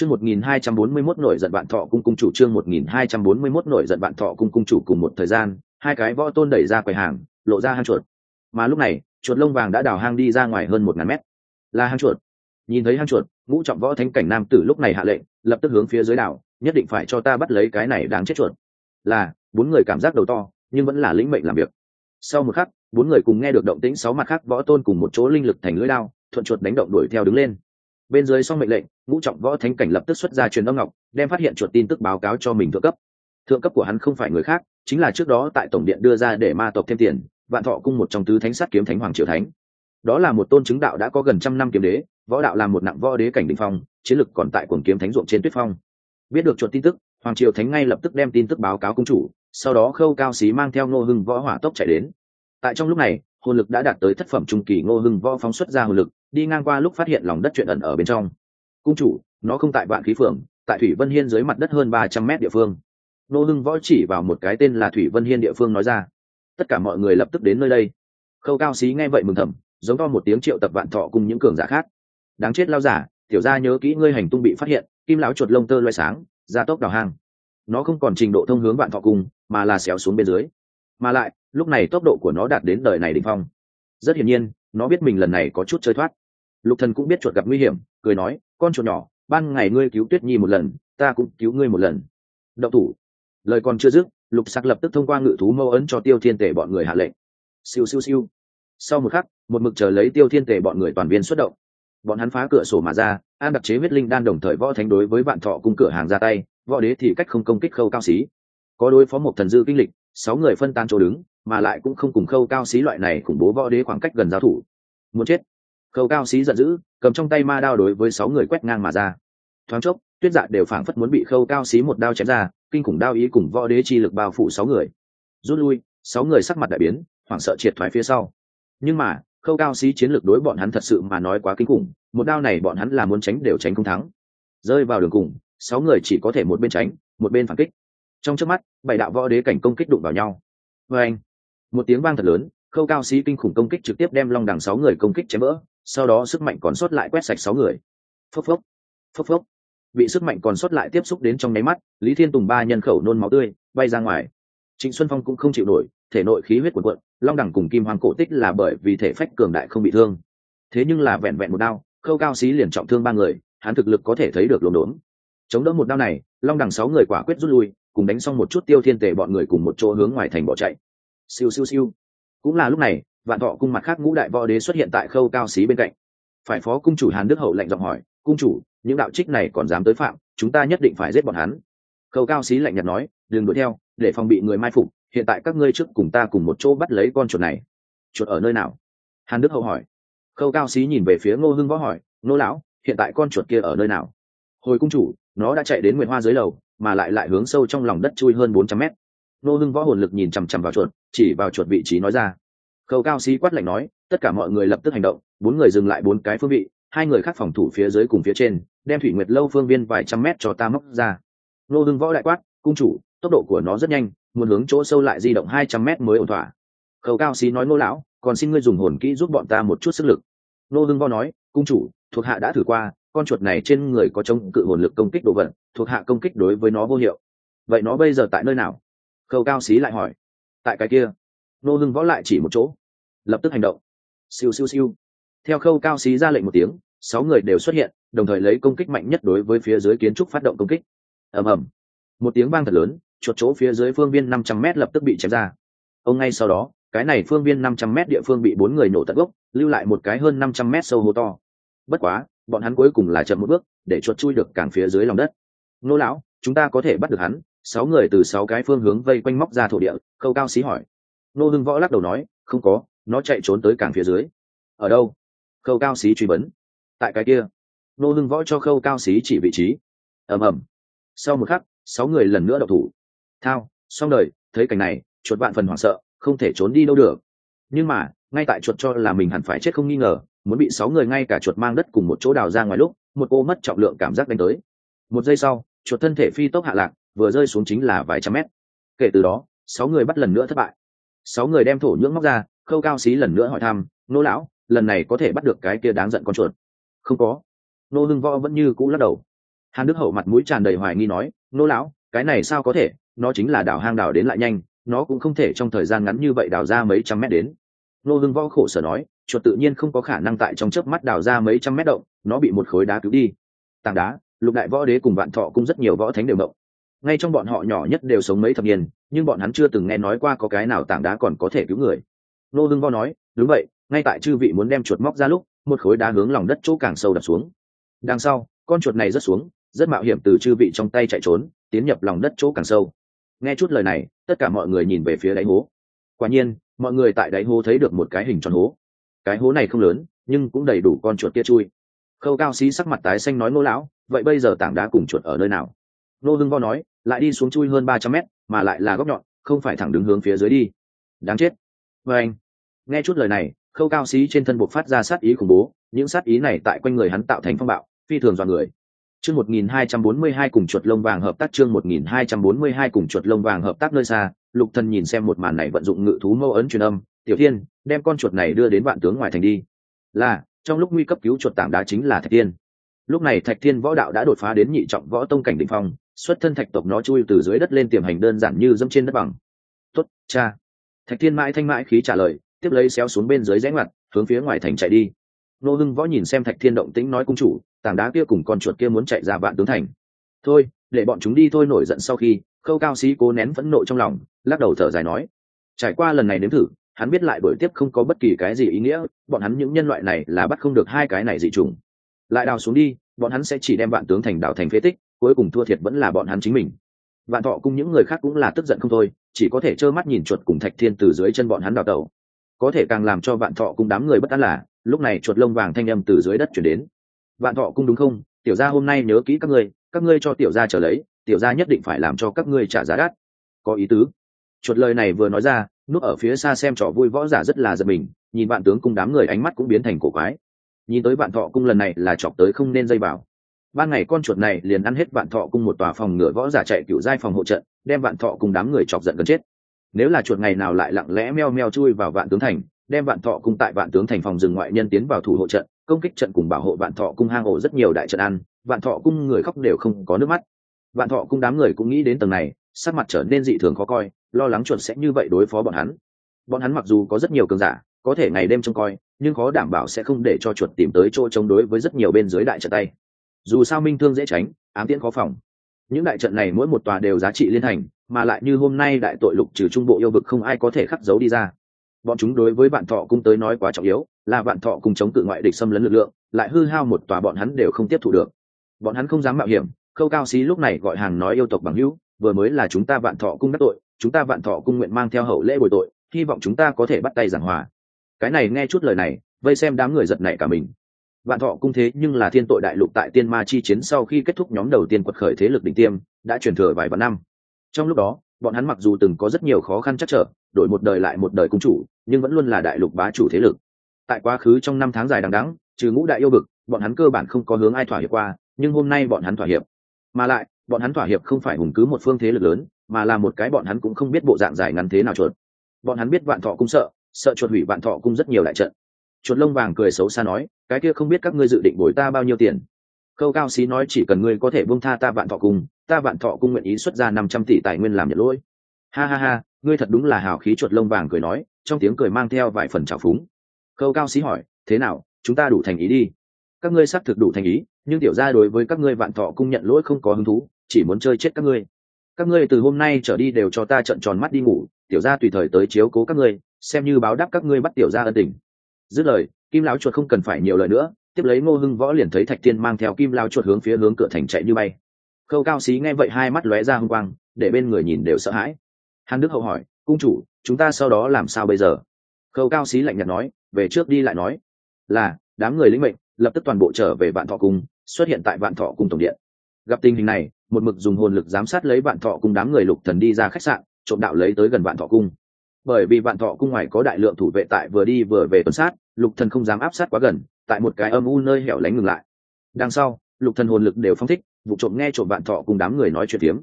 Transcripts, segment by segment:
Chương 1241 nổi giận bạn thọ cung cung chủ chương 1241 nổi giận bạn thọ cung cung chủ cùng một thời gian, hai cái võ tôn đẩy ra quầy hàng, lộ ra hang chuột. Mà lúc này, chuột lông vàng đã đào hang đi ra ngoài hơn một ngàn mét. Là hang chuột. Nhìn thấy hang chuột, ngũ trọng võ thánh cảnh nam tử lúc này hạ lệnh, lập tức hướng phía dưới đảo, nhất định phải cho ta bắt lấy cái này đáng chết chuột. Là, bốn người cảm giác đầu to, nhưng vẫn là lĩnh mệnh làm việc. Sau một khắc, bốn người cùng nghe được động tĩnh sáu mặt khác võ tôn cùng một chỗ linh lực thành lưỡi đao, thuận chuột đánh động đuổi theo đứng lên bên dưới xong mệnh lệnh, ngũ trọng võ thánh cảnh lập tức xuất ra truyền âm ngọc, đem phát hiện chuột tin tức báo cáo cho mình thượng cấp. Thượng cấp của hắn không phải người khác, chính là trước đó tại tổng điện đưa ra để ma tộc thêm tiền, vạn thọ cung một trong tứ thánh sát kiếm thánh hoàng triều thánh. Đó là một tôn chứng đạo đã có gần trăm năm kiếm đế, võ đạo là một nặng võ đế cảnh đình phong, chiến lực còn tại cuồng kiếm thánh ruộng trên tuyết phong. Biết được chuột tin tức, hoàng triều thánh ngay lập tức đem tin tức báo cáo công chủ, sau đó khâu cao xí mang theo ngô hưng võ hỏa tốc chạy đến. Tại trong lúc này, hồn lực đã đạt tới thất phẩm trung kỳ ngô hưng võ phóng xuất ra hồn lực đi ngang qua lúc phát hiện lòng đất chuyện ẩn ở bên trong. Cung chủ nó không tại vạn khí phường, tại thủy vân hiên dưới mặt đất hơn ba trăm mét địa phương. Nô hưng võ chỉ vào một cái tên là thủy vân hiên địa phương nói ra. Tất cả mọi người lập tức đến nơi đây. Khâu cao xí nghe vậy mừng thầm giống to một tiếng triệu tập vạn thọ cùng những cường giả khác. Đáng chết lao giả tiểu gia nhớ kỹ ngươi hành tung bị phát hiện kim lão chuột lông tơ loay sáng ra tốc đào hang. Nó không còn trình độ thông hướng vạn thọ cung mà là xéo xuống bên dưới. Mà lại lúc này tốc độ của nó đạt đến đời này đ ỉ n h phong. Rất hiển nhiên nó biết mình lần này có chút chơi thoát lục thần cũng biết chuột gặp nguy hiểm, cười nói, con chuột nhỏ, ban ngày ngươi cứu tuyết nhi một lần, ta cũng cứu ngươi một lần. Động thủ. Lời còn chưa dứt, lục sắc lập tức thông qua ngự thú mâu ấn cho tiêu thiên tể bọn người hạ lệnh. Siêu siêu siêu. Sau một khắc, một mực chờ lấy tiêu thiên tể bọn người toàn viên xuất động. Bọn hắn phá cửa sổ mà ra, an đặc chế huyết linh đan đồng thời võ thánh đối với vạn thọ cung cửa hàng ra tay, võ đế thì cách không công kích khâu cao xí. Có đối phó một thần dư kinh lịch, sáu người phân tan chỗ đứng, mà lại cũng không cùng khâu cao xí loại này khủng bố võ đế khoảng cách gần giao thủ. Muốn chết khâu cao xí giận dữ, cầm trong tay ma đao đối với sáu người quét ngang mà ra. Thoáng chốc, tuyết dạ đều phảng phất muốn bị khâu cao xí một đao chém ra, kinh khủng đao ý cùng võ đế chi lực bao phủ sáu người. Rút lui, sáu người sắc mặt đại biến, hoảng sợ triệt thoái phía sau. Nhưng mà, khâu cao xí chiến lược đối bọn hắn thật sự mà nói quá kinh khủng, một đao này bọn hắn là muốn tránh đều tránh không thắng. Rơi vào đường cùng, sáu người chỉ có thể một bên tránh, một bên phản kích. Trong trước mắt, bảy đạo võ đế cảnh công kích đụng vào nhau. Vê anh một tiếng vang thật lớn, khâu cao xí kinh khủng công kích trực tiếp đem long đằng sáu người công kích chém vỡ sau đó sức mạnh còn sót lại quét sạch sáu người. Phốc phốc phốc phốc. Bị sức mạnh còn sót lại tiếp xúc đến trong nháy mắt, lý thiên tùng ba nhân khẩu nôn máu tươi, bay ra ngoài. Trịnh xuân phong cũng không chịu nổi, thể nội khí huyết cuộn cuộn, long đẳng cùng kim hoàng cổ tích là bởi vì thể phách cường đại không bị thương. Thế nhưng là vẹn vẹn một đao, khâu cao xí liền trọng thương ba người, hắn thực lực có thể thấy được lồn đốn. Chống đỡ một đao này, long đẳng sáu người quả quyết rút lui, cùng đánh xong một chút tiêu thiên tề bọn người cùng một chỗ hướng ngoài thành bỏ chạy. Siêu siêu siêu. Cũng là lúc này vạn thọ cung mặt khác ngũ đại võ đế xuất hiện tại khâu cao xí bên cạnh. Phải phó cung chủ hàn đức hậu lạnh giọng hỏi, cung chủ, những đạo trích này còn dám tới phạm, chúng ta nhất định phải giết bọn hắn. Khâu cao xí lạnh nhạt nói, đừng đuổi theo, để phòng bị người mai phục, hiện tại các ngươi trước cùng ta cùng một chỗ bắt lấy con chuột này. Chuột ở nơi nào? Hàn đức hậu hỏi. Khâu cao xí nhìn về phía ngô hưng võ hỏi, ngô lão, hiện tại con chuột kia ở nơi nào? Hồi cung chủ, nó đã chạy đến nguyện hoa dưới lầu, mà lại lại hướng sâu trong lòng đất chui hơn bốn trăm mét. Ngô hưng võ hồn lực nhìn chằm chằm vào chuột, chỉ vào chuột vị trí nói ra khâu cao sĩ quát lạnh nói, tất cả mọi người lập tức hành động, bốn người dừng lại bốn cái phương vị, hai người khác phòng thủ phía dưới cùng phía trên, đem thủy nguyệt lâu phương viên vài trăm mét cho ta móc ra. Nô hưng võ đại quát, cung chủ, tốc độ của nó rất nhanh, muốn hướng chỗ sâu lại di động hai trăm mét mới ổn thỏa. Khâu cao sĩ nói, nô lão, còn xin ngươi dùng hồn kỹ giúp bọn ta một chút sức lực. Nô hưng võ nói, cung chủ, thuộc hạ đã thử qua, con chuột này trên người có chống cự hồn lực công kích đồ vật, thuộc hạ công kích đối với nó vô hiệu. Vậy nó bây giờ tại nơi nào? Khâu cao xí lại hỏi, tại cái kia nô hưng võ lại chỉ một chỗ. Lập tức hành động. Siêu siêu siêu. Theo khâu cao xí ra lệnh một tiếng, sáu người đều xuất hiện, đồng thời lấy công kích mạnh nhất đối với phía dưới kiến trúc phát động công kích. Ầm ầm. Một tiếng vang thật lớn, chuột chỗ phía dưới phương viên năm trăm m lập tức bị chém ra. Ông ngay sau đó, cái này phương viên năm trăm m địa phương bị bốn người nổ tận gốc, lưu lại một cái hơn năm trăm m sâu hố to. Bất quá, bọn hắn cuối cùng là chậm một bước, để chuột chui được càng phía dưới lòng đất. Nô lão, chúng ta có thể bắt được hắn. Sáu người từ sáu cái phương hướng vây quanh móc ra thổ địa, khâu cao xí hỏi nô hưng võ lắc đầu nói, không có, nó chạy trốn tới càng phía dưới. Ở đâu? Khâu cao xí truy vấn. Tại cái kia. Nô hưng võ cho khâu cao xí chỉ vị trí. Ầm ầm. Sau một khắc, sáu người lần nữa đậu thủ. Thao, xong đời, thấy cảnh này, chuột bạn phần hoảng sợ, không thể trốn đi đâu được. Nhưng mà, ngay tại chuột cho là mình hẳn phải chết không nghi ngờ, muốn bị sáu người ngay cả chuột mang đất cùng một chỗ đào ra ngoài lúc, một cô mất trọng lượng cảm giác đánh tới. Một giây sau, chuột thân thể phi tốc hạ lạc, vừa rơi xuống chính là vài trăm mét. Kể từ đó, sáu người bắt lần nữa thất bại sáu người đem thổ nhưỡng móc ra, khâu cao xí lần nữa hỏi thăm, nô lão, lần này có thể bắt được cái kia đáng giận con chuột? Không có. Nô hưng võ vẫn như cũ lắc đầu. Hàn đức hậu mặt mũi tràn đầy hoài nghi nói, nô lão, cái này sao có thể? Nó chính là đào hang đào đến lại nhanh, nó cũng không thể trong thời gian ngắn như vậy đào ra mấy trăm mét đến. Nô hưng võ khổ sở nói, chuột tự nhiên không có khả năng tại trong chớp mắt đào ra mấy trăm mét động, nó bị một khối đá cứu đi. Tảng đá, lục đại võ đế cùng vạn thọ cũng rất nhiều võ thánh đều động ngay trong bọn họ nhỏ nhất đều sống mấy thập niên, nhưng bọn hắn chưa từng nghe nói qua có cái nào tảng đá còn có thể cứu người. Nô hưng vo nói, đúng vậy, ngay tại chư vị muốn đem chuột móc ra lúc, một khối đá hướng lòng đất chỗ càng sâu đập xuống. Đằng sau, con chuột này rất xuống, rất mạo hiểm từ chư vị trong tay chạy trốn, tiến nhập lòng đất chỗ càng sâu. Nghe chút lời này, tất cả mọi người nhìn về phía đáy hố. Quả nhiên, mọi người tại đáy hố thấy được một cái hình tròn hố. Cái hố này không lớn, nhưng cũng đầy đủ con chuột kia chui. Khâu cao xí sắc mặt tái xanh nói, ngô lão, vậy bây giờ tảng đá cùng chuột ở nơi nào? Nô hưng vo nói lại đi xuống chui hơn ba trăm mét, mà lại là góc nhọn, không phải thẳng đứng hướng phía dưới đi. Đáng chết. Vê anh, nghe chút lời này, khâu cao xí trên thân buộc phát ra sát ý khủng bố, những sát ý này tại quanh người hắn tạo thành phong bạo, phi thường dọa người. Chương một nghìn hai trăm bốn mươi hai cùng chuột lông vàng hợp tác, chương một nghìn hai trăm bốn mươi hai cùng chuột lông vàng hợp tác nơi xa, lục thần nhìn xem một màn này vận dụng ngự thú mâu ấn truyền âm, tiểu thiên, đem con chuột này đưa đến vạn tướng ngoài thành đi. Là, trong lúc nguy cấp cứu chuột tảng đá chính là thạch thiên. Lúc này thạch thiên võ đạo đã đột phá đến nhị trọng võ tông cảnh đỉnh phong xuất thân thạch tộc nó chui từ dưới đất lên tiềm hành đơn giản như dâm trên đất bằng. Tốt, cha. Thạch thiên mãi thanh mãi khí trả lời, tiếp lấy xéo xuống bên dưới rẽ ngoặt, hướng phía ngoài thành chạy đi. Nô hưng võ nhìn xem thạch thiên động tĩnh nói cung chủ, tảng đá kia cùng con chuột kia muốn chạy ra vạn tướng thành. Thôi, để bọn chúng đi thôi nổi giận sau khi, khâu cao sĩ cố nén phẫn nộ trong lòng, lắc đầu thở dài nói. Trải qua lần này nếm thử, hắn biết lại đổi tiếp không có bất kỳ cái gì ý nghĩa, bọn hắn những nhân loại này là bắt không được hai cái này dị trùng lại đào xuống đi, bọn hắn sẽ chỉ đem vạn tướng thành đào thành phế tích cuối cùng thua thiệt vẫn là bọn hắn chính mình. Vạn thọ cùng những người khác cũng là tức giận không thôi, chỉ có thể trơ mắt nhìn chuột cùng thạch thiên từ dưới chân bọn hắn đào tẩu. Có thể càng làm cho vạn thọ cùng đám người bất an là, lúc này chuột lông vàng thanh âm từ dưới đất chuyển đến. Vạn thọ cung đúng không? Tiểu gia hôm nay nhớ kỹ các ngươi các ngươi cho tiểu gia trở lấy, tiểu gia nhất định phải làm cho các ngươi trả giá đắt. Có ý tứ. Chuột lời này vừa nói ra, núp ở phía xa xem trò vui võ giả rất là giật mình, nhìn bạn tướng cung đám người ánh mắt cũng biến thành cổ quái. Nhìn tới bạn thọ cung lần này là chọc tới không nên dây vào ban ngày con chuột này liền ăn hết vạn thọ cung một tòa phòng ngựa võ giả chạy cựu giai phòng hộ trận, đem vạn thọ cùng đám người chọc giận gần chết. Nếu là chuột ngày nào lại lặng lẽ meo meo chui vào vạn tướng thành, đem vạn thọ cung tại vạn tướng thành phòng rừng ngoại nhân tiến vào thủ hộ trận, công kích trận cùng bảo hộ vạn thọ cung hang ổ rất nhiều đại trận ăn, vạn thọ cung người khóc đều không có nước mắt. Vạn thọ cung đám người cũng nghĩ đến tầng này, sắc mặt trở nên dị thường khó coi, lo lắng chuột sẽ như vậy đối phó bọn hắn. Bọn hắn mặc dù có rất nhiều cường giả, có thể ngày đêm trông coi, nhưng khó đảm bảo sẽ không để cho chuột tìm tới chỗ chống đối với rất nhiều bên dưới đại trận tay dù sao minh thương dễ tránh, ám tiễn khó phòng. Những đại trận này mỗi một tòa đều giá trị liên hành, mà lại như hôm nay đại tội lục trừ trung bộ yêu vực không ai có thể khắc dấu đi ra. Bọn chúng đối với bạn thọ cung tới nói quá trọng yếu, là bạn thọ cùng chống cự ngoại địch xâm lấn lực lượng, lại hư hao một tòa bọn hắn đều không tiếp thu được. Bọn hắn không dám mạo hiểm, khâu cao xí lúc này gọi hàng nói yêu tộc bằng hữu, vừa mới là chúng ta vạn thọ cung đắc tội, chúng ta vạn thọ cung nguyện mang theo hậu lễ bồi tội, hy vọng chúng ta có thể bắt tay giảng hòa. Cái này nghe chút lời này, vây xem đám người giật nảy cả mình vạn thọ cung thế nhưng là thiên tội đại lục tại tiên ma chi chiến sau khi kết thúc nhóm đầu tiên quật khởi thế lực đỉnh tiêm, đã truyền thừa vài vạn năm. Trong lúc đó, bọn hắn mặc dù từng có rất nhiều khó khăn chắc trở, đổi một đời lại một đời cung chủ, nhưng vẫn luôn là đại lục bá chủ thế lực. Tại quá khứ trong năm tháng dài đằng đẵng, trừ ngũ đại yêu vực, bọn hắn cơ bản không có hướng ai thỏa hiệp qua, nhưng hôm nay bọn hắn thỏa hiệp. Mà lại, bọn hắn thỏa hiệp không phải hùng cứ một phương thế lực lớn, mà là một cái bọn hắn cũng không biết bộ dạng dài ngắn thế nào chuột. Bọn hắn biết vạn thọ cung sợ sợ chuột hủy vạn thọ cung rất nhiều đại trận chuột lông vàng cười xấu xa nói, cái kia không biết các ngươi dự định bồi ta bao nhiêu tiền? Khâu cao xí nói, chỉ cần ngươi có thể buông tha ta vạn thọ cung, ta vạn thọ cung nguyện ý xuất ra năm trăm tỷ tài nguyên làm nhận lỗi. Ha ha ha, ngươi thật đúng là hào khí, chuột lông vàng cười nói, trong tiếng cười mang theo vài phần trào phúng. Khâu cao xí hỏi, thế nào, chúng ta đủ thành ý đi? Các ngươi xác thực đủ thành ý, nhưng tiểu ra đối với các ngươi vạn thọ cung nhận lỗi không có hứng thú, chỉ muốn chơi chết các ngươi. Các ngươi từ hôm nay trở đi đều cho ta trận tròn mắt đi ngủ, tiểu ra tùy thời tới chiếu cố các ngươi, xem như báo đáp các ngươi bắt tiểu ra ân tình dứt lời, kim lão chuột không cần phải nhiều lời nữa, tiếp lấy ngô hưng võ liền thấy thạch tiên mang theo kim lao chuột hướng phía hướng cửa thành chạy như bay. Khâu cao xí nghe vậy hai mắt lóe ra hung quang, để bên người nhìn đều sợ hãi. Hàn đức hậu hỏi, cung chủ, chúng ta sau đó làm sao bây giờ? Khâu cao xí lạnh nhạt nói, về trước đi lại nói. Là, đám người lĩnh mệnh, lập tức toàn bộ trở về vạn thọ cung, xuất hiện tại vạn thọ cung tổng điện. Gặp tình hình này, một mực dùng hồn lực giám sát lấy vạn thọ cung đám người lục thần đi ra khách sạn, trộm đạo lấy tới gần vạn thọ cung bởi vì vạn thọ cung ngoài có đại lượng thủ vệ tại vừa đi vừa về tuần sát, lục thần không dám áp sát quá gần, tại một cái âm u nơi hẻo lánh ngừng lại. Đằng sau, lục thần hồn lực đều phong thích, vụ trộm nghe trộm vạn thọ cùng đám người nói chuyện tiếm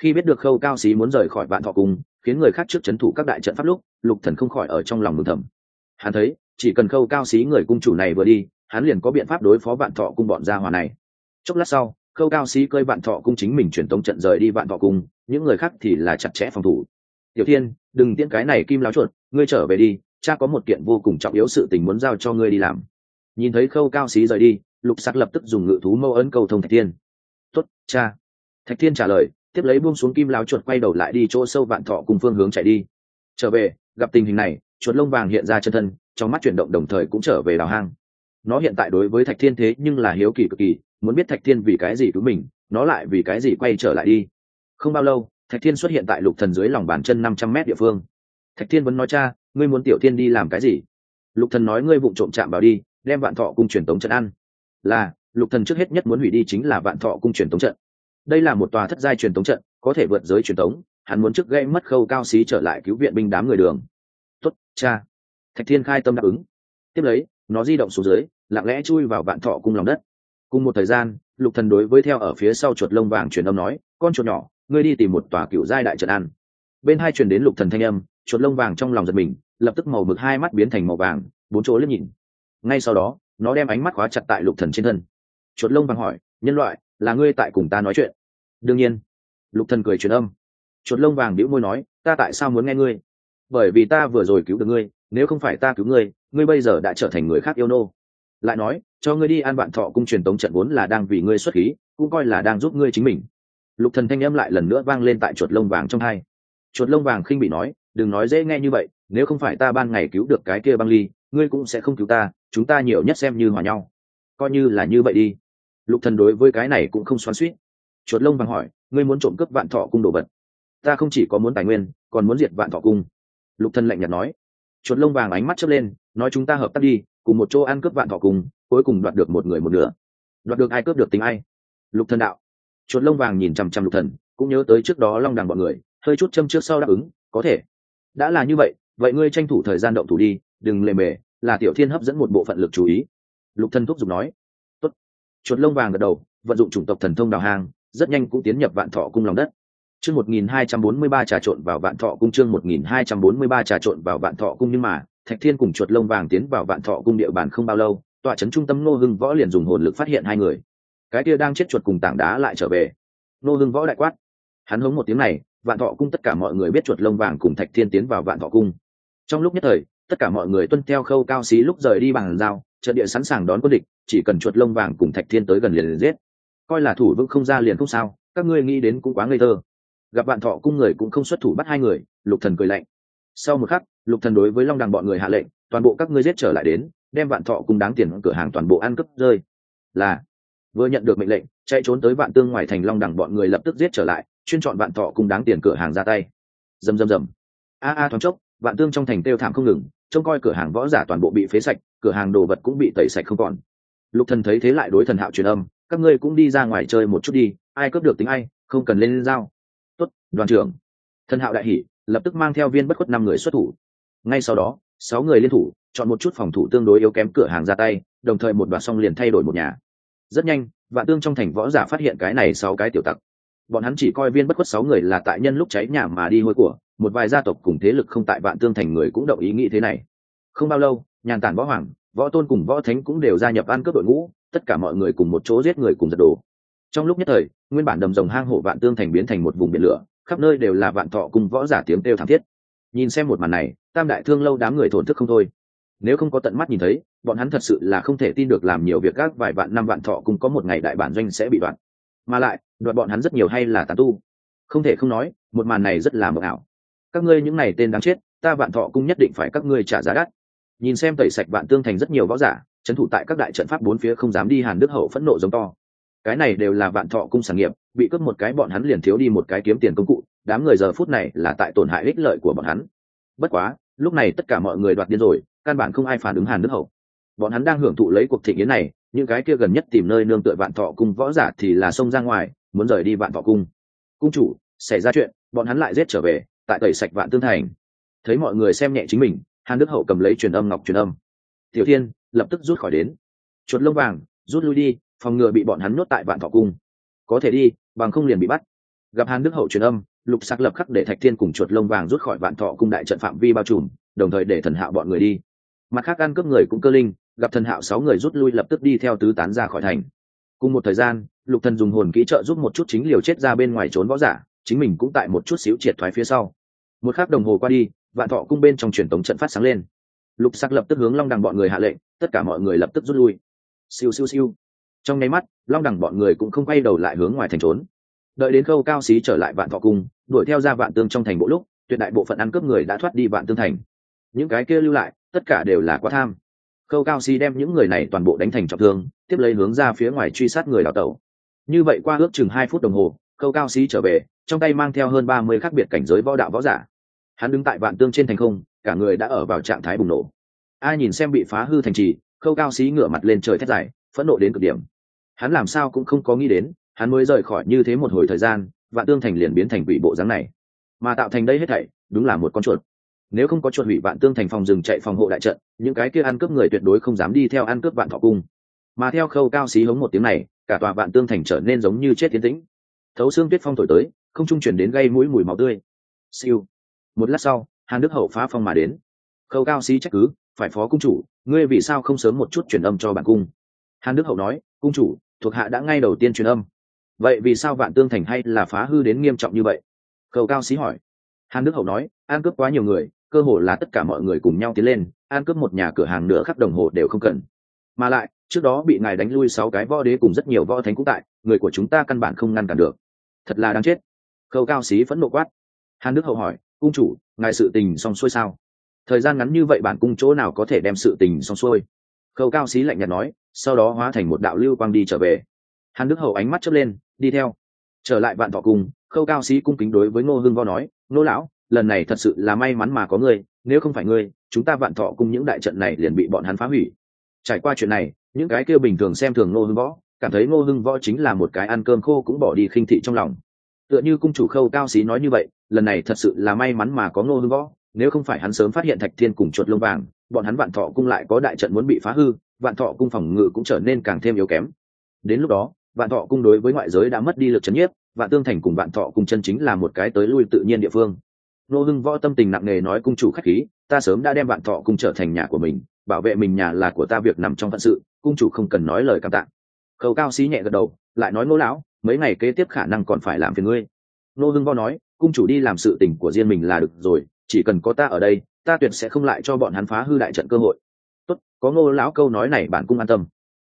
khi biết được khâu cao xí muốn rời khỏi vạn thọ cung, khiến người khác trước chấn thủ các đại trận pháp lúc, lục thần không khỏi ở trong lòng mừng thầm. Hắn thấy, chỉ cần khâu cao xí người cung chủ này vừa đi, hắn liền có biện pháp đối phó vạn thọ cung bọn gia hòa này. Chốc lát sau, khâu cao xí cơi vạn thọ cung chính mình truyền tống trận rời đi vạn thọ cung, những người khác thì là chặt chẽ phòng thủ tiểu thiên, đừng tiễn cái này kim láo chuột, ngươi trở về đi, cha có một kiện vô cùng trọng yếu sự tình muốn giao cho ngươi đi làm. Nhìn thấy khâu cao Xí rời đi, lục sắc lập tức dùng ngự thú mâu ấn cầu thông thạch thiên. Tuất cha. Thạch thiên trả lời, tiếp lấy buông xuống kim láo chuột quay đầu lại đi chỗ sâu vạn thọ cùng phương hướng chạy đi. Trở về, gặp tình hình này, chuột lông vàng hiện ra chân thân, trong mắt chuyển động đồng thời cũng trở về đào hang. Nó hiện tại đối với thạch thiên thế nhưng là hiếu kỳ cực kỳ, muốn biết thạch thiên vì cái gì cứu mình, nó lại vì cái gì quay trở lại đi. Không bao lâu thạch thiên xuất hiện tại lục thần dưới lòng bàn chân năm trăm mét địa phương. Thạch thiên vẫn nói, cha, ngươi muốn tiểu thiên đi làm cái gì? Lục thần nói, ngươi vụng trộm chạm vào đi, đem vạn thọ cung truyền tống trận ăn. Là, lục thần trước hết nhất muốn hủy đi chính là vạn thọ cung truyền tống trận. Đây là một tòa thất giai truyền tống trận, có thể vượt giới truyền tống, hắn muốn trước gây mất khâu cao xí trở lại cứu viện binh đám người đường. Tốt, cha. Thạch thiên khai tâm đáp ứng. Tiếp lấy, nó di động xuống dưới, lặng lẽ chui vào vạn thọ cung lòng đất. Cùng một thời gian, lục thần đối với theo ở phía sau chuột lông vàng truyền âm nói, con chuột nhỏ ngươi đi tìm một tòa cựu giai đại trận ăn. Bên hai truyền đến lục thần thanh âm, chuột lông vàng trong lòng giật mình, lập tức màu mực hai mắt biến thành màu vàng, bốn chỗ liếc nhìn. Ngay sau đó, nó đem ánh mắt khóa chặt tại lục thần trên thân. Chuột lông vàng hỏi, nhân loại, là ngươi tại cùng ta nói chuyện? Đương nhiên. Lục thần cười truyền âm. Chuột lông vàng bĩu môi nói, ta tại sao muốn nghe ngươi? Bởi vì ta vừa rồi cứu được ngươi, nếu không phải ta cứu ngươi ngươi bây giờ đã trở thành người khác yêu nô. Lại nói, cho ngươi đi an bạn thọ cung truyền tống trận vốn là đang vì ngươi xuất khí, cũng coi là đang giúp ngươi chính mình lục thần thanh âm lại lần nữa vang lên tại chuột lông vàng trong hai. Chuột lông vàng khinh bị nói, đừng nói dễ nghe như vậy, nếu không phải ta ban ngày cứu được cái kia băng ly, ngươi cũng sẽ không cứu ta, chúng ta nhiều nhất xem như hòa nhau. Coi như là như vậy đi. Lục thần đối với cái này cũng không xoắn xuýt. Chuột lông vàng hỏi, ngươi muốn trộm cướp vạn thọ cung đồ vật? Ta không chỉ có muốn tài nguyên, còn muốn diệt vạn thọ cung. Lục thần lạnh nhạt nói. Chuột lông vàng ánh mắt chớp lên, nói, chúng ta hợp tác đi, cùng một chỗ ăn cướp vạn thọ cung, cuối cùng đoạt được một người một nửa. Đoạt được ai cướp được tính ai? Lục thần đạo chuột lông vàng nhìn chằm chằm lục thần, cũng nhớ tới trước đó long đằng bọn người, hơi chút châm trước sau đáp ứng, có thể. Đã là như vậy vậy ngươi tranh thủ thời gian động thủ đi, đừng lề mề, là tiểu thiên hấp dẫn một bộ phận lực chú ý. Lục thần thúc giục nói. Tốt. Chuột lông vàng gật đầu, vận dụng chủng tộc thần thông đào hang, rất nhanh cũng tiến nhập vạn thọ cung lòng đất. Chương một nghìn hai trăm bốn mươi ba trà trộn vào vạn thọ cung, chương một nghìn hai trăm bốn mươi ba trà trộn vào vạn thọ cung nhưng mà, thạch thiên cùng chuột lông vàng tiến vào vạn thọ cung địa bàn không bao lâu, tọa trấn trung tâm nô hưng võ liền dùng hồn lực phát hiện hai người cái kia đang chết chuột cùng tảng đá lại trở về. Nô hưng võ đại quát. Hắn hống một tiếng này, vạn thọ cung tất cả mọi người biết chuột lông vàng cùng thạch thiên tiến vào vạn thọ cung. Trong lúc nhất thời, tất cả mọi người tuân theo khâu cao xí lúc rời đi bằng dao trận địa sẵn sàng đón quân địch, chỉ cần chuột lông vàng cùng thạch thiên tới gần liền liền giết. Coi là thủ vững không ra liền không sao, các ngươi nghĩ đến cũng quá ngây thơ. Gặp bạn thọ cung người cũng không xuất thủ bắt hai người, lục thần cười lạnh. Sau một khắc, lục thần đối với long đằng bọn người hạ lệnh, toàn bộ các ngươi giết trở lại đến, đem vạn thọ cung đáng tiền cửa hàng toàn bộ ăn cướp rơi. Là vừa nhận được mệnh lệnh, chạy trốn tới vạn tương ngoài thành long đằng, bọn người lập tức giết trở lại, chuyên chọn vạn thọ cung đáng tiền cửa hàng ra tay. Rầm rầm rầm. A a thoáng chốc, vạn tương trong thành tiêu thảm không ngừng, trông coi cửa hàng võ giả toàn bộ bị phế sạch, cửa hàng đồ vật cũng bị tẩy sạch không còn. Lục thần thấy thế lại đối thần hạo truyền âm, các ngươi cũng đi ra ngoài chơi một chút đi, ai cướp được tính ai, không cần lên giao. Tốt, đoàn trưởng. Thần hạo đại hỉ, lập tức mang theo viên bất khuất năm người xuất thủ. Ngay sau đó, sáu người liên thủ, chọn một chút phòng thủ tương đối yếu kém cửa hàng ra tay, đồng thời một đoạn xong liền thay đổi một nhà rất nhanh, vạn tương trong thành võ giả phát hiện cái này sáu cái tiểu tặc. Bọn hắn chỉ coi viên bất khuất sáu người là tại nhân lúc cháy nhà mà đi hôi của, một vài gia tộc cùng thế lực không tại vạn tương thành người cũng động ý nghĩ thế này. Không bao lâu, nhàn tản võ hoàng, võ tôn cùng võ thánh cũng đều gia nhập ăn cướp đội ngũ, tất cả mọi người cùng một chỗ giết người cùng giật đồ. Trong lúc nhất thời, nguyên bản đầm rồng hang hộ vạn tương thành biến thành một vùng biển lửa, khắp nơi đều là vạn thọ cùng võ giả tiếng kêu thảm thiết. Nhìn xem một màn này, tam đại thương lâu đám người thổn thức không thôi nếu không có tận mắt nhìn thấy, bọn hắn thật sự là không thể tin được làm nhiều việc gác vài vạn năm vạn thọ cũng có một ngày đại bản doanh sẽ bị đoạn. Mà lại, đoạn bọn hắn rất nhiều hay là tàn tu. Không thể không nói, một màn này rất là mờ ảo. Các ngươi những này tên đáng chết, ta vạn thọ cung nhất định phải các ngươi trả giá đắt. Nhìn xem tẩy sạch vạn tương thành rất nhiều võ giả, trấn thủ tại các đại trận pháp bốn phía không dám đi hàn đức hậu phẫn nộ giống to. Cái này đều là vạn thọ cung sản nghiệp, bị cướp một cái bọn hắn liền thiếu đi một cái kiếm tiền công cụ, đám người giờ phút này là tại tổn hại ích lợi của bọn hắn. Bất quá, lúc này tất cả mọi người đoạt điên rồi căn bản không ai phản ứng hàn đức hậu. Bọn hắn đang hưởng thụ lấy cuộc thị nghiến này, những cái kia gần nhất tìm nơi nương tựa vạn thọ cung võ giả thì là xông ra ngoài, muốn rời đi vạn thọ cung. Cung chủ, xảy ra chuyện, bọn hắn lại giết trở về, tại tẩy sạch vạn tương thành. Thấy mọi người xem nhẹ chính mình, hàn đức hậu cầm lấy truyền âm ngọc truyền âm. Tiểu thiên, lập tức rút khỏi đến. Chuột lông vàng, rút lui đi, phòng ngừa bị bọn hắn nuốt tại vạn thọ cung. Có thể đi, bằng không liền bị bắt. Gặp hàn đức hậu truyền âm, lục sắc lập khắc để thạch thiên cùng chuột lông vàng rút khỏi vạn thọ cung đại trận phạm vi bao trùm, đồng thời để thần hạo bọn người đi mặt khác ăn cướp người cũng cơ linh, gặp thần hạo sáu người rút lui lập tức đi theo tứ tán ra khỏi thành. Cùng một thời gian, lục thần dùng hồn kỹ trợ giúp một chút chính liều chết ra bên ngoài trốn võ giả, chính mình cũng tại một chút xíu triệt thoái phía sau. Một khắc đồng hồ qua đi, vạn thọ cung bên trong truyền tống trận phát sáng lên. Lục sắc lập tức hướng long đằng bọn người hạ lệnh, tất cả mọi người lập tức rút lui. Siêu siêu siêu. Trong nháy mắt, long đằng bọn người cũng không quay đầu lại hướng ngoài thành trốn. Đợi đến khâu cao xí trở lại vạn thọ cung, đuổi theo ra vạn tương trong thành bộ lúc, tuyệt đại bộ phận ăn cướp người đã thoát đi vạn tương thành. Những cái kia lưu lại tất cả đều là quá tham. Khâu cao xí đem những người này toàn bộ đánh thành trọng thương, tiếp lấy hướng ra phía ngoài truy sát người đào tẩu. Như vậy qua ước chừng hai phút đồng hồ, khâu cao xí trở về, trong tay mang theo hơn ba mươi khác biệt cảnh giới võ đạo võ giả. Hắn đứng tại vạn tương trên thành không, cả người đã ở vào trạng thái bùng nổ. Ai nhìn xem bị phá hư thành trì, khâu cao xí ngửa mặt lên trời thét dài, phẫn nộ đến cực điểm. Hắn làm sao cũng không có nghĩ đến, hắn mới rời khỏi như thế một hồi thời gian, vạn tương thành liền biến thành quỷ bộ dáng này. Mà tạo thành đây hết thảy, đúng là một con chuột nếu không có chuột hủy vạn tương thành phòng rừng chạy phòng hộ đại trận, những cái kia ăn cướp người tuyệt đối không dám đi theo ăn cướp vạn thọ cung. Mà theo khâu cao xí hống một tiếng này, cả tòa vạn tương thành trở nên giống như chết tiến tĩnh. Thấu xương tuyết phong thổi tới, không trung chuyển đến gây mũi mùi máu tươi. Siêu. Một lát sau, hàn đức hậu phá phong mà đến. Khâu cao xí trách cứ, phải phó cung chủ, ngươi vì sao không sớm một chút truyền âm cho bản cung? Hàn đức hậu nói, cung chủ, thuộc hạ đã ngay đầu tiên truyền âm. Vậy vì sao vạn tương thành hay là phá hư đến nghiêm trọng như vậy? Khâu cao xí hỏi hàn đức hậu nói, an cướp quá nhiều người, cơ hồ là tất cả mọi người cùng nhau tiến lên, an cướp một nhà cửa hàng nửa khắp đồng hồ đều không cần. Mà lại, trước đó bị ngài đánh lui sáu cái võ đế cùng rất nhiều võ thánh cũng tại, người của chúng ta căn bản không ngăn cản được. Thật là đáng chết. Khâu cao xí phẫn nộ quát. Hàn đức hậu hỏi, cung chủ, ngài sự tình xong xuôi sao? Thời gian ngắn như vậy bản cung chỗ nào có thể đem sự tình xong xuôi? Khâu cao xí lạnh nhạt nói, sau đó hóa thành một đạo lưu quang đi trở về. Hàn đức hậu ánh mắt chớp lên, đi theo. Trở lại vạn thọ cung, khâu cao xí cung kính đối với ngô hưng võ nói Nô lão, lần này thật sự là may mắn mà có ngươi, nếu không phải ngươi, chúng ta vạn thọ cung những đại trận này liền bị bọn hắn phá hủy. Trải qua chuyện này, những cái kia bình thường xem thường ngô hưng võ, cảm thấy ngô hưng võ chính là một cái ăn cơm khô cũng bỏ đi khinh thị trong lòng. Tựa như cung chủ khâu cao xí nói như vậy, lần này thật sự là may mắn mà có ngô hưng võ, nếu không phải hắn sớm phát hiện thạch thiên cùng chuột lông vàng, bọn hắn vạn thọ cung lại có đại trận muốn bị phá hư, vạn thọ cung phòng ngự cũng trở nên càng thêm yếu kém. Đến lúc đó, vạn thọ cung đối với ngoại giới đã mất đi lực c h ấ n nhiếp vạn tương thành cùng vạn thọ cùng chân chính là một cái tới lui tự nhiên địa phương. Nô hưng võ tâm tình nặng nề nói cung chủ k h á c h khí, ta sớm đã đem vạn thọ cùng trở thành nhà của mình, bảo vệ mình nhà là của ta việc nằm trong phận sự, cung chủ không cần nói lời cảm tạng khâu cao xí nhẹ gật đầu, lại nói, ngô lão, mấy ngày kế tiếp khả năng còn phải làm phiền ngươi. Nô hưng võ nói, cung chủ đi làm sự tình của riêng mình là được rồi, chỉ cần có ta ở đây, ta tuyệt sẽ không lại cho bọn hắn phá hư đại trận cơ hội. Tốt, có ngô lão câu nói này bạn cũng an tâm.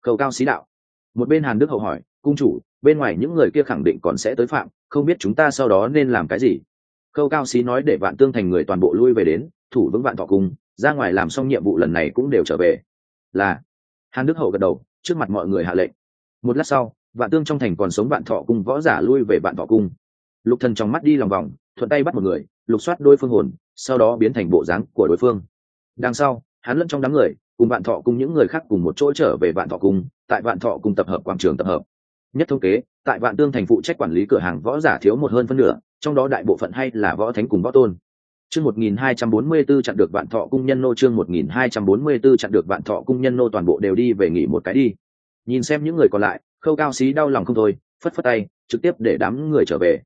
Khâu cao xí đạo. Một bên hàn đức hậu hỏi cung chủ, bên ngoài những người kia khẳng định còn sẽ tới phạm, không biết chúng ta sau đó nên làm cái gì. Khâu cao xí nói để vạn tương thành người toàn bộ lui về đến, thủ vững vạn thọ cung, ra ngoài làm xong nhiệm vụ lần này cũng đều trở về. Là, hàn đức hậu gật đầu, trước mặt mọi người hạ lệnh. Một lát sau, vạn tương trong thành còn sống vạn thọ cung võ giả lui về vạn thọ cung. Lục thần trong mắt đi lòng vòng, thuận tay bắt một người, lục soát đôi phương hồn, sau đó biến thành bộ dáng của đối phương. Đằng sau, hắn lẫn trong đám người, cùng vạn thọ cùng những người khác cùng một chỗ trở về vạn thọ cung, tại vạn thọ cung tập hợp quảng trường tập hợp nhất thống kế, tại vạn tương thành phụ trách quản lý cửa hàng võ giả thiếu một hơn phân nửa, trong đó đại bộ phận hay là võ thánh cùng võ tôn. Chương một nghìn hai trăm bốn mươi 1244 chặn được vạn thọ cung nhân nô, chương một nghìn hai trăm bốn mươi 1244 chặn được vạn thọ cung nhân nô toàn bộ đều đi về nghỉ một cái đi. Nhìn xem những người còn lại, khâu cao xí đau lòng không thôi, phất phất tay, trực tiếp để đám người trở về.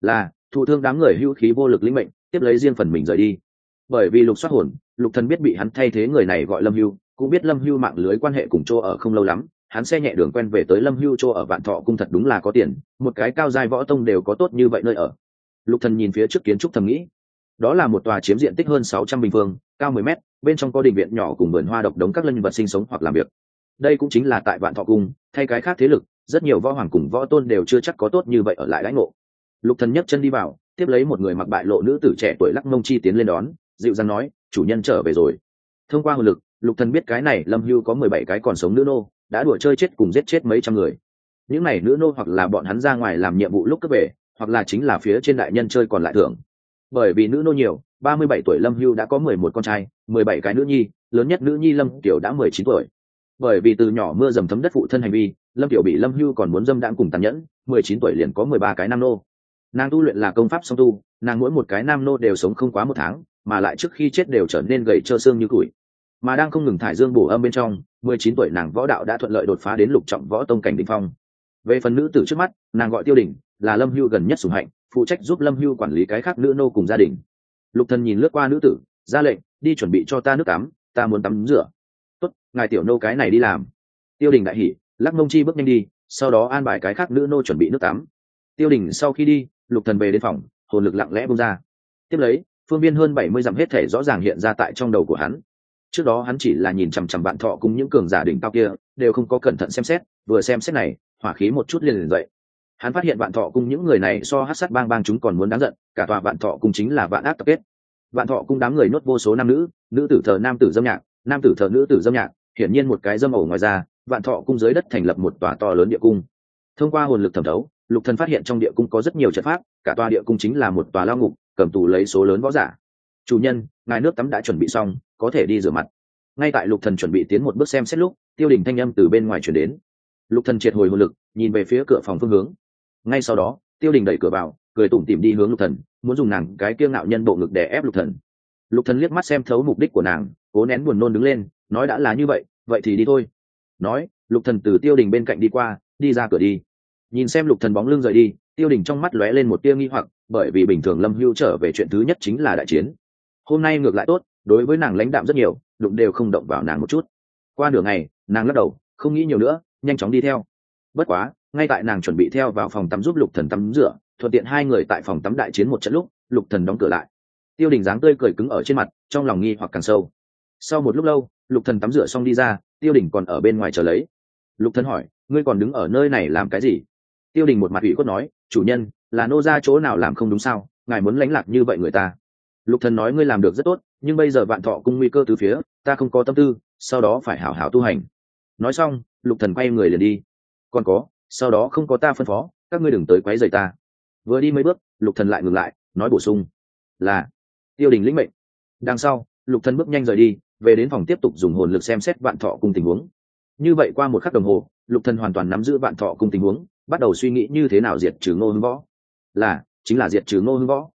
Là, thụ thương đám người hữu khí vô lực lĩnh mệnh, tiếp lấy riêng phần mình rời đi. Bởi vì lục xoát hồn, lục thần biết bị hắn thay thế người này gọi lâm hưu, cũng biết lâm hưu mạng lưới quan hệ cùng chỗ ở không lâu lắm hắn xe nhẹ đường quen về tới lâm hưu chỗ ở vạn thọ cung thật đúng là có tiền, một cái cao giai võ tông đều có tốt như vậy nơi ở. Lục thần nhìn phía trước kiến trúc thầm nghĩ, đó là một tòa chiếm diện tích hơn sáu trăm bình phương, cao mười mét, bên trong có đình viện nhỏ cùng vườn hoa độc đống các lân vật sinh sống hoặc làm việc. Đây cũng chính là tại vạn thọ cung, thay cái khác thế lực, rất nhiều võ hoàng cùng võ tôn đều chưa chắc có tốt như vậy ở lại lãnh ngộ. Lục thần nhấc chân đi vào, tiếp lấy một người mặc bại lộ nữ tử trẻ tuổi lắc mông chi tiến lên đón, dịu dàng nói, chủ nhân trở về rồi. Thông qua hồn lực, lục thần biết cái này lâm hưu có mười bảy cái còn sống nữ nô đã đùa chơi chết cùng giết chết mấy trăm người. Những này nữ nô hoặc là bọn hắn ra ngoài làm nhiệm vụ lúc cấp về, hoặc là chính là phía trên đại nhân chơi còn lại thưởng. Bởi vì nữ nô nhiều, ba mươi bảy tuổi lâm hưu đã có mười một con trai, mười bảy cái nữ nhi, lớn nhất nữ nhi lâm tiểu đã mười chín tuổi. Bởi vì từ nhỏ mưa dầm thấm đất phụ thân hành vi, lâm tiểu bị lâm hưu còn muốn dâm đãng cùng tàn nhẫn, mười chín tuổi liền có mười ba cái nam nô. Nàng tu luyện là công pháp song tu, nàng mỗi một cái nam nô đều sống không quá một tháng, mà lại trước khi chết đều trở nên gầy trơ xương như củi mà đang không ngừng thải dương bổ âm bên trong, mười chín tuổi nàng võ đạo đã thuận lợi đột phá đến lục trọng võ tông cảnh đ phong. Về phần nữ tử trước mắt, nàng gọi tiêu đỉnh là lâm hưu gần nhất sùng hạnh, phụ trách giúp lâm hưu quản lý cái khác nữ nô cùng gia đình. Lục thần nhìn lướt qua nữ tử, ra lệnh, đi chuẩn bị cho ta nước tắm, ta muốn tắm rửa. Tốt, ngài tiểu nô cái này đi làm. Tiêu đình đại hỉ, lắc mông chi bước nhanh đi, sau đó an bài cái khác nữ nô chuẩn bị nước tắm. Tiêu đình sau khi đi, lục thần về đến phòng, hồn lực lặng lẽ buông ra. Tiếp lấy, phương viên hơn bảy mươi dặm hết thể rõ ràng hiện ra tại trong đầu của hắn trước đó hắn chỉ là nhìn chằm chằm bạn thọ cùng những cường giả đỉnh cao kia, đều không có cẩn thận xem xét, vừa xem xét này, hỏa khí một chút liền liền dậy. Hắn phát hiện bạn thọ cùng những người này so hát sắt bang bang chúng còn muốn đáng giận, cả tòa bạn thọ cùng chính là vạn ác tập kết. Bạn thọ cùng đám người nốt vô số nam nữ nữ tử thờ nam tử dâm nhạc, nam tử thờ nữ tử dâm nhạc, hiển nhiên một cái dâm ổ ngoài ra, vạn thọ cung dưới đất thành lập một tòa to lớn địa cung. Thông qua hồn lực thẩm thấu, lục thần phát hiện trong địa cung có rất nhiều trận pháp, cả tòa địa cung chính là một tòa lao ngục, cầm tù lấy số lớn võ giả chủ nhân, ngài nước tắm đã chuẩn bị xong, có thể đi rửa mặt. Ngay tại lục thần chuẩn bị tiến một bước xem xét lúc, tiêu đình thanh âm từ bên ngoài chuyển đến. Lục thần triệt hồi hồn lực, nhìn về phía cửa phòng phương hướng. Ngay sau đó, tiêu đình đẩy cửa vào, cười tủm tỉm đi hướng lục thần, muốn dùng nàng cái kiêng ngạo nhân bộ ngực để ép lục thần. Lục thần liếc mắt xem thấu mục đích của nàng, cố nén buồn nôn đứng lên, nói đã là như vậy vậy thì đi thôi. Nói, lục thần từ tiêu đình bên cạnh đi qua, đi ra cửa đi. Nhìn xem lục thần bóng lưng rời đi, tiêu đình trong mắt lóe lên một tia nghi hoặc, bởi vì bình thường lâm hưu trở về chuyện thứ nhất chính là đại chiến hôm nay ngược lại tốt, đối với nàng lãnh đạm rất nhiều, đụng đều không động vào nàng một chút. Qua nửa ngày, nàng lắc đầu, không nghĩ nhiều nữa, nhanh chóng đi theo. Bất quá, ngay tại nàng chuẩn bị theo vào phòng tắm giúp lục thần tắm rửa, thuận tiện hai người tại phòng tắm đại chiến một trận lúc, lục thần đóng cửa lại. Tiêu đình dáng tươi cười cứng ở trên mặt, trong lòng nghi hoặc càng sâu. Sau một lúc lâu, lục thần tắm rửa xong đi ra, tiêu đình còn ở bên ngoài chờ lấy. Lục thần hỏi, ngươi còn đứng ở nơi này làm cái gì? Tiêu đình một mặt ủy khuất nói, chủ nhân, là nô ra chỗ nào làm không đúng sao? Ngài muốn lánh lạc như vậy người ta lục thần nói ngươi làm được rất tốt, nhưng bây giờ vạn thọ cung nguy cơ từ phía, ta không có tâm tư, sau đó phải hảo hảo tu hành. Nói xong, lục thần quay người liền đi. Còn có, sau đó không có ta phân phó, các ngươi đừng tới quấy rầy ta. Vừa đi mấy bước, lục thần lại ngừng lại, nói bổ sung, là, tiêu đình lĩnh mệnh. Đằng sau, lục thần bước nhanh rời đi, về đến phòng tiếp tục dùng hồn lực xem xét vạn thọ cung tình huống. Như vậy qua một khắc đồng hồ, lục thần hoàn toàn nắm giữ vạn thọ cung tình huống, bắt đầu suy nghĩ như thế nào diệt trừ ngô hưng võ. Là, chính là diệt trừ ngô hưng võ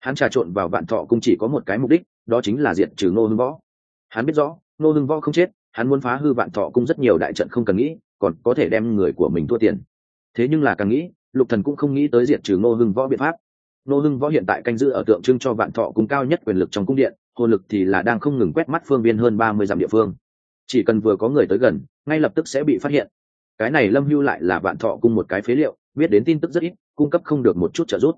hắn trà trộn vào vạn thọ cung chỉ có một cái mục đích, đó chính là diệt trừ ngô hưng võ. Hắn biết rõ, ngô hưng võ không chết, hắn muốn phá hư vạn thọ cung rất nhiều đại trận không cần nghĩ, còn có thể đem người của mình thua tiền. Thế nhưng là càng nghĩ, lục thần cũng không nghĩ tới diệt trừ ngô hưng võ biện pháp. Ngô hưng võ hiện tại canh giữ ở tượng trưng cho vạn thọ cung cao nhất quyền lực trong cung điện, hồn lực thì là đang không ngừng quét mắt phương viên hơn ba mươi dặm địa phương. Chỉ cần vừa có người tới gần, ngay lập tức sẽ bị phát hiện. Cái này lâm hưu lại là vạn thọ cung một cái phế liệu, biết đến tin tức rất ít, cung cấp không được một chút trợ giúp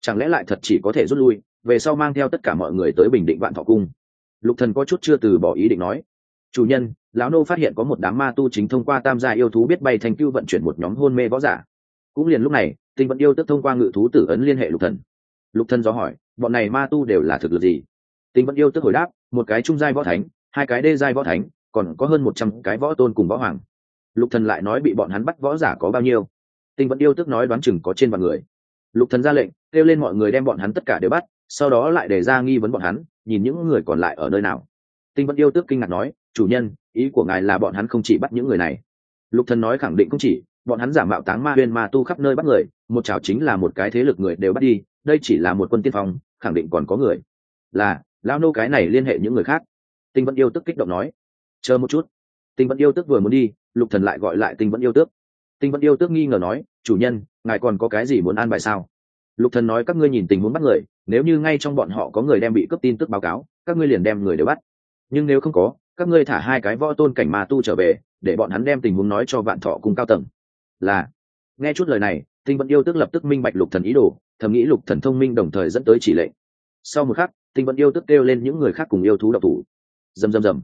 chẳng lẽ lại thật chỉ có thể rút lui, về sau mang theo tất cả mọi người tới bình định vạn thọ cung? Lục thần có chút chưa từ bỏ ý định nói. Chủ nhân, lão nô phát hiện có một đám ma tu chính thông qua tam gia yêu thú biết bay thành cưu vận chuyển một nhóm hôn mê võ giả. Cũng liền lúc này, tinh vận yêu tức thông qua ngự thú tử ấn liên hệ lục thần. Lục thần do hỏi, bọn này ma tu đều là thực lực gì? Tinh vận yêu tức hồi đáp, một cái trung giai võ thánh, hai cái đê giai võ thánh, còn có hơn một trăm cái võ tôn cùng võ hoàng. Lục thần lại nói bị bọn hắn bắt võ giả có bao nhiêu? Tinh vận yêu tức nói đoán chừng có trên vạn người. Lục thần ra lệnh kêu lên mọi người đem bọn hắn tất cả đều bắt, sau đó lại để ra nghi vấn bọn hắn, nhìn những người còn lại ở nơi nào. Tinh vẫn yêu tước kinh ngạc nói, chủ nhân, ý của ngài là bọn hắn không chỉ bắt những người này. Lục thần nói khẳng định không chỉ, bọn hắn giả mạo táng ma huyên ma tu khắp nơi bắt người, một chảo chính là một cái thế lực người đều bắt đi, đây chỉ là một quân tiên phong, khẳng định còn có người. Là lao nô cái này liên hệ những người khác. Tinh vẫn yêu tức kích động nói. Chờ một chút. Tinh vẫn yêu tức vừa muốn đi, lục thần lại gọi lại tinh vẫn yêu tước tinh vẫn yêu tước nghi ngờ nói, chủ nhân, ngài còn có cái gì muốn an bài sao? Lục thần nói các ngươi nhìn tình huống bắt người, nếu như ngay trong bọn họ có người đem bị cướp tin tức báo cáo, các ngươi liền đem người đều bắt. Nhưng nếu không có, các ngươi thả hai cái võ tôn cảnh ma tu trở về, để bọn hắn đem tình huống nói cho vạn thọ cùng cao tầng. Là, nghe chút lời này, tinh vẫn yêu tức lập tức minh bạch lục thần ý đồ, thầm nghĩ lục thần thông minh đồng thời dẫn tới chỉ lệnh. Sau một khắc, tinh vẫn yêu tức kêu lên những người khác cùng yêu thú độc thủ. Rầm rầm rầm.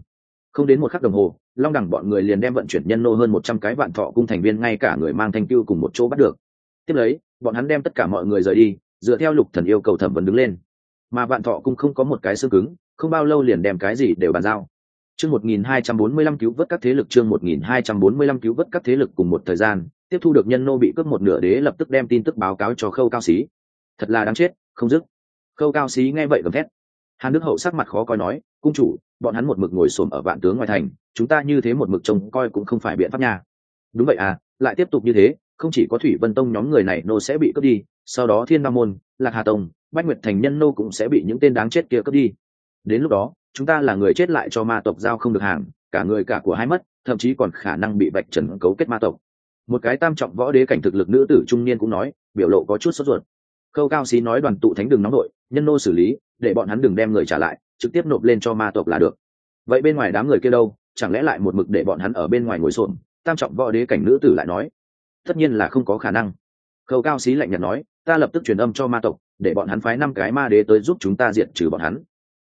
Không đến một khắc đồng hồ, long đẳng bọn người liền đem vận chuyển nhân nô hơn một trăm cái vạn thọ cung thành viên, ngay cả người mang thanh tiêu cùng một chỗ bắt được tiếp lấy, bọn hắn đem tất cả mọi người rời đi, dựa theo lục thần yêu cầu thẩm vấn đứng lên. Mà vạn thọ cũng không có một cái xương cứng, không bao lâu liền đem cái gì đều bàn giao. Chương một nghìn hai trăm bốn mươi lăm cứu vớt các thế lực, chương một nghìn hai trăm bốn mươi lăm cứu vớt các thế lực cùng một thời gian, tiếp thu được nhân nô bị cướp một nửa đế lập tức đem tin tức báo cáo cho khâu cao xí. Thật là đáng chết, không dứt. Khâu cao xí nghe vậy gầm thét. Hàn đức hậu sắc mặt khó coi nói, cung chủ, bọn hắn một mực ngồi xổm ở vạn tướng ngoài thành, chúng ta như thế một mực trông coi cũng không phải biện pháp nha. Đúng vậy à lại tiếp tục như thế không chỉ có thủy vân tông nhóm người này nô sẽ bị cướp đi, sau đó thiên nam môn, lạc hà tông, bách nguyệt thành nhân nô cũng sẽ bị những tên đáng chết kia cướp đi. Đến lúc đó, chúng ta là người chết lại cho ma tộc giao không được hàng, cả người cả của hai mất, thậm chí còn khả năng bị vạch trần cấu kết ma tộc. Một cái tam trọng võ đế cảnh thực lực nữ tử trung niên cũng nói, biểu lộ có chút sốt ruột. Khâu cao xí nói đoàn tụ thánh đường nóng nội, nhân nô xử lý, để bọn hắn đừng đem người trả lại, trực tiếp nộp lên cho ma tộc là được. Vậy bên ngoài đám người kia đâu? Chẳng lẽ lại một mực để bọn hắn ở bên ngoài ngồi xổm? Tam trọng võ đế cảnh nữ tử lại nói tất nhiên là không có khả năng. Khâu cao xí lạnh nhạt nói, ta lập tức truyền âm cho ma tộc, để bọn hắn phái năm cái ma đế tới giúp chúng ta diệt trừ bọn hắn.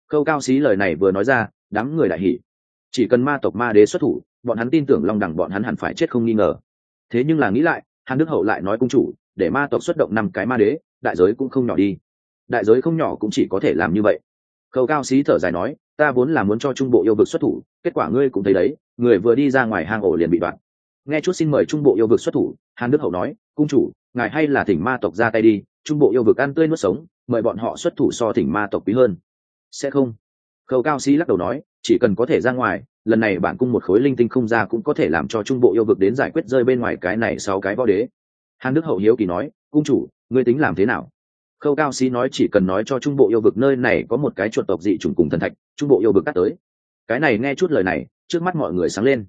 Khâu cao xí lời này vừa nói ra, đám người đại hỉ. Chỉ cần ma tộc ma đế xuất thủ, bọn hắn tin tưởng long đẳng bọn hắn hẳn phải chết không nghi ngờ. Thế nhưng là nghĩ lại, hàn đức hậu lại nói cung chủ, để ma tộc xuất động năm cái ma đế, đại giới cũng không nhỏ đi. Đại giới không nhỏ cũng chỉ có thể làm như vậy. Khâu cao xí thở dài nói, ta vốn là muốn cho trung bộ yêu vực xuất thủ, kết quả ngươi cũng thấy đấy, người vừa đi ra ngoài hang ổ liền bị đoạn nghe chút xin mời trung bộ yêu vực xuất thủ, hàn đức hậu nói, cung chủ, ngài hay là thỉnh ma tộc ra tay đi, trung bộ yêu vực ăn tươi nuốt sống, mời bọn họ xuất thủ so thỉnh ma tộc quý hơn. Sẽ không. Khâu cao sĩ lắc đầu nói, chỉ cần có thể ra ngoài, lần này bản cung một khối linh tinh không ra cũng có thể làm cho trung bộ yêu vực đến giải quyết rơi bên ngoài cái này sau cái võ đế. Hàn đức hậu hiếu kỳ nói, cung chủ, ngươi tính làm thế nào? Khâu cao sĩ nói, chỉ cần nói cho trung bộ yêu vực nơi này có một cái chuột tộc dị chủng cùng thần thạch, trung bộ yêu vực cắt tới. Cái này nghe chút lời này, trước mắt mọi người sáng lên.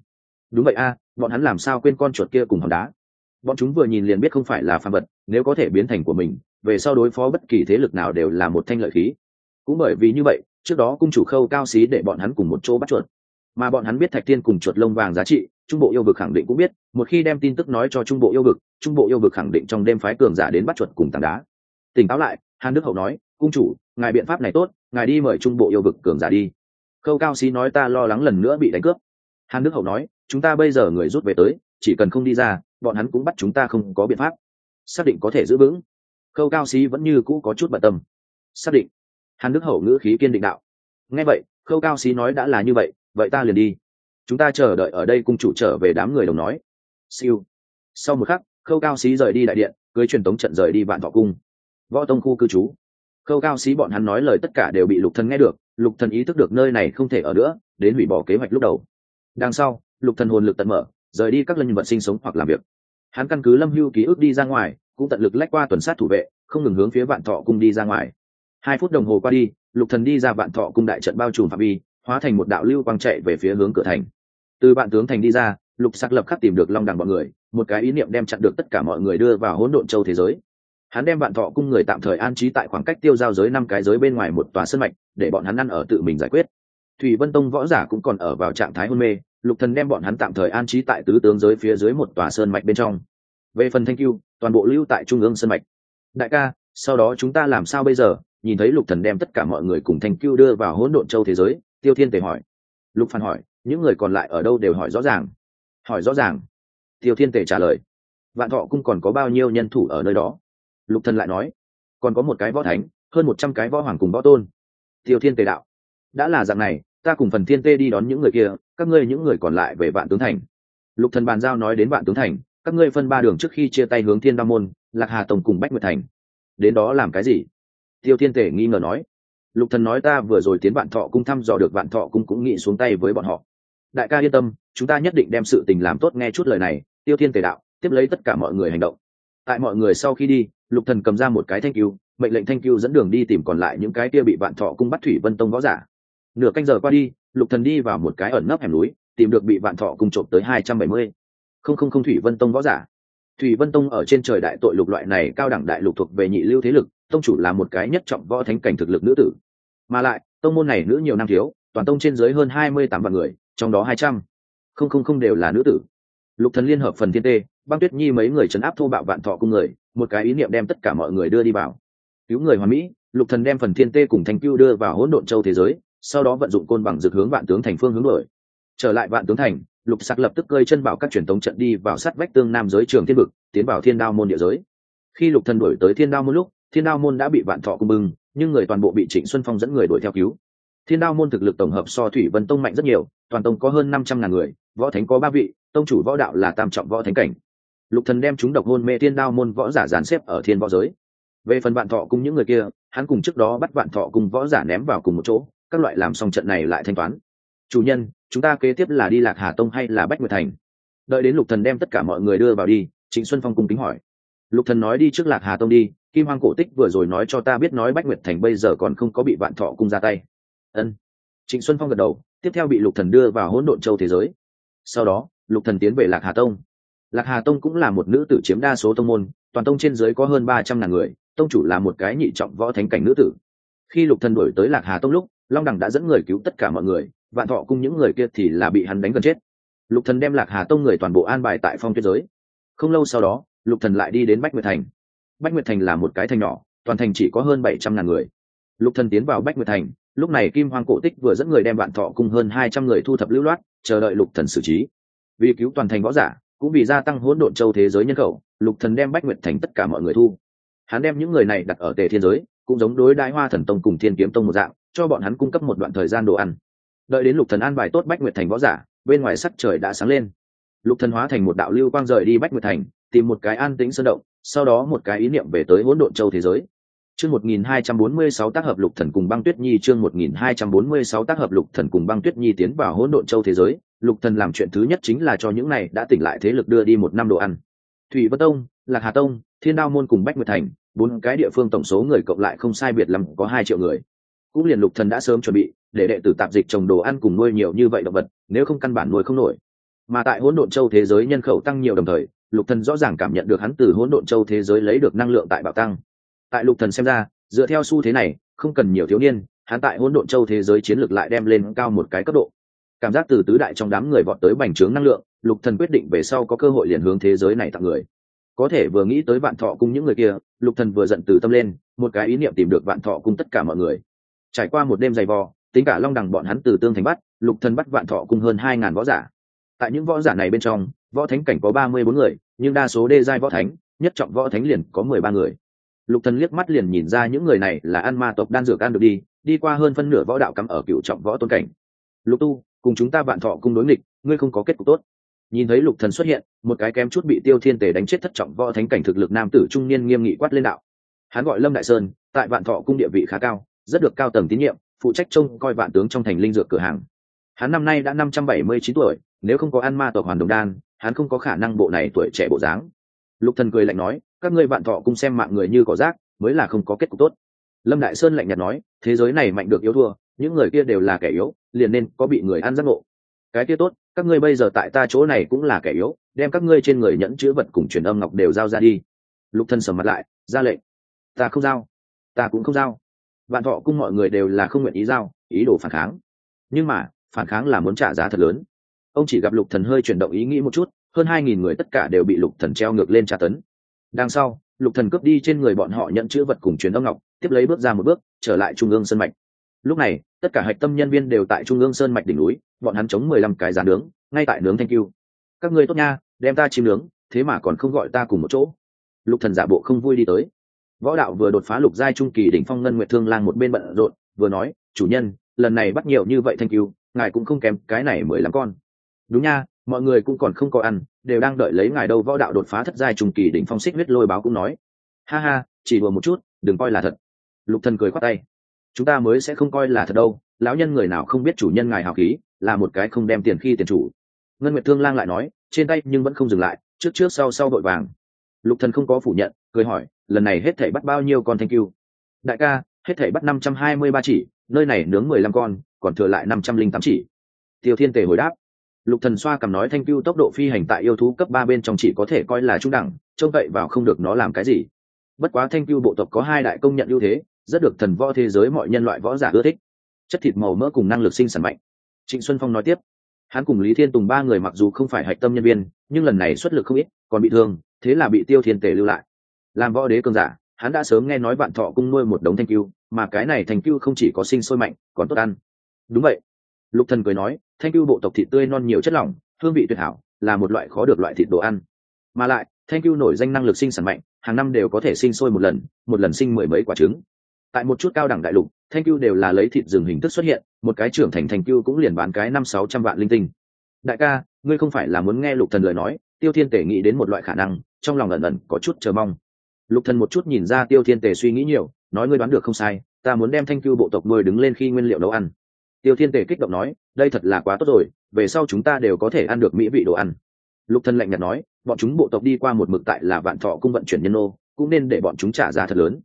Đúng vậy a bọn hắn làm sao quên con chuột kia cùng hòn đá? Bọn chúng vừa nhìn liền biết không phải là phàm vật, nếu có thể biến thành của mình, về sau đối phó bất kỳ thế lực nào đều là một thanh lợi khí. Cũng bởi vì như vậy, trước đó cung chủ khâu cao xí để bọn hắn cùng một chỗ bắt chuột. Mà bọn hắn biết thạch tiên cùng chuột lông vàng giá trị, trung bộ yêu vực khẳng định cũng biết, một khi đem tin tức nói cho trung bộ yêu vực, trung bộ yêu vực khẳng định trong đêm phái cường giả đến bắt chuột cùng tảng đá. Tỉnh táo lại, hàn đức hậu nói, cung chủ, ngài biện pháp này tốt, ngài đi mời trung bộ yêu vực cường giả đi. Khâu cao xí nói, ta lo lắng lần nữa bị đánh cướp. Hàn đức hậu nói chúng ta bây giờ người rút về tới, chỉ cần không đi ra, bọn hắn cũng bắt chúng ta không có biện pháp. Xác định có thể giữ vững. Khâu cao xí vẫn như cũ có chút bận tâm. Xác định. Hàn đức hậu ngữ khí kiên định đạo. Nghe vậy, khâu cao xí nói đã là như vậy vậy ta liền đi. Chúng ta chờ đợi ở đây cung chủ trở về đám người đồng nói. Siêu. Sau một khắc, khâu cao xí rời đi đại điện, cưới truyền tống trận rời đi vạn thọ cung. Võ tông khu cư trú. Khâu cao xí bọn hắn nói lời tất cả đều bị lục thần nghe được, lục thần ý thức được nơi này không thể ở nữa, đến hủy bỏ kế hoạch lúc đầu. Đằng sau lục thần hồn lực tận mở, rời đi các lân vật sinh sống hoặc làm việc. Hắn căn cứ lâm hưu ký ức đi ra ngoài, cũng tận lực lách qua tuần sát thủ vệ, không ngừng hướng phía vạn thọ cung đi ra ngoài. Hai phút đồng hồ qua đi, lục thần đi ra vạn thọ cung đại trận bao trùm phạm vi, hóa thành một đạo lưu quang chạy về phía hướng cửa thành. Từ vạn tướng thành đi ra, lục sắc lập khắc tìm được long đằng bọn người, một cái ý niệm đem chặn được tất cả mọi người đưa vào hỗn độn châu thế giới. Hắn đem vạn thọ cung người tạm thời an trí tại khoảng cách tiêu giao giới năm cái giới bên ngoài một tòa sân mạch, để bọn hắn ăn ở tự mình giải quyết. Thủy vân tông võ giả cũng còn ở vào trạng thái hôn mê lục thần đem bọn hắn tạm thời an trí tại tứ tướng giới phía dưới một tòa sơn mạch bên trong. Về phần thanh cưu toàn bộ lưu tại trung ương sơn mạch. Đại ca, sau đó chúng ta làm sao bây giờ? Nhìn thấy lục thần đem tất cả mọi người cùng thanh cưu đưa vào hỗn độn châu thế giới, tiêu thiên tề hỏi. Lục phan hỏi, những người còn lại ở đâu đều hỏi rõ ràng. Hỏi rõ ràng. Tiêu thiên tề trả lời. Vạn thọ cung còn có bao nhiêu nhân thủ ở nơi đó? Lục thần lại nói. Còn có một cái võ thánh, hơn một trăm cái võ hoàng cùng võ tôn. Tiêu thiên tề đạo. Đã là dạng này ta cùng phần thiên tê đi đón những người kia, các ngươi những người còn lại về vạn tướng thành. Lục thần bàn giao nói đến vạn tướng thành, các ngươi phân ba đường trước khi chia tay hướng thiên đa môn, lạc hà tổng cùng bách nguyệt thành. Đến đó làm cái gì? Tiêu thiên tể nghi ngờ nói. Lục thần nói ta vừa rồi tiến vạn thọ cung thăm dò được vạn thọ cung cũng nghĩ xuống tay với bọn họ. Đại ca yên tâm, chúng ta nhất định đem sự tình làm tốt nghe chút lời này, tiêu thiên tể đạo, tiếp lấy tất cả mọi người hành động. Tại mọi người sau khi đi, lục thần cầm ra một cái thanh cứu, mệnh lệnh thanh cứu dẫn đường đi tìm còn lại những cái kia bị vạn thọ cung bắt thủy vân tông võ giả nửa canh giờ qua đi, lục thần đi vào một cái ẩn nấp hẻm núi, tìm được bị vạn thọ cung trộm tới hai trăm bảy mươi. Không không không thủy vân tông võ giả. Thủy vân tông ở trên trời đại tội lục loại này cao đẳng đại lục thuộc về nhị lưu thế lực, tông chủ là một cái nhất trọng võ thánh cảnh thực lực nữ tử. Mà lại, tông môn này nữ nhiều năm thiếu, toàn tông trên dưới hơn hai mươi tám vạn người, trong đó hai trăm. Không không không đều là nữ tử. Lục thần liên hợp phần thiên tê, băng tuyết nhi mấy người chấn áp thô bạo vạn thọ cung người, một cái ý niệm đem tất cả mọi người đưa đi vào. Cứu người hoàn mỹ, lục thần đem phần thiên tê cùng thanh cưu đưa vào hỗn độn châu thế giới sau đó vận dụng côn bằng dược hướng vạn tướng thành phương hướng đổi. Trở lại vạn tướng thành, lục sắc lập tức cơi chân bảo các truyền tống trận đi vào sát vách tương nam giới trường thiên vực, tiến vào thiên đao môn địa giới. Khi lục thần đuổi tới thiên đao môn lúc, thiên đao môn đã bị vạn thọ cung bưng, nhưng người toàn bộ bị trịnh xuân phong dẫn người đuổi theo cứu. Thiên đao môn thực lực tổng hợp so thủy vân tông mạnh rất nhiều, toàn tông có hơn năm trăm ngàn người, võ thánh có ba vị, tông chủ võ đạo là tam trọng võ thánh cảnh. Lục thần đem chúng độc hôn mê thiên đao môn võ giả dàn xếp ở thiên võ giới. Về phần vạn thọ cung những người kia, hắn cùng trước đó bắt vạn thọ cùng võ giả ném vào cùng một chỗ các loại làm xong trận này lại thanh toán. Chủ nhân, chúng ta kế tiếp là đi lạc hà tông hay là bách nguyệt thành? Đợi đến lục thần đem tất cả mọi người đưa vào đi, trịnh xuân phong cung kính hỏi. Lục thần nói đi trước lạc hà tông đi, kim hoàng cổ tích vừa rồi nói cho ta biết nói bách nguyệt thành bây giờ còn không có bị vạn thọ cung ra tay. Ân. Trịnh xuân phong gật đầu, tiếp theo bị lục thần đưa vào hỗn độn châu thế giới. Sau đó, lục thần tiến về lạc hà tông. Lạc hà tông cũng là một nữ tử chiếm đa số tông môn, toàn tông trên dưới có hơn ba trăm ngàn người, tông chủ là một cái nhị trọng võ thánh cảnh nữ tử. Khi lục thần đổi tới lạc hà tông lúc long đẳng đã dẫn người cứu tất cả mọi người, vạn thọ cùng những người kia thì là bị hắn đánh gần chết. Lục thần đem lạc hà tông người toàn bộ an bài tại phong tuyết giới. Không lâu sau đó, lục thần lại đi đến bách nguyệt thành. Bách nguyệt thành là một cái thành nhỏ, toàn thành chỉ có hơn bảy trăm ngàn người. Lục thần tiến vào bách nguyệt thành, lúc này kim hoang cổ tích vừa dẫn người đem vạn thọ cùng hơn hai trăm người thu thập lưu loát, chờ đợi lục thần xử trí. Vì cứu toàn thành võ giả, cũng vì gia tăng hỗn độn châu thế giới nhân khẩu, lục thần đem bách nguyệt thành tất cả mọi người thu. Hắn đem những người này đặt ở tề thiên giới, cũng giống đối đại hoa thần tông cùng thiên kiếm tông một dạng cho bọn hắn cung cấp một đoạn thời gian đồ ăn. Đợi đến lục thần an bài tốt bách nguyệt thành võ giả, bên ngoài sắc trời đã sáng lên. Lục thần hóa thành một đạo lưu quang rời đi bách nguyệt thành, tìm một cái an tĩnh sơn động, sau đó một cái ý niệm về tới hỗn độn châu thế giới. Chương 1246 tác hợp lục thần cùng băng tuyết nhi, chương 1246 tác hợp lục thần cùng băng tuyết nhi tiến vào hỗn độn châu thế giới, lục thần làm chuyện thứ nhất chính là cho những này đã tỉnh lại thế lực đưa đi một năm đồ ăn. Thủy vân tông, lạc hà tông, thiên đao môn cùng bách nguyệt thành, bốn cái địa phương tổng số người cộng lại không sai biệt lắm, có hai triệu người cũng liền lục thần đã sớm chuẩn bị, để đệ tử tạp dịch trồng đồ ăn cùng nuôi nhiều như vậy động vật, nếu không căn bản nuôi không nổi. Mà tại hỗn độn châu thế giới nhân khẩu tăng nhiều đồng thời, lục thần rõ ràng cảm nhận được hắn từ hỗn độn châu thế giới lấy được năng lượng tại bảo tăng. Tại lục thần xem ra, dựa theo xu thế này, không cần nhiều thiếu niên, hắn tại hỗn độn châu thế giới chiến lược lại đem lên cao một cái cấp độ. Cảm giác từ tứ đại trong đám người vọt tới bành trướng năng lượng, lục thần quyết định về sau có cơ hội liền hướng thế giới này tặng người. Có thể vừa nghĩ tới vạn thọ cùng những người kia, lục thần vừa giận từ tâm lên, một cái ý niệm tìm được vạn thọ cùng tất cả mọi người trải qua một đêm dày vò, tính cả long đằng bọn hắn từ tương thành bắt lục thần bắt vạn thọ cùng hơn hai ngàn võ giả. Tại những võ giả này bên trong, võ thánh cảnh có ba mươi bốn người, nhưng đa số đê giai võ thánh, nhất trọng võ thánh liền có mười ba người. Lục thần liếc mắt liền nhìn ra những người này là ăn ma tộc đan dược ăn được đi đi qua hơn phân nửa võ đạo cắm ở cựu trọng võ tôn cảnh. Lục tu, cùng chúng ta vạn thọ cùng đối nghịch, ngươi không có kết cục tốt. Nhìn thấy lục thần xuất hiện, một cái kém chút bị tiêu thiên tề đánh chết thất trọng võ thánh cảnh thực lực nam tử trung niên nghiêm nghị quát lên đạo. Hắn gọi lâm đại sơn, tại vạn thọ cung địa vị khá cao rất được cao tầng tín nhiệm, phụ trách trông coi vạn tướng trong thành linh dược cửa hàng. Hắn năm nay đã năm trăm bảy mươi chín tuổi, nếu không có ăn ma tộc hoàn đồng đan, hắn không có khả năng bộ này tuổi trẻ bộ dáng. Lục thần cười lạnh nói, các ngươi vạn thọ cùng xem mạng người như cỏ rác, mới là không có kết cục tốt. Lâm đại sơn lạnh nhạt nói, thế giới này mạnh được yếu thua, những người kia đều là kẻ yếu, liền nên có bị người ăn giác ngộ. Cái kia tốt, các ngươi bây giờ tại ta chỗ này cũng là kẻ yếu, đem các ngươi trên người nhẫn chữ vật cùng truyền âm ngọc đều giao ra đi. Lục thân sầm mặt lại, ra lệnh, ta không giao, ta cũng không giao vạn thọ cung mọi người đều là không nguyện ý giao, ý đồ phản kháng. Nhưng mà, phản kháng là muốn trả giá thật lớn. Ông chỉ gặp lục thần hơi chuyển động ý nghĩ một chút, hơn hai nghìn người tất cả đều bị lục thần treo ngược lên tra tấn. Đằng sau, lục thần cướp đi trên người bọn họ nhận chữ vật cùng truyền âm ngọc, tiếp lấy bước ra một bước, trở lại trung ương sân mạch. Lúc này, tất cả hạch tâm nhân viên đều tại trung ương sơn mạch đỉnh núi, bọn hắn chống mười lăm cái giàn nướng, ngay tại nướng thanh cưu các ngươi tốt nha, đem ta chim nướng, thế mà còn không gọi ta cùng một chỗ. Lục thần giả bộ không vui đi tới võ đạo vừa đột phá lục giai trung kỳ đỉnh phong ngân nguyệt thương lang một bên bận rộn, vừa nói, chủ nhân, lần này bắt nhiều như vậy thanh cưu ngài cũng không kém cái này mười lăm con. Đúng nha, mọi người cũng còn không có ăn, đều đang đợi lấy ngài đâu. Võ đạo đột phá thất giai trung kỳ đỉnh phong xích huyết lôi báo cũng nói. Ha ha, chỉ đùa một chút, đừng coi là thật. Lục thần cười khoát tay. Chúng ta mới sẽ không coi là thật đâu, lão nhân người nào không biết chủ nhân ngài hào khí, là một cái không đem tiền khi tiền chủ. Ngân nguyệt thương lang lại nói, trên tay nhưng vẫn không dừng lại, trước trước sau sau đội vàng. Lục thần không có phủ nhận, cười hỏi lần này hết thảy bắt bao nhiêu con thanh cưu đại ca, hết thảy bắt năm trăm hai mươi ba chỉ, nơi này nướng mười lăm con, còn thừa lại năm trăm linh tám chỉ. Tiêu thiên tề hồi đáp. Lục thần xoa cầm nói thanh cưu tốc độ phi hành tại yêu thú cấp ba bên trong chỉ có thể coi là trung đẳng, trông cậy vào không được nó làm cái gì. Bất quá thanh cưu bộ tộc có hai đại công nhận ưu thế, rất được thần võ thế giới mọi nhân loại võ giả ưa thích. Chất thịt màu mỡ cùng năng lực sinh sản mạnh. Trịnh xuân phong nói tiếp. Hắn cùng lý thiên tùng ba người mặc dù không phải hạch tâm nhân viên, nhưng lần này xuất lực không ít, còn bị thương, thế là bị tiêu thiên tề lưu lại làm võ đế cường giả, hắn đã sớm nghe nói vạn thọ cung nuôi một đống thanh cưu mà cái này thanh cưu không chỉ có sinh sôi mạnh, còn tốt ăn. Đúng vậy. Lục thần cười nói, thanh cưu bộ tộc thịt tươi non nhiều chất lỏng, hương vị tuyệt hảo, là một loại khó được loại thịt đồ ăn. Mà lại, thanh cưu nổi danh năng lực sinh sản mạnh, hàng năm đều có thể sinh sôi một lần một lần sinh mười mấy quả trứng. Tại một chút cao đẳng đại lục, thanh cưu đều là lấy thịt rừng hình thức xuất hiện, một cái trưởng thành thanh cưu cũng liền bán cái năm sáu trăm vạn linh tinh. Đại ca, ngươi không phải là muốn nghe lục thần lời nói, tiêu thiên tể nghĩ đến một loại khả năng, trong lòng ẩn ẩn có chút chờ mong lục thần một chút nhìn ra tiêu thiên Tề suy nghĩ nhiều, nói ngươi đoán được không sai, ta muốn đem thanh cưu bộ tộc nuôi đứng lên khi nguyên liệu nấu ăn. Tiêu thiên Tề kích động nói, đây thật là quá tốt rồi, về sau chúng ta đều có thể ăn được mỹ vị đồ ăn. Lục thần lạnh nhạt nói, bọn chúng bộ tộc đi qua một mực tại là vạn thọ cung vận chuyển nhân ô cũng nên để bọn chúng trả giá thật lớn.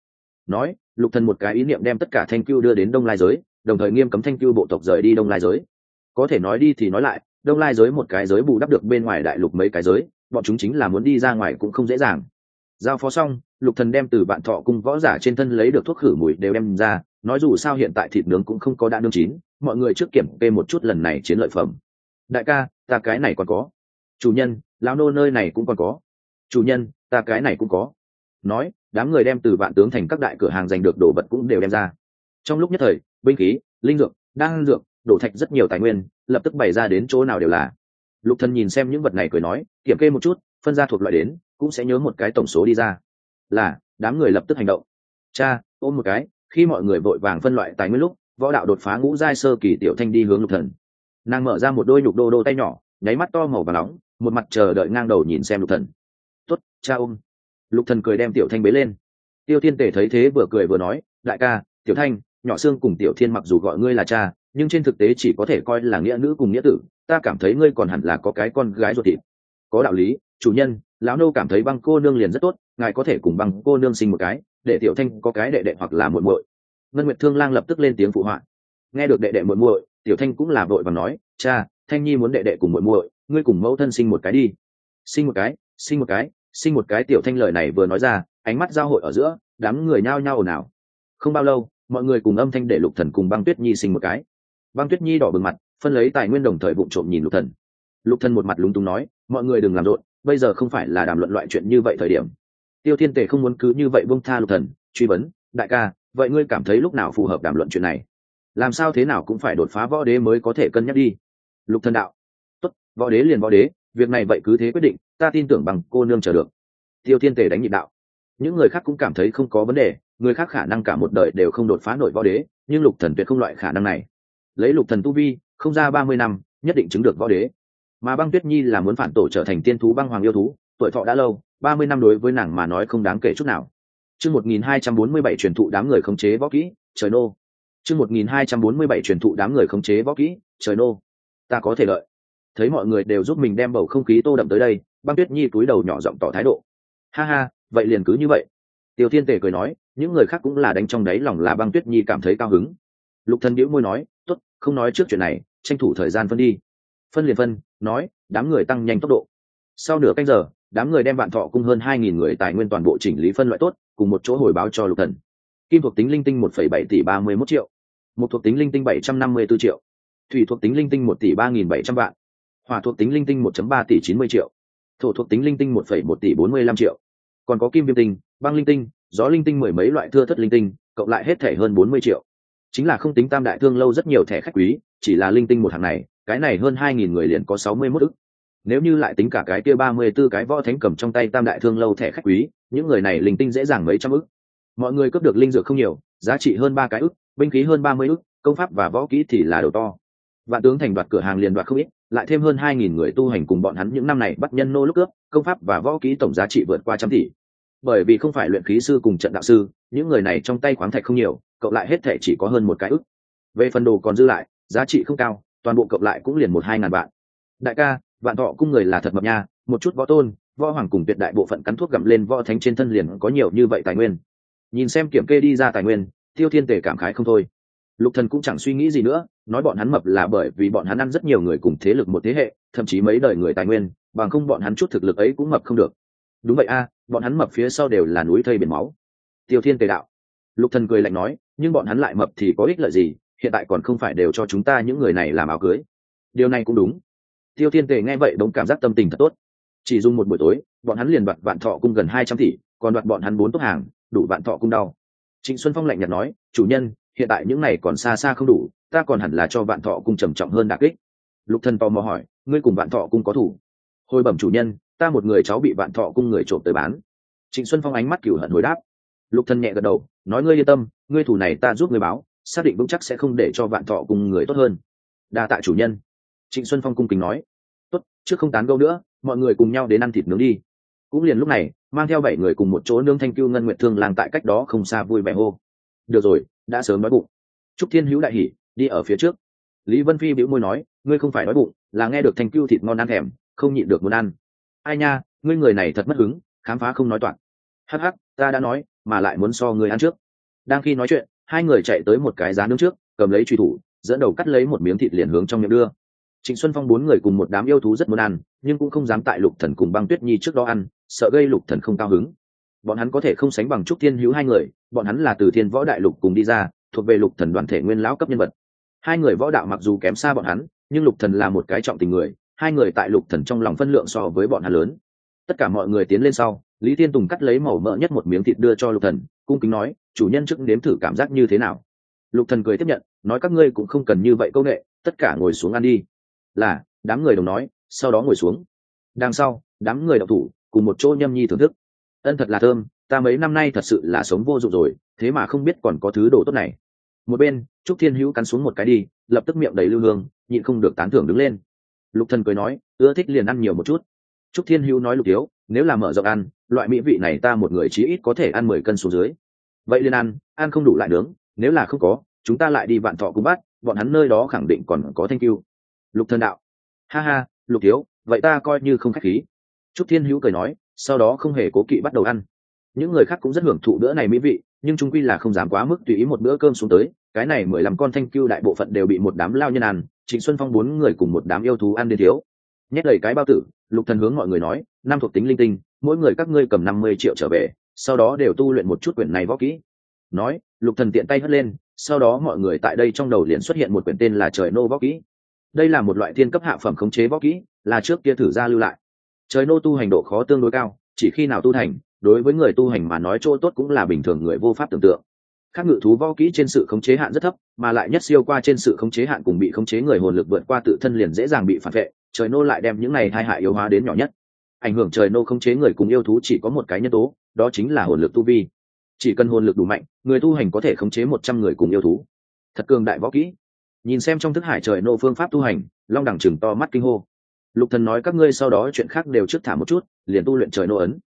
Nói, lục thần một cái ý niệm đem tất cả thanh cưu đưa đến đông lai giới, đồng thời nghiêm cấm thanh cưu bộ tộc rời đi đông lai giới. Có thể nói đi thì nói lại, đông lai giới một cái giới bù đắp được bên ngoài đại lục mấy cái giới, bọn chúng chính là muốn đi ra ngoài cũng không dễ dàng giao phó xong, lục thần đem từ vạn thọ cung võ giả trên thân lấy được thuốc khử mùi đều đem ra, nói dù sao hiện tại thịt nướng cũng không có đã nướng chín, mọi người trước kiểm kê một chút lần này chiến lợi phẩm. Đại ca, ta cái này còn có. Chủ nhân, lão nô nơi này cũng còn có. Chủ nhân, ta cái này cũng có. Nói, đám người đem từ vạn tướng thành các đại cửa hàng giành được đồ vật cũng đều đem ra. Trong lúc nhất thời, binh khí, linh dược, đan dược, đổ thạch rất nhiều tài nguyên, lập tức bày ra đến chỗ nào đều là. Lục thần nhìn xem những vật này cười nói, kiểm kê một chút, phân ra thuộc loại đến cũng sẽ nhớ một cái tổng số đi ra. Là, đám người lập tức hành động. Cha, ôm một cái, khi mọi người vội vàng phân loại tài nguyên lúc, võ đạo đột phá ngũ giai sơ kỳ tiểu thanh đi hướng lục thần. Nàng mở ra một đôi nhục đô đô tay nhỏ, nháy mắt to màu và nóng, một mặt chờ đợi ngang đầu nhìn xem lục thần. Tuất cha ôm. Lục thần cười đem tiểu thanh bế lên. Tiêu thiên tể thấy thế vừa cười vừa nói, đại ca, tiểu thanh, nhỏ xương cùng tiểu thiên mặc dù gọi ngươi là cha, nhưng trên thực tế chỉ có thể coi là nghĩa nữ cùng nghĩa tử, ta cảm thấy ngươi còn hẳn là có cái con gái ruột thịt. Có đạo lý, chủ nhân lão nô cảm thấy băng cô nương liền rất tốt, ngài có thể cùng băng cô nương sinh một cái, để tiểu thanh có cái đệ đệ hoặc là muội muội. Ngân nguyệt thương lang lập tức lên tiếng phụ họa. Nghe được đệ đệ muội muội, tiểu thanh cũng là vội và nói, cha, thanh nhi muốn đệ đệ cùng muội muội, ngươi cùng mẫu thân sinh một cái đi. Sinh một cái, sinh một cái, sinh một cái, tiểu thanh lời này vừa nói ra, ánh mắt giao hội ở giữa, đám người nhao nhao ồn ào. Không bao lâu, mọi người cùng âm thanh để lục thần cùng băng tuyết nhi sinh một cái. Băng tuyết nhi đỏ bừng mặt, phân lấy tài nguyên đồng thời vụng trộm nhìn lục thần. Lục thần một mặt lúng túng nói, mọi người đừng làm rộn bây giờ không phải là đàm luận loại chuyện như vậy thời điểm. Tiêu thiên tề không muốn cứ như vậy buông tha lục thần, truy vấn, đại ca, vậy ngươi cảm thấy lúc nào phù hợp đàm luận chuyện này? Làm sao thế nào cũng phải đột phá võ đế mới có thể cân nhắc đi? Lục thần đạo, tốt, võ đế liền võ đế, việc này vậy cứ thế quyết định, ta tin tưởng bằng cô nương chờ được. Tiêu thiên tề đánh nhịp đạo, những người khác cũng cảm thấy không có vấn đề, người khác khả năng cả một đời đều không đột phá nổi võ đế, nhưng lục thần tuyệt không loại khả năng này. Lấy lục thần tu vi, không ra ba mươi năm, nhất định chứng được võ đế mà băng tuyết nhi là muốn phản tổ trở thành tiên thú băng hoàng yêu thú, tuổi thọ đã lâu, ba mươi năm đối với nàng mà nói không đáng kể chút nào. Chương một nghìn hai trăm bốn mươi bảy truyền thụ đám người khống chế võ kỹ, trời nô. Chương một nghìn hai trăm bốn mươi bảy truyền thụ đám người khống chế võ kỹ, trời nô. Ta có thể lợi thấy mọi người đều giúp mình đem bầu không khí tô đậm tới đây, băng tuyết nhi cúi đầu nhỏ giọng tỏ thái độ. Ha ha, vậy liền cứ như vậy. Tiêu thiên tề cười nói, những người khác cũng là đánh trong đáy lòng là băng tuyết nhi cảm thấy cao hứng. Lục thần bĩu môi nói, tốt, không nói trước chuyện này, tranh thủ thời gian phân đi. Phân liền phân nói, đám người tăng nhanh tốc độ. Sau nửa canh giờ, đám người đem vạn thọ cung hơn hai nghìn người tài nguyên toàn bộ chỉnh lý phân loại tốt, cùng một chỗ hồi báo cho lục thần. Kim thuộc tính linh tinh một phẩy bảy tỷ ba mươi mốt triệu một thuộc tính linh tinh bảy trăm năm mươi 754 triệu, thủy thuộc tính linh tinh một tỷ ba nghìn bảy trăm vạn, hỏa thuộc tính linh tinh một ba tỷ chín mươi triệu, thổ thuộc tính linh tinh một phẩy một tỷ bốn mươi lăm triệu. Còn có kim viêm tinh, băng linh tinh, gió linh tinh mười mấy loại thưa thất linh tinh, cộng lại hết thể hơn bốn mươi triệu. Chính là không tính tam đại thương lâu rất nhiều thẻ khách quý, chỉ là linh tinh một hàng này cái này hơn hai nghìn người liền có sáu mươi mốt ức. Nếu như lại tính cả cái kia ba mươi b ố cái võ thánh cầm trong tay tam đại thương lâu thẻ khách quý, những người này linh tinh dễ dàng mấy trăm ức. Mọi người cướp được linh dược không nhiều, giá trị hơn ba cái ức, binh khí hơn ba mươi ức, công pháp và võ kỹ thì là đồ to. Vạn tướng thành đoạt cửa hàng liền đoạt không ít, lại thêm hơn hai nghìn người tu hành cùng bọn hắn những năm này bắt nhân nô lúc cướp, công pháp và võ kỹ tổng giá trị vượt qua trăm tỷ. Bởi vì không phải luyện khí sư cùng trận đạo sư, những người này trong tay khoáng thạch không nhiều, cộng lại hết thể chỉ có hơn một cái ức. Về phần đồ còn dư lại, giá trị không cao toàn bộ cộng lại cũng liền một hai ngàn vạn. Đại ca, vạn thọ cung người là thật mập nha, một chút võ tôn, võ hoàng cùng tuyệt đại bộ phận cắn thuốc gặm lên võ thánh trên thân liền có nhiều như vậy tài nguyên. Nhìn xem kiểm kê đi ra tài nguyên, tiêu thiên tề cảm khái không thôi. Lục thần cũng chẳng suy nghĩ gì nữa, nói bọn hắn mập là bởi vì bọn hắn ăn rất nhiều người cùng thế lực một thế hệ, thậm chí mấy đời người tài nguyên, bằng không bọn hắn chút thực lực ấy cũng mập không được. Đúng vậy a, bọn hắn mập phía sau đều là núi thây biển máu. Tiêu thiên tề đạo. Lục thần cười lạnh nói, nhưng bọn hắn lại mập thì có ích lợi gì? Hiện tại còn không phải đều cho chúng ta những người này làm áo cưới. Điều này cũng đúng. Tiêu thiên tề nghe vậy đống cảm giác tâm tình thật tốt. Chỉ dùng một buổi tối, bọn hắn liền đoạt vạn thọ cung gần hai trăm tỷ, còn đoạt bọn hắn bốn tốt hàng, đủ vạn thọ cung đau. Trịnh xuân phong lạnh nhạt nói, chủ nhân, hiện tại những này còn xa xa không đủ, ta còn hẳn là cho vạn thọ cung trầm trọng hơn đà kích. Lục thần tò mò hỏi, ngươi cùng vạn thọ cung có thủ? Hồi bẩm chủ nhân, ta một người cháu bị vạn thọ cung người trộm tới bán. Trịnh xuân phong ánh mắt cửu hận hồi đáp. Lục thần nhẹ gật đầu, nói ngươi yên tâm, ngươi thủ này ta giúp ngươi báo xác định vững chắc sẽ không để cho vạn thọ cùng người tốt hơn. Đa tạ chủ nhân. Trịnh xuân phong cung kính nói. Tốt, trước không tán gẫu nữa, mọi người cùng nhau đến ăn thịt nướng đi. Cũng liền lúc này, mang theo bảy người cùng một chỗ nương thanh cưu ngân nguyện thương làng tại cách đó không xa vui vẻ hô. Được rồi, đã sớm nói bụng. Trúc thiên hữu đại hỉ đi ở phía trước. Lý vân phi bĩu môi nói, ngươi không phải nói bụng, là nghe được thanh cưu thịt ngon ăn thèm, không nhịn được muốn ăn. Ai nha, ngươi người này thật mất hứng, khám phá không nói toạc. Hắc hắc, ta đã nói, mà lại muốn so người ăn trước. Đang khi nói chuyện hai người chạy tới một cái giá nướng trước, cầm lấy truy thủ, dẫn đầu cắt lấy một miếng thịt liền hướng trong miệng đưa. Trịnh xuân phong bốn người cùng một đám yêu thú rất muốn ăn, nhưng cũng không dám tại lục thần cùng băng tuyết nhi trước đó ăn, sợ gây lục thần không cao hứng. Bọn hắn có thể không sánh bằng trúc thiên hữu hai người, bọn hắn là từ thiên võ đại lục cùng đi ra, thuộc về lục thần đoàn thể nguyên lão cấp nhân vật. Hai người võ đạo mặc dù kém xa bọn hắn, nhưng lục thần là một cái trọng tình người, hai người tại lục thần trong lòng phân lượng so với bọn hắn lớn. Tất cả mọi người tiến lên sau lý thiên tùng cắt lấy màu mỡ nhất một miếng thịt đưa cho lục thần, cung kính nói, chủ nhân trước nếm thử cảm giác như thế nào? Lục thần cười tiếp nhận, nói, các ngươi cũng không cần như vậy công nghệ tất cả ngồi xuống ăn đi. Là, đám người đồng nói, sau đó ngồi xuống. Đằng sau, đám người đọc thủ, cùng một chỗ nhâm nhi thưởng thức. Ân thật là thơm, ta mấy năm nay thật sự là sống vô dụng rồi, thế mà không biết còn có thứ đồ tốt này. Một bên, trúc thiên hữu cắn xuống một cái đi, lập tức miệng đầy lưu hương, nhịn không được tán thưởng đứng lên. Lục thần cười nói, ưa thích liền ăn nhiều một chút. Trúc thiên hữu nói, lục thiếu, nếu là mở rộng ăn loại mỹ vị này ta một người chí ít có thể ăn mười cân xuống dưới. Vậy liền ăn ăn không đủ lại nướng, nếu là không có, chúng ta lại đi vạn thọ cung bắt, bọn hắn nơi đó khẳng định còn có thanh cứu lục thần đạo. Ha ha, lục thiếu, vậy ta coi như không khách khí. Trúc thiên hữu cười nói, sau đó không hề cố kỵ bắt đầu ăn. Những người khác cũng rất hưởng thụ bữa này mỹ vị, nhưng chúng quy là không dám quá mức tùy ý một bữa cơm xuống tới. Cái này mười lăm con thanh cưu đại bộ phận đều bị một đám lao nhân ăn, trịnh xuân phong bốn người cùng một đám yêu thú ăn đến thiếu. Nhét đầy cái bao tử, lục thần hướng mọi người nói, năm thuộc tính linh tinh mỗi người các ngươi cầm năm mươi triệu trở về, sau đó đều tu luyện một chút quyển này võ kỹ. Nói, lục thần tiện tay hất lên, sau đó mọi người tại đây trong đầu liền xuất hiện một quyển tên là trời nô võ kỹ. Đây là một loại thiên cấp hạ phẩm khống chế võ kỹ, là trước kia thử ra lưu lại. Trời nô tu hành độ khó tương đối cao, chỉ khi nào tu thành, đối với người tu hành mà nói chỗ tốt cũng là bình thường người vô pháp tưởng tượng. Các ngự thú võ kỹ trên sự khống chế hạn rất thấp, mà lại nhất siêu qua trên sự khống chế hạn cùng bị khống chế người hồn lực vượt qua tự thân liền dễ dàng bị phản vệ, trời nô lại đem những này hai hại yếu hóa đến nhỏ nhất ảnh hưởng trời nô không chế người cùng yêu thú chỉ có một cái nhân tố, đó chính là hồn lực tu vi. Chỉ cần hồn lực đủ mạnh, người tu hành có thể khống chế một trăm người cùng yêu thú. Thật cường đại võ kỹ. Nhìn xem trong thức hải trời nô phương pháp tu hành, long đẳng chừng to mắt kinh hô. Lục thần nói các ngươi sau đó chuyện khác đều trước thả một chút, liền tu luyện trời nô ấn.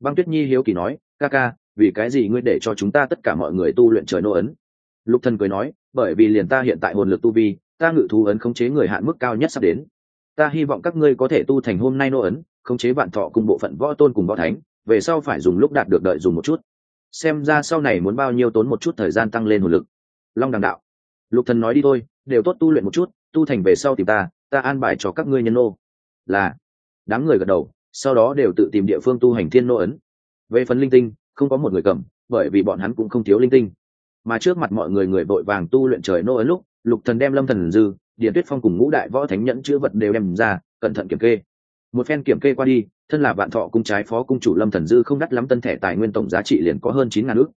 Băng tuyết nhi hiếu kỳ nói, ca ca, vì cái gì ngươi để cho chúng ta tất cả mọi người tu luyện trời nô ấn? Lục thần cười nói, bởi vì liền ta hiện tại hồn lực tu vi, ta ngự thú ấn khống chế người hạn mức cao nhất sắp đến. Ta hy vọng các ngươi có thể tu thành hôm nay nô ấn khống chế vạn thọ cùng bộ phận võ tôn cùng võ thánh, về sau phải dùng lúc đạt được đợi dùng một chút. Xem ra sau này muốn bao nhiêu tốn một chút thời gian tăng lên hồn lực. Long đằng đạo, lục thần nói đi thôi, đều tốt tu luyện một chút, tu thành về sau tìm ta ta an bài cho các ngươi nhân nô. Là, đám người gật đầu, sau đó đều tự tìm địa phương tu hành thiên nô ấn. Về phần linh tinh, không có một người cầm, bởi vì bọn hắn cũng không thiếu linh tinh. Mà trước mặt mọi người người vội vàng tu luyện trời nô ấn lúc, lục thần đem lâm thần dư, điện tuyết phong cùng ngũ đại võ thánh nhẫn chữ vật đều đem ra, cẩn thận kiểm kê một phen kiểm kê qua đi, thân là vạn thọ cung trái phó cung chủ lâm thần dư không đắt lắm tân thẻ tài nguyên tổng giá trị liền có hơn chín ngàn ước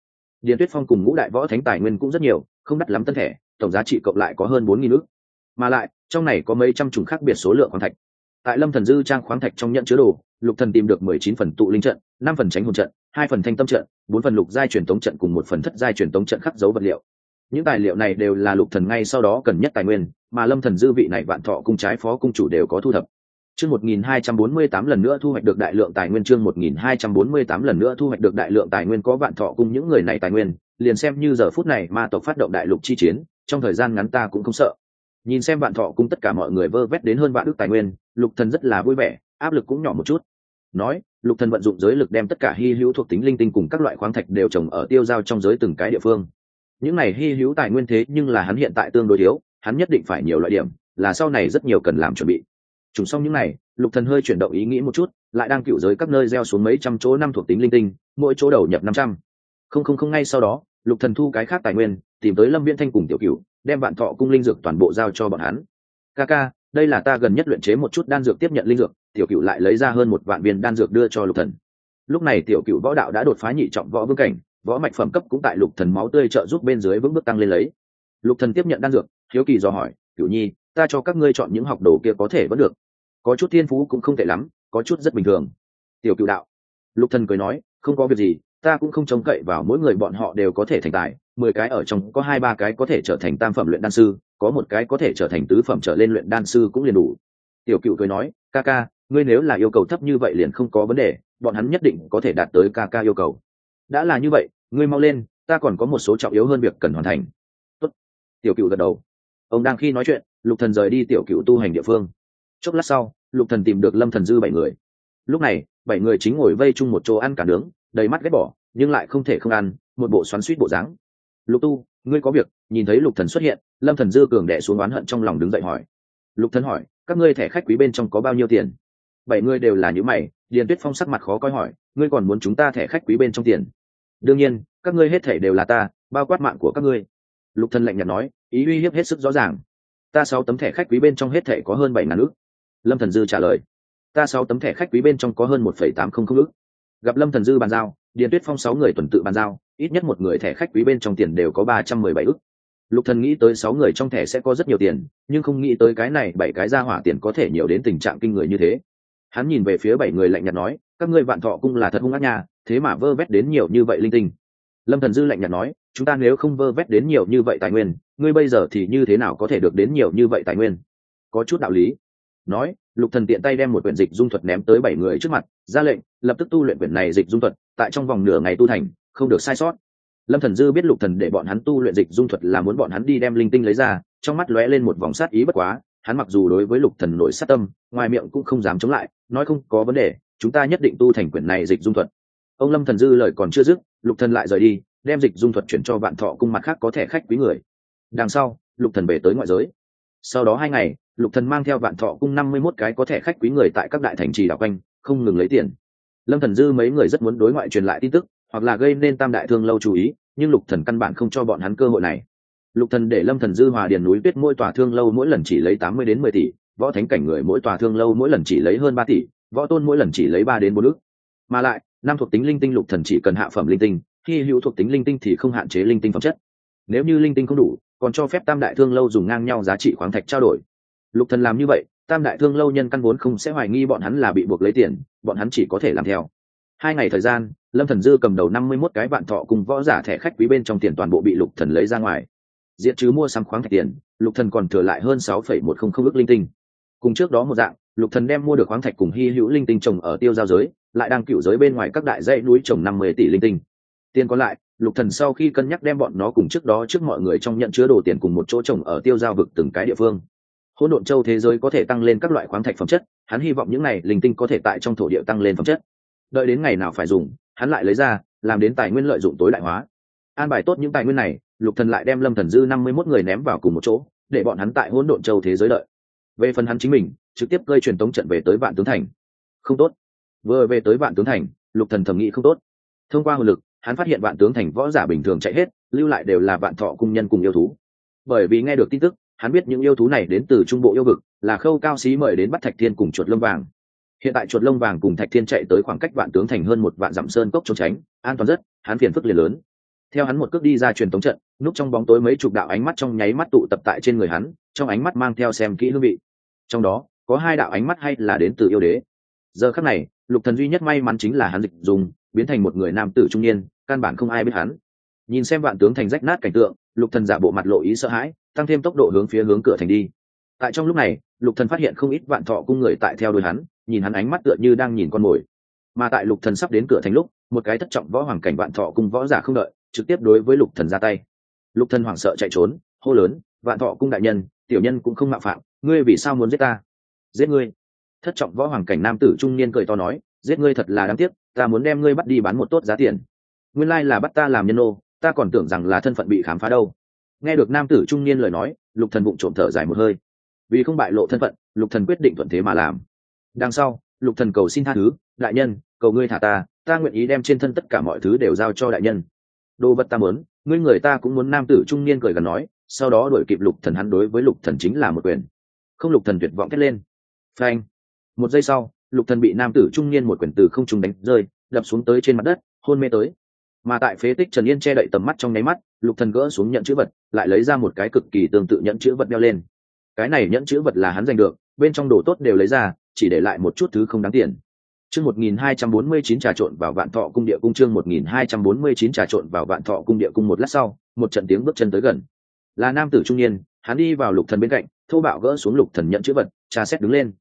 điện tuyết phong cùng ngũ đại võ thánh tài nguyên cũng rất nhiều, không đắt lắm tân thẻ, tổng giá trị cộng lại có hơn bốn nghìn ước mà lại, trong này có mấy trăm chủng khác biệt số lượng khoáng thạch. Tại lâm thần dư trang khoáng thạch trong nhận chứa đồ, lục thần tìm được mười chín phần tụ linh trận, năm phần tránh hồn trận, hai phần thanh tâm trận, bốn phần lục giai truyền tống trận cùng một phần thất giai truyền tống trận khắc dấu vật liệu. Những tài liệu này đều là lục thần ngay sau đó cần nhất tài nguyên, mà lâm thần dư vị này vạn thọ cung trái phó cung chủ đều có thu thập chương 1248 lần nữa thu hoạch được đại lượng tài nguyên. Chương 1248 lần nữa thu hoạch được đại lượng tài nguyên. Có vạn thọ cung những người này tài nguyên, liền xem như giờ phút này ma tộc phát động đại lục chi chiến, trong thời gian ngắn ta cũng không sợ. Nhìn xem vạn thọ cung tất cả mọi người vơ vét đến hơn vạn ước tài nguyên, lục thần rất là vui vẻ, áp lực cũng nhỏ một chút. Nói, lục thần vận dụng giới lực đem tất cả hy hữu thuộc tính linh tinh cùng các loại khoáng thạch đều trồng ở tiêu giao trong giới từng cái địa phương. Những này hy hữu tài nguyên thế nhưng là hắn hiện tại tương đối thiếu, hắn nhất định phải nhiều loại điểm, là sau này rất nhiều cần làm chuẩn bị trùng xong những này, lục thần hơi chuyển động ý nghĩ một chút, lại đang cựu giới các nơi gieo xuống mấy trăm chỗ năm thuộc tính linh tinh, mỗi chỗ đầu nhập năm trăm. Không không không, ngay sau đó, lục thần thu cái khác tài nguyên, tìm tới lâm viễn thanh cùng tiểu cửu, đem bạn thọ cung linh dược toàn bộ giao cho bọn hắn. Ca ca, đây là ta gần nhất luyện chế một chút đan dược tiếp nhận linh dược. Tiểu cửu lại lấy ra hơn một vạn viên đan dược đưa cho lục thần. Lúc này tiểu cửu võ đạo đã đột phá nhị trọng võ vương cảnh, võ mạch phẩm cấp cũng tại lục thần máu tươi trợ giúp bên dưới vững bước tăng lên lấy. Lục thần tiếp nhận đan dược thiếu kỳ dò hỏi, cửu nhi ta cho các ngươi chọn những học đồ kia có thể vẫn được. Có chút thiên phú cũng không tệ lắm, có chút rất bình thường. Tiểu cựu đạo. Lục thần cười nói, không có việc gì, ta cũng không trông cậy vào mỗi người bọn họ đều có thể thành tài. Mười cái ở trong có hai ba cái có thể trở thành tam phẩm luyện đan sư, có một cái có thể trở thành tứ phẩm trở lên luyện đan sư cũng liền đủ. Tiểu cựu cười nói, ca ca, ngươi nếu là yêu cầu thấp như vậy liền không có vấn đề, bọn hắn nhất định có thể đạt tới ca ca yêu cầu. Đã là như vậy, ngươi mau lên, ta còn có một số trọng yếu hơn việc cần hoàn thành. Tốt. tiểu cựu gật đầu. Ông đang khi nói chuyện lục thần rời đi tiểu cựu tu hành địa phương. Chốc lát sau, lục thần tìm được lâm thần dư bảy người. Lúc này, bảy người chính ngồi vây chung một chỗ ăn cả nướng, đầy mắt ghét bỏ, nhưng lại không thể không ăn, một bộ xoắn suýt bộ dáng. Lục tu, ngươi có việc, nhìn thấy lục thần xuất hiện, lâm thần dư cường đẻ xuống oán hận trong lòng đứng dậy hỏi. Lục thần hỏi, các ngươi thẻ khách quý bên trong có bao nhiêu tiền? Bảy người đều là những mày, điền tuyết phong sắc mặt khó coi hỏi, ngươi còn muốn chúng ta thẻ khách quý bên trong tiền? Đương nhiên, các ngươi hết thẻ đều là ta, bao quát mạng của các ngươi. Lục thần lạnh nhạt nói, ý uy hiếp hết sức rõ ràng ta sáu tấm thẻ khách quý bên trong hết thẻ có hơn bảy ngàn ước lâm thần dư trả lời. Ta sáu tấm thẻ khách quý bên trong có hơn một phẩy tám không không ước gặp lâm thần dư bàn giao, điền tuyết phong sáu người tuần tự bàn giao, ít nhất một người thẻ khách quý bên trong tiền đều có ba trăm mười bảy ước lục thần nghĩ tới sáu người trong thẻ sẽ có rất nhiều tiền, nhưng không nghĩ tới cái này bảy cái ra hỏa tiền có thể nhiều đến tình trạng kinh người như thế. Hắn nhìn về phía bảy người lạnh nhạt nói, các ngươi vạn thọ cung là thật hung ác nha, thế mà vơ vét đến nhiều như vậy linh tinh. Lâm thần dư lạnh nhạt nói chúng ta nếu không vơ vét đến nhiều như vậy tài nguyên, ngươi bây giờ thì như thế nào có thể được đến nhiều như vậy tài nguyên? Có chút đạo lý. Nói, lục thần tiện tay đem một quyển dịch dung thuật ném tới bảy người trước mặt, ra lệnh, lập tức tu luyện quyển này dịch dung thuật, tại trong vòng nửa ngày tu thành, không được sai sót. Lâm thần dư biết lục thần để bọn hắn tu luyện dịch dung thuật là muốn bọn hắn đi đem linh tinh lấy ra, trong mắt lóe lên một vòng sát ý bất quá, hắn mặc dù đối với lục thần nổi sát tâm, ngoài miệng cũng không dám chống lại, nói không có vấn đề, chúng ta nhất định tu thành quyển này dịch dung thuật. Ông lâm thần dư lời còn chưa dứt, lục thần lại rời đi đem dịch dung thuật chuyển cho vạn thọ cung mặt khác có thể khách quý người. Đằng sau, lục thần về tới ngoại giới. Sau đó hai ngày, lục thần mang theo vạn thọ cung năm mươi 51 cái có thể khách quý người tại các đại thành trì đảo quanh, không ngừng lấy tiền. Lâm thần dư mấy người rất muốn đối ngoại truyền lại tin tức, hoặc là gây nên tam đại thương lâu chú ý, nhưng lục thần căn bản không cho bọn hắn cơ hội này. Lục thần để lâm thần dư hòa điền núi tuyết mỗi tòa thương lâu mỗi lần chỉ lấy tám mươi đến mười tỷ, võ thánh cảnh người mỗi tòa thương lâu mỗi lần chỉ lấy hơn ba tỷ, võ tôn mỗi lần chỉ lấy ba đến bốn ước mà lại, năm thuộc tính linh tinh lục thần chỉ cần hạ phẩm linh tinh khi hữu thuộc tính linh tinh thì không hạn chế linh tinh phẩm chất. Nếu như linh tinh không đủ, còn cho phép tam đại thương lâu dùng ngang nhau giá trị khoáng thạch trao đổi. Lục thần làm như vậy, tam đại thương lâu nhân căn vốn không sẽ hoài nghi bọn hắn là bị buộc lấy tiền, bọn hắn chỉ có thể làm theo. Hai ngày thời gian, lâm thần dư cầm đầu năm mươi 51 cái vạn thọ cùng võ giả thẻ khách quý bên trong tiền toàn bộ bị lục thần lấy ra ngoài. Diện chứ mua sắm khoáng thạch tiền, lục thần còn thừa lại hơn sáu phẩy một không không ước linh tinh. Cùng trước đó một dạng, lục thần đem mua được khoáng thạch cùng hy hữu linh tinh trồng ở tiêu giao giới, lại đang cựu giới bên ngoài các đại dãy núi trồng năm mươi tỷ linh tinh tiền còn lại, lục thần sau khi cân nhắc đem bọn nó cùng trước đó trước mọi người trong nhận chứa đồ tiền cùng một chỗ trồng ở tiêu giao vực từng cái địa phương. Hỗn độn châu thế giới có thể tăng lên các loại khoáng thạch phẩm chất, hắn hy vọng những này linh tinh có thể tại trong thổ địa tăng lên phẩm chất. Đợi đến ngày nào phải dùng, hắn lại lấy ra, làm đến tài nguyên lợi dụng tối đại hóa. An bài tốt những tài nguyên này, lục thần lại đem lâm thần dư năm mươi 51 người ném vào cùng một chỗ, để bọn hắn tại hỗn độn châu thế giới đợi. Về phần hắn chính mình, trực tiếp gây truyền tống trận về tới vạn tướng thành. Không tốt. Vừa về tới vạn tướng thành, lục thần thẩm nghĩ không tốt. Thông qua hồn lực hắn phát hiện vạn tướng thành võ giả bình thường chạy hết, lưu lại đều là vạn thọ cung nhân cùng yêu thú. Bởi vì nghe được tin tức, hắn biết những yêu thú này đến từ trung bộ yêu vực, là khâu cao xí mời đến bắt thạch thiên cùng chuột lông vàng. Hiện tại chuột lông vàng cùng thạch thiên chạy tới khoảng cách vạn tướng thành hơn một vạn dặm sơn cốc trốn tránh, an toàn rất, hắn phiền phức liền lớn. Theo hắn một cước đi ra truyền tống trận núp trong bóng tối mấy chục đạo ánh mắt trong nháy mắt tụ tập tại trên người hắn, trong ánh mắt mang theo xem kỹ hương vị. Trong đó, có hai đạo ánh mắt hay là đến từ yêu đế. Giờ khắc này, lục thần duy nhất may mắn chính là hắn dịch dùng biến thành một người nam tử trung niên, căn bản không ai biết hắn. Nhìn xem vạn tướng thành rách nát cảnh tượng, lục thần giả bộ mặt lộ ý sợ hãi, tăng thêm tốc độ hướng phía hướng cửa thành đi. Tại trong lúc này, lục thần phát hiện không ít vạn thọ cung người tại theo đuôi hắn, nhìn hắn ánh mắt tựa như đang nhìn con mồi. Mà tại lục thần sắp đến cửa thành lúc, một cái thất trọng võ hoàng cảnh vạn thọ cung võ giả không đợi, trực tiếp đối với lục thần ra tay. Lục thần hoảng sợ chạy trốn, hô lớn, vạn thọ cung đại nhân, tiểu nhân cũng không mạo phạm, ngươi vì sao muốn giết ta? Giết ngươi? Thất trọng võ hoàng cảnh nam tử trung niên cười to nói giết ngươi thật là đáng tiếc, ta muốn đem ngươi bắt đi bán một tốt giá tiền. Nguyên lai là bắt ta làm nhân ô ta còn tưởng rằng là thân phận bị khám phá đâu. Nghe được nam tử trung niên lời nói, lục thần bụng trộm thở dài một hơi. Vì không bại lộ thân phận, lục thần quyết định thuận thế mà làm. Đằng sau, lục thần cầu xin tha thứ, đại nhân, cầu ngươi thả ta ta nguyện ý đem trên thân tất cả mọi thứ đều giao cho đại nhân. Đồ vật ta muốn, ngươi người ta cũng muốn, nam tử trung niên cười gần nói, sau đó đuổi kịp lục thần hắn đối với lục thần chính là một quyền. Không lục thần tuyệt vọng thét lên. Phanh. Một giây sau lục thần bị nam tử trung niên một quyền từ không trung đánh rơi, đập xuống tới trên mặt đất, hôn mê tới. Mà tại phế tích trần yên che đậy tầm mắt trong nháy mắt, lục thần gỡ xuống nhận chữ vật, lại lấy ra một cái cực kỳ tương tự nhận chữ vật đeo lên. Cái này nhận chữ vật là hắn giành được, bên trong đồ tốt đều lấy ra, chỉ để lại một chút thứ không đáng tiền. Chương 1249 trà trộn vào vạn thọ cung địa cung, chương 1249 trà trộn vào vạn thọ cung địa cung một lát sau, một trận tiếng bước chân tới gần. Là nam tử trung niên, hắn đi vào lục thần bên cạnh, thô bạo gỡ xuống lục thần nhận chữ vật trà xét đứng lên.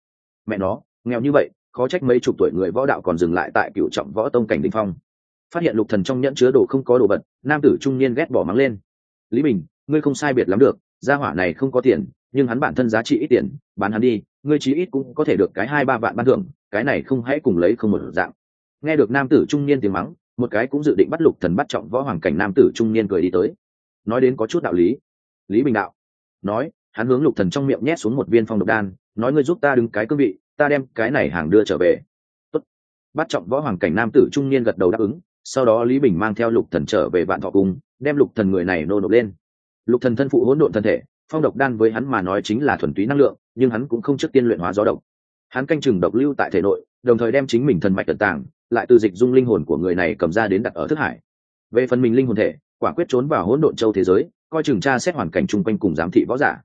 Mẹ nó, nghèo như vậy khó trách mấy chục tuổi người võ đạo còn dừng lại tại cựu trọng võ tông cảnh đình phong. Phát hiện lục thần trong nhẫn chứa đồ không có đồ vật, nam tử trung niên ghét bỏ mắng lên. Lý bình, ngươi không sai biệt lắm được, gia hỏa này không có tiền, nhưng hắn bản thân giá trị ít tiền, bán hắn đi, ngươi chí ít cũng có thể được cái hai ba vạn ban thưởng, cái này không hãy cùng lấy không một dạng. Nghe được nam tử trung niên tiếng mắng, một cái cũng dự định bắt lục thần bắt trọng võ hoàng cảnh nam tử trung niên cười đi tới. Nói đến có chút đạo lý. Lý bình đạo. Nói, hắn hướng lục thần trong miệng nhét xuống một viên phong độc đan, nói, ngươi giúp ta đứng cái cương vị ta đem cái này hàng đưa trở về. Tốt. bắt trọng võ hoàng cảnh nam tử trung niên gật đầu đáp ứng, sau đó lý bình mang theo lục thần trở về vạn thọ cung, đem lục thần người này nô nộp lên. Lục thần thân phụ hỗn độn thân thể, phong độc đan với hắn mà nói chính là thuần túy năng lượng, nhưng hắn cũng không trước tiên luyện hóa gió độc. Hắn canh chừng độc lưu tại thể nội, đồng thời đem chính mình thần mạch tận tàng, lại từ dịch dung linh hồn của người này cầm ra đến đặt ở thức hải. Về phần mình linh hồn thể, quả quyết trốn vào hỗn độn châu thế giới, coi chừng tra xét hoàn cảnh chung quanh cùng giám thị võ giả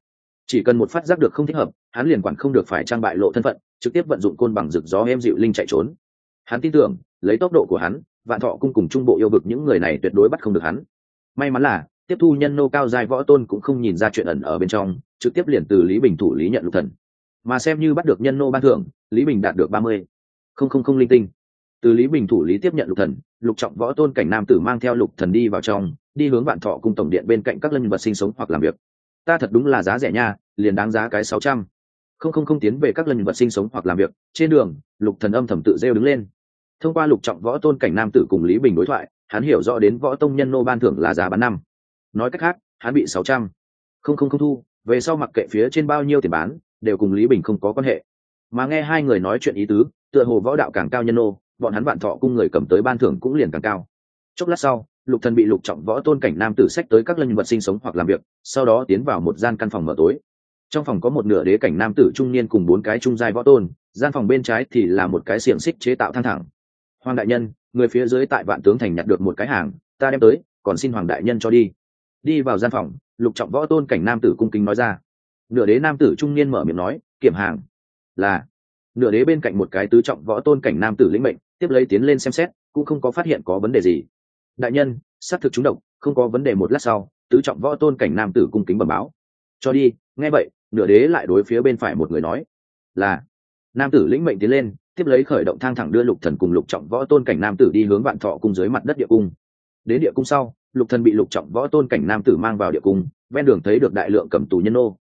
chỉ cần một phát giác được không thích hợp, hắn liền quản không được phải trang bại lộ thân phận, trực tiếp vận dụng côn bằng rực gió em dịu linh chạy trốn. Hắn tin tưởng, lấy tốc độ của hắn, vạn thọ cung cùng trung bộ yêu vực những người này tuyệt đối bắt không được hắn. May mắn là, tiếp thu nhân nô cao dài võ tôn cũng không nhìn ra chuyện ẩn ở bên trong, trực tiếp liền từ lý bình thủ lý nhận lục thần. Mà xem như bắt được nhân nô ban thưởng, lý bình đạt được ba mươi. Không không không linh tinh. Từ lý bình thủ lý tiếp nhận lục thần, lục trọng võ tôn cảnh nam tử mang theo lục thần đi vào trong, đi hướng vạn thọ cung tổng điện bên cạnh các lân vật sinh sống hoặc làm việc ta thật đúng là giá rẻ nha, liền đáng giá cái sáu trăm. Không không không tiến về các lần vật sinh sống hoặc làm việc, trên đường, lục thần âm thầm tự rêu đứng lên. Thông qua lục trọng võ tôn cảnh nam tử cùng lý bình đối thoại, hắn hiểu rõ đến võ tông nhân nô ban thưởng là giá bán năm. Nói cách khác, hắn bị sáu trăm. Không không không thu, về sau mặc kệ phía trên bao nhiêu tiền bán, đều cùng lý bình không có quan hệ. Mà nghe hai người nói chuyện ý tứ, tựa hồ võ đạo càng cao nhân nô, bọn hắn vạn thọ cung người cầm tới ban thưởng cũng liền càng cao. Chốc lát sau lục thần bị lục trọng võ tôn cảnh nam tử sách tới các lân vật sinh sống hoặc làm việc, sau đó tiến vào một gian căn phòng mở tối. Trong phòng có một nửa đế cảnh nam tử trung niên cùng bốn cái trung giai võ tôn, gian phòng bên trái thì là một cái xiềng xích chế tạo thang thẳng. Hoàng đại nhân, người phía dưới tại vạn tướng thành nhặt được một cái hàng, ta đem tới, còn xin hoàng đại nhân cho đi. Đi vào gian phòng, lục trọng võ tôn cảnh nam tử cung kính nói ra. Nửa đế nam tử trung niên mở miệng nói, kiểm hàng. Là, nửa đế bên cạnh một cái tứ trọng võ tôn cảnh nam tử lĩnh mệnh, tiếp lấy tiến lên xem xét, cũng không có phát hiện có vấn đề gì đại nhân, xác thực chúng độc, không có vấn đề một lát sau, tứ trọng võ tôn cảnh nam tử cung kính bẩm báo. Cho đi, nghe vậy, nửa đế lại đối phía bên phải một người nói, là. Nam tử lĩnh mệnh tiến lên, tiếp lấy khởi động thang thẳng đưa lục thần cùng lục trọng võ tôn cảnh nam tử đi hướng vạn thọ cung dưới mặt đất địa cung. Đến địa cung sau, lục thần bị lục trọng võ tôn cảnh nam tử mang vào địa cung, ven đường thấy được đại lượng cầm tù nhân nô.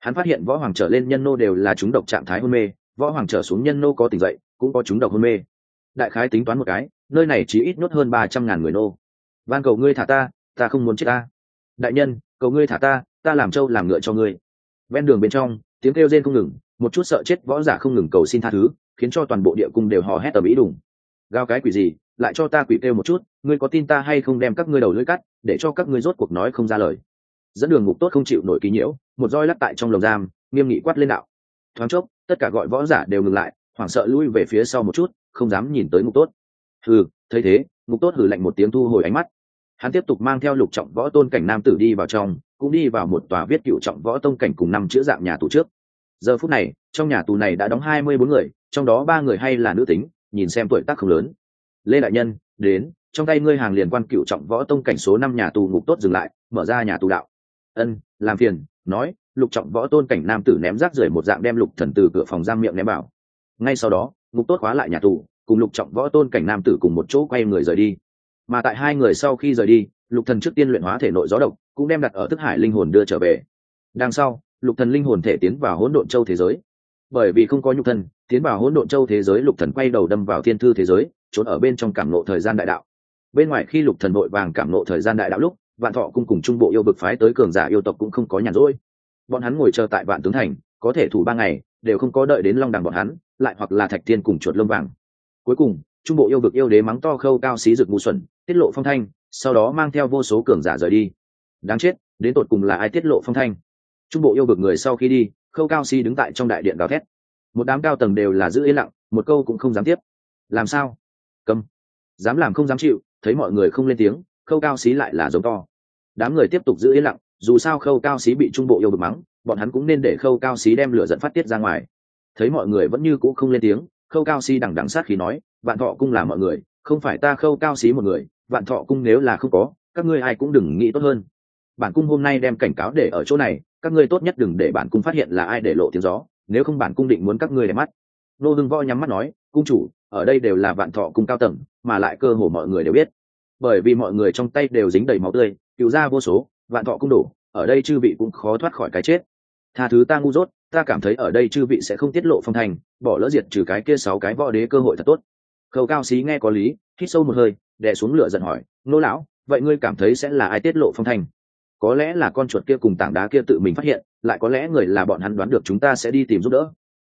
Hắn phát hiện võ hoàng trở lên nhân nô đều là chúng độc trạng thái hôn mê, võ hoàng trở xuống nhân nô có tỉnh dậy, cũng có chúng độc hôn mê. Đại khái tính toán một cái nơi này chỉ ít nhốt hơn ba trăm ngàn người nô. Van cầu ngươi thả ta ta không muốn chết ta. Đại nhân, cầu ngươi thả ta ta làm trâu làm ngựa cho ngươi. Ven đường bên trong, tiếng kêu rên không ngừng, một chút sợ chết võ giả không ngừng cầu xin tha thứ, khiến cho toàn bộ địa cung đều hò hét tầm ý đùng. Gao cái quỷ gì, lại cho ta quỷ kêu một chút, ngươi có tin ta hay không đem các ngươi đầu lưỡi cắt, để cho các ngươi rốt cuộc nói không ra lời. Dẫn đường ngục tốt không chịu nổi ký nhiễu, một roi lắc tại trong lồng giam, nghiêm nghị quát lên đạo. Thoáng chốc, tất cả gọi võ giả đều ngừng lại, hoảng sợ lui về phía sau một chút, không dám nhìn tới ngục tốt hừ thấy thế ngục tốt hử lạnh một tiếng thu hồi ánh mắt. Hắn tiếp tục mang theo lục trọng võ tôn cảnh nam tử đi vào trong, cũng đi vào một tòa viết cựu trọng võ tông cảnh cùng năm chữ dạng nhà tù trước. Giờ phút này, trong nhà tù này đã đóng hai mươi bốn người, trong đó ba người hay là nữ tính, nhìn xem tuổi tác không lớn. Lê đại nhân, đến, trong tay ngươi hàng liền quan cựu trọng võ tông cảnh số năm nhà tù ngục tốt dừng lại, mở ra nhà tù đạo. Ân, làm phiền, nói, lục trọng võ tôn cảnh nam tử ném rác rưởi một dạng đem lục thần từ cửa phòng giam miệng ném vào. Ngay sau đó ngục tốt khóa lại nhà tù cùng lục trọng võ tôn cảnh nam tử cùng một chỗ quay người rời đi. Mà tại hai người sau khi rời đi, lục thần trước tiên luyện hóa thể nội gió độc, cũng đem đặt ở thức hải linh hồn đưa trở về. Đằng sau, lục thần linh hồn thể tiến vào hỗn độn châu thế giới. Bởi vì không có nhục thân, tiến vào hỗn độn châu thế giới, lục thần quay đầu đâm vào thiên thư thế giới, trốn ở bên trong cảm nộ thời gian đại đạo. Bên ngoài khi lục thần vội vàng cảm nộ thời gian đại đạo lúc, vạn thọ cung cùng trung bộ yêu bực phái tới cường giả yêu tộc cũng không có nhàn rỗi. Bọn hắn ngồi chờ tại vạn tướng thành, có thể thủ ba ngày, đều không có đợi đến long đằng bọn hắn, lại hoặc là thạch tiên cùng chuột lông vàng cuối cùng, trung bộ yêu vực yêu đế mắng to khâu cao xí rực mù xuẩn, tiết lộ phong thanh, sau đó mang theo vô số cường giả rời đi. Đáng chết, đến tột cùng là ai tiết lộ phong thanh? Trung bộ yêu vực người sau khi đi, khâu cao xí đứng tại trong đại điện gào thét. Một đám cao tầng đều là giữ yên lặng, một câu cũng không dám tiếp. Làm sao? Câm. Dám làm không dám chịu, thấy mọi người không lên tiếng, khâu cao xí lại là giống to. Đám người tiếp tục giữ yên lặng, dù sao khâu cao xí bị trung bộ yêu vực mắng, bọn hắn cũng nên để khâu cao xí đem lửa dẫn phát tiết ra ngoài. Thấy mọi người vẫn như c ũ không lên tiếng khâu cao xí đằng đằng sát khí nói, vạn thọ cung là mọi người, không phải ta khâu cao xí một người, vạn thọ cung nếu là không có, các ngươi ai cũng đừng nghĩ tốt hơn. Bản cung hôm nay đem cảnh cáo để ở chỗ này, các ngươi tốt nhất đừng để bản cung phát hiện là ai để lộ tiếng gió, nếu không bản cung định muốn các ngươi để mắt. Nô hưng võ nhắm mắt nói, cung chủ, ở đây đều là vạn thọ cung cao tầng, mà lại cơ hồ mọi người đều biết. Bởi vì mọi người trong tay đều dính đầy máu tươi cựu ra vô số, vạn thọ cung đổ, ở đây chư vị cũng khó thoát khỏi cái chết. Tha thứ ta ngu dốt ta cảm thấy ở đây chư vị sẽ không tiết lộ phong thành bỏ lỡ diệt trừ cái kia sáu cái võ đế cơ hội thật tốt. Khâu cao xí nghe có lý, hít sâu một hơi, đè xuống lửa giận hỏi, nô lão, vậy ngươi cảm thấy sẽ là ai tiết lộ phong thành có lẽ là con chuột kia cùng tảng đá kia tự mình phát hiện, lại có lẽ người là bọn hắn đoán được chúng ta sẽ đi tìm giúp đỡ.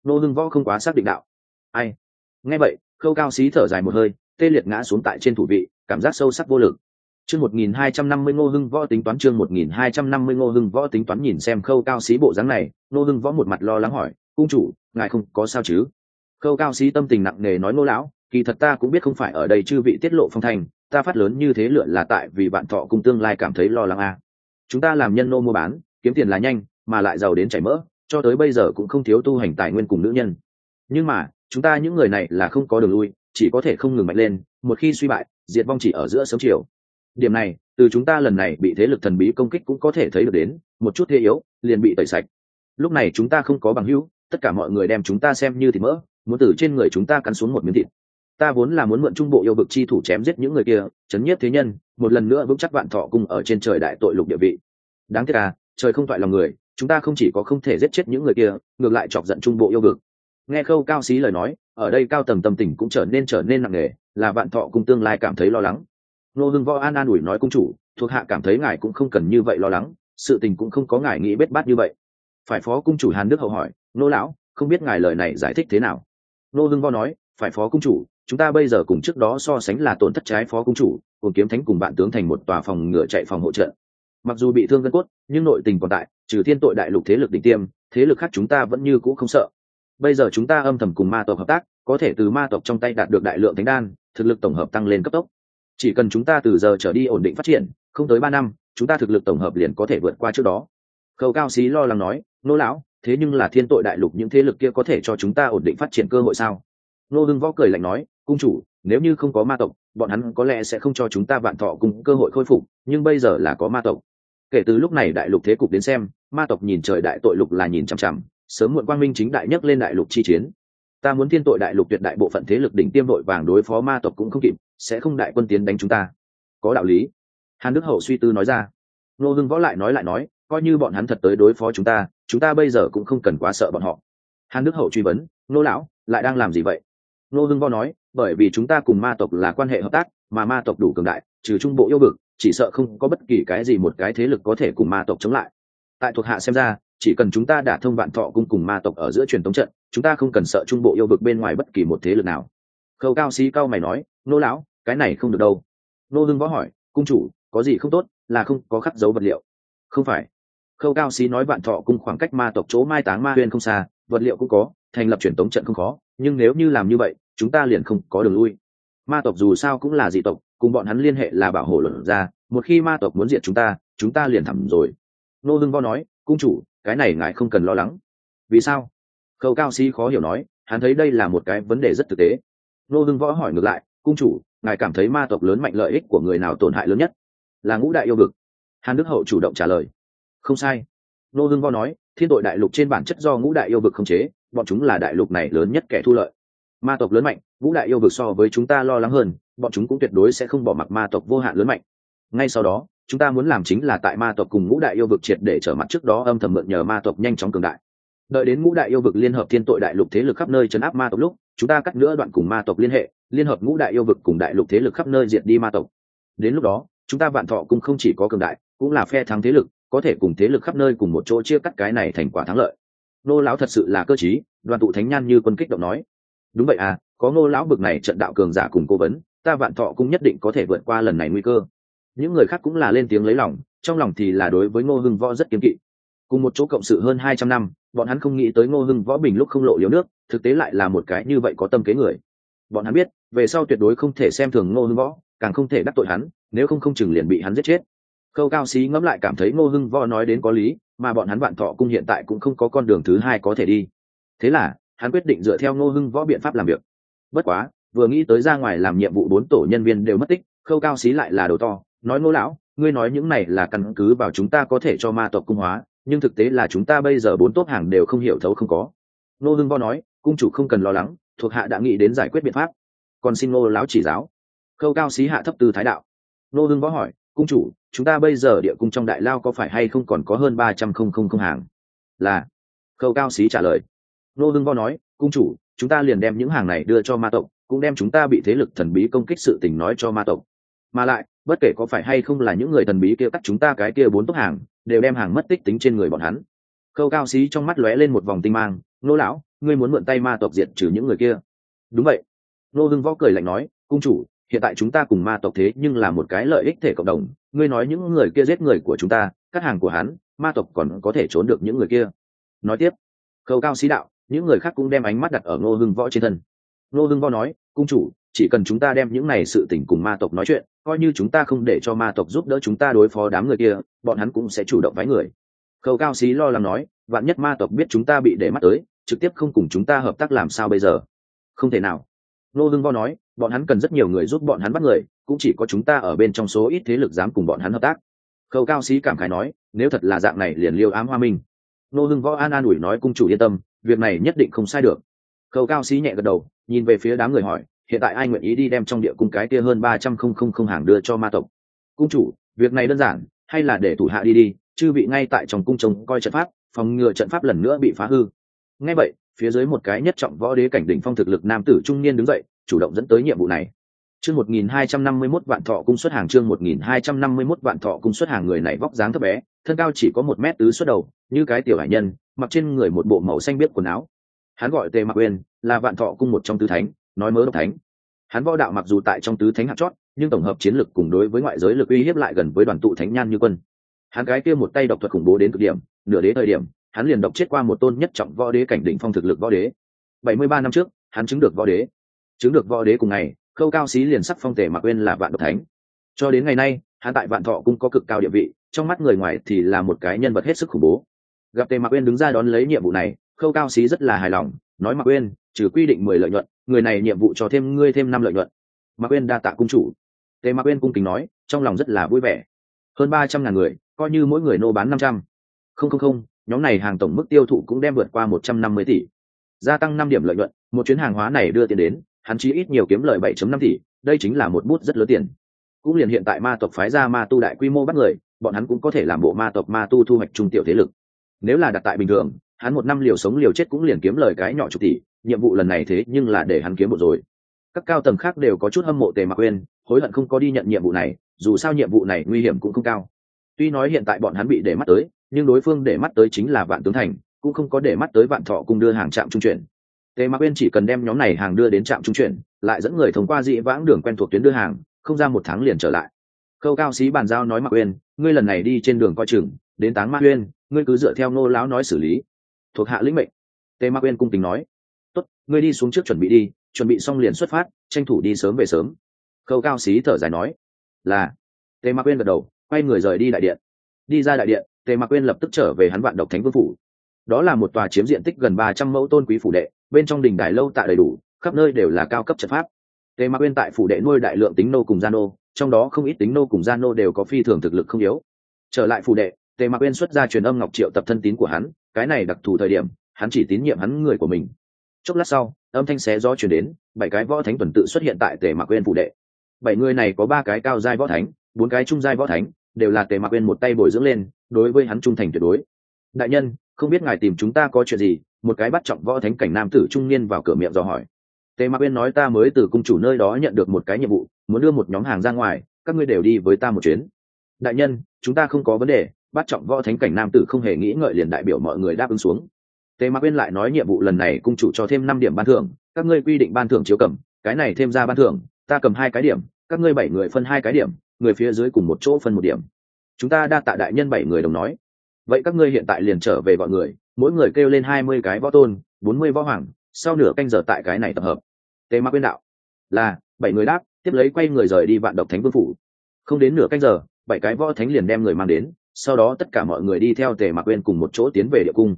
Nô hưng võ không quá xác định đạo. Ai? Nghe vậy, khâu cao xí thở dài một hơi, tê liệt ngã xuống tại trên thủ vị, cảm giác sâu sắc vô lực chương một nghìn hai trăm năm mươi ngô hưng võ tính toán, chương một nghìn hai trăm năm mươi ngô hưng võ tính toán nhìn xem khâu cao xí bộ dáng này, ngô hưng võ một mặt lo lắng hỏi, cung chủ, ngài không có sao chứ? Khâu cao xí tâm tình nặng nề nói, ngô lão, kỳ thật ta cũng biết không phải ở đây chư vị tiết lộ phong thành ta phát lớn như thế lựa là tại vì bạn thọ cùng tương lai cảm thấy lo lắng à. chúng ta làm nhân nô mua bán, kiếm tiền là nhanh, mà lại giàu đến chảy mỡ, cho tới bây giờ cũng không thiếu tu hành tài nguyên cùng nữ nhân. Nhưng mà, chúng ta những người này là không có đường lui, chỉ có thể không ngừng mạnh lên, một khi suy bại, diệt vong chỉ ở giữa sớm chiều điểm này, từ chúng ta lần này bị thế lực thần bí công kích cũng có thể thấy được đến, một chút thế yếu, liền bị tẩy sạch. Lúc này chúng ta không có bằng hữu, tất cả mọi người đem chúng ta xem như thịt mỡ, muốn từ trên người chúng ta cắn xuống một miếng thịt. Ta vốn là muốn mượn trung bộ yêu vực chi thủ chém giết những người kia, chấn nhiếp thế nhân, một lần nữa vững chắc vạn thọ cùng ở trên trời đại tội lục địa vị. Đáng tiếc à trời không toại lòng người, chúng ta không chỉ có không thể giết chết những người kia, ngược lại chọc giận trung bộ yêu vực. Nghe khâu cao xí lời nói, ở đây cao tầng tâm tình cũng trở nên trở nên nặng nề, là vạn thọ cùng tương lai cảm thấy lo lắng nô hưng võ an an ủi nói, cung chủ, thuộc hạ cảm thấy ngài cũng không cần như vậy lo lắng, sự tình cũng không có ngài nghĩ bết bát như vậy. Phải phó cung chủ hàn đức hậu hỏi, nô lão, không biết ngài lời này giải thích thế nào? Nô hưng võ nói, phải phó cung chủ, chúng ta bây giờ cùng trước đó so sánh là tổn thất trái phó cung chủ, cùng kiếm thánh cùng bạn tướng thành một tòa phòng ngựa chạy phòng hỗ trợ mặc dù bị thương gân cốt, nhưng nội tình còn tại, trừ thiên tội đại lục thế lực đỉnh tiêm, thế lực khác chúng ta vẫn như cũ không sợ. Bây giờ chúng ta âm thầm cùng ma tộc hợp tác, có thể từ ma tộc trong tay đạt được đại lượng thánh đan, thực lực tổng hợp tăng lên cấp tốc chỉ cần chúng ta từ giờ trở đi ổn định phát triển, không tới ba năm, chúng ta thực lực tổng hợp liền có thể vượt qua trước đó. Khâu cao xí lo lắng nói, nô lão, thế nhưng là thiên tội đại lục những thế lực kia có thể cho chúng ta ổn định phát triển cơ hội sao? Nô hưng võ cười lạnh nói, cung chủ, nếu như không có ma tộc, bọn hắn có lẽ sẽ không cho chúng ta vạn thọ cùng cơ hội khôi phục, nhưng bây giờ là có ma tộc. Kể từ lúc này đại lục thế cục đến xem, ma tộc nhìn trời đại tội lục là nhìn chằm chằm, sớm muộn quang minh chính đại nhất lên đại lục chi chiến ta muốn thiên tội đại lục tuyệt đại bộ phận thế lực đỉnh tiêm đội vàng đối phó ma tộc cũng không kịp, sẽ không đại quân tiến đánh chúng ta. Có đạo lý. Hàn đức hậu suy tư nói ra. Nô hưng võ lại nói lại nói, coi như bọn hắn thật tới đối phó chúng ta chúng ta bây giờ cũng không cần quá sợ bọn họ. Hàn đức hậu truy vấn nô lão, lại đang làm gì vậy? Nô hưng võ nói, bởi vì chúng ta cùng ma tộc là quan hệ hợp tác, mà ma tộc đủ cường đại, trừ trung bộ yêu vực, chỉ sợ không có bất kỳ cái gì một cái thế lực có thể cùng ma tộc chống lại. Tại thuộc hạ xem ra chỉ cần chúng ta đả thông vạn thọ cung cùng ma tộc ở giữa truyền thống trận, chúng ta không cần sợ trung bộ yêu vực bên ngoài bất kỳ một thế lực nào. Khâu cao sĩ cao mày nói, nô lão, cái này không được đâu. Nô hưng võ hỏi, cung chủ, có gì không tốt, là không có khắc dấu vật liệu? Không phải. Khâu cao sĩ nói vạn thọ cung khoảng cách ma tộc chỗ mai táng ma huyên không xa, vật liệu cũng có, thành lập truyền thống trận không khó, nhưng nếu như làm như vậy, chúng ta liền không có đường lui. Ma tộc dù sao cũng là dị tộc, cùng bọn hắn liên hệ là bảo hộ luận ra, một khi ma tộc muốn diệt chúng ta chúng ta liền thẳm rồi. Nô hưng võ nói, cung chủ cái này ngài không cần lo lắng. Vì sao? Khâu cao sĩ khó hiểu nói, hắn thấy đây là một cái vấn đề rất thực tế. Nô hưng võ hỏi ngược lại, cung chủ, ngài cảm thấy ma tộc lớn mạnh lợi ích của người nào tổn hại lớn nhất? Là ngũ đại yêu vực. Hàn đức hậu chủ động trả lời, không sai. Nô hưng võ nói, thiên tội đại lục trên bản chất do ngũ đại yêu vực không chế, bọn chúng là đại lục này lớn nhất kẻ thu lợi. Ma tộc lớn mạnh, ngũ đại yêu vực so với chúng ta lo lắng hơn, bọn chúng cũng tuyệt đối sẽ không bỏ mặc ma tộc vô hạn lớn mạnh. Ngay sau đó chúng ta muốn làm chính là tại ma tộc cùng ngũ đại yêu vực triệt để trở mặt trước đó âm thầm mượn nhờ ma tộc nhanh chóng cường đại. Đợi đến ngũ đại yêu vực liên hợp thiên tội đại lục thế lực khắp nơi chấn áp ma tộc lúc, chúng ta cắt nữa đoạn cùng ma tộc liên hệ, liên hợp ngũ đại yêu vực cùng đại lục thế lực khắp nơi diệt đi ma tộc. Đến lúc đó, chúng ta vạn thọ cũng không chỉ có cường đại, cũng là phe thắng thế lực, có thể cùng thế lực khắp nơi cùng một chỗ chia cắt cái này thành quả thắng lợi. Nô lão thật sự là cơ chí đoàn tụ thánh nhan như quân kích động nói. Đúng vậy à có nô lão bực này trận đạo cường giả cùng cố vấn, ta vạn thọ cũng nhất định có thể vượt qua lần này nguy cơ những người khác cũng là lên tiếng lấy lòng, trong lòng thì là đối với ngô hưng võ rất kiếm kỵ. Cùng một chỗ cộng sự hơn hai trăm năm, bọn hắn không nghĩ tới ngô hưng võ bình lúc không lộ liếu nước, thực tế lại là một cái như vậy có tâm kế người. Bọn hắn biết, về sau tuyệt đối không thể xem thường ngô hưng võ, càng không thể đắc tội hắn, nếu không không chừng liền bị hắn giết chết. Khâu cao xí ngẫm lại cảm thấy ngô hưng võ nói đến có lý, mà bọn hắn vạn thọ cung hiện tại cũng không có con đường thứ hai có thể đi. Thế là, hắn quyết định dựa theo ngô hưng võ biện pháp làm việc. Bất quá, vừa nghĩ tới ra ngoài làm nhiệm vụ bốn tổ nhân viên đều mất tích, khâu cao xí lại là đầu to nói ngô lão, ngươi nói những này là căn cứ vào chúng ta có thể cho ma tộc cung hóa, nhưng thực tế là chúng ta bây giờ bốn tốt hàng đều không hiểu thấu không có. Ngô hưng võ nói, cung chủ không cần lo lắng, thuộc hạ đã nghĩ đến giải quyết biện pháp. Còn xin ngô lão chỉ giáo. Khâu cao xí hạ thấp từ thái đạo. Ngô hưng võ hỏi, cung chủ, chúng ta bây giờ địa cung trong đại lao có phải hay không còn có hơn ba trăm không không không hàng? Là. Khâu cao xí trả lời. Nô hưng võ nói, cung chủ, chúng ta liền đem những hàng này đưa cho ma tộc, cũng đem chúng ta bị thế lực thần bí công kích sự tình nói cho ma tộc. Mà lại bất kể có phải hay không là những người thần bí kia cắt chúng ta cái kia bốn tốc hàng, đều đem hàng mất tích tính trên người bọn hắn. Khâu cao xí trong mắt lóe lên một vòng tinh mang, nô lão, ngươi muốn mượn tay ma tộc diệt trừ những người kia? Đúng vậy. Nô hưng võ cười lạnh nói, cung chủ, hiện tại chúng ta cùng ma tộc thế nhưng là một cái lợi ích thể cộng đồng, ngươi nói những người kia giết người của chúng ta, cắt hàng của hắn, ma tộc còn có thể trốn được những người kia? Nói tiếp, khâu cao xí đạo, những người khác cũng đem ánh mắt đặt ở ngô hưng võ trên thân. Ngô hưng võ nói, cung chủ chỉ cần chúng ta đem những này sự tình cùng ma tộc nói chuyện, coi như chúng ta không để cho ma tộc giúp đỡ chúng ta đối phó đám người kia, bọn hắn cũng sẽ chủ động vái người. Khâu cao xí lo lắng nói, vạn nhất ma tộc biết chúng ta bị để mắt tới, trực tiếp không cùng chúng ta hợp tác làm sao bây giờ? Không thể nào. Nô hưng vo nói, bọn hắn cần rất nhiều người giúp bọn hắn bắt người, cũng chỉ có chúng ta ở bên trong số ít thế lực dám cùng bọn hắn hợp tác. Khâu cao xí cảm khái nói, nếu thật là dạng này liền liêu ám hoa minh. Nô hưng võ an an ủi nói cung chủ yên tâm, việc này nhất định không sai được. Khâu cao xí nhẹ gật đầu, nhìn về phía đám người hỏi hiện tại ai nguyện ý đi đem trong địa cung cái kia hơn ba trăm không không không hàng đưa cho ma tộc? Cung chủ, việc này đơn giản, hay là để thủ hạ đi đi, chư vị ngay tại trong cung trông coi trận pháp, phòng ngừa trận pháp lần nữa bị phá hư. Ngay vậy, phía dưới một cái nhất trọng võ đế cảnh đỉnh phong thực lực nam tử trung niên đứng dậy, chủ động dẫn tới nhiệm vụ này. Chương một nghìn hai trăm năm mươi mốt vạn thọ cung xuất hàng, chương một nghìn hai trăm năm mươi mốt vạn thọ cung xuất hàng người này vóc dáng thấp bé, thân cao chỉ có một mét tứ xuất đầu, như cái tiểu hải nhân, mặc trên người một bộ màu xanh biếc quần áo. Hắn gọi tề mặc uyên, là vạn thọ cung một trong tứ thánh nói mớ độc thánh. Hắn võ đạo mặc dù tại trong tứ thánh hạt chót nhưng tổng hợp chiến lực cùng đối với ngoại giới lực uy hiếp lại gần với đoàn tụ thánh nhan như quân. Hắn gái kia một tay độc thuật khủng bố đến cực điểm nửa đế thời điểm hắn liền độc chết qua một tôn nhất trọng võ đế cảnh đỉnh phong thực lực võ đế. Bảy mươi ba năm trước hắn chứng được võ đế. Chứng được võ đế cùng ngày khâu cao xí liền sắc phong tề mặc quên là vạn độc thánh. Cho đến ngày nay hắn tại vạn thọ cũng có cực cao địa vị trong mắt người ngoài thì là một cái nhân vật hết sức khủng bố. Gặp tề mặc uyên đứng ra đón lấy nhiệm vụ này khâu cao xí rất là hài lòng nói mặc uyên, trừ quy định mười lợi nhuận người này nhiệm vụ cho thêm ngươi thêm năm lợi nhuận. Mặc quên đa tạ cung chủ. Tề mặc quên cung kính nói, trong lòng rất là vui vẻ. Hơn ba trăm ngàn người, coi như mỗi người nô bán năm trăm. Không không không, nhóm này hàng tổng mức tiêu thụ cũng đem vượt qua một trăm năm mươi tỷ. Gia tăng năm điểm lợi nhuận, một chuyến hàng hóa này đưa tiền đến, hắn chí ít nhiều kiếm lời bảy năm tỷ, đây chính là một bút rất lớn tiền. Cũng liền hiện tại ma tộc phái ra ma tu đại quy mô bắt người, bọn hắn cũng có thể làm bộ ma tộc ma tu thu hoạch trung tiểu thế lực. Nếu là đặt tại bình thường, hắn một năm liều sống liều chết cũng liền kiếm lời cái nhỏ chục tỷ nhiệm vụ lần này thế nhưng là để hắn kiếm một rồi. Các cao tầng khác đều có chút hâm mộ tề mạc quên hối hận không có đi nhận nhiệm vụ này dù sao nhiệm vụ này nguy hiểm cũng không cao. Tuy nói hiện tại bọn hắn bị để mắt tới nhưng đối phương để mắt tới chính là vạn tướng thành cũng không có để mắt tới vạn thọ cùng đưa hàng trạm trung chuyển. Tề mạc quên chỉ cần đem nhóm này hàng đưa đến trạm trung chuyển lại dẫn người thông qua dị vãng đường quen thuộc tuyến đưa hàng không ra một tháng liền trở lại. Khâu cao sĩ bàn giao nói mạc quên ngươi lần này đi trên đường coi chừng đến táng mạc Uyên, ngươi cứ dựa theo nô lão nói xử lý. Thuộc hạ lĩnh mệnh. Tề mạc Uyên cung kính nói tốt, ngươi đi xuống trước chuẩn bị đi, chuẩn bị xong liền xuất phát, tranh thủ đi sớm về sớm. Khâu cao xí thở dài nói, là. Tề mạc quên gật đầu, quay người rời đi đại điện. Đi ra đại điện, tề mạc quên lập tức trở về hắn vạn độc thánh vương phủ. Đó là một tòa chiếm diện tích gần ba trăm mẫu tôn quý phủ đệ, bên trong đình đài lâu tạ đầy đủ, khắp nơi đều là cao cấp trận pháp. Tề mạc quên tại phủ đệ nuôi đại lượng tính nô cùng gia nô, trong đó không ít tính nô cùng gia nô đều có phi thường thực lực không yếu. Trở lại phủ đệ, tề mạc quên xuất ra truyền âm ngọc triệu tập thân tín của hắn, cái này đặc thù thời điểm, hắn chỉ tín nhiệm hắn người của mình chốc lát sau, âm thanh xé gió chuyển đến, bảy cái võ thánh tuần tự xuất hiện tại tề mạc quên phụ đệ. Bảy người này có ba cái cao giai võ thánh, bốn cái trung giai võ thánh, đều là tề mạc quên một tay bồi dưỡng lên, đối với hắn trung thành tuyệt đối. Đại nhân, không biết ngài tìm chúng ta có chuyện gì? Một cái bắt trọng võ thánh cảnh nam tử trung niên vào cửa miệng dò hỏi. Tề mạc quên nói ta mới từ cung chủ nơi đó nhận được một cái nhiệm vụ, muốn đưa một nhóm hàng ra ngoài, các ngươi đều đi với ta một chuyến. Đại nhân, chúng ta không có vấn đề, bắt trọng võ thánh cảnh nam tử không hề nghĩ ngợi liền đại biểu mọi người đáp ứng xuống tề mạc quên lại nói nhiệm vụ lần này cung chủ cho thêm năm điểm ban thưởng, các ngươi quy định ban thưởng chiếu cầm, cái này thêm ra ban thưởng, ta cầm hai cái điểm, các ngươi bảy người phân hai cái điểm, người phía dưới cùng một chỗ phân một điểm. Chúng ta đa tạ đại nhân bảy người đồng nói. Vậy các ngươi hiện tại liền trở về gọi người, mỗi người kêu lên hai mươi cái võ tôn, bốn mươi võ hoàng, sau nửa canh giờ tại cái này tập hợp. Tề mạc quyên đạo, là, bảy người đáp, tiếp lấy quay người rời đi vạn độc thánh vương phủ. Không đến nửa canh giờ, bảy cái võ thánh liền đem người mang đến, sau đó tất cả mọi người đi theo tề mạc quyên cùng một chỗ tiến về địa cung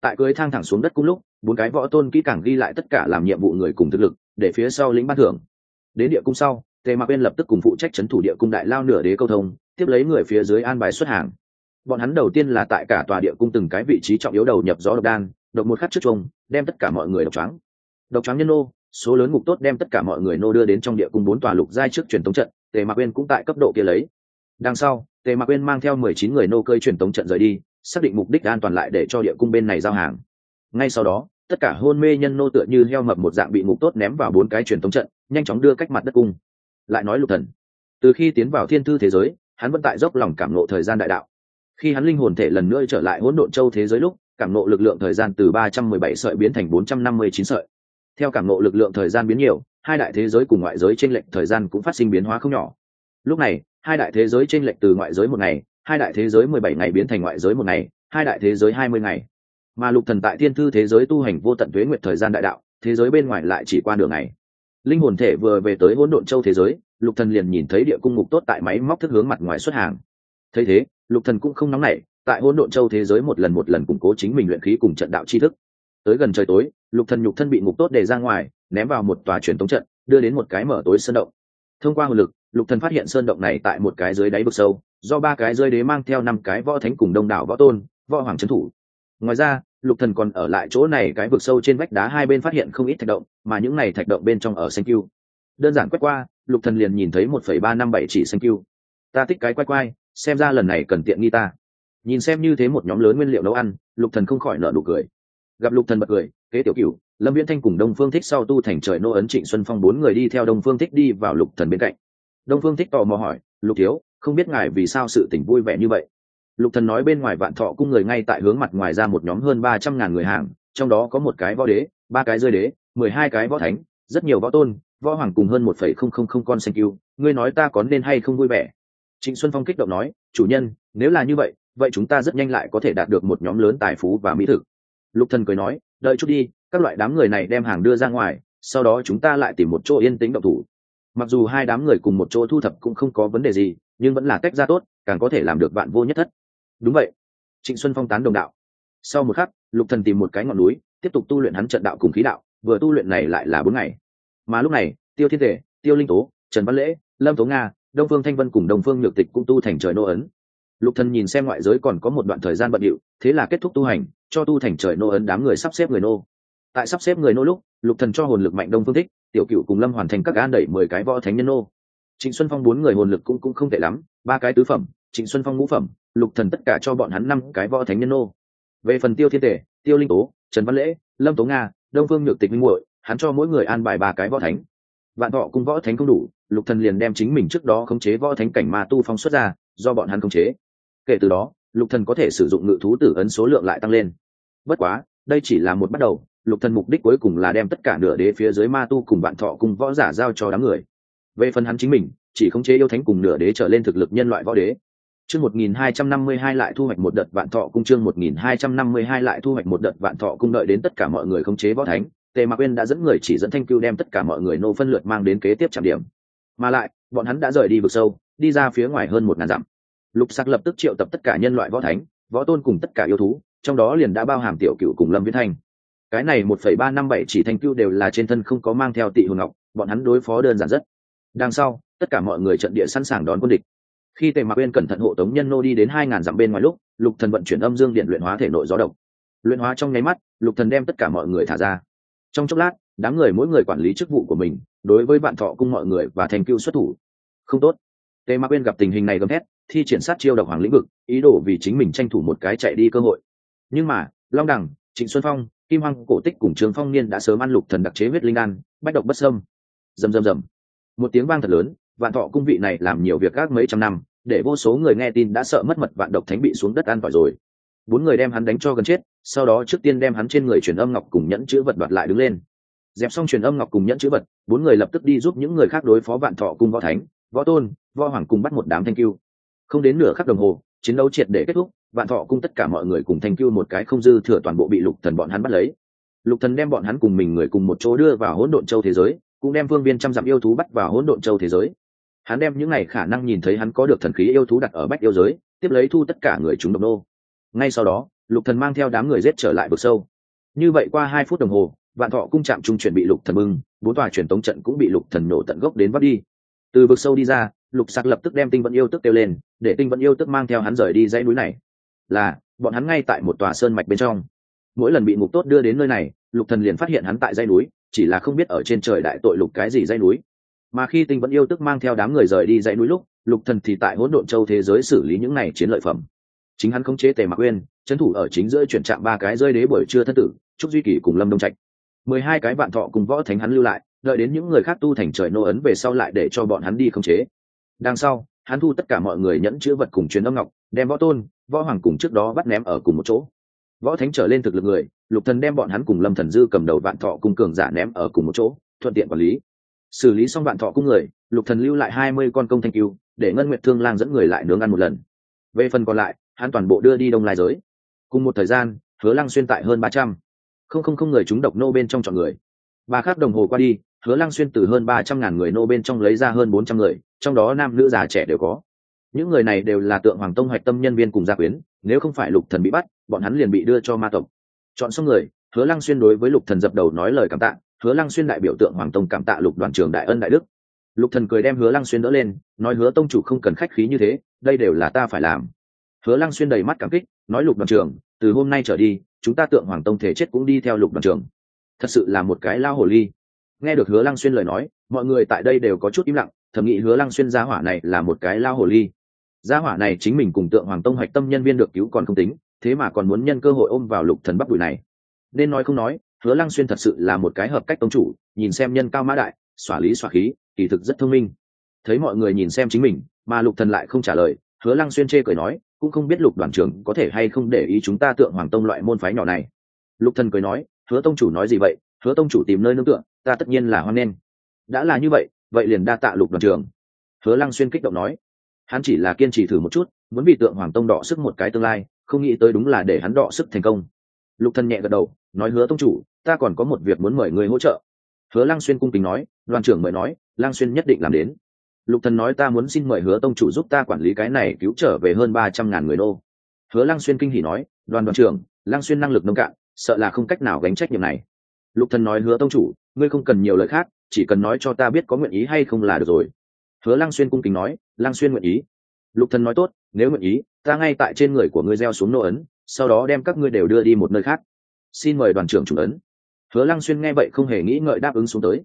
tại cưới thang thẳng xuống đất cung lúc, bốn cái võ tôn kỹ càng ghi lại tất cả làm nhiệm vụ người cùng thực lực, để phía sau lĩnh ban thưởng. Đến địa cung sau, tề mạc uyên lập tức cùng phụ trách c thủ địa cung đại lao nửa đế câu thông, tiếp lấy người phía dưới an bài xuất hàng. Bọn hắn đầu tiên là tại cả tòa địa cung từng cái vị trí trọng yếu đầu nhập gió độc đan, độc một khắc trước chung đem tất cả mọi người độc trắng độc trắng nhân nô, số lớn ngục tốt đem tất cả mọi người nô đưa đến trong địa cung bốn tòa lục giai trước truyền tống trận, tề mạc uyên cũng tại cấp độ kia lấy. Đằng sau, tề mạc uyên mang theo mười chín người nô cơi truyền tống trận rời đi xác định mục đích an toàn lại để cho địa cung bên này giao hàng. Ngay sau đó, tất cả hôn mê nhân nô tựa như heo mập một dạng bị ngục tốt ném vào bốn cái truyền tống trận, nhanh chóng đưa cách mặt đất cung. Lại nói lục thần, từ khi tiến vào thiên thư thế giới, hắn vẫn tại dốc lòng cảm nộ thời gian đại đạo. Khi hắn linh hồn thể lần nữa trở lại hỗn độn châu thế giới lúc, cảm nộ lực lượng thời gian từ ba trăm mười bảy sợi biến thành bốn trăm năm mươi chín sợi. Theo cảm nộ lực lượng thời gian biến nhiều, hai đại thế giới cùng ngoại giới trên lệch thời gian cũng phát sinh biến hóa không nhỏ. Lúc này, hai đại thế giới trên lệch từ ngoại giới một ngày hai đại thế giới mười bảy ngày biến thành ngoại giới một ngày, hai đại thế giới hai mươi ngày. Mà lục thần tại thiên thư thế giới tu hành vô tận tuế nguyệt thời gian đại đạo, thế giới bên ngoài lại chỉ qua đường này linh hồn thể vừa về tới hỗn độn châu thế giới, lục thần liền nhìn thấy địa cung ngục tốt tại máy móc thức hướng mặt ngoài xuất hàng. Thấy thế, lục thần cũng không nóng nảy, tại hỗn độn châu thế giới một lần một lần củng cố chính mình luyện khí cùng trận đạo chi thức. Tới gần trời tối, lục thần nhục thân bị ngục tốt để ra ngoài, ném vào một tòa truyền tống trận, đưa đến một cái mở tối sân động. Thông qua hồn lực lục thần phát hiện sơn động này tại một cái dưới đáy vực sâu, do ba cái rơi đế mang theo năm cái võ thánh cùng đông đảo võ tôn, võ hoàng trấn thủ. Ngoài ra, lục thần còn ở lại chỗ này cái vực sâu trên vách đá hai bên phát hiện không ít thạch động, mà những này thạch động bên trong ở xanh cưu đơn giản quét qua, lục thần liền nhìn thấy một phẩy ba năm bảy chỉ xanh cưu ta thích cái quay quay, xem ra lần này cần tiện nghi ta. Nhìn xem như thế một nhóm lớn nguyên liệu nấu ăn, lục thần không khỏi nở nụ cười. Gặp lục thần bật cười, kế tiểu cửu, lâm viễn thanh cùng đông phương thích sau tu thành trời nô ấn trịnh xuân phong bốn người đi theo đông phương thích đi vào lục thần bên cạnh đông phương thích tò mò hỏi, lục thiếu, không biết ngài vì sao sự tỉnh vui vẻ như vậy? Lục thần nói bên ngoài vạn thọ cung người ngay tại hướng mặt ngoài ra một nhóm hơn ba trăm ngàn người hàng, trong đó có một cái võ đế, ba cái rơi đế, mười hai cái võ thánh, rất nhiều võ tôn, võ hoàng cùng hơn một phẩy không không không con xanh cứu ngươi nói ta có nên hay không vui vẻ? Trịnh xuân phong kích động nói, chủ nhân, nếu là như vậy vậy chúng ta rất nhanh lại có thể đạt được một nhóm lớn tài phú và mỹ thực. Lục thần cười nói, đợi chút đi, các loại đám người này đem hàng đưa ra ngoài, sau đó chúng ta lại tìm một chỗ yên tĩnh động thủ mặc dù hai đám người cùng một chỗ thu thập cũng không có vấn đề gì, nhưng vẫn là cách ra tốt, càng có thể làm được bạn vô nhất thất. Đúng vậy. Trịnh xuân phong tán đồng đạo. Sau một khắc, lục thần tìm một cái ngọn núi, tiếp tục tu luyện hắn trận đạo cùng khí đạo, vừa tu luyện này lại là bốn ngày. Mà lúc này, tiêu thiên thể tiêu linh tố, trần văn lễ, lâm tố nga, đông phương thanh vân cùng đông phương nhược tịch cũng tu thành trời nô ấn. Lục thần nhìn xem ngoại giới còn có một đoạn thời gian bận điệu, thế là kết thúc tu hành, cho tu thành trời nô ấn đám người sắp xếp người nô. Tại sắp xếp người nô lúc, lục thần cho hồn lực mạnh đông phương thích tiểu cựu cùng lâm hoàn thành các gan đẩy mười cái võ thánh nhân nô. Trịnh xuân phong bốn người hồn lực cũng cũng không tệ lắm, ba cái tứ phẩm, trịnh xuân phong ngũ phẩm, lục thần tất cả cho bọn hắn năm cái võ thánh nhân nô. Về phần tiêu thiên tể, tiêu linh tố, trần văn lễ, lâm tố nga, đông phương nhược tịch minh muội, hắn cho mỗi người an bài ba cái võ thánh. Vạn thọ cùng võ thánh không đủ, lục thần liền đem chính mình trước đó khống chế võ thánh cảnh ma tu phong xuất ra, do bọn hắn khống chế. Kể từ đó, lục thần có thể sử dụng ngự thú tử ấn số lượng lại tăng lên. Bất quá, đây chỉ là một bắt đầu lục thần mục đích cuối cùng là đem tất cả nửa đế phía dưới ma tu cùng bạn thọ cùng võ giả giao cho đám người. Về phần hắn chính mình, chỉ khống chế yêu thánh cùng nửa đế trở lên thực lực nhân loại võ đế. Chương 1252 lại thu hoạch một đợt vạn thọ cung, chương 1252 lại thu hoạch một đợt vạn thọ cung đợi đến tất cả mọi người khống chế võ thánh. Tề mạc uyên đã dẫn người chỉ dẫn thanh cưu đem tất cả mọi người nô phân lượt mang đến kế tiếp trạm điểm. Mà lại, bọn hắn đã rời đi vực sâu, đi ra phía ngoài hơn một ngàn dặm. Lục sắc lập tức triệu tập tất cả nhân loại võ thánh, võ tôn cùng tất cả yêu thú, trong đó liền đã bao hàm tiểu cựu cùng lâm viễn thanh cái này một phẩy ba năm bảy chỉ thanh cưu đều là trên thân không có mang theo tị hồn ngọc, bọn hắn đối phó đơn giản rất. Đằng sau, tất cả mọi người trận địa sẵn sàng đón quân địch. Khi tề mạc uyên cẩn thận hộ tống nhân nô đi đến hai ngàn dặm bên ngoài lúc, lục thần vận chuyển âm dương điện luyện hóa thể nội gió độc. Luyện hóa trong nháy mắt, lục thần đem tất cả mọi người thả ra. Trong chốc lát, đám người mỗi người quản lý chức vụ của mình, đối với bạn thọ cung mọi người và thành cưu xuất thủ. Không tốt. Tề mạc uyên gặp tình hình này gầm thét, thi triển sát chiêu độc hoàng lĩnh vực, ý đồ vì chính mình tranh thủ một cái chạy đi cơ hội. Nhưng mà, long đẳng trịnh xuân phong kim hoàng cổ tích cùng trường phong niên đã sớm ăn lục thần đặc chế huyết linh đan, bách độc bất sâm rầm rầm rầm. Một tiếng vang thật lớn, vạn thọ cung vị này làm nhiều việc các mấy trăm năm, để vô số người nghe tin đã sợ mất mật vạn độc thánh bị xuống đất ăn tỏi rồi. Bốn người đem hắn đánh cho gần chết, sau đó trước tiên đem hắn trên người truyền âm ngọc cùng nhẫn chữ vật đoạt lại đứng lên. Dẹp xong truyền âm ngọc cùng nhẫn chữ vật, bốn người lập tức đi giúp những người khác đối phó vạn thọ cung võ thánh, võ tôn, võ hoàng cùng bắt một đám thanh cưu không đến nửa khắc đồng hồ, chiến đấu triệt để kết thúc vạn thọ cung tất cả mọi người cùng thanh cưu một cái không dư thừa toàn bộ bị lục thần bọn hắn bắt lấy. Lục thần đem bọn hắn cùng mình người cùng một chỗ đưa vào hỗn độn châu thế giới, cũng đem vương viên trăm dặm yêu thú bắt vào hỗn độn châu thế giới. Hắn đem những ngày khả năng nhìn thấy hắn có được thần khí yêu thú đặt ở bách yêu giới, tiếp lấy thu tất cả người chúng độc nô. Ngay sau đó, lục thần mang theo đám người giết trở lại vực sâu. Như vậy qua hai phút đồng hồ, vạn thọ cung chạm trung chuyển bị lục thần bưng, bốn tòa truyền tống trận cũng bị lục thần nổ tận gốc đến vắt đi. Từ vực sâu đi ra, lục sạc lập tức đem tinh vận yêu tức kêu lên, để tinh vận yêu tức mang theo hắn rời đi dãy núi này là, bọn hắn ngay tại một tòa sơn mạch bên trong. Mỗi lần bị ngục tốt đưa đến nơi này, lục thần liền phát hiện hắn tại dây núi, chỉ là không biết ở trên trời đại tội lục cái gì dây núi. Mà khi tinh vẫn yêu tức mang theo đám người rời đi dãy núi lúc, lục thần thì tại hỗn độn châu thế giới xử lý những này chiến lợi phẩm. Chính hắn không chế tề mạc uyên, trấn thủ ở chính giữa chuyển trạm ba cái rơi đế bởi chưa thân tử, trúc duy kỳ cùng lâm đông trạch. Mười hai cái vạn thọ cùng võ thánh hắn lưu lại, đợi đến những người khác tu thành trời nô ấn về sau lại để cho bọn hắn đi không chế. Đằng sau, hắn thu tất cả mọi người nhẫn chữ vật cùng truyền âm ngọc đem võ tôn, võ hoàng cùng trước đó bắt ném ở cùng một chỗ. Võ thánh trở lên thực lực người, lục thần đem bọn hắn cùng lâm thần dư cầm đầu vạn thọ cung cường giả ném ở cùng một chỗ, thuận tiện quản lý. Xử lý xong vạn thọ cung người, lục thần lưu lại hai mươi con công thanh cứu để ngân nguyệt thương lang dẫn người lại nướng ăn một lần. Về phần còn lại, hắn toàn bộ đưa đi đông lai giới. Cùng một thời gian, hứa lăng xuyên tại hơn ba trăm. Không không không người chúng độc nô bên trong chọn người. Ba khắc đồng hồ qua đi, hứa lăng xuyên từ hơn ba trăm ngàn người nô bên trong lấy ra hơn bốn trăm người, trong đó nam nữ già trẻ đều có những người này đều là tượng hoàng tông hoạch tâm nhân viên cùng gia quyến, nếu không phải lục thần bị bắt, bọn hắn liền bị đưa cho ma tộc. Chọn xong người, hứa lăng xuyên đối với lục thần dập đầu nói lời cảm tạ, hứa lăng xuyên đại biểu tượng hoàng tông cảm tạ lục đoàn trưởng đại ân đại đức. Lục thần cười đem hứa lăng xuyên đỡ lên, nói hứa tông chủ không cần khách khí như thế, đây đều là ta phải làm. Hứa lăng xuyên đầy mắt cảm kích, nói lục đoàn trưởng, từ hôm nay trở đi, chúng ta tượng hoàng tông thể chết cũng đi theo lục đoàn trưởng. Thật sự là một cái lao hồ ly. Nghe được hứa lăng xuyên lời nói, mọi người tại đây đều có chút im lặng, thầm nghĩ hứa lăng xuyên gia hỏa này là một cái lao hồ ly gia hỏa này chính mình cùng tượng hoàng tông hoạch tâm nhân viên được cứu còn không tính, thế mà còn muốn nhân cơ hội ôm vào lục thần bắp đùi này. Nên nói không nói, hứa lăng xuyên thật sự là một cái hợp cách tông chủ, nhìn xem nhân cao mã đại, xỏa lý xỏa khí, kỳ thực rất thông minh. Thấy mọi người nhìn xem chính mình, mà lục thần lại không trả lời, hứa lăng xuyên chê cười nói, cũng không biết lục đoàn trưởng có thể hay không để ý chúng ta tượng hoàng tông loại môn phái nhỏ này. Lục thần cười nói, hứa tông chủ nói gì vậy? Hứa tông chủ tìm nơi nương tựa, ta tất nhiên là hoan nghênh. Đã là như vậy vậy liền đa tạ lục đoàn trưởng. Hứa lăng xuyên kích động nói hắn chỉ là kiên trì thử một chút, muốn bị tượng hoàng tông đọ sức một cái tương lai, không nghĩ tới đúng là để hắn đọ sức thành công. Lục thần nhẹ gật đầu, nói hứa tông chủ, ta còn có một việc muốn mời người hỗ trợ. Hứa Lang xuyên cung kính nói, đoàn trưởng mời nói Lang xuyên nhất định làm đến. Lục thần nói ta muốn xin mời hứa tông chủ giúp ta quản lý cái này cứu trở về hơn ba trăm ngàn người nô hứa Lang xuyên kinh hỉ nói, đoàn đoàn trưởng Lang xuyên năng lực nông cạn, sợ là không cách nào gánh trách nhiệm này. Lục thần nói hứa tông chủ, ngươi không cần nhiều lời khác, chỉ cần nói cho ta biết có nguyện ý hay không là được rồi hứa lăng xuyên cung kính nói, lăng xuyên nguyện ý. Lục thần nói, tốt, nếu nguyện ý, ta ngay tại trên người của ngươi gieo xuống nô ấn, sau đó đem các ngươi đều đưa đi một nơi khác. Xin mời đoàn trưởng chủ ấn. Hứa lăng xuyên nghe vậy không hề nghĩ ngợi đáp ứng xuống tới.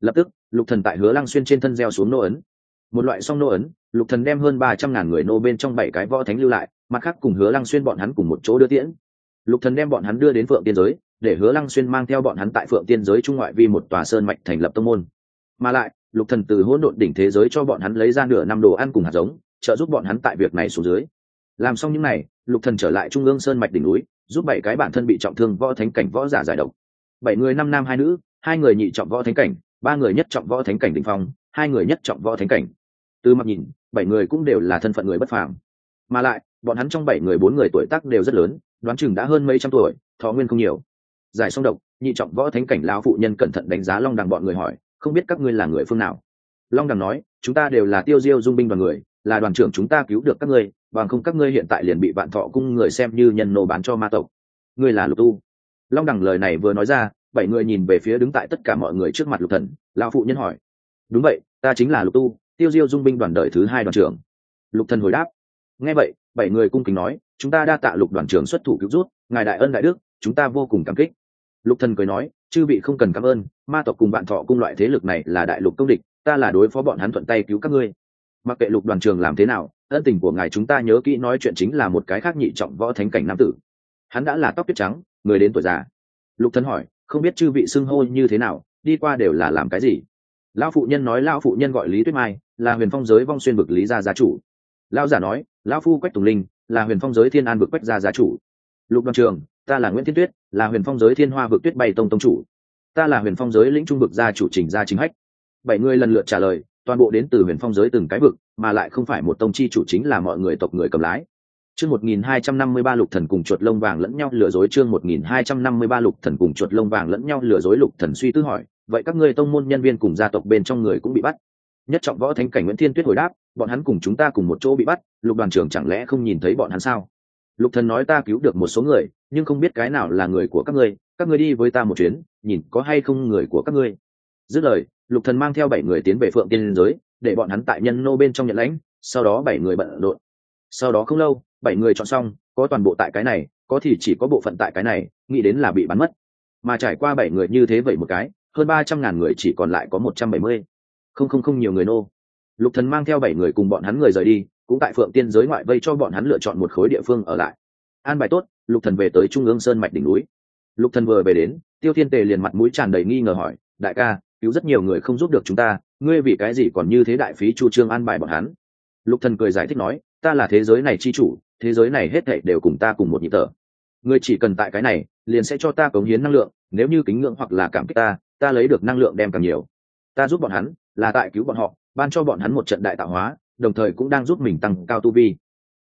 Lập tức, lục thần tại hứa lăng xuyên trên thân gieo xuống nô ấn. Một loại song nô ấn, lục thần đem hơn ba trăm ngàn người nô bên trong bảy cái võ thánh lưu lại, mặt khác cùng hứa lăng xuyên bọn hắn cùng một chỗ đưa tiễn. Lục thần đem bọn hắn đưa đến phượng tiên giới, để hứa lăng xuyên mang theo bọn hắn tại phượng tiên giới trung ngoại vi một tòa sơn mạch thành lập tông môn mà lại, lục thần từ hỗn độn đỉnh thế giới cho bọn hắn lấy ra nửa năm đồ ăn cùng hạt giống, trợ giúp bọn hắn tại việc này xuống dưới. Làm xong những này, lục thần trở lại trung ương sơn mạch đỉnh núi, giúp bảy cái bản thân bị trọng thương võ thánh cảnh võ giả giải độc. Bảy người năm nam hai nữ, hai người nhị trọng võ thánh cảnh, ba người nhất trọng võ thánh cảnh đỉnh phong, hai người nhất trọng võ thánh cảnh. Từ mặt nhìn, bảy người cũng đều là thân phận người bất phàm. Mà lại, bọn hắn trong bảy người bốn người tuổi tác đều rất lớn, đoán chừng đã hơn mấy trăm tuổi, thọ nguyên không nhiều. Giải xong độc, nhị trọng võ thánh cảnh lão phụ nhân cẩn thận đánh giá long đằng bọn người hỏi không biết các ngươi là người phương nào. Long đằng nói, chúng ta đều là tiêu diêu dung binh đoàn người, là đoàn trưởng chúng ta cứu được các ngươi, bằng không các ngươi hiện tại liền bị vạn thọ cung người xem như nhân nô bán cho ma tộc. Ngươi là lục tu. Long đằng lời này vừa nói ra, bảy người nhìn về phía đứng tại tất cả mọi người trước mặt lục thần, lão phụ nhân hỏi. Đúng vậy, ta chính là lục tu, tiêu diêu dung binh đoàn đời thứ hai đoàn trưởng. Lục thần hồi đáp. Nghe vậy, bảy người cung kính nói, chúng ta đa tạ lục đoàn trưởng xuất thủ cứu rút, ngài đại ân đại đức, chúng ta vô cùng cảm kích lục thần cười nói, chư vị không cần cảm ơn, ma tộc cùng bạn thọ cung loại thế lực này là đại lục công địch, ta là đối phó bọn hắn thuận tay cứu các ngươi. Mặc kệ lục đoàn trường làm thế nào, ân tình của ngài chúng ta nhớ kỹ nói chuyện chính là một cái khác nhị trọng võ thánh cảnh nam tử. Hắn đã là tóc tuyết trắng, người đến tuổi già. Lục thần hỏi, không biết chư vị xưng hô như thế nào, đi qua đều là làm cái gì? Lão phụ nhân nói, lão phụ nhân gọi lý tuyết mai, là huyền phong giới vong xuyên Bực lý gia gia chủ. Lão giả nói, lão phu quách tùng linh, là huyền phong giới thiên an Bực quách gia gia chủ. Lục đoàn trường, ta là nguyễn thiên tuyết là huyền phong giới thiên hoa vực tuyết bay tông tông chủ. Ta là huyền phong giới lĩnh trung vực gia chủ trình gia chính hách. Bảy người lần lượt trả lời, toàn bộ đến từ huyền phong giới từng cái vực, mà lại không phải một tông chi chủ chính là mọi người tộc người cầm lái. Chương một nghìn hai trăm năm mươi ba lục thần cùng chuột lông vàng lẫn nhau lừa dối chương một nghìn hai trăm năm mươi ba lục thần cùng chuột lông vàng lẫn nhau lừa dối lục thần suy tư hỏi, vậy các ngươi tông môn nhân viên cùng gia tộc bên trong người cũng bị bắt? Nhất trọng võ thánh cảnh nguyễn thiên tuyết hồi đáp, bọn hắn cùng chúng ta cùng một chỗ bị bắt, lục đoàn trưởng chẳng lẽ không nhìn thấy bọn hắn sao? Lục thần nói ta cứu được một số người, nhưng không biết cái nào là người của các ngươi các ngươi đi với ta một chuyến, nhìn có hay không người của các ngươi. Dứt lời, lục thần mang theo bảy người tiến về phượng tiên giới, để bọn hắn tại nhân nô bên trong nhận lãnh, sau đó bảy người bận rộn. Sau đó không lâu, bảy người chọn xong, có toàn bộ tại cái này, có thì chỉ có bộ phận tại cái này, nghĩ đến là bị bắn mất. Mà trải qua bảy người như thế vậy một cái, hơn ba trăm ngàn người chỉ còn lại có một trăm bảy mươi. Không không không nhiều người nô. Lục thần mang theo bảy người cùng bọn hắn người rời đi cũng tại phượng tiên giới ngoại vây cho bọn hắn lựa chọn một khối địa phương ở lại. An bài tốt, lục thần về tới trung ương sơn mạch đỉnh núi. Lục thần vừa về đến, tiêu thiên tề liền mặt mũi tràn đầy nghi ngờ hỏi, đại ca, cứu rất nhiều người không giúp được chúng ta, ngươi vì cái gì còn như thế đại phí chu trương an bài bọn hắn? Lục thần cười giải thích nói, ta là thế giới này chi chủ, thế giới này hết thảy đều cùng ta cùng một nhịp thở. Ngươi chỉ cần tại cái này, liền sẽ cho ta cống hiến năng lượng, nếu như kính ngưỡng hoặc là cảm kích ta ta lấy được năng lượng đem càng nhiều. Ta giúp bọn hắn, là tại cứu bọn họ, ban cho bọn hắn một trận đại tạo hóa đồng thời cũng đang giúp mình tăng cao tu vi.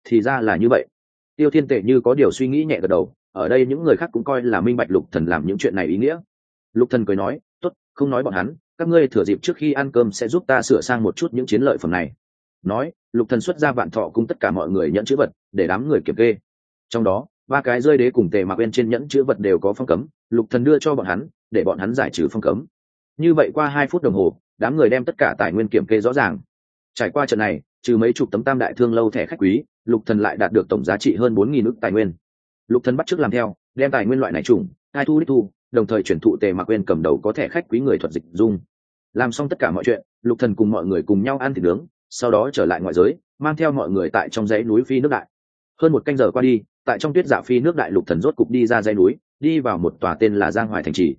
Thì ra là như vậy. Tiêu thiên tệ như có điều suy nghĩ nhẹ gật đầu, ở đây những người khác cũng coi là minh bạch lục thần làm những chuyện này ý nghĩa. Lục thần cười nói, tốt, không nói bọn hắn, các ngươi thừa dịp trước khi ăn cơm sẽ giúp ta sửa sang một chút những chiến lợi phẩm này. Nói, lục thần xuất ra vạn thọ cung tất cả mọi người nhận chữ vật, để đám người kiểm kê. Trong đó, ba cái rơi đế cùng tề mặc bên trên nhẫn chữ vật đều có phong cấm, lục thần đưa cho bọn hắn, để bọn hắn giải trừ phong cấm. Như vậy qua hai phút đồng hồ, đám người đem tất cả tài nguyên kiểm kê rõ ràng trải qua trận này, trừ mấy chục tấm tam đại thương lâu thẻ khách quý, lục thần lại đạt được tổng giá trị hơn bốn nghìn ức tài nguyên. Lục thần bắt chước làm theo, đem tài nguyên loại này trùng, hai thu đích thu, đồng thời chuyển thụ tề mặc quên cầm đầu có thẻ khách quý người thuật dịch dung. Làm xong tất cả mọi chuyện, lục thần cùng mọi người cùng nhau ăn thịt nướng, sau đó trở lại ngoại giới, mang theo mọi người tại trong dãy núi phi nước đại. Hơn một canh giờ qua đi, tại trong tuyết giả phi nước đại lục thần rốt cục đi ra dãy núi, đi vào một tòa tên là giang hoài thành trì.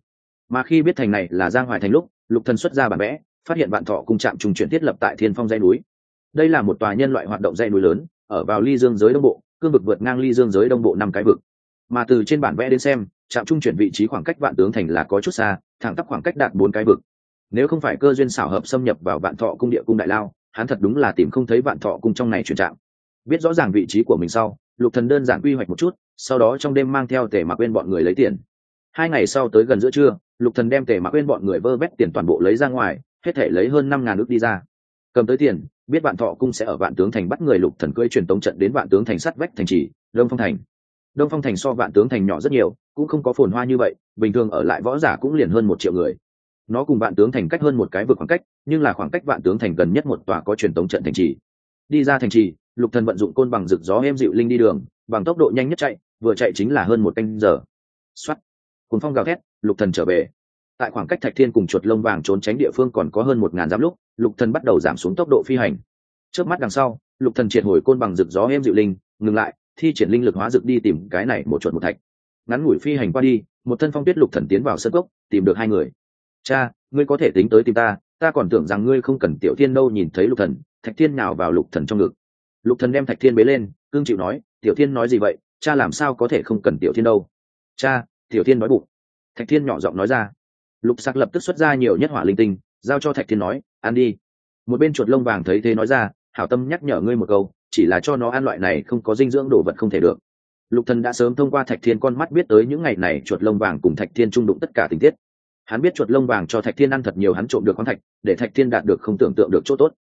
Mà khi biết thành này là giang hoài thành lúc, lục thần xuất ra bản vẽ phát hiện vạn thọ cung trạm trùng chuyển thiết lập tại thiên phong dây núi. Đây là một tòa nhân loại hoạt động dây núi lớn, ở vào ly dương giới đông bộ, cương vực vượt ngang ly dương giới đông bộ năm cái vực. Mà từ trên bản vẽ đến xem, trạm trung chuyển vị trí khoảng cách vạn tướng thành là có chút xa, thẳng tắp khoảng cách đạt bốn cái vực. Nếu không phải cơ duyên xảo hợp xâm nhập vào vạn thọ cung địa cung đại lao, hắn thật đúng là tìm không thấy vạn thọ cung trong này chuyển trạm. Biết rõ ràng vị trí của mình sau, lục thần đơn giản quy hoạch một chút, sau đó trong đêm mang theo tề mặc quên bọn người lấy tiền. Hai ngày sau tới gần giữa trưa, lục thần đem tề mặc quên bọn người vơ vét tiền toàn bộ lấy ra ngoài hết thể lấy hơn năm ngàn ước đi ra. Cầm tới tiền biết vạn thọ cung sẽ ở vạn tướng thành bắt người lục thần cưỡi truyền tống trận đến vạn tướng thành sắt vách thành trì đông phong thành. Đông phong thành so vạn tướng thành nhỏ rất nhiều cũng không có phồn hoa như vậy bình thường ở lại võ giả cũng liền hơn một triệu người. Nó cùng vạn tướng thành cách hơn một cái vực khoảng cách nhưng là khoảng cách vạn tướng thành gần nhất một tòa có truyền tống trận thành trì. Đi ra thành trì lục thần vận dụng côn bằng rực gió êm dịu linh đi đường bằng tốc độ nhanh nhất chạy vừa chạy chính là hơn một canh giờ. Xoát, cuốn phong gào thét lục thần trở về tại khoảng cách thạch thiên cùng chuột lông vàng trốn tránh địa phương còn có hơn một ngàn giáp lúc, lục thần bắt đầu giảm xuống tốc độ phi hành. Trước mắt đằng sau, lục thần triệt hồi côn bằng rực gió êm dịu linh, ngừng lại, thi triển linh lực hóa rực đi tìm cái này một chuột một thạch. Ngắn ngủi phi hành qua đi, một thân phong tuyết lục thần tiến vào sân gốc tìm được hai người. Cha, ngươi có thể tính tới tìm ta ta còn tưởng rằng ngươi không cần tiểu thiên đâu. Nhìn thấy lục thần, thạch thiên nào vào lục thần trong ngực. Lục thần đem thạch thiên bế lên, cương chịu nói, tiểu thiên nói gì vậy? Cha làm sao có thể không cần tiểu thiên đâu? Cha, tiểu thiên nói bụng. Thạch thiên nhỏ giọng nói ra lục sạc lập tức xuất ra nhiều nhất hỏa linh tinh, giao cho thạch thiên nói, ăn đi. Một bên chuột lông vàng thấy thế nói ra, hảo tâm nhắc nhở ngươi một câu, chỉ là cho nó ăn loại này không có dinh dưỡng đồ vật không thể được. Lục thần đã sớm thông qua thạch thiên con mắt biết tới những ngày này chuột lông vàng cùng thạch thiên trung đụng tất cả tình tiết. Hắn biết chuột lông vàng cho thạch thiên ăn thật nhiều hắn trộm được khoáng thạch, để thạch thiên đạt được không tưởng tượng được chỗ tốt.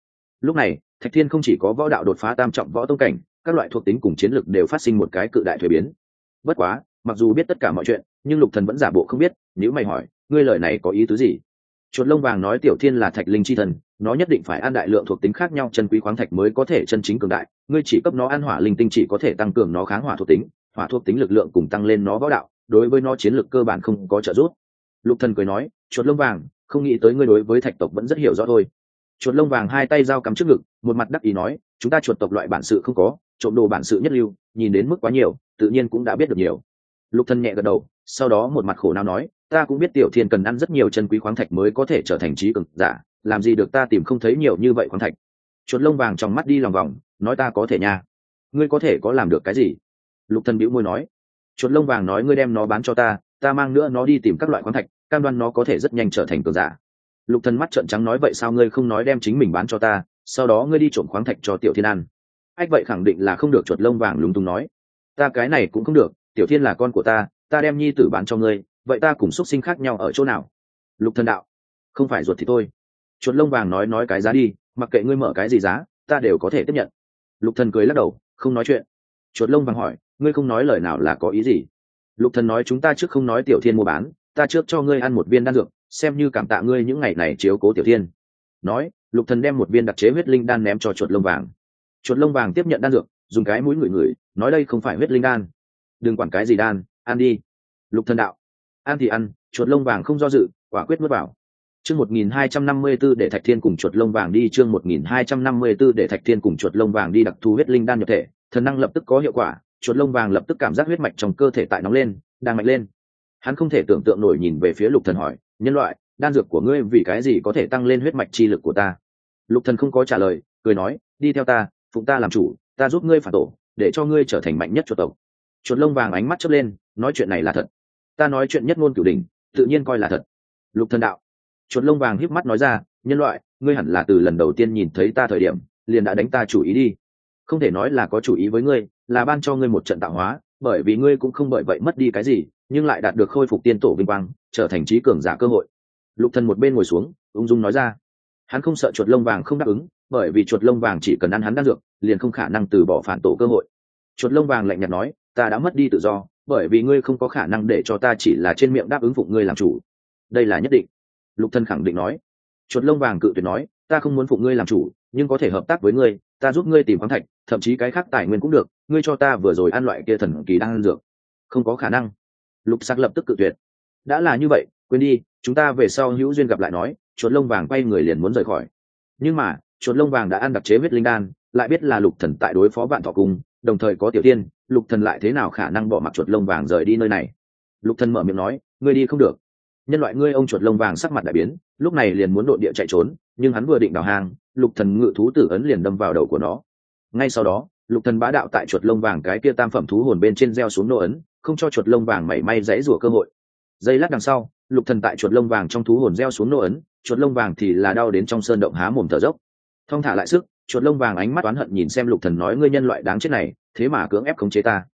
Lúc này, thạch thiên không chỉ có võ đạo đột phá tam trọng võ tông cảnh, các loại thuộc tính cùng chiến lực đều phát sinh một cái cự đại thuế biến. Bất quá, mặc dù biết tất cả mọi chuyện, nhưng lục thần vẫn giả bộ không biết, nếu mày hỏi ngươi lời này có ý tứ gì? Chuột lông vàng nói tiểu thiên là thạch linh chi thần, nó nhất định phải ăn đại lượng thuộc tính khác nhau, chân quý khoáng thạch mới có thể chân chính cường đại. Ngươi chỉ cấp nó ăn hỏa linh tinh chỉ có thể tăng cường nó kháng hỏa thuộc tính, hỏa thuộc tính lực lượng cùng tăng lên nó võ đạo, đối với nó chiến lược cơ bản không có trợ giúp. Lục thần cười nói, chuột lông vàng, không nghĩ tới ngươi đối với thạch tộc vẫn rất hiểu rõ thôi. Chuột lông vàng hai tay dao cắm trước ngực, một mặt đắc ý nói, chúng ta chuột tộc loại bản sự không có, trộm đồ bản sự nhất lưu, nhìn đến mức quá nhiều, tự nhiên cũng đã biết được nhiều. Lục thần nhẹ gật đầu, sau đó một mặt khổ não nói ta cũng biết tiểu thiên cần ăn rất nhiều chân quý khoáng thạch mới có thể trở thành trí cường giả, làm gì được ta tìm không thấy nhiều như vậy khoáng thạch. Chuột lông vàng trong mắt đi lòng vòng, nói ta có thể nha. Ngươi có thể có làm được cái gì? Lục thần bĩu môi nói. Chuột lông vàng nói ngươi đem nó bán cho ta ta mang nữa nó đi tìm các loại khoáng thạch, cam đoan nó có thể rất nhanh trở thành cường giả. Lục thần mắt trợn trắng nói vậy sao ngươi không nói đem chính mình bán cho ta, sau đó ngươi đi trộm khoáng thạch cho tiểu thiên ăn. Ách vậy khẳng định là không được, chuột lông vàng lúng túng nói. Ta cái này cũng không được, tiểu thiên là con của ta ta đem nhi tử bán cho ngươi vậy ta cùng x sinh khác nhau ở chỗ nào? Lục thần đạo, không phải ruột thì thôi. Chuột lông vàng nói nói cái giá đi, mặc kệ ngươi mở cái gì giá, ta đều có thể tiếp nhận. Lục thần cười lắc đầu, không nói chuyện. Chuột lông vàng hỏi, ngươi không nói lời nào là có ý gì? Lục thần nói, chúng ta trước không nói tiểu thiên mua bán, ta trước cho ngươi ăn một viên đan dược, xem như cảm tạ ngươi những ngày này chiếu cố tiểu thiên. Nói, lục thần đem một viên đặc chế huyết linh đan ném cho chuột lông vàng. Chuột lông vàng tiếp nhận đan dược, dùng cái mũi ngửi ngửi, nói đây không phải huyết linh đan. Đừng quản cái gì đan, ăn đi. Lục thần đạo ăn thì ăn, chuột lông vàng không do dự, quả quyết mất vào. Chương một nghìn hai trăm năm mươi 1254 để thạch thiên cùng chuột lông vàng đi, chương một nghìn hai trăm năm mươi 1254 để thạch thiên cùng chuột lông vàng đi đặc thu huyết linh đan nhập thể. Thần năng lập tức có hiệu quả, chuột lông vàng lập tức cảm giác huyết mạch trong cơ thể tại nóng lên, đang mạnh lên. Hắn không thể tưởng tượng nổi nhìn về phía lục thần hỏi, nhân loại, đan dược của ngươi vì cái gì có thể tăng lên huyết mạch chi lực của ta? Lục thần không có trả lời, cười nói, đi theo ta phụng ta làm chủ, ta giúp ngươi phản tổ, để cho ngươi trở thành mạnh nhất chuột tộc. Chuột lông vàng ánh mắt chớp lên, nói chuyện này là thật ta nói chuyện nhất ngôn cửu đình tự nhiên coi là thật. Lục thần đạo, chuột lông vàng híp mắt nói ra, nhân loại, ngươi hẳn là từ lần đầu tiên nhìn thấy ta thời điểm, liền đã đánh ta chủ ý đi. Không thể nói là có chủ ý với ngươi, là ban cho ngươi một trận tạo hóa, bởi vì ngươi cũng không bởi vậy mất đi cái gì, nhưng lại đạt được khôi phục tiên tổ vinh quang, trở thành trí cường giả cơ hội. Lục thần một bên ngồi xuống, ung dung nói ra, hắn không sợ chuột lông vàng không đáp ứng, bởi vì chuột lông vàng chỉ cần ăn hắn đan dược, liền không khả năng từ bỏ phản tổ cơ hội. Chuột lông vàng lạnh nhạt nói, ta đã mất đi tự do bởi vì ngươi không có khả năng để cho ta chỉ là trên miệng đáp ứng phụng ngươi làm chủ. Đây là nhất định. Lục thân khẳng định nói. Chuột lông vàng cự tuyệt nói, ta không muốn phụng ngươi làm chủ, nhưng có thể hợp tác với ngươi, ta giúp ngươi tìm khoáng thạch, thậm chí cái khác tài nguyên cũng được, ngươi cho ta vừa rồi ăn loại kia thần kỳ đang ăn dược. Không có khả năng. Lục sắc lập tức cự tuyệt. Đã là như vậy, quên đi, chúng ta về sau hữu duyên gặp lại nói, chuột lông vàng quay người liền muốn rời khỏi. Nhưng mà, chuột lông vàng đã ăn đặc chế huyết linh đan, lại biết là lục thần tại đối phó vạn thọ cung, đồng thời có tiểu tiên lục thần lại thế nào khả năng bỏ mặc chuột lông vàng rời đi nơi này? Lục thần mở miệng nói, ngươi đi không được. Nhân loại ngươi ông chuột lông vàng sắc mặt đại biến, lúc này liền muốn đội địa chạy trốn, nhưng hắn vừa định đào hang lục thần ngự thú tử ấn liền đâm vào đầu của nó. Ngay sau đó, lục thần bá đạo tại chuột lông vàng cái kia tam phẩm thú hồn bên trên gieo xuống nô ấn, không cho chuột lông vàng mảy may dãy rủa cơ hội. Giây lát đằng sau, lục thần tại chuột lông vàng trong thú hồn gieo xuống nô ấn, chuột lông vàng thì là đau đến trong sơn động há mồm thở dốc. Thong thả lại sức, chuột lông vàng ánh mắt oán hận nhìn xem lục thần nói, ngươi nhân loại đáng chết này thế mà cưỡng ép khống chế ta.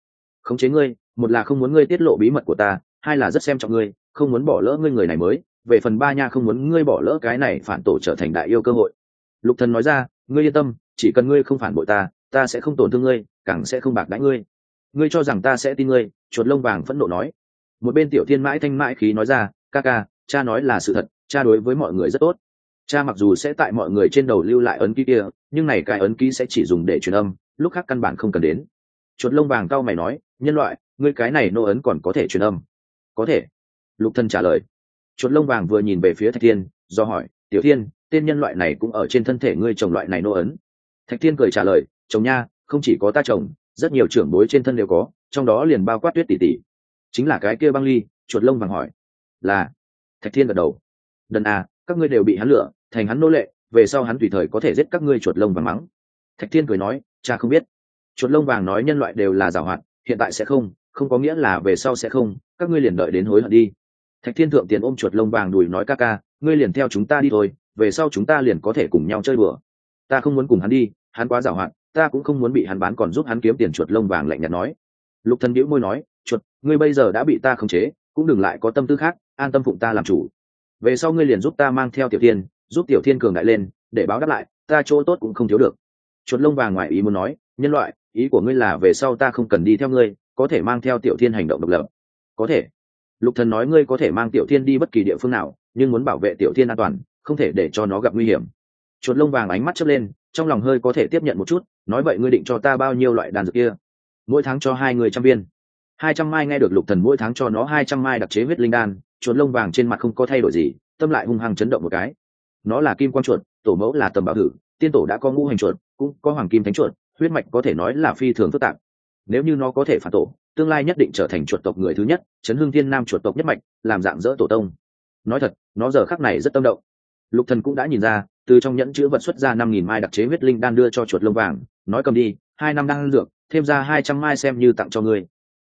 Khống chế ngươi, một là không muốn ngươi tiết lộ bí mật của ta, hai là rất xem trọng ngươi, không muốn bỏ lỡ ngươi người này mới. Về phần ba nha, không muốn ngươi bỏ lỡ cái này phản tổ trở thành đại yêu cơ hội. Lục thần nói ra, ngươi yên tâm, chỉ cần ngươi không phản bội ta ta sẽ không tổn thương ngươi, càng sẽ không bạc đãi ngươi. Ngươi cho rằng ta sẽ tin ngươi, chuột lông vàng phẫn nộ nói. Một bên tiểu thiên mãi thanh mãi khí nói ra, ca ca, cha nói là sự thật, cha đối với mọi người rất tốt. Cha mặc dù sẽ tại mọi người trên đầu lưu lại ấn ký kia, nhưng này cái ấn ký sẽ chỉ dùng để truyền âm, lúc khác căn bản không cần đến chuột lông vàng cao mày nói, nhân loại, ngươi cái này nô ấn còn có thể truyền âm? Có thể. Lục thân trả lời. Chuột lông vàng vừa nhìn về phía thạch thiên, do hỏi, tiểu thiên, tên nhân loại này cũng ở trên thân thể ngươi trồng loại này nô ấn? Thạch thiên cười trả lời, chồng nha, không chỉ có ta chồng rất nhiều trưởng bối trên thân đều có, trong đó liền bao quát tuyết tỷ tỷ. Chính là cái kia băng ly, chuột lông vàng hỏi, là? Thạch thiên gật đầu, đần à các ngươi đều bị hắn lựa thành hắn nô lệ, về sau hắn tùy thời có thể giết các ngươi chuột lông vàng mắng. Thạch thiên cười nói, cha không biết chuột lông vàng nói nhân loại đều là giảo hoạt, hiện tại sẽ không không có nghĩa là về sau sẽ không, các ngươi liền đợi đến hối hận đi. Thạch thiên thượng tiền ôm chuột lông vàng đùi nói ca ca, ngươi liền theo chúng ta đi thôi, về sau chúng ta liền có thể cùng nhau chơi bừa ta không muốn cùng hắn đi, hắn quá giảo hoạt, ta cũng không muốn bị hắn bán còn giúp hắn kiếm tiền chuột lông vàng lạnh nhạt nói. Lục thần bĩu môi nói, chuột, ngươi bây giờ đã bị ta khống chế, cũng đừng lại có tâm tư khác, an tâm phụng ta làm chủ. Về sau ngươi liền giúp ta mang theo tiểu thiên, giúp tiểu thiên cường đại lên, để báo đáp lại, ta chỗ tốt cũng không thiếu được. Chuột lông vàng ngoài ý muốn nói nhân loại, ý của ngươi là về sau ta không cần đi theo ngươi, có thể mang theo tiểu thiên hành động độc lập. Có thể. Lục thần nói ngươi có thể mang tiểu thiên đi bất kỳ địa phương nào, nhưng muốn bảo vệ tiểu thiên an toàn, không thể để cho nó gặp nguy hiểm. Chuột lông vàng ánh mắt chớp lên, trong lòng hơi có thể tiếp nhận một chút, nói vậy ngươi định cho ta bao nhiêu loại đàn dược kia? Mỗi tháng cho hai người trăm viên. Hai trăm mai nghe được lục thần mỗi tháng cho nó hai trăm mai đặc chế huyết linh đan, chuột lông vàng trên mặt không có thay đổi gì, tâm lại hung hăng chấn động một cái. Nó là kim quan chuột, tổ mẫu là tầm bảo thử, tiên tổ đã có ngũ hành chuột, cũng có hoàng kim thánh chuột huyết mạch có thể nói là phi thường phức tạp. Nếu như nó có thể phản tổ, tương lai nhất định trở thành chuột tộc người thứ nhất, chấn hương thiên nam chuột tộc nhất mạch, làm dạng dỡ tổ tông. Nói thật, nó giờ khắc này rất tâm động. Lục thần cũng đã nhìn ra, từ trong nhẫn chữ vật xuất ra năm nghìn mai đặc chế huyết linh đan đưa cho chuột lông vàng, nói cầm đi, hai năm đang dược, thêm ra hai trăm mai xem như tặng cho ngươi.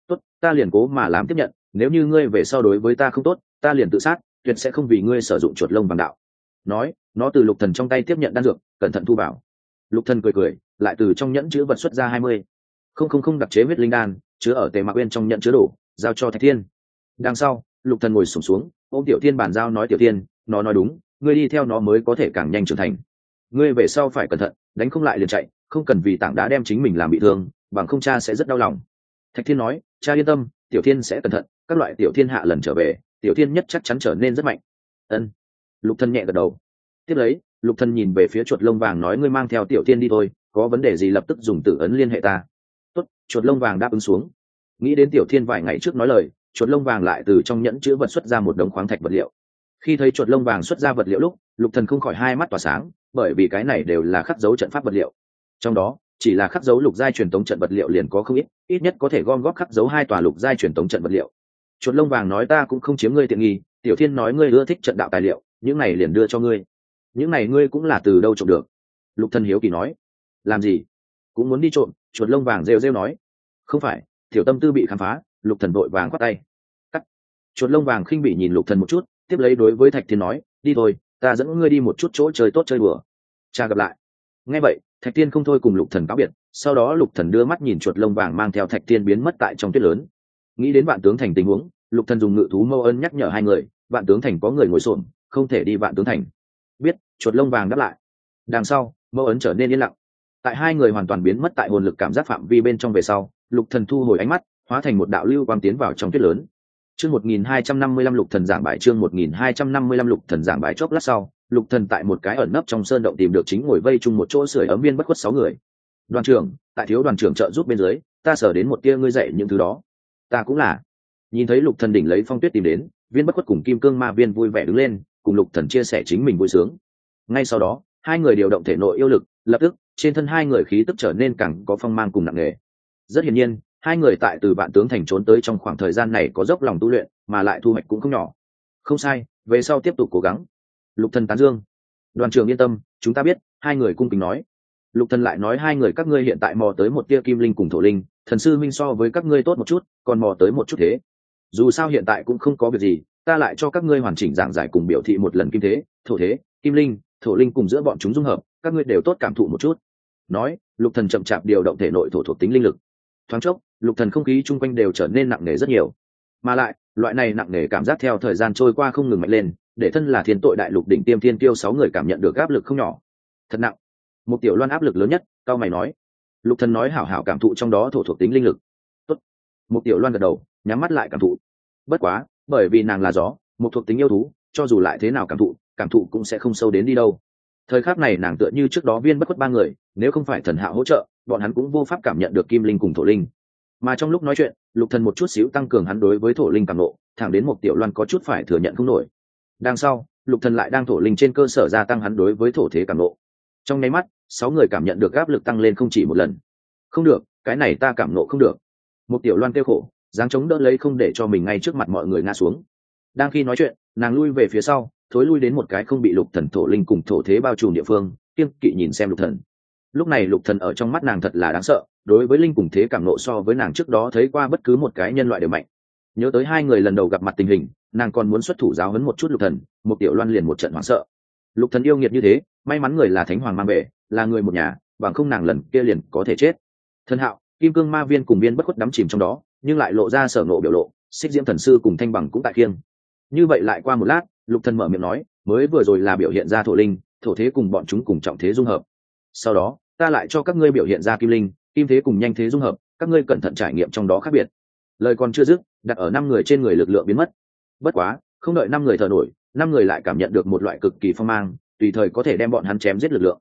Tốt, ta liền cố mà làm tiếp nhận, nếu như ngươi về sau đối với ta không tốt, ta liền tự sát, tuyệt sẽ không vì ngươi sử dụng chuột lông vàng đạo. Nói, nó từ lục thần trong tay tiếp nhận đan dược, cẩn thận thu vào lục thần cười cười lại từ trong nhẫn chứa vật xuất ra hai mươi. Không không không đặc chế huyết linh đan chứa ở tề mạc uyên trong nhẫn chứa đủ, giao cho thạch thiên. Đằng sau lục thần ngồi sụp xuống, xuống ôm tiểu thiên bàn giao nói tiểu thiên nó nói đúng ngươi đi theo nó mới có thể càng nhanh trưởng thành. Ngươi về sau phải cẩn thận đánh không lại liền chạy không cần vì tảng đá đem chính mình làm bị thương bằng không cha sẽ rất đau lòng. Thạch thiên nói cha yên tâm tiểu thiên sẽ cẩn thận các loại tiểu thiên hạ lần trở về tiểu thiên nhất chắc chắn trở nên rất mạnh. Ân. Lục thân nhẹ gật đầu. Tiếp lấy lục Thần nhìn về phía chuột lông vàng nói, ngươi mang theo tiểu thiên đi thôi, có vấn đề gì lập tức dùng tử ấn liên hệ ta. Tốt. Chuột lông vàng đáp ứng xuống. Nghĩ đến tiểu thiên vài ngày trước nói lời, chuột lông vàng lại từ trong nhẫn chữ vật xuất ra một đống khoáng thạch vật liệu. Khi thấy chuột lông vàng xuất ra vật liệu lúc, lục thần không khỏi hai mắt tỏa sáng, bởi vì cái này đều là khắc dấu trận pháp vật liệu. Trong đó, chỉ là khắc dấu lục giai truyền tống trận vật liệu liền có không ít ít nhất có thể gom góp khắc dấu hai tòa lục giai truyền tống trận vật liệu. Chuột lông vàng nói, ta cũng không chiếm ngươi tiện nghi, tiểu thiên nói ngươi ưa thích trận đạo tài liệu, những này liền đưa cho ngươi những này ngươi cũng là từ đâu trộm được? Lục thần hiếu kỳ nói. Làm gì? Cũng muốn đi trộm, chuột lông vàng rêu rêu nói. Không phải, tiểu tâm tư bị khám phá, lục thần vội vàng quát tay. Cắt. Chuột lông vàng khinh bị nhìn lục thần một chút, tiếp lấy đối với thạch thiên nói, đi thôi, ta dẫn ngươi đi một chút chỗ chơi tốt chơi bừa cha gặp lại. Nghe vậy, thạch tiên không thôi cùng lục thần cáo biệt, sau đó lục thần đưa mắt nhìn chuột lông vàng mang theo thạch tiên biến mất tại trong tuyết lớn. Nghĩ đến vạn tướng thành tình huống, lục thần dùng ngự thú mâu ân nhắc nhở hai người, vạn tướng thành có người ngồi xổm, không thể đi vạn tướng thành chuột lông vàng đáp lại. Đằng sau mâu ấn trở nên yên lặng. Tại hai người hoàn toàn biến mất tại hồn lực cảm giác phạm vi bên trong về sau, lục thần thu hồi ánh mắt, hóa thành một đạo lưu quang tiến vào trong tuyết lớn. Chương 1255 lục thần giảng bài chương 1255 lục thần giảng bài chốc lát sau, lục thần tại một cái ẩn nấp trong sơn động tìm được chính ngồi vây chung một chỗ sưởi ấm viên bất khuất sáu người. Đoàn trưởng, tại thiếu đoàn trưởng trợ giúp bên dưới, ta sở đến một tia ngươi dạy những thứ đó. Ta cũng là. Nhìn thấy lục thần đỉnh lấy phong tuyết tìm đến, viên bất khuất cùng kim cương ma viên vui vẻ đứng lên, cùng lục thần chia sẻ chính mình vui sướng ngay sau đó, hai người điều động thể nội yêu lực, lập tức, trên thân hai người khí tức trở nên càng có phong mang cùng nặng nề. Rất hiển nhiên, hai người tại từ vạn tướng thành trốn tới trong khoảng thời gian này có dốc lòng tu luyện, mà lại thu hoạch cũng không nhỏ. Không sai, về sau tiếp tục cố gắng. Lục thần tán dương. Đoàn trường yên tâm, chúng ta biết, hai người cung kính nói. Lục thần lại nói hai người các ngươi hiện tại mò tới một tia kim linh cùng thổ linh, thần sư minh so với các ngươi tốt một chút, còn mò tới một chút thế. Dù sao hiện tại cũng không có việc gì, ta lại cho các ngươi hoàn chỉnh giảng giải cùng biểu thị một lần kim thế, thổ thế, kim linh thổ linh cùng giữa bọn chúng dung hợp, các ngươi đều tốt cảm thụ một chút. Nói, lục thần chậm chạp điều động thể nội thổ thuộc tính linh lực. Thoáng chốc, lục thần không khí chung quanh đều trở nên nặng nề rất nhiều. Mà lại, loại này nặng nề cảm giác theo thời gian trôi qua không ngừng mạnh lên, để thân là thiên tội đại lục đỉnh tiêm thiên tiêu sáu người cảm nhận được áp lực không nhỏ. Thật nặng. Một tiểu loan áp lực lớn nhất, cao mày nói. Lục thần nói hảo hảo cảm thụ trong đó thổ thuộc tính linh lực. Tốt. một tiểu loan gật đầu, nhắm mắt lại cảm thụ. Bất quá, bởi vì nàng là gió, một thuộc tính yêu thú cho dù lại thế nào cảm thụ cảm thụ cũng sẽ không sâu đến đi đâu. Thời khắc này nàng tựa như trước đó viên bất khuất ba người, nếu không phải thần hạ hỗ trợ, bọn hắn cũng vô pháp cảm nhận được kim linh cùng thổ linh. Mà trong lúc nói chuyện, lục thần một chút xíu tăng cường hắn đối với thổ linh càng nộ, thẳng đến một tiểu loan có chút phải thừa nhận không nổi. Đằng sau, lục thần lại đang thổ linh trên cơ sở gia tăng hắn đối với thổ thế càng nộ. Trong nháy mắt, sáu người cảm nhận được áp lực tăng lên không chỉ một lần. Không được, cái này ta cảm nộ không được. Một tiểu loan kêu khổ, dáng chống đỡ lấy không để cho mình ngay trước mặt mọi người ngã xuống. Đang khi nói chuyện nàng lui về phía sau, thối lui đến một cái không bị lục thần thổ linh cùng thổ thế bao trùm địa phương, kiêng kỵ nhìn xem lục thần. Lúc này lục thần ở trong mắt nàng thật là đáng sợ, đối với linh cùng thế cảm nộ so với nàng trước đó thấy qua bất cứ một cái nhân loại đều mạnh. Nhớ tới hai người lần đầu gặp mặt tình hình, nàng còn muốn xuất thủ giáo hấn một chút lục thần, một tiểu loan liền một trận hoảng sợ. Lục thần yêu nghiệt như thế, may mắn người là thánh hoàng mang về, là người một nhà, bằng không nàng lần kia liền có thể chết. Thân hạo, kim cương ma viên cùng viên bất khuất đắm chìm trong đó, nhưng lại lộ ra sở nộ biểu lộ, xích diễm thần sư cùng thanh bằng cũng tại kiêng như vậy lại qua một lát, lục thần mở miệng nói, mới vừa rồi là biểu hiện ra thổ linh, thổ thế cùng bọn chúng cùng trọng thế dung hợp. Sau đó, ta lại cho các ngươi biểu hiện ra kim linh, kim thế cùng nhanh thế dung hợp, các ngươi cẩn thận trải nghiệm trong đó khác biệt. Lời còn chưa dứt, đặt ở năm người trên người lực lượng biến mất. Bất quá, không đợi năm người thở nổi, năm người lại cảm nhận được một loại cực kỳ phong mang, tùy thời có thể đem bọn hắn chém giết lực lượng.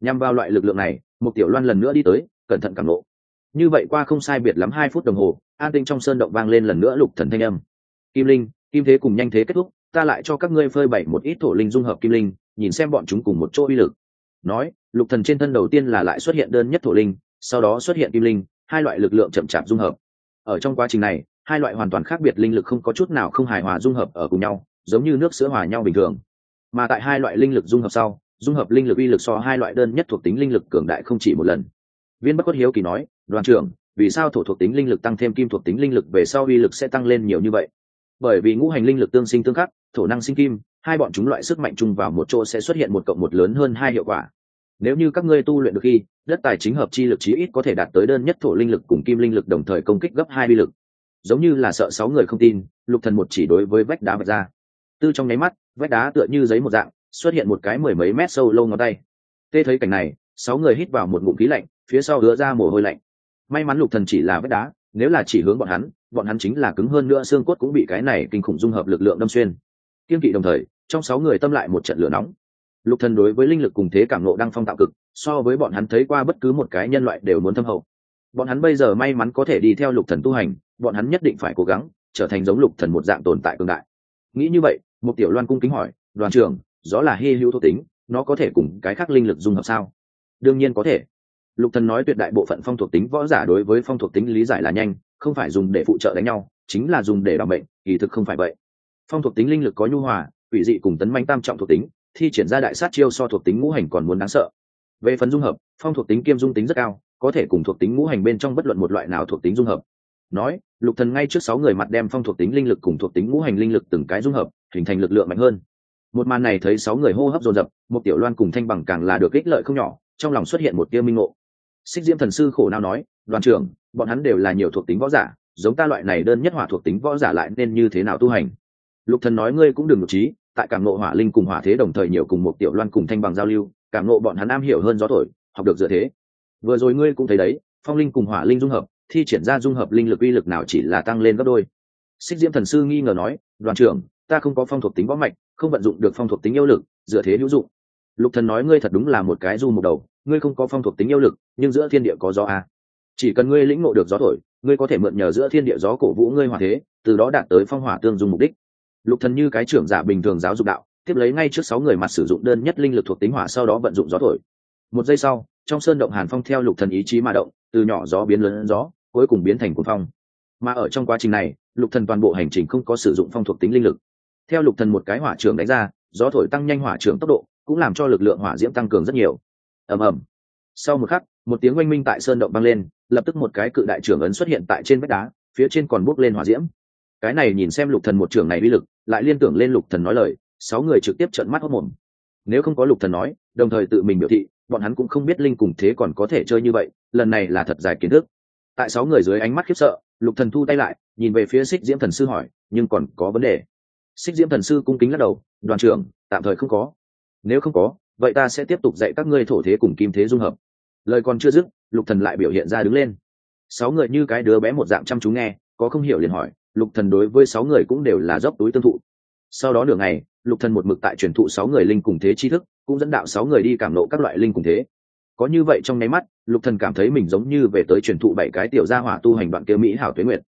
Nhằm vào loại lực lượng này một tiểu loan lần nữa đi tới, cẩn thận cảm lộ như vậy qua không sai biệt lắm hai phút đồng hồ, an tinh trong sơn động vang lên lần nữa lục thần thanh âm. Kim linh kim thế cùng nhanh thế kết thúc, ta lại cho các ngươi phơi bày một ít thổ linh dung hợp kim linh, nhìn xem bọn chúng cùng một chỗ uy lực. Nói, lục thần trên thân đầu tiên là lại xuất hiện đơn nhất thổ linh, sau đó xuất hiện kim linh, hai loại lực lượng chậm chạp dung hợp. Ở trong quá trình này, hai loại hoàn toàn khác biệt linh lực không có chút nào không hài hòa dung hợp ở cùng nhau, giống như nước sữa hòa nhau bình thường. Mà tại hai loại linh lực dung hợp sau, dung hợp linh lực uy lực so hai loại đơn nhất thuộc tính linh lực cường đại không chỉ một lần. Viên bất cốt hiếu kỳ nói, đoàn trưởng, vì sao thổ thuộc tính linh lực tăng thêm kim thuộc tính linh lực về sau uy lực sẽ tăng lên nhiều như vậy? Bởi vì ngũ hành linh lực tương sinh tương khắc, thổ năng sinh kim, hai bọn chúng loại sức mạnh chung vào một chỗ sẽ xuất hiện một cộng một lớn hơn hai hiệu quả. Nếu như các ngươi tu luyện được khi, đất tài chính hợp chi lực chí ít có thể đạt tới đơn nhất thổ linh lực cùng kim linh lực đồng thời công kích gấp hai bi lực. Giống như là sợ sáu người không tin, lục thần một chỉ đối với vách đá vạch ra. Tư trong nháy mắt, vách đá tựa như giấy một dạng, xuất hiện một cái mười mấy mét sâu lâu ngón tay. Tê thấy cảnh này, sáu người hít vào một ngụm khí lạnh, phía sau đứa ra mồ hôi lạnh. May mắn lục thần chỉ là vách đá nếu là chỉ hướng bọn hắn bọn hắn chính là cứng hơn nữa xương cốt cũng bị cái này kinh khủng dung hợp lực lượng đâm xuyên. Kiên kỵ đồng thời, trong sáu người tâm lại một trận lửa nóng. Lục thần đối với linh lực cùng thế cảm nộ đang phong tạo cực, so với bọn hắn thấy qua bất cứ một cái nhân loại đều muốn thâm hậu. Bọn hắn bây giờ may mắn có thể đi theo lục thần tu hành, bọn hắn nhất định phải cố gắng trở thành giống lục thần một dạng tồn tại cường đại. Nghĩ như vậy một tiểu loan cung kính hỏi, đoàn trưởng, gió là hy hữu thuộc tính, nó có thể cùng cái khác linh lực dung hợp sao? Đương nhiên có thể lục thần nói tuyệt đại bộ phận phong thuộc tính võ giả đối với phong thuộc tính lý giải là nhanh, không phải dùng để phụ trợ đánh nhau, chính là dùng để đảm bệnh kỳ thực không phải vậy. Phong thuộc tính linh lực có nhu hòa, quỷ dị cùng tấn manh tam trọng thuộc tính, thi triển ra đại sát chiêu so thuộc tính ngũ hành còn muốn đáng sợ. Về phần dung hợp, phong thuộc tính kiêm dung tính rất cao, có thể cùng thuộc tính ngũ hành bên trong bất luận một loại nào thuộc tính dung hợp. Nói, lục thần ngay trước sáu người mặt đem phong thuộc tính linh lực cùng thuộc tính ngũ hành linh lực từng cái dung hợp, hình thành lực lượng mạnh hơn. Một màn này thấy sáu người hô hấp dồn dập một tiểu loan cùng thanh bằng càng là được ích lợi không nhỏ, trong lòng xuất hiện một tia minh ngộ xích diễm thần sư khổ nào nói, đoàn trưởng, bọn hắn đều là nhiều thuộc tính võ giả, giống ta loại này đơn nhất hỏa thuộc tính võ giả lại nên như thế nào tu hành? Lục thần nói, ngươi cũng đừng một trí, tại cảm nộ hỏa linh cùng hỏa thế đồng thời nhiều cùng một tiểu loan cùng thanh bằng giao lưu, cảm nộ bọn hắn am hiểu hơn gió thổi, học được dựa thế. Vừa rồi ngươi cũng thấy đấy, phong linh cùng hỏa linh dung hợp, thi triển ra dung hợp linh lực uy lực nào chỉ là tăng lên gấp đôi. Xích diễm thần sư nghi ngờ nói, đoàn trưởng, ta không có phong thuộc tính võ mạnh không vận dụng được phong thuộc tính yêu lực, dựa thế hữu dụng. Lục thần nói, ngươi thật đúng là một cái du một đầu ngươi không có phong thuộc tính yêu lực, nhưng giữa thiên địa có gió a. Chỉ cần ngươi lĩnh ngộ được gió thổi, ngươi có thể mượn nhờ giữa thiên địa gió cổ vũ ngươi hòa thế, từ đó đạt tới phong hỏa tương dung mục đích. Lục thần như cái trưởng giả bình thường giáo dục đạo, tiếp lấy ngay trước sáu người mặt sử dụng đơn nhất linh lực thuộc tính hỏa sau đó vận dụng gió thổi. Một giây sau, trong sơn động hàn phong theo lục thần ý chí mà động, từ nhỏ gió biến lớn gió, cuối cùng biến thành cuồng phong. Mà ở trong quá trình này, lục thần toàn bộ hành trình không có sử dụng phong thuộc tính linh lực. Theo lục thần một cái hỏa trường đánh ra, gió thổi tăng nhanh hỏa trường tốc độ, cũng làm cho lực lượng hỏa diễm tăng cường rất nhiều ầm ầm. Sau một khắc, một tiếng oanh minh tại sơn động băng lên, lập tức một cái cự đại trưởng ấn xuất hiện tại trên vách đá, phía trên còn bốc lên hỏa diễm. Cái này nhìn xem lục thần một trưởng này uy lực, lại liên tưởng lên lục thần nói lời, sáu người trực tiếp trợn mắt hốt mồm. Nếu không có lục thần nói, đồng thời tự mình biểu thị, bọn hắn cũng không biết linh cùng thế còn có thể chơi như vậy, lần này là thật dài kiến thức. Tại sáu người dưới ánh mắt khiếp sợ, lục thần thu tay lại, nhìn về phía xích diễm thần sư hỏi, nhưng còn có vấn đề. Xích diễm thần sư cung kính lắc đầu, đoàn trưởng, tạm thời không có. Nếu không có vậy ta sẽ tiếp tục dạy các ngươi thổ thế cùng kim thế dung hợp. Lời còn chưa dứt, lục thần lại biểu hiện ra đứng lên. Sáu người như cái đứa bé một dạng chăm chú nghe, có không hiểu liền hỏi, lục thần đối với sáu người cũng đều là dốc túi tương thụ. Sau đó nửa ngày, lục thần một mực tại truyền thụ sáu người linh cùng thế tri thức, cũng dẫn đạo sáu người đi cảm nộ các loại linh cùng thế. Có như vậy trong nháy mắt, lục thần cảm thấy mình giống như về tới truyền thụ bảy cái tiểu gia hỏa tu hành đoạn kia mỹ hảo tuế nguyệt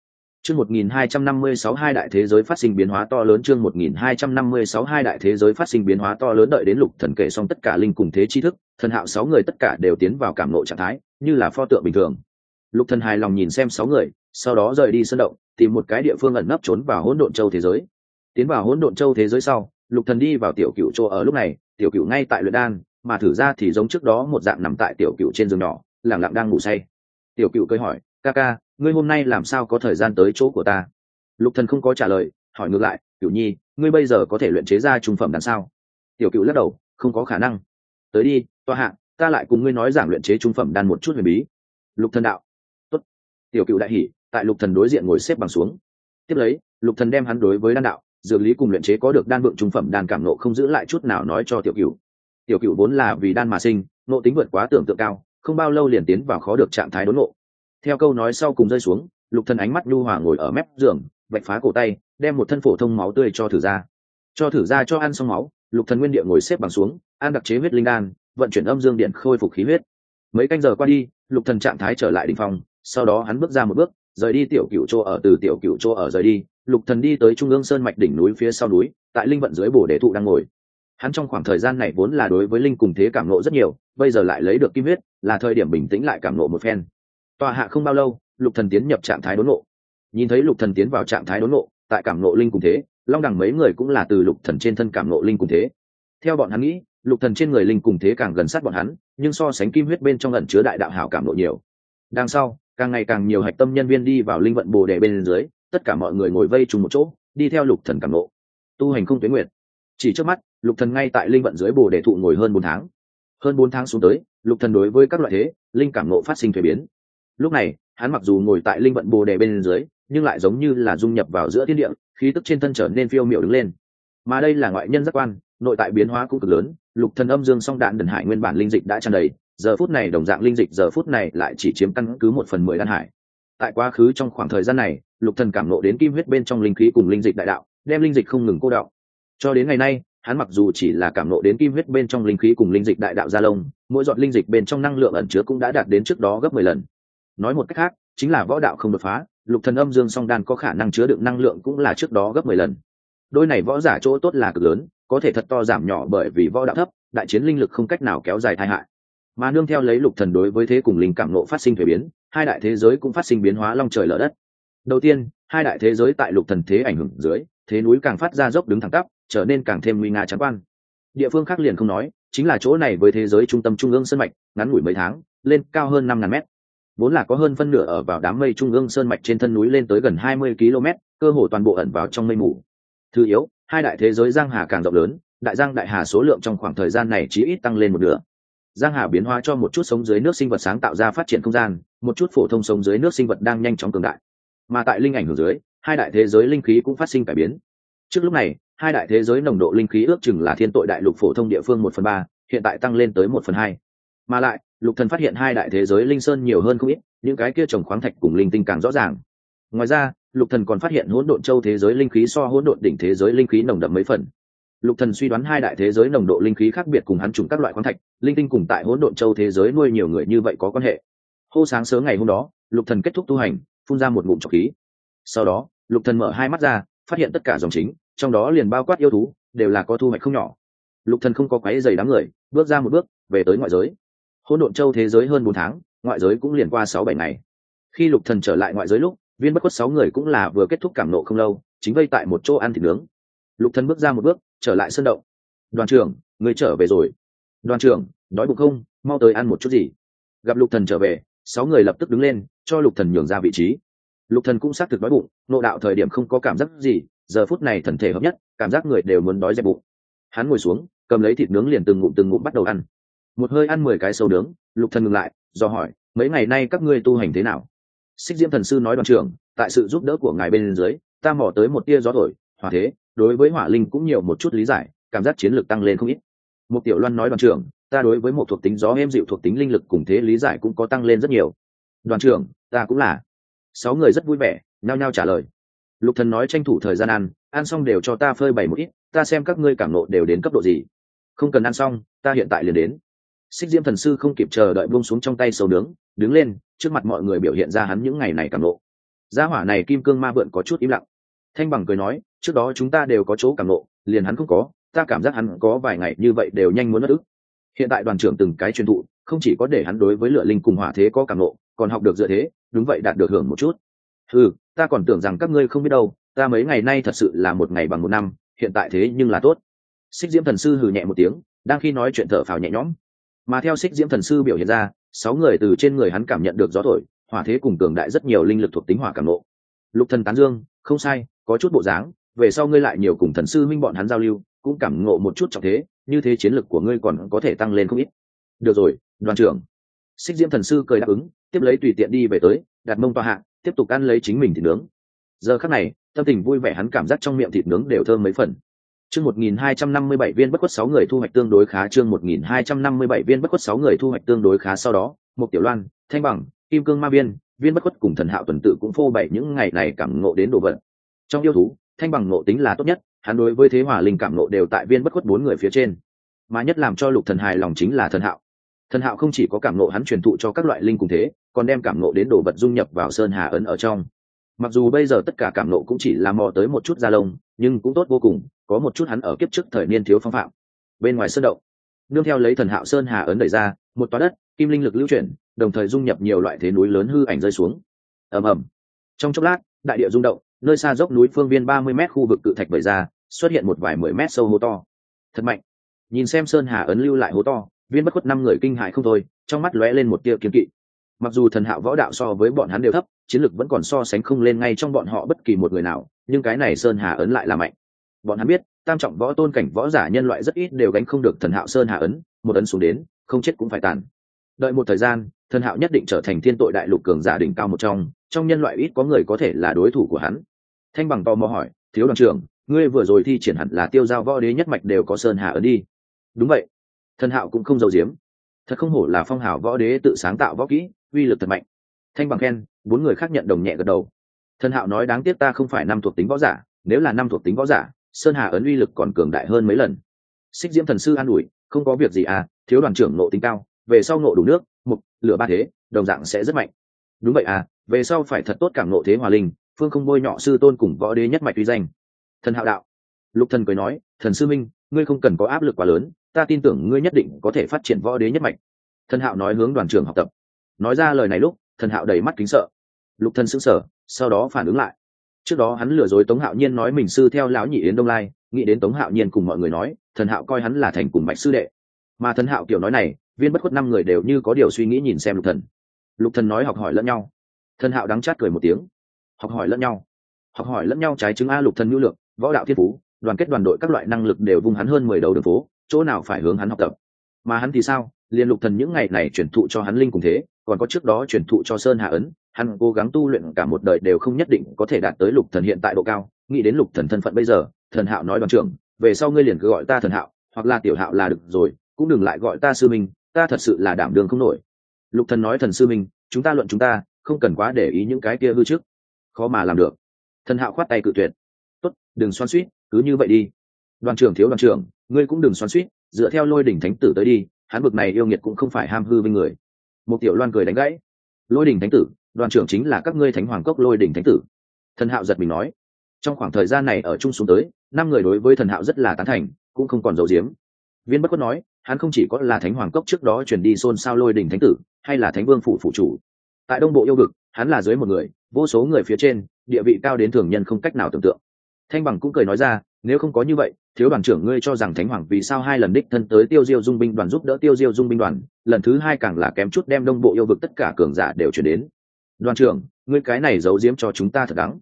chương 1256 hai đại thế giới phát sinh biến hóa to lớn. Chương 1256 hai đại thế giới phát sinh biến hóa to lớn đợi đến lục thần kể xong tất cả linh cùng thế tri thức, thần hạo sáu người tất cả đều tiến vào cảm nội trạng thái, như là pho tượng bình thường. Lục thần hài lòng nhìn xem sáu người, sau đó rời đi sân động, tìm một cái địa phương ẩn nấp trốn vào hỗn độn châu thế giới. Tiến vào hỗn độn châu thế giới sau, lục thần đi vào tiểu cựu chỗ ở lúc này, tiểu cựu ngay tại luyện đan, mà thử ra thì giống trước đó một dạng nằm tại tiểu cựu trên giường nhỏ, lẳng lặng đang ngủ say. Tiểu cựu cười hỏi, ca ca ngươi hôm nay làm sao có thời gian tới chỗ của ta? Lục thần không có trả lời, hỏi ngược lại Tiểu nhi, ngươi bây giờ có thể luyện chế ra trung phẩm đằng sao? Tiểu cựu lắc đầu, không có khả năng. Tới đi, toa hạ, ta lại cùng ngươi nói giảng luyện chế trung phẩm đan một chút huyền bí. Lục thần đạo, tốt. Tiểu cựu đại hỉ, tại lục thần đối diện ngồi xếp bằng xuống. Tiếp lấy, lục thần đem hắn đối với đan đạo, dược lý cùng luyện chế có được đan vượng trung phẩm đan cảm nộ không giữ lại chút nào nói cho tiểu cựu tiểu cựu vốn là vì đan mà sinh, nộ tính vượt quá tưởng tượng cao, không bao lâu liền tiến vào khó được trạng thái đốn nộ theo câu nói sau cùng rơi xuống lục thần ánh mắt nhu hòa ngồi ở mép giường vạch phá cổ tay đem một thân phổ thông máu tươi cho thử ra. Cho thử ra cho ăn xong máu lục thần nguyên địa ngồi xếp bằng xuống ăn đặc chế huyết linh đan vận chuyển âm dương điện khôi phục khí huyết. Mấy canh giờ qua đi lục thần trạng thái trở lại đỉnh phòng, sau đó hắn bước ra một bước rời đi tiểu cửu chỗ ở từ tiểu cửu chỗ ở rời đi lục thần đi tới trung ương sơn mạch đỉnh núi phía sau núi tại linh vận dưới bồ đề thụ đang ngồi. Hắn trong khoảng thời gian này vốn là đối với linh cùng thế cảm nộ rất nhiều bây giờ lại lấy được kim huyết là thời điểm bình tĩnh lại cảm nộ một phen tòa hạ không bao lâu, lục thần tiến nhập trạng thái đốn nộ nhìn thấy lục thần tiến vào trạng thái đốn nộ tại cảm nộ linh cùng thế, long đẳng mấy người cũng là từ lục thần trên thân cảm nộ linh cùng thế. Theo bọn hắn nghĩ, lục thần trên người linh cùng thế càng gần sát bọn hắn, nhưng so sánh kim huyết bên trong ẩn chứa đại đạo hảo cảm nộ nhiều. Đằng sau, càng ngày càng nhiều hạch tâm nhân viên đi vào linh vận bồ đề bên dưới, tất cả mọi người ngồi vây chung một chỗ, đi theo lục thần cảm nộ tu hành không tuyến nguyện chỉ trước mắt, lục thần ngay tại linh vận dưới bồ đề thụ ngồi hơn bốn tháng. Hơn bốn tháng xuống tới, lục thần đối với các loại thế, linh cảm nộ phát sinh thuế biến lúc này, hắn mặc dù ngồi tại linh vận bồ đề bên dưới, nhưng lại giống như là dung nhập vào giữa thiên địa, khí tức trên thân trở nên phiêu miểu đứng lên. Mà đây là ngoại nhân giác quan, nội tại biến hóa cũng cực lớn, lục thần âm dương song đạn đần hải nguyên bản linh dịch đã tràn đầy, giờ phút này đồng dạng linh dịch giờ phút này lại chỉ chiếm căn cứ một phần mười đan hải. Tại quá khứ trong khoảng thời gian này, lục thần cảm nộ đến kim huyết bên trong linh khí cùng linh dịch đại đạo, đem linh dịch không ngừng cô đạo cho đến ngày nay, hắn mặc dù chỉ là cảm nộ đến kim huyết bên trong linh khí cùng linh dịch đại đạo gia lông, mỗi giọt linh dịch bên trong năng lượng ẩn chứa cũng đã đạt đến trước đó gấp mười lần nói một cách khác, chính là võ đạo không đột phá, lục thần âm dương song đan có khả năng chứa đựng năng lượng cũng là trước đó gấp mười lần. Đôi này võ giả chỗ tốt là cực lớn, có thể thật to giảm nhỏ bởi vì võ đạo thấp, đại chiến linh lực không cách nào kéo dài tai hại. Mà nương theo lấy lục thần đối với thế cùng linh cảm nộ phát sinh thuế biến, hai đại thế giới cũng phát sinh biến hóa long trời lở đất. Đầu tiên, hai đại thế giới tại lục thần thế ảnh hưởng dưới, thế núi càng phát ra dốc đứng thẳng tắp, trở nên càng thêm nguy nga trắng quan. Địa phương khác liền không nói, chính là chỗ này với thế giới trung tâm trung ương sơn mạch, ngắn ngủi mấy tháng, lên cao hơn năm ngàn mét vốn là có hơn phân nửa ở vào đám mây trung ương sơn mạch trên thân núi lên tới gần hai mươi km, cơ hồ toàn bộ ẩn vào trong mây mù. Thứ yếu, hai đại thế giới giang hà càng rộng lớn, đại giang đại hà số lượng trong khoảng thời gian này chỉ ít tăng lên một nửa. Giang hà biến hóa cho một chút sống dưới nước sinh vật sáng tạo ra phát triển không gian, một chút phổ thông sống dưới nước sinh vật đang nhanh chóng cường đại. Mà tại linh ảnh hưởng dưới, hai đại thế giới linh khí cũng phát sinh cải biến. Trước lúc này, hai đại thế giới nồng độ linh khí ước chừng là thiên tội đại lục phổ thông địa phương một phần ba, hiện tại tăng lên tới một phần hai. Mà lại lục thần phát hiện hai đại thế giới linh sơn nhiều hơn không ít, những cái kia trồng khoáng thạch cùng linh tinh càng rõ ràng. Ngoài ra, lục thần còn phát hiện hỗn độn châu thế giới linh khí so hỗn độn đỉnh thế giới linh khí nồng đậm mấy phần. Lục thần suy đoán hai đại thế giới nồng độ linh khí khác biệt cùng hắn trùng các loại khoáng thạch, linh tinh cùng tại hỗn độn châu thế giới nuôi nhiều người như vậy có quan hệ. Hô sáng sớm ngày hôm đó, lục thần kết thúc tu hành, phun ra một ngụm trọc khí. Sau đó, lục thần mở hai mắt ra, phát hiện tất cả dòng chính, trong đó liền bao quát yêu thú, đều là có thu hoạch không nhỏ. Lục thần không có quấy giày đám người, bước ra một bước, về tới ngoại giới hỗn độn châu thế giới hơn bốn tháng, ngoại giới cũng liền qua sáu bảy ngày. Khi lục thần trở lại ngoại giới lúc, viên bất khuất sáu người cũng là vừa kết thúc cảm nộ không lâu, chính vây tại một chỗ ăn thịt nướng. Lục thần bước ra một bước, trở lại sân động. Đoàn trưởng người trở về rồi. Đoàn trưởng, đói bụng không? Mau tới ăn một chút gì. Gặp lục thần trở về, sáu người lập tức đứng lên, cho lục thần nhường ra vị trí. Lục thần cũng xác thực đói bụng, nộ đạo thời điểm không có cảm giác gì, giờ phút này thần thể hợp nhất, cảm giác người đều muốn đói dẹp bụng. Hắn ngồi xuống, cầm lấy thịt nướng liền từng ngụm từng ngụm bắt đầu ăn một hơi ăn mười cái sâu nướng, lục thần ngừng lại, do hỏi, mấy ngày nay các ngươi tu hành thế nào? Xích diễm thần sư nói đoàn trưởng, tại sự giúp đỡ của ngài bên dưới, ta mò tới một tia gió thổi, hỏa thế, đối với hỏa linh cũng nhiều một chút lý giải, cảm giác chiến lược tăng lên không ít. Một tiểu loan nói đoàn trưởng, ta đối với một thuộc tính gió êm dịu thuộc tính linh lực cùng thế lý giải cũng có tăng lên rất nhiều. Đoàn trưởng, ta cũng là. Sáu người rất vui vẻ, nhao nhao trả lời. Lục thần nói tranh thủ thời gian ăn ăn xong đều cho ta phơi bày một ít, ta xem các ngươi cảm nộ đều đến cấp độ gì. Không cần ăn xong, ta hiện tại liền đến xích diễm thần sư không kịp chờ đợi buông xuống trong tay sầu nướng, đứng lên, trước mặt mọi người biểu hiện ra hắn những ngày này cảm nộ. Gia hỏa này kim cương ma vượn có chút im lặng. Thanh bằng cười nói, trước đó chúng ta đều có chỗ cảm nộ, liền hắn không có, ta cảm giác hắn có vài ngày như vậy đều nhanh muốn mất ức. Hiện tại đoàn trưởng từng cái truyền thụ, không chỉ có để hắn đối với lựa linh cùng hỏa thế có cảm nộ, còn học được dựa thế, đúng vậy đạt được hưởng một chút. Ừ ta còn tưởng rằng các ngươi không biết đâu, ta mấy ngày nay thật sự là một ngày bằng một năm, hiện tại thế nhưng là tốt. Xích diễm thần sư hừ nhẹ một tiếng, đang khi nói chuyện thở phào nhẹ nhõm mà theo xích diễm thần sư biểu hiện ra, sáu người từ trên người hắn cảm nhận được gió thổi, hỏa thế cùng cường đại rất nhiều linh lực thuộc tính hỏa cảm nộ. Lục thần tán dương, không sai, có chút bộ dáng, về sau ngươi lại nhiều cùng thần sư minh bọn hắn giao lưu, cũng cảm ngộ một chút trọng thế, như thế chiến lực của ngươi còn có thể tăng lên không ít. Được rồi, đoàn trưởng. Xích diễm thần sư cười đáp ứng, tiếp lấy tùy tiện đi về tới, đặt mông toa hạ, tiếp tục ăn lấy chính mình thịt nướng. Giờ khắc này, tâm tình vui vẻ hắn cảm giác trong miệng thịt nướng đều thơm mấy phần chương một nghìn hai trăm năm mươi bảy viên bất khuất sáu người thu hoạch tương đối khá, chương một nghìn hai trăm năm mươi bảy viên bất khuất sáu người thu hoạch tương đối khá sau đó một tiểu loan, thanh bằng, kim cương ma viên viên bất khuất cùng thần hạo tuần tự cũng phô bày những ngày này cảm ngộ đến đồ vật. Trong yêu thú, thanh bằng ngộ tính là tốt nhất, hắn đối với thế hỏa linh cảm ngộ đều tại viên bất khuất bốn người phía trên. Mà nhất làm cho lục thần hài lòng chính là thần hạo. Thần hạo không chỉ có cảm ngộ hắn truyền thụ cho các loại linh cùng thế, còn đem cảm ngộ đến đồ vật dung nhập vào sơn hà ấn ở trong. Mặc dù bây giờ tất cả cảm ngộ cũng chỉ là mò tới một chút da lông nhưng cũng tốt vô cùng, có một chút hắn ở kiếp trước thời niên thiếu phong phạm. Bên ngoài sơn động, nương theo lấy thần hạo sơn hà ấn đẩy ra, một toa đất, kim linh lực lưu chuyển, đồng thời dung nhập nhiều loại thế núi lớn hư ảnh rơi xuống. Ầm ầm. Trong chốc lát, đại địa rung động, nơi xa dốc núi phương viên ba mươi m khu vực cự thạch vẩy ra, xuất hiện một vài mười mét sâu hố to. Thật mạnh. Nhìn xem sơn hà ấn lưu lại hố to, viên bất khuất năm người kinh hại không thôi, trong mắt lóe lên một tia kiếm kỵ mặc dù thần hạo võ đạo so với bọn hắn đều thấp, chiến lược vẫn còn so sánh không lên ngay trong bọn họ bất kỳ một người nào, nhưng cái này sơn hà ấn lại là mạnh. Bọn hắn biết, tam trọng võ tôn cảnh võ giả nhân loại rất ít đều gánh không được thần hạo sơn hà ấn, một ấn xuống đến, không chết cũng phải tàn. Đợi một thời gian, thần hạo nhất định trở thành thiên tội đại lục cường giả đỉnh cao một trong trong nhân loại ít có người có thể là đối thủ của hắn. Thanh bằng to mò hỏi, thiếu đoàn trưởng, ngươi vừa rồi thi triển hẳn là tiêu giao võ đế nhất mạch đều có sơn hà ấn đi. Đúng vậy. Thần hạo cũng không giấu giếm. Thật không hổ là phong hào võ đế tự sáng tạo võ kỹ uy lực thật mạnh. Thanh bằng khen, bốn người khác nhận đồng nhẹ gật đầu. Thần hạo nói đáng tiếc ta không phải năm thuộc tính võ giả, nếu là năm thuộc tính võ giả, sơn hà ấn uy lực còn cường đại hơn mấy lần. Xích diễm thần sư an ủi, không có việc gì à thiếu đoàn trưởng nộ tính cao, về sau nộ đủ nước, mục, lửa ba thế, đồng dạng sẽ rất mạnh. Đúng vậy à về sau phải thật tốt cảm nộ thế hòa linh, phương không bôi nhọ sư tôn cùng võ đế nhất mạch uy danh. Thần hạo đạo. Lục thần cười nói, thần sư minh, ngươi không cần có áp lực quá lớn, ta tin tưởng ngươi nhất định có thể phát triển võ đế nhất mạch. Thần hạo nói hướng đoàn trưởng học tập nói ra lời này lúc, thần hạo đầy mắt kính sợ. Lục thần sững sờ, sau đó phản ứng lại. Trước đó hắn lừa dối tống hạo nhiên nói mình sư theo lão nhị yến đông lai, nghĩ đến tống hạo nhiên cùng mọi người nói, thần hạo coi hắn là thành cùng bạch sư đệ. Mà thần hạo kiểu nói này, viên bất khuất năm người đều như có điều suy nghĩ nhìn xem lục thần. Lục thần nói học hỏi lẫn nhau. Thần hạo đắng chát cười một tiếng. Học hỏi lẫn nhau. Học hỏi lẫn nhau trái chứng a lục thần nhu lượng, võ đạo thiên phú, đoàn kết đoàn đội các loại năng lực đều vung hắn hơn mười đầu đường phố, chỗ nào phải hướng hắn học tập. Mà hắn thì sao? Liên lục thần những ngày này chuyển thụ cho hắn linh cùng thế còn có trước đó truyền thụ cho sơn hạ ấn, hắn cố gắng tu luyện cả một đời đều không nhất định có thể đạt tới lục thần hiện tại độ cao. Nghĩ đến lục thần thân phận bây giờ, thần hạo nói đoàn trưởng, về sau ngươi liền cứ gọi ta thần hạo, hoặc là tiểu hạo là được rồi, cũng đừng lại gọi ta sư minh, ta thật sự là đảm đường không nổi. Lục thần nói thần sư minh, chúng ta luận chúng ta, không cần quá để ý những cái kia hư trước. Khó mà làm được. Thần hạo khoát tay cự tuyệt. Tốt, đừng xoan suýt, cứ như vậy đi. Đoàn trưởng thiếu đoàn trưởng, ngươi cũng đừng xoan suýt, dựa theo lôi đỉnh thánh tử tới đi, hắn bực này yêu nghiệt cũng không phải ham hư với người một tiểu loan cười đánh gãy. Lôi đỉnh thánh tử, đoàn trưởng chính là các ngươi thánh hoàng cốc lôi đỉnh thánh tử. Thần hạo giật mình nói. Trong khoảng thời gian này ở chung xuống tới, năm người đối với thần hạo rất là tán thành, cũng không còn giấu giếm. Viên bất quất nói, hắn không chỉ có là thánh hoàng cốc trước đó chuyển đi xôn xao lôi đỉnh thánh tử, hay là thánh vương phủ phụ chủ. Tại đông bộ yêu vực, hắn là dưới một người, vô số người phía trên, địa vị cao đến thường nhân không cách nào tưởng tượng. Thanh bằng cũng cười nói ra, nếu không có như vậy thiếu đoàn trưởng ngươi cho rằng thánh hoàng vì sao hai lần đích thân tới tiêu diêu dung binh đoàn giúp đỡ tiêu diêu dung binh đoàn, lần thứ hai càng là kém chút đem đông bộ yêu vực tất cả cường giả đều chuyển đến. Đoàn trưởng, ngươi cái này giấu giếm cho chúng ta thật đắng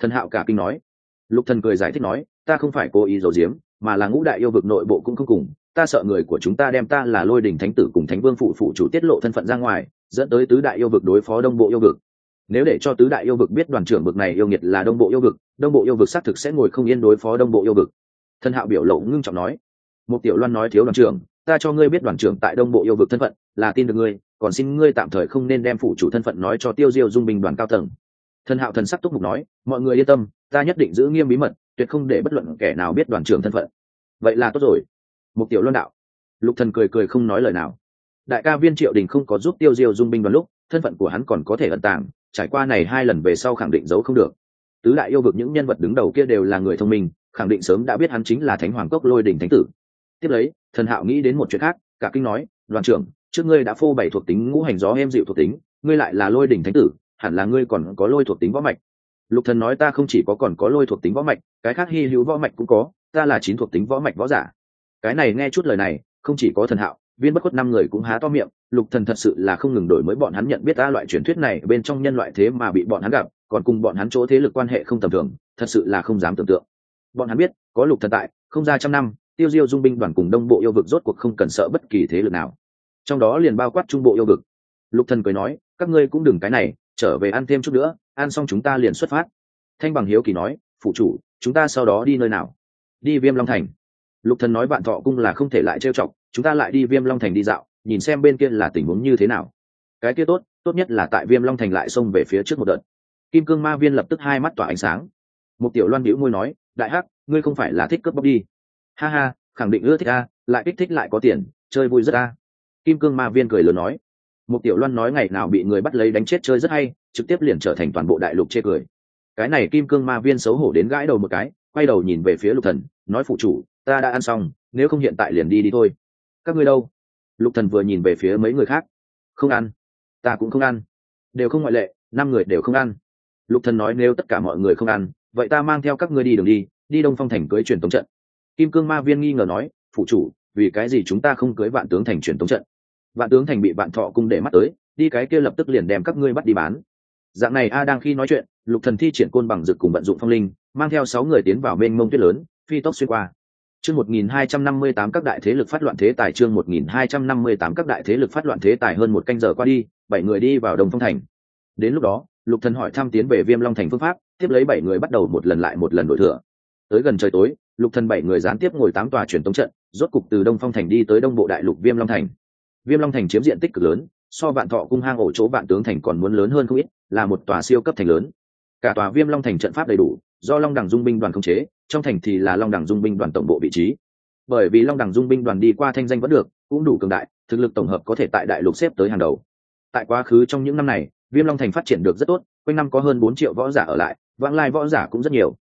thần hạo cả kinh nói. Lục thần cười giải thích nói, ta không phải cố ý giấu giếm, mà là ngũ đại yêu vực nội bộ cũng không cùng. Ta sợ người của chúng ta đem ta là lôi đình thánh tử cùng thánh vương phụ phụ chủ tiết lộ thân phận ra ngoài, dẫn tới tứ đại yêu vực đối phó đông bộ yêu vực. Nếu để cho tứ đại yêu vực biết đoàn trưởng vực này yêu nghiệt là đông bộ yêu vực, đông bộ yêu vực xác thực sẽ ngồi không yên đối phó đông bộ yêu vực thân hạo biểu lộ ngưng trọng nói một tiểu loan nói thiếu đoàn trưởng, ta cho ngươi biết đoàn trưởng tại đông bộ yêu vực thân phận, là tin được ngươi, còn xin ngươi tạm thời không nên đem phụ chủ thân phận nói cho tiêu diêu dung binh đoàn cao tầng. Thân hạo thần sắc túc mục nói, mọi người yên tâm, ta nhất định giữ nghiêm bí mật, tuyệt không để bất luận kẻ nào biết đoàn trưởng thân phận. Vậy là tốt rồi. Mục tiểu loan đạo. Lục thần cười cười không nói lời nào. Đại ca viên triệu đình không có giúp tiêu diêu dung binh đoàn lúc, thân phận của hắn còn có thể ẩn tàng, trải qua này hai lần về sau khẳng định giấu không được tứ đại yêu vực những nhân vật đứng đầu kia đều là người thông minh, khẳng định sớm đã biết hắn chính là thánh hoàng cốc lôi đỉnh thánh tử. Tiếp lấy, thần hạo nghĩ đến một chuyện khác, cả kinh nói, đoàn trưởng, trước ngươi đã phô bày thuộc tính ngũ hành gió em dịu thuộc tính, ngươi lại là lôi đỉnh thánh tử, hẳn là ngươi còn có lôi thuộc tính võ mạch. Lục thần nói, ta không chỉ có còn có lôi thuộc tính võ mạch, cái khác hy hữu võ mạch cũng có, ta là chín thuộc tính võ mạch võ giả. Cái này nghe chút lời này, không chỉ có thần hạo, viên bất khuất năm người cũng há to miệng, lục thần thật sự là không ngừng đổi mới bọn hắn nhận biết ta loại truyền thuyết này, bên trong nhân loại thế mà bị bọn hắn gặp còn cùng bọn hắn chỗ thế lực quan hệ không tầm thường, thật sự là không dám tưởng tượng. Bọn hắn biết, có lục thần tại, không ra trăm năm, tiêu diêu dung binh đoàn cùng đông bộ yêu vực rốt cuộc không cần sợ bất kỳ thế lực nào. Trong đó liền bao quát trung bộ yêu vực. Lục thần cười nói, các ngươi cũng đừng cái này, trở về ăn thêm chút nữa, ăn xong chúng ta liền xuất phát. Thanh bằng hiếu kỳ nói phụ chủ, chúng ta sau đó đi nơi nào? Đi viêm long thành. Lục thần nói bạn thọ cung là không thể lại trêu chọc, chúng ta lại đi viêm long thành đi dạo, nhìn xem bên kia là tình huống như thế nào. Cái kia tốt tốt nhất là tại viêm long thành lại xông về phía trước một đợt kim cương ma viên lập tức hai mắt tỏa ánh sáng. Một tiểu loan bĩu môi nói, đại hắc, ngươi không phải là thích cướp bóc đi. Ha ha, khẳng định ưa thích a, lại kích thích lại có tiền, chơi vui rất a. Kim cương ma viên cười lớn nói. Một tiểu loan nói ngày nào bị người bắt lấy đánh chết chơi rất hay, trực tiếp liền trở thành toàn bộ đại lục chê cười. Cái này kim cương ma viên xấu hổ đến gãi đầu một cái, quay đầu nhìn về phía lục thần, nói, phụ chủ, ta đã ăn xong, nếu không hiện tại liền đi đi thôi. Các ngươi đâu? Lục thần vừa nhìn về phía mấy người khác. Không ăn. Ta cũng không ăn. Đều không ngoại lệ, năm người đều không ăn lục thần nói nếu tất cả mọi người không ăn, vậy ta mang theo các ngươi đi đường đi đi đông phong thành cưới truyền tống trận. Kim cương ma viên nghi ngờ nói phụ chủ, vì cái gì chúng ta không cưới vạn tướng thành truyền tống trận? Vạn tướng thành bị vạn thọ cung để mắt tới, đi cái kia lập tức liền đem các ngươi bắt đi bán. Dạng này a đang khi nói chuyện, lục thần thi triển côn bằng dực cùng vận dụng phong linh, mang theo sáu người tiến vào bên mông tuyết lớn, phi tốc xuyên qua. Chương 1258 các đại thế lực phát loạn thế tài, chương 1258 các đại thế lực phát loạn thế tài hơn một canh giờ qua đi, bảy người đi vào đồng phong thành. Đến lúc đó lục thần hỏi thăm tiến về viêm long thành phương pháp, tiếp lấy bảy người bắt đầu một lần lại một lần đổi thừa tới gần trời tối, lục thần bảy người gián tiếp ngồi tám tòa truyền tống trận, rốt cục từ đông phong thành đi tới đông bộ đại lục viêm long thành. Viêm long thành chiếm diện tích cực lớn, so vạn thọ cung hang ổ chỗ vạn tướng thành còn muốn lớn hơn không ít, là một tòa siêu cấp thành lớn. Cả tòa viêm long thành trận pháp đầy đủ, do long đẳng dung binh đoàn khống chế, trong thành thì là long đẳng dung binh đoàn tổng bộ vị trí. Bởi vì long đẳng dung binh đoàn đi qua thanh danh vẫn được, cũng đủ cường đại, thực lực tổng hợp có thể tại đại lục xếp tới hàng đầu. Tại quá khứ trong những năm này viêm long thành phát triển được rất tốt, quanh năm có hơn bốn triệu võ giả ở lại, vãng lai võ giả cũng rất nhiều.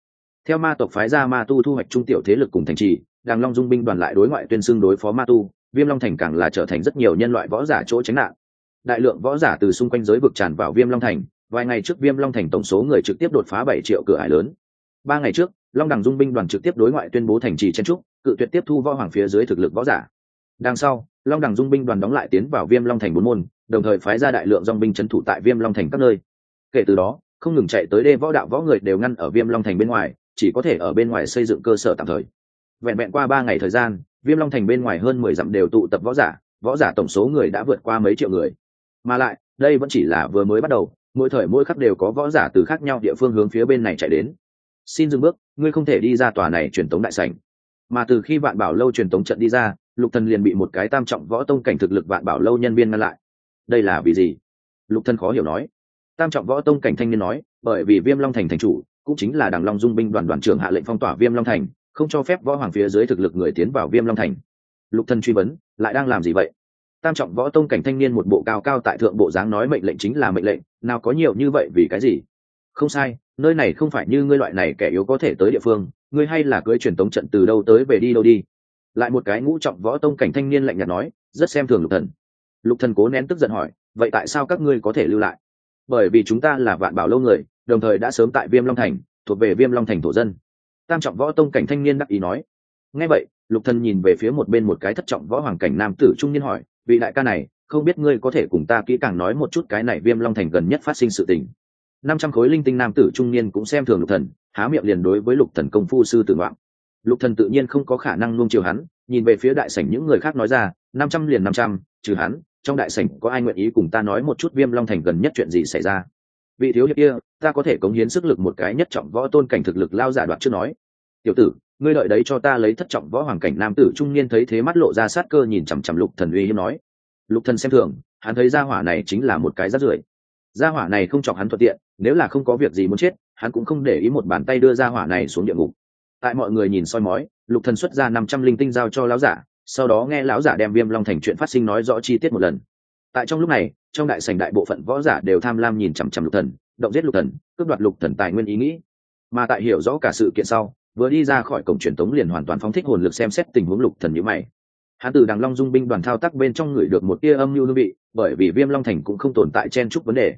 Theo ma tộc phái ra ma tu thu hoạch trung tiểu thế lực cùng thành trì, đàng long dung binh đoàn lại đối ngoại tuyên xưng đối phó ma tu, viêm long thành càng là trở thành rất nhiều nhân loại võ giả chỗ tránh nạn. Đại lượng võ giả từ xung quanh giới vực tràn vào viêm long thành, vài ngày trước viêm long thành tổng số người trực tiếp đột phá bảy triệu cửa ải lớn. Ba ngày trước, long Đằng dung binh đoàn trực tiếp đối ngoại tuyên bố thành trì chen trúc, cự tuyệt tiếp thu võ hoàng phía dưới thực lực võ giả. Đằng sau, long Đằng dung binh đoàn đóng lại tiến vào viêm long thành bốn môn đồng thời phái ra đại lượng dòng binh trấn thủ tại viêm long thành các nơi. Kể từ đó, không ngừng chạy tới đê võ đạo võ người đều ngăn ở viêm long thành bên ngoài, chỉ có thể ở bên ngoài xây dựng cơ sở tạm thời. Vẹn vẹn qua ba ngày thời gian, viêm long thành bên ngoài hơn mười dặm đều tụ tập võ giả võ giả tổng số người đã vượt qua mấy triệu người. Mà lại, đây vẫn chỉ là vừa mới bắt đầu, mỗi thời mỗi khắc đều có võ giả từ khác nhau địa phương hướng phía bên này chạy đến. Xin dừng bước, ngươi không thể đi ra tòa này truyền tống đại sảnh. Mà từ khi vạn bảo lâu truyền tống trận đi ra, lục thần liền bị một cái tam trọng võ tông cảnh thực lực vạn bảo lâu nhân viên ngăn lại đây là vì gì? Lục thân khó hiểu nói. Tam trọng võ tông cảnh thanh niên nói, bởi vì viêm long thành thành chủ, cũng chính là đằng long dung binh đoàn đoàn trưởng hạ lệnh phong tỏa viêm long thành, không cho phép võ hoàng phía dưới thực lực người tiến vào viêm long thành. Lục thân truy vấn, lại đang làm gì vậy? Tam trọng võ tông cảnh thanh niên một bộ cao cao tại thượng bộ dáng nói mệnh lệnh chính là mệnh lệnh, nào có nhiều như vậy vì cái gì? Không sai, nơi này không phải như ngươi loại này kẻ yếu có thể tới địa phương, ngươi hay là cưới truyền tống trận từ đâu tới về đi đâu đi. Lại một cái ngũ trọng võ tông cảnh thanh niên lạnh nhạt nói, rất xem thường lục thần lục thần cố nén tức giận hỏi, vậy tại sao các ngươi có thể lưu lại? Bởi vì chúng ta là vạn bảo lâu người, đồng thời đã sớm tại viêm long thành, thuộc về viêm long thành thổ dân. Tam trọng võ tông cảnh thanh niên đắc ý nói. Ngay vậy, lục thần nhìn về phía một bên một cái thất trọng võ hoàng cảnh nam tử trung niên hỏi, vị đại ca này, không biết ngươi có thể cùng ta kỹ càng nói một chút cái này viêm long thành gần nhất phát sinh sự tình? Năm trăm khối linh tinh nam tử trung niên cũng xem thường lục thần, há miệng liền đối với lục thần công phu sư tử ngoạn lục thần tự nhiên không có khả năng nuông chiều hắn, nhìn về phía đại sảnh những người khác nói ra, năm trăm liền năm trăm, trừ hắn trong đại sảnh có ai nguyện ý cùng ta nói một chút viêm long thành gần nhất chuyện gì xảy ra? Vị thiếu hiệp kia, ta có thể cống hiến sức lực một cái nhất trọng võ tôn cảnh thực lực lao giả đoạt trước nói. Tiểu tử, ngươi đợi đấy cho ta lấy thất trọng võ hoàng cảnh nam tử trung niên thấy thế mắt lộ ra sát cơ nhìn chằm chằm lục thần uy hiếp nói. Lục thần xem thường, hắn thấy gia hỏa này chính là một cái rát rưởi. Gia hỏa này không chọc hắn thuận tiện, nếu là không có việc gì muốn chết, hắn cũng không để ý một bàn tay đưa gia hỏa này xuống địa ngục. Tại mọi người nhìn soi mói, lục thần xuất ra năm trăm linh tinh giao cho lão giả sau đó nghe lão giả đem viêm long thành chuyện phát sinh nói rõ chi tiết một lần. Tại trong lúc này, trong đại sảnh đại bộ phận võ giả đều tham lam nhìn chằm chằm lục thần, động giết lục thần, cướp đoạt lục thần tài nguyên ý nghĩ. Mà tại hiểu rõ cả sự kiện sau, vừa đi ra khỏi cổng truyền tống liền hoàn toàn phóng thích hồn lực xem xét tình huống lục thần như mày. Hắn từ đằng long dung binh đoàn thao tác bên trong người được một tia âm mưu hương vị, bởi vì viêm long thành cũng không tồn tại chen chúc vấn đề.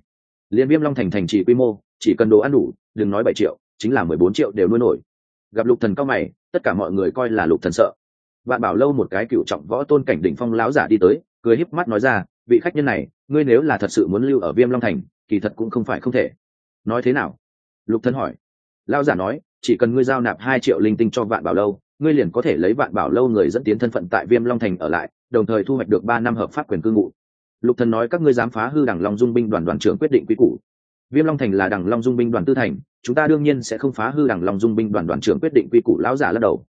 Liên viêm long thành thành chỉ quy mô, chỉ cần đồ ăn đủ, đừng nói bảy triệu, chính là mười bốn triệu đều nuôi nổi. Gặp lục thần cao mày, tất cả mọi người coi là lục thần sợ vạn bảo lâu một cái cựu trọng võ tôn cảnh đỉnh phong lão giả đi tới, cười híp mắt nói ra, vị khách nhân này, ngươi nếu là thật sự muốn lưu ở viêm long thành, kỳ thật cũng không phải không thể. Nói thế nào? Lục thần hỏi. Lão giả nói, chỉ cần ngươi giao nạp hai triệu linh tinh cho vạn bảo lâu, ngươi liền có thể lấy vạn bảo lâu người dẫn tiến thân phận tại viêm long thành ở lại, đồng thời thu hoạch được ba năm hợp pháp quyền cư ngụ. Lục thần nói, các ngươi dám phá hư đẳng long dung binh đoàn đoàn trưởng quyết định quy củ. Viêm long thành là đẳng long dung binh đoàn tư thành, chúng ta đương nhiên sẽ không phá hư đẳng long dung binh đoàn đoàn trưởng quyết định quy củ, lão giả lắc đầu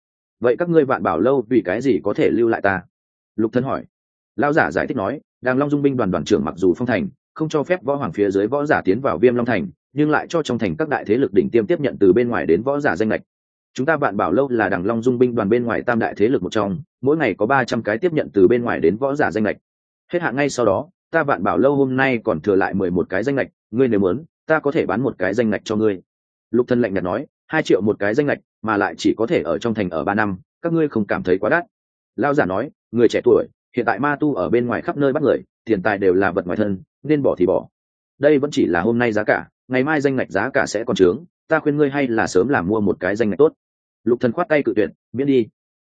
vậy các ngươi vạn bảo lâu vì cái gì có thể lưu lại ta? Lục thân hỏi. Lão giả giải thích nói, đàng long dung binh đoàn đoàn trưởng mặc dù phong thành, không cho phép võ hoàng phía dưới võ giả tiến vào viêm long thành, nhưng lại cho trong thành các đại thế lực đỉnh tiêm tiếp nhận từ bên ngoài đến võ giả danh lệch chúng ta vạn bảo lâu là đàng long dung binh đoàn bên ngoài tam đại thế lực một trong, mỗi ngày có ba trăm cái tiếp nhận từ bên ngoài đến võ giả danh lệch hết hạn ngay sau đó, ta vạn bảo lâu hôm nay còn thừa lại mười một cái danh lệch ngươi nếu muốn, ta có thể bán một cái danh lệch cho ngươi. Lục thân lạnh nhạt nói, hai triệu một cái danh lệch mà lại chỉ có thể ở trong thành ở ba năm, các ngươi không cảm thấy quá đắt. Lao giả nói, người trẻ tuổi, hiện tại ma tu ở bên ngoài khắp nơi bắt người, tiền tài đều là vật ngoài thân, nên bỏ thì bỏ. Đây vẫn chỉ là hôm nay giá cả, ngày mai danh ngạch giá cả sẽ còn trướng, ta khuyên ngươi hay là sớm làm mua một cái danh ngạch tốt. Lục thần khoát tay cự tuyệt, miễn đi.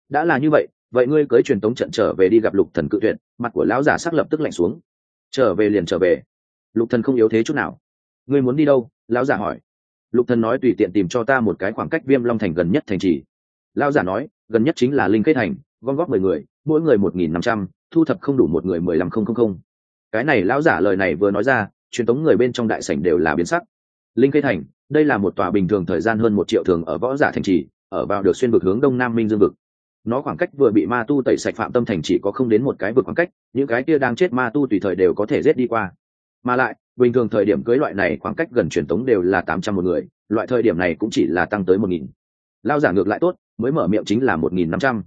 Đã là như vậy vậy ngươi cưới truyền tống trận trở về đi gặp lục thần cự tuyệt, mặt của lão giả sắc lập tức lạnh xuống. Trở về liền trở về. Lục thần không yếu thế chút nào. Ngươi muốn đi đâu? Lão giả hỏi lục thần nói tùy tiện tìm cho ta một cái khoảng cách viêm long thành gần nhất thành trì. Lão giả nói, gần nhất chính là linh kết thành, gom góp mười người, mỗi người một nghìn năm trăm, thu thập không đủ một người mười lăm không không không. Cái này lão giả lời này vừa nói ra, truyền tống người bên trong đại sảnh đều là biến sắc. Linh kết thành, đây là một tòa bình thường thời gian hơn một triệu thường ở võ giả thành trì, ở vào được xuyên vực hướng đông nam minh dương vực. Nó khoảng cách vừa bị ma tu tẩy sạch phạm tâm thành chỉ có không đến một cái vực khoảng cách, những cái kia đang chết ma tu tùy thời đều có thể giết đi qua. Mà lại bình thường thời điểm cưới loại này khoảng cách gần truyền tống đều là tám trăm một người, loại thời điểm này cũng chỉ là tăng tới một nghìn. Lao giả ngược lại tốt, mới mở miệng chính là một nghìn năm trăm.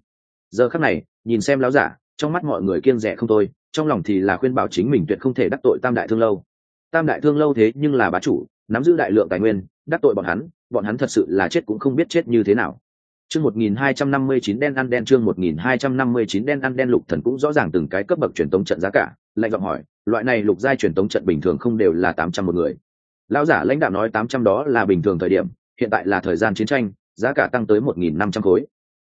Giờ khắc này, nhìn xem lao giả, trong mắt mọi người kiêng rẻ không thôi, trong lòng thì là khuyên bảo chính mình tuyệt không thể đắc tội tam đại thương lâu. Tam đại thương lâu thế nhưng là bá chủ, nắm giữ đại lượng tài nguyên, đắc tội bọn hắn bọn hắn thật sự là chết cũng không biết chết như thế nào. Chương một nghìn hai trăm năm mươi chín đen ăn đen, chương một nghìn hai trăm năm mươi chín đen ăn đen, lục thần cũng rõ ràng từng cái cấp bậc truyền tống trận giá cả, lạnh giọng hỏi loại này lục giai truyền tống trận bình thường không đều là tám trăm một người. Lão giả lãnh đạo nói tám trăm đó là bình thường thời điểm hiện tại là thời gian chiến tranh giá cả tăng tới một nghìn năm trăm khối.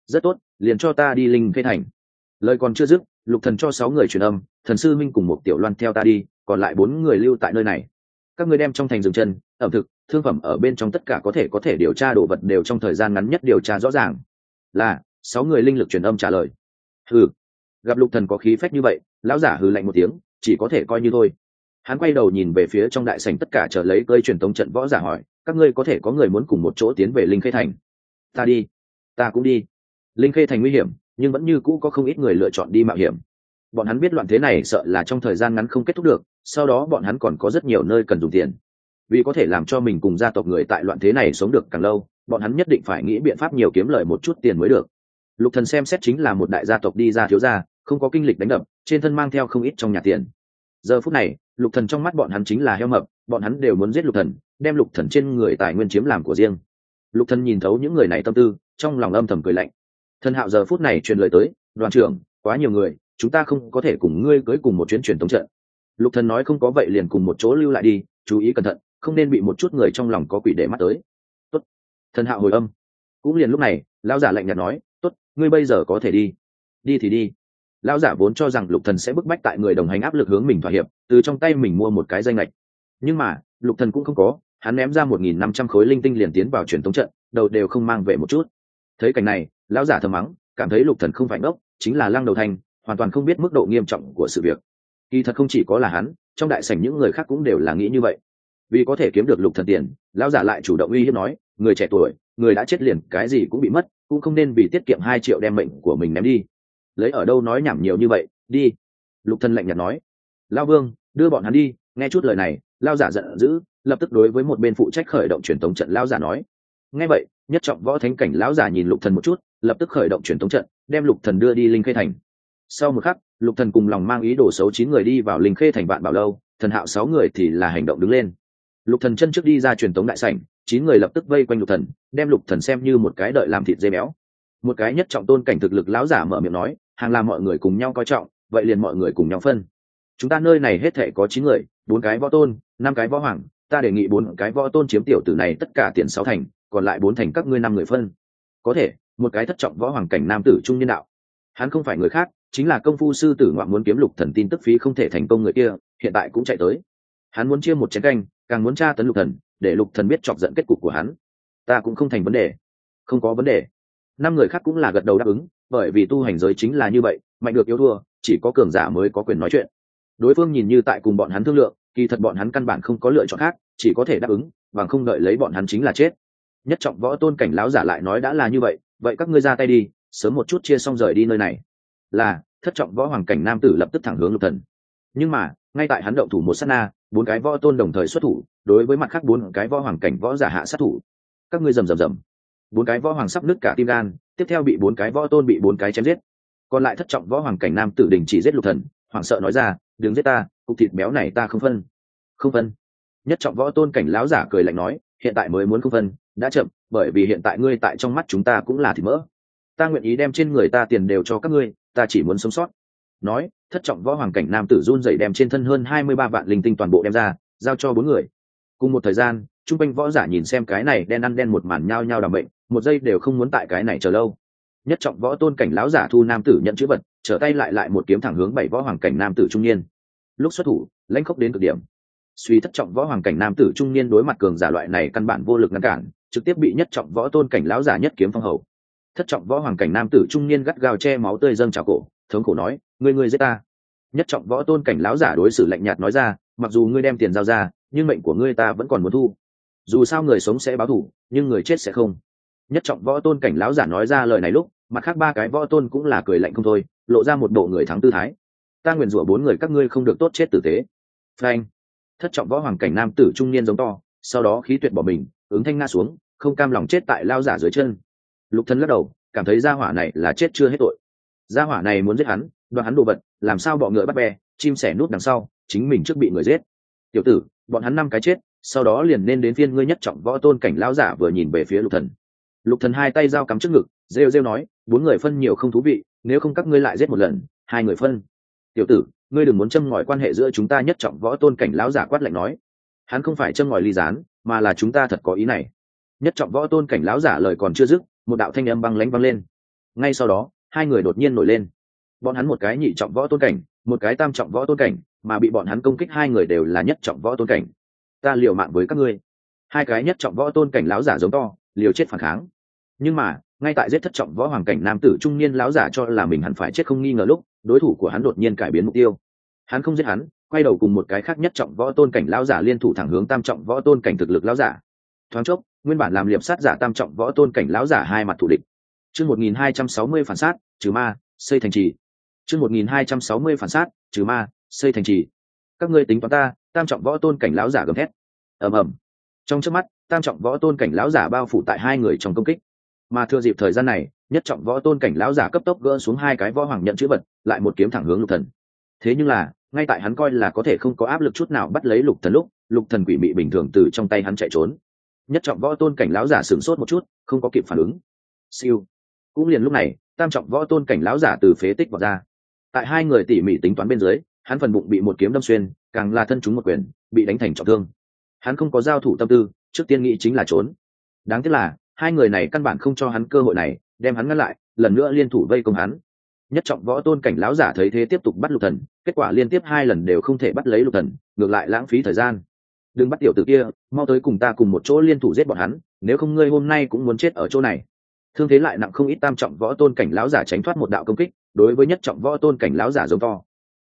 Rất tốt liền cho ta đi linh khê thành. Lời còn chưa dứt lục thần cho sáu người truyền âm thần sư minh cùng một tiểu loan theo ta đi còn lại bốn người lưu tại nơi này. Các ngươi đem trong thành dừng chân ẩm thực thương phẩm ở bên trong tất cả có thể có thể điều tra đồ vật đều trong thời gian ngắn nhất điều tra rõ ràng. Là sáu người linh lực truyền âm trả lời. Hừ, gặp lục thần có khí phách như vậy lão giả hừ lạnh một tiếng chỉ có thể coi như thôi. Hắn quay đầu nhìn về phía trong đại sảnh tất cả chờ lấy cơi truyền thống trận võ giả hỏi, các ngươi có thể có người muốn cùng một chỗ tiến về linh khê thành? Ta đi. Ta cũng đi. Linh khê thành nguy hiểm, nhưng vẫn như cũ có không ít người lựa chọn đi mạo hiểm. Bọn hắn biết loạn thế này sợ là trong thời gian ngắn không kết thúc được, sau đó bọn hắn còn có rất nhiều nơi cần dùng tiền. Vì có thể làm cho mình cùng gia tộc người tại loạn thế này sống được càng lâu, bọn hắn nhất định phải nghĩ biện pháp nhiều kiếm lời một chút tiền mới được. Lục thần xem xét chính là một đại gia tộc đi ra thiếu gia, không có kinh lịch đánh đập trên thân mang theo không ít trong nhà tiền. Giờ phút này, lục thần trong mắt bọn hắn chính là heo mập, bọn hắn đều muốn giết lục thần, đem lục thần trên người tài nguyên chiếm làm của riêng. Lục thần nhìn thấu những người này tâm tư, trong lòng âm thầm cười lạnh. Thần hạo giờ phút này truyền lời tới, đoàn trưởng, quá nhiều người, chúng ta không có thể cùng ngươi cưới cùng một chuyến truyền thống trận. Lục thần nói, không có vậy liền cùng một chỗ lưu lại đi, chú ý cẩn thận, không nên bị một chút người trong lòng có quỷ để mắt tới. Tốt. Thần hạo hồi âm. Cũng liền lúc này, lão giả lạnh nhạt nói, tốt, ngươi bây giờ có thể đi. Đi thì đi lão giả vốn cho rằng lục thần sẽ bức bách tại người đồng hành áp lực hướng mình thỏa hiệp, từ trong tay mình mua một cái danh lệch nhưng mà, lục thần cũng không có, hắn ném ra một nghìn năm trăm khối linh tinh liền tiến vào truyền thống trận, đầu đều không mang về một chút. Thấy cảnh này, lão giả thầm mắng, cảm thấy lục thần không phải ngốc, chính là lăng đầu thành, hoàn toàn không biết mức độ nghiêm trọng của sự việc. Kỳ thật không chỉ có là hắn, trong đại sảnh những người khác cũng đều là nghĩ như vậy. Vì có thể kiếm được lục thần tiền, lão giả lại chủ động uy hiếp nói, người trẻ tuổi, người đã chết liền, cái gì cũng bị mất, cũng không nên vì tiết kiệm hai triệu đem mệnh của mình ném đi lấy ở đâu nói nhảm nhiều như vậy, đi. Lục thần lạnh nhạt nói. Lao vương, đưa bọn hắn đi, nghe chút lời này, lao giả giận dữ, lập tức đối với một bên phụ trách khởi động truyền tống trận lao giả nói. Nghe vậy, nhất trọng võ thánh cảnh lão giả nhìn lục thần một chút, lập tức khởi động truyền tống trận, đem lục thần đưa đi linh khê thành. Sau một khắc, lục thần cùng lòng mang ý đồ xấu chín người đi vào linh khê thành vạn bảo lâu, thần hạo sáu người thì là hành động đứng lên. Lục thần chân trước đi ra truyền tống đại sảnh, chín người lập tức vây quanh lục thần, đem lục thần xem như một cái đợi làm thịt dê béo một cái nhất trọng tôn cảnh thực lực lão giả mở miệng nói, hàng làm mọi người cùng nhau coi trọng, vậy liền mọi người cùng nhau phân. Chúng ta nơi này hết thể có chín người, bốn cái võ tôn, năm cái võ hoàng, ta đề nghị bốn cái võ tôn chiếm tiểu tử này tất cả tiền sáu thành, còn lại bốn thành các ngươi năm người phân. Có thể, một cái thất trọng võ hoàng cảnh nam tử trung nhân đạo. Hắn không phải người khác, chính là công phu sư tử ngoạn muốn kiếm lục thần tin tức phí không thể thành công người kia, hiện tại cũng chạy tới. Hắn muốn chia một chén canh, càng muốn tra tấn lục thần, để lục thần biết chọc giận kết cục của hắn. Ta cũng không thành vấn đề. Không có vấn đề năm người khác cũng là gật đầu đáp ứng, bởi vì tu hành giới chính là như vậy, mạnh được yếu thua, chỉ có cường giả mới có quyền nói chuyện. Đối phương nhìn như tại cùng bọn hắn thương lượng, kỳ thật bọn hắn căn bản không có lựa chọn khác, chỉ có thể đáp ứng, bằng không đợi lấy bọn hắn chính là chết. Nhất trọng võ tôn cảnh lão giả lại nói đã là như vậy vậy các ngươi ra tay đi, sớm một chút chia xong rời đi nơi này. Là, thất trọng võ hoàng cảnh nam tử lập tức thẳng hướng lục thần. Nhưng mà, ngay tại hắn động thủ một sát na, bốn cái võ tôn đồng thời xuất thủ, đối với mặt khác bốn cái võ hoàng cảnh võ giả hạ sát thủ. Các ngươi rầm rầm rầm bốn cái võ hoàng sắp nứt cả tim gan, tiếp theo bị bốn cái võ tôn bị bốn cái chém giết. Còn lại thất trọng võ hoàng cảnh nam tử đình chỉ giết lục thần, hoảng sợ nói ra, đừng giết ta, cục thịt béo này ta không phân. Không phân? Nhất trọng võ tôn cảnh láo giả cười lạnh nói, hiện tại mới muốn không phân, đã chậm, bởi vì hiện tại ngươi tại trong mắt chúng ta cũng là thịt mỡ. Ta nguyện ý đem trên người ta tiền đều cho các ngươi, ta chỉ muốn sống sót. Nói, thất trọng võ hoàng cảnh nam tử run dậy đem trên thân hơn hai mươi ba vạn linh tinh toàn bộ đem ra, giao cho bốn người. Cùng một thời gian t r u n g quanh võ giả nhìn xem cái này đen ăn đen một màn nhao nhao đ bệnh một giây đều không muốn tại cái này chờ lâu. Nhất trọng võ tôn cảnh lão giả thu nam tử nhận chữ vật, trở tay lại lại một kiếm thẳng hướng bảy võ hoàng cảnh nam tử trung niên. Lúc xuất thủ, lãnh khốc đến cực điểm. Suy thất trọng võ hoàng cảnh nam tử trung niên đối mặt cường giả loại này căn bản vô lực ngăn cản, trực tiếp bị nhất trọng võ tôn cảnh lão giả nhất kiếm phong hầu. Thất trọng võ hoàng cảnh nam tử trung niên gắt gao che máu tươi dâng trào cổ, thống khổ nói, ngươi ngươi giết ta. Nhất trọng võ tôn cảnh lão giả đối xử lạnh nhạt nói ra, mặc dù ngươi đem tiền giao ra, nhưng mệnh của ngươi ta vẫn còn muốn thu. Dù sao người sống sẽ báo thù, nhưng người chết sẽ không nhất trọng võ tôn cảnh lão giả nói ra lời này lúc, mặt khác ba cái võ tôn cũng là cười lạnh không thôi, lộ ra một bộ người thắng tư thái. Ta nguyện rủa bốn người các ngươi không được tốt chết tử tế. Frank thất trọng võ hoàng cảnh nam tử trung niên giống to, sau đó khí tuyệt bỏ mình, ứng thanh nga xuống, không cam lòng chết tại lao giả dưới chân. Lục thân lắc đầu, cảm thấy gia hỏa này là chết chưa hết tội. Gia hỏa này muốn giết hắn, đoạt hắn đồ vật, làm sao bọ ngựa bắt bè, chim sẻ nút đằng sau, chính mình trước bị người giết. Tiểu tử, bọn hắn năm cái chết, sau đó liền nên đến phiên ngươi nhất trọng võ tôn cảnh lão giả vừa nhìn về phía lục thần lục thần hai tay dao cắm trước ngực, rêu rêu nói, bốn người phân nhiều không thú vị, nếu không các ngươi lại giết một lần, hai người phân. Tiểu tử, ngươi đừng muốn châm ngòi quan hệ giữa chúng ta nhất trọng võ tôn cảnh lão giả quát lạnh nói. Hắn không phải châm ngòi ly gián, mà là chúng ta thật có ý này. Nhất trọng võ tôn cảnh lão giả lời còn chưa dứt, một đạo thanh âm băng lánh văng lên. Ngay sau đó, hai người đột nhiên nổi lên. Bọn hắn một cái nhị trọng võ tôn cảnh, một cái tam trọng võ tôn cảnh, mà bị bọn hắn công kích hai người đều là nhất trọng võ tôn cảnh. Ta liều mạng với các ngươi. Hai cái nhất trọng võ tôn cảnh láo giả giống to, liều chết phản kháng nhưng mà, ngay tại giết thất trọng võ hoàng cảnh nam tử trung niên lão giả cho là mình hẳn phải chết không nghi ngờ lúc, đối thủ của hắn đột nhiên cải biến mục tiêu. Hắn không giết hắn, quay đầu cùng một cái khác nhất trọng võ tôn cảnh lão giả liên thủ thẳng hướng tam trọng võ tôn cảnh thực lực lão giả. Thoáng chốc, nguyên bản làm liệp sát giả tam trọng võ tôn cảnh lão giả hai mặt thủ địch. Chương một nghìn hai trăm sáu mươi phản sát, trừ ma, xây thành trì. Chương một nghìn hai trăm sáu mươi phản sát, trừ ma, xây thành trì. Các ngươi tính toán ta, tam trọng võ tôn cảnh lão giả gầm thét. Ầm ầm. Trong trước mắt, tam trọng võ tôn cảnh lão giả bao phủ tại hai người trong công kích mà thừa dịp thời gian này, nhất trọng võ tôn cảnh lão giả cấp tốc gỡ xuống hai cái võ hoàng nhận chữ vật, lại một kiếm thẳng hướng lục thần. Thế nhưng là, ngay tại hắn coi là có thể không có áp lực chút nào bắt lấy lục thần lúc, lục thần quỷ mị bình thường từ trong tay hắn chạy trốn. Nhất trọng võ tôn cảnh lão giả sửng sốt một chút, không có kịp phản ứng. Siêu. Cũng liền lúc này, tam trọng võ tôn cảnh lão giả từ phế tích vào ra. Tại hai người tỉ mỉ tính toán bên dưới, hắn phần bụng bị một kiếm đâm xuyên, càng là thân chúng một quyền, bị đánh thành trọng thương. Hắn không có giao thủ tâm tư, trước tiên nghĩ chính là trốn. Đáng tiếc là hai người này căn bản không cho hắn cơ hội này, đem hắn ngăn lại, lần nữa liên thủ vây công hắn. Nhất trọng võ tôn cảnh lão giả thấy thế tiếp tục bắt lục thần, kết quả liên tiếp hai lần đều không thể bắt lấy lục thần, ngược lại lãng phí thời gian. Đừng bắt tiểu tử kia, mau tới cùng ta cùng một chỗ liên thủ giết bọn hắn, nếu không ngươi hôm nay cũng muốn chết ở chỗ này. Thương thế lại nặng không ít tam trọng võ tôn cảnh lão giả tránh thoát một đạo công kích, đối với nhất trọng võ tôn cảnh lão giả giống to.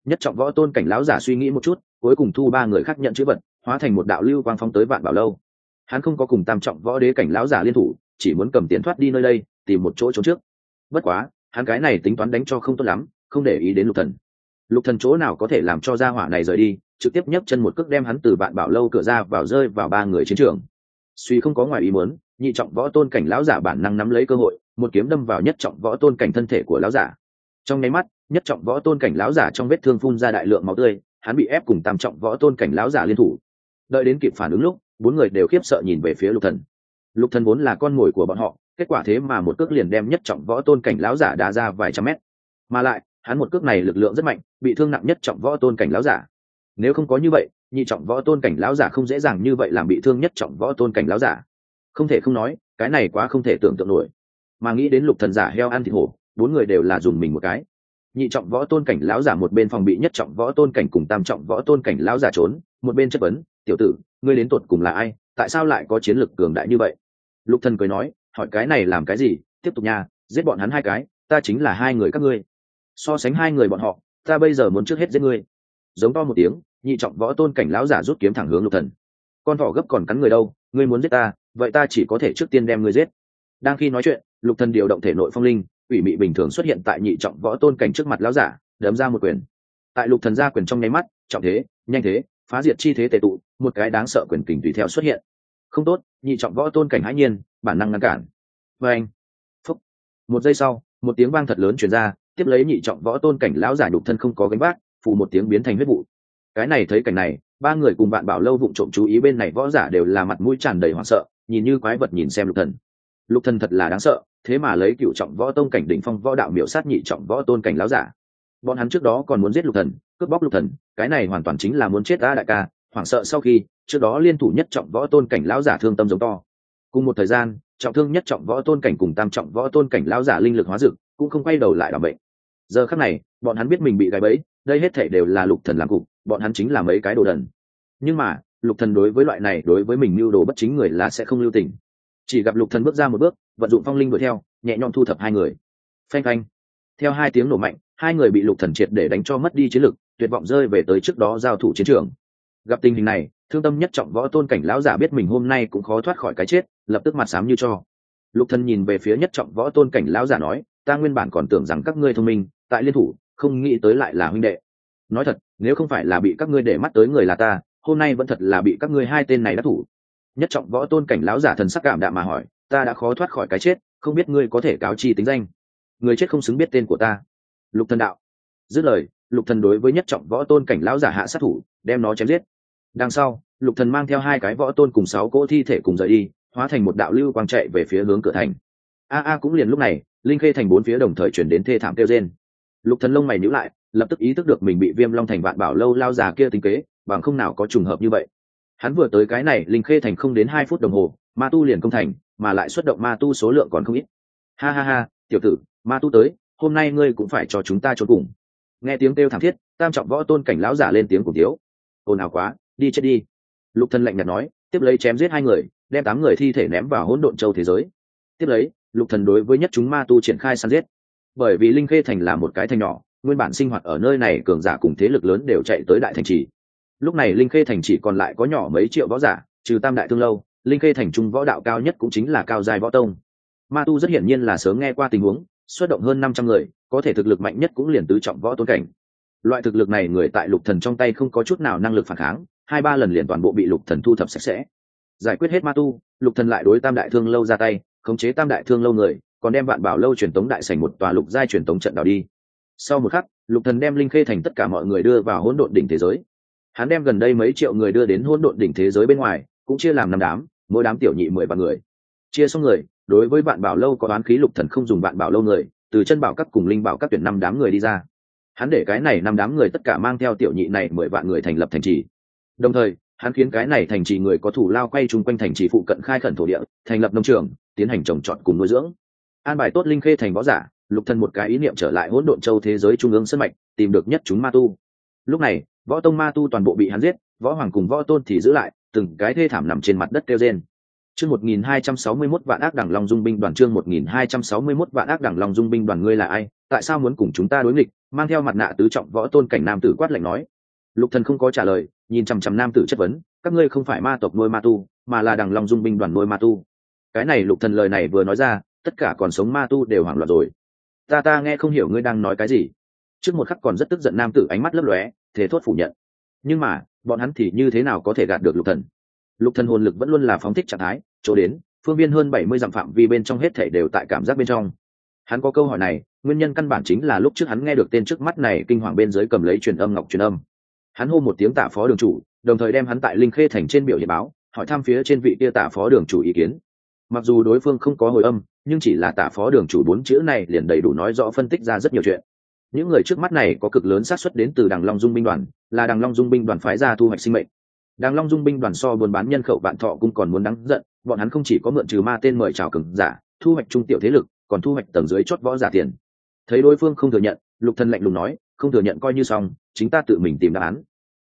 Nhất trọng võ tôn cảnh lão giả suy nghĩ một chút, cuối cùng thu ba người khác nhận chữ vật, hóa thành một đạo lưu quang phóng tới vạn bảo lâu hắn không có cùng tam trọng võ đế cảnh lão giả liên thủ, chỉ muốn cầm tiền thoát đi nơi đây, tìm một chỗ trốn trước. Bất quá, hắn cái này tính toán đánh cho không tốt lắm, không để ý đến lục thần. Lục thần chỗ nào có thể làm cho gia hỏa này rời đi, trực tiếp nhấc chân một cước đem hắn từ vạn bảo lâu cửa ra vào rơi vào ba người chiến trường. Suy không có ngoài ý muốn, nhị trọng võ tôn cảnh lão giả bản năng nắm lấy cơ hội, một kiếm đâm vào nhất trọng võ tôn cảnh thân thể của lão giả. Trong nháy mắt, nhất trọng võ tôn cảnh lão giả trong vết thương phun ra đại lượng máu tươi, hắn bị ép cùng tam trọng võ tôn cảnh lão giả liên thủ. Đợi đến kịp phản ứng lúc bốn người đều khiếp sợ nhìn về phía lục thần. Lục thần vốn là con mồi của bọn họ, kết quả thế mà một cước liền đem nhất trọng võ tôn cảnh lão giả đá ra vài trăm mét. Mà lại, hắn một cước này lực lượng rất mạnh, bị thương nặng nhất trọng võ tôn cảnh lão giả. Nếu không có như vậy, nhị trọng võ tôn cảnh lão giả không dễ dàng như vậy làm bị thương nhất trọng võ tôn cảnh lão giả. Không thể không nói, cái này quá không thể tưởng tượng nổi. Mà nghĩ đến lục thần giả heo ăn thịt hổ, bốn người đều là dùng mình một cái nhị trọng võ tôn cảnh lão giả một bên phòng bị nhất trọng võ tôn cảnh cùng tam trọng võ tôn cảnh lão giả trốn, một bên chất vấn, tiểu tử, ngươi đến tột cùng là ai? Tại sao lại có chiến lực cường đại như vậy? Lục thần cười nói, hỏi cái này làm cái gì? Tiếp tục nha, giết bọn hắn hai cái, ta chính là hai người các ngươi. So sánh hai người bọn họ, ta bây giờ muốn trước hết giết ngươi. Giống to một tiếng, nhị trọng võ tôn cảnh lão giả rút kiếm thẳng hướng lục thần. Con thỏ gấp còn cắn người đâu, ngươi muốn giết ta, vậy ta chỉ có thể trước tiên đem ngươi giết. Đang khi nói chuyện, lục thần điều động thể nội phong linh ủy mị bình thường xuất hiện tại nhị trọng võ tôn cảnh trước mặt lão giả, đấm ra một quyền. Tại lục thần ra quyền trong nháy mắt, trọng thế, nhanh thế, phá diệt chi thế tề tụ, một cái đáng sợ quyền kình tùy theo xuất hiện. Không tốt, nhị trọng võ tôn cảnh hãi nhiên, bản năng ngăn cản. Với anh, phúc. Một giây sau, một tiếng vang thật lớn truyền ra, tiếp lấy nhị trọng võ tôn cảnh lão giả nhục thân không có gánh vác, phù một tiếng biến thành huyết vụ. Cái này thấy cảnh này, ba người cùng bạn bảo lâu vụng trộm chú ý bên này võ giả đều là mặt mũi tràn đầy hoảng sợ, nhìn như quái vật nhìn xem lục thần. Lục thần thật là đáng sợ thế mà lấy cựu trọng võ tôn cảnh đỉnh phong võ đạo miểu sát nhị trọng võ tôn cảnh láo giả. Bọn hắn trước đó còn muốn giết lục thần, cướp bóc lục thần, cái này hoàn toàn chính là muốn chết ta đại ca, hoảng sợ sau khi, trước đó liên thủ nhất trọng võ tôn cảnh lão giả thương tâm giống to. Cùng một thời gian, trọng thương nhất trọng võ tôn cảnh cùng tam trọng võ tôn cảnh lão giả linh lực hóa dực, cũng không quay đầu lại làm bệnh. Giờ khắc này, bọn hắn biết mình bị gài bẫy, đây hết thể đều là lục thần làm cục, bọn hắn chính là mấy cái đồ đần. Nhưng mà, lục thần đối với loại này, đối với mình mưu đồ bất chính người là sẽ không lưu tình. Chỉ gặp lục thần bước ra một bước vận dụng phong linh đuổi theo, nhẹ nhõm thu thập hai người. Phanh phanh. Theo hai tiếng nổ mạnh, hai người bị lục thần triệt để đánh cho mất đi chiến lực, tuyệt vọng rơi về tới trước đó giao thủ chiến trường. Gặp tình hình này, thương tâm nhất trọng võ tôn cảnh lão giả biết mình hôm nay cũng khó thoát khỏi cái chết, lập tức mặt sám như cho. Lục thần nhìn về phía nhất trọng võ tôn cảnh lão giả nói, ta nguyên bản còn tưởng rằng các ngươi thông minh, tại liên thủ, không nghĩ tới lại là huynh đệ. Nói thật, nếu không phải là bị các ngươi để mắt tới người là ta, hôm nay vẫn thật là bị các ngươi hai tên này đã thủ. Nhất trọng võ tôn cảnh lão giả thần sắc cảm đạm mà hỏi ta đã khó thoát khỏi cái chết, không biết ngươi có thể cáo chi tính danh. Người chết không xứng biết tên của ta. Lục thần đạo. Dứt lời, lục thần đối với nhất trọng võ tôn cảnh lão giả hạ sát thủ, đem nó chém giết. Đằng sau, lục thần mang theo hai cái võ tôn cùng sáu cỗ thi thể cùng rời đi, hóa thành một đạo lưu quang chạy về phía hướng cửa thành. A a cũng liền lúc này, linh khê thành bốn phía đồng thời chuyển đến thê thảm kêu rên. Lục thần lông mày nhíu lại, lập tức ý thức được mình bị viêm long thành vạn bảo lâu lao già kia tính kế, bằng không nào có trùng hợp như vậy. Hắn vừa tới cái này, linh khê thành không đến hai phút đồng hồ, ma tu liền công thành mà lại xuất động ma tu số lượng còn không ít. Ha ha ha, tiểu tử, ma tu tới, hôm nay ngươi cũng phải cho chúng ta trốn cùng. Nghe tiếng kêu thảm thiết, tam trọng võ tôn cảnh lão giả lên tiếng cùng thiếu. Ồn ào quá, đi chết đi. Lục thần lạnh nhạt nói, tiếp lấy chém giết hai người, đem tám người thi thể ném vào hỗn độn châu thế giới. Tiếp lấy, lục thần đối với nhất chúng ma tu triển khai săn giết. Bởi vì linh khê thành là một cái thành nhỏ, nguyên bản sinh hoạt ở nơi này cường giả cùng thế lực lớn đều chạy tới đại thành trì. Lúc này linh khê thành chỉ còn lại có nhỏ mấy triệu võ giả, trừ tam đại thương lâu linh khê thành trung võ đạo cao nhất cũng chính là cao giai võ tông. Ma tu rất hiển nhiên là sớm nghe qua tình huống, xuất động hơn năm trăm người, có thể thực lực mạnh nhất cũng liền tứ trọng võ tôn cảnh. Loại thực lực này người tại lục thần trong tay không có chút nào năng lực phản kháng, hai ba lần liền toàn bộ bị lục thần thu thập sạch sẽ. Giải quyết hết ma tu, lục thần lại đối tam đại thương lâu ra tay, khống chế tam đại thương lâu người, còn đem vạn bảo lâu truyền tống đại sảnh một tòa lục giai truyền tống trận đảo đi. Sau một khắc, lục thần đem linh khê thành tất cả mọi người đưa vào hỗn độn đỉnh thế giới. Hắn đem gần đây mấy triệu người đưa đến hỗn độn đỉnh thế giới bên ngoài, cũng chia làm năm đám mỗi đám tiểu nhị mười vạn người. Chia xong người, đối với bạn bảo lâu có đoán khí lục thần không dùng bạn bảo lâu người, từ chân bảo các cùng linh bảo các tuyển năm đám người đi ra. Hắn để cái này năm đám người tất cả mang theo tiểu nhị này mười vạn người thành lập thành trì. Đồng thời, hắn khiến cái này thành trì người có thủ lao quay chung quanh thành trì phụ cận khai khẩn thổ địa, thành lập nông trường, tiến hành trồng trọt cùng nuôi dưỡng. An bài tốt linh khê thành võ giả, lục thần một cái ý niệm trở lại hỗn độn châu thế giới trung ương sân mạch, tìm được nhất chúng ma tu. Lúc này, võ tông ma tu toàn bộ bị hắn giết, võ hoàng cùng võ tôn thì giữ lại từng cái thê thảm nằm trên mặt đất kêu rên. Chương 1261 vạn ác đẳng long dung binh đoàn, chương 1261 vạn ác đẳng long dung binh đoàn, ngươi là ai? Tại sao muốn cùng chúng ta đối nghịch? Mang theo mặt nạ tứ trọng võ tôn cảnh nam tử quát lạnh nói. Lục thần không có trả lời, nhìn chằm chằm nam tử chất vấn, các ngươi không phải ma tộc nuôi ma tu, mà là đẳng long dung binh đoàn nuôi ma tu. Cái này lục thần lời này vừa nói ra, tất cả còn sống ma tu đều hoảng loạn rồi. Ta ta nghe không hiểu ngươi đang nói cái gì. Trước một khắc còn rất tức giận nam tử, ánh mắt lấp lóe thế thốt phủ nhận. Nhưng mà bọn hắn thì như thế nào có thể gạt được lục thần? Lục thần hồn lực vẫn luôn là phóng thích trạng thái, chỗ đến, phương viên hơn bảy mươi dặm phạm vi bên trong hết thể đều tại cảm giác bên trong. Hắn có câu hỏi này, nguyên nhân căn bản chính là lúc trước hắn nghe được tên trước mắt này kinh hoàng bên dưới cầm lấy truyền âm ngọc truyền âm. Hắn hô một tiếng tạ phó đường chủ, đồng thời đem hắn tại linh khê thành trên biểu hiện báo, hỏi thăm phía trên vị kia tạ phó đường chủ ý kiến. Mặc dù đối phương không có hồi âm, nhưng chỉ là tạ phó đường chủ bốn chữ này liền đầy đủ nói rõ phân tích ra rất nhiều chuyện những người trước mắt này có cực lớn xác suất đến từ đằng long dung binh đoàn, là đằng long dung binh đoàn phái ra thu hoạch sinh mệnh. Đằng long dung binh đoàn so buôn bán nhân khẩu vạn thọ cũng còn muốn đáng giận, bọn hắn không chỉ có mượn trừ ma tên mời chào cừng giả, thu hoạch trung tiểu thế lực, còn thu hoạch tầng dưới chót võ giả tiền. Thấy đối phương không thừa nhận, lục thần lạnh lùng nói, không thừa nhận coi như xong, chính ta tự mình tìm đáp án.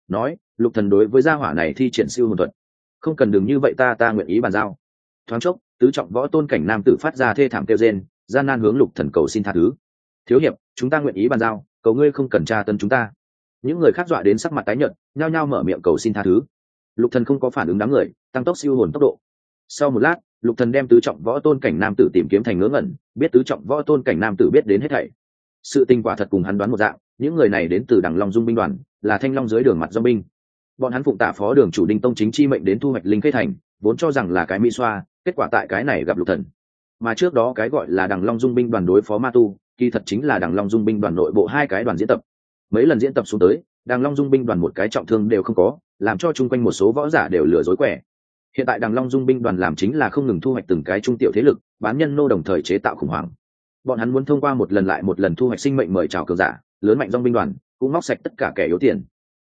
Nói, lục thần đối với gia hỏa này thi triển siêu hồn thuật. Không cần đường như vậy ta ta nguyện ý bàn giao. Thoáng chốc, tứ trọng võ tôn cảnh nam tử phát ra thê thảm kêu rên, gian nan hướng lục thần cầu xin tha thứ thiếu hiệp, chúng ta nguyện ý bàn giao, cầu ngươi không cần tra tấn chúng ta. Những người khác dọa đến sắc mặt tái nhợt, nhao nhao mở miệng cầu xin tha thứ. Lục thần không có phản ứng đám người, tăng tốc siêu hồn tốc độ. Sau một lát, lục thần đem tứ trọng võ tôn cảnh nam tử tìm kiếm thành ngớ ngẩn, biết tứ trọng võ tôn cảnh nam tử biết đến hết thảy. Sự tình quả thật cùng hắn đoán một dạng, những người này đến từ đằng long dung binh đoàn, là thanh long dưới đường mặt do binh. Bọn hắn phụng tạ phó đường chủ đinh tông chính chi mệnh đến thu hoạch linh khê thành, vốn cho rằng là cái mỹ xoa, kết quả tại cái này gặp lục thần. Mà trước đó cái gọi là đằng long dung binh đoàn đối phó ma tu kỳ thật chính là đằng long dung binh đoàn nội bộ hai cái đoàn diễn tập. Mấy lần diễn tập xuống tới, đằng long dung binh đoàn một cái trọng thương đều không có, làm cho chung quanh một số võ giả đều lừa dối quẻ. Hiện tại đằng long dung binh đoàn làm chính là không ngừng thu hoạch từng cái trung tiểu thế lực, bán nhân nô đồng thời chế tạo khủng hoảng. Bọn hắn muốn thông qua một lần lại một lần thu hoạch sinh mệnh mời chào cường giả, lớn mạnh dong binh đoàn, cũng móc sạch tất cả kẻ yếu tiền.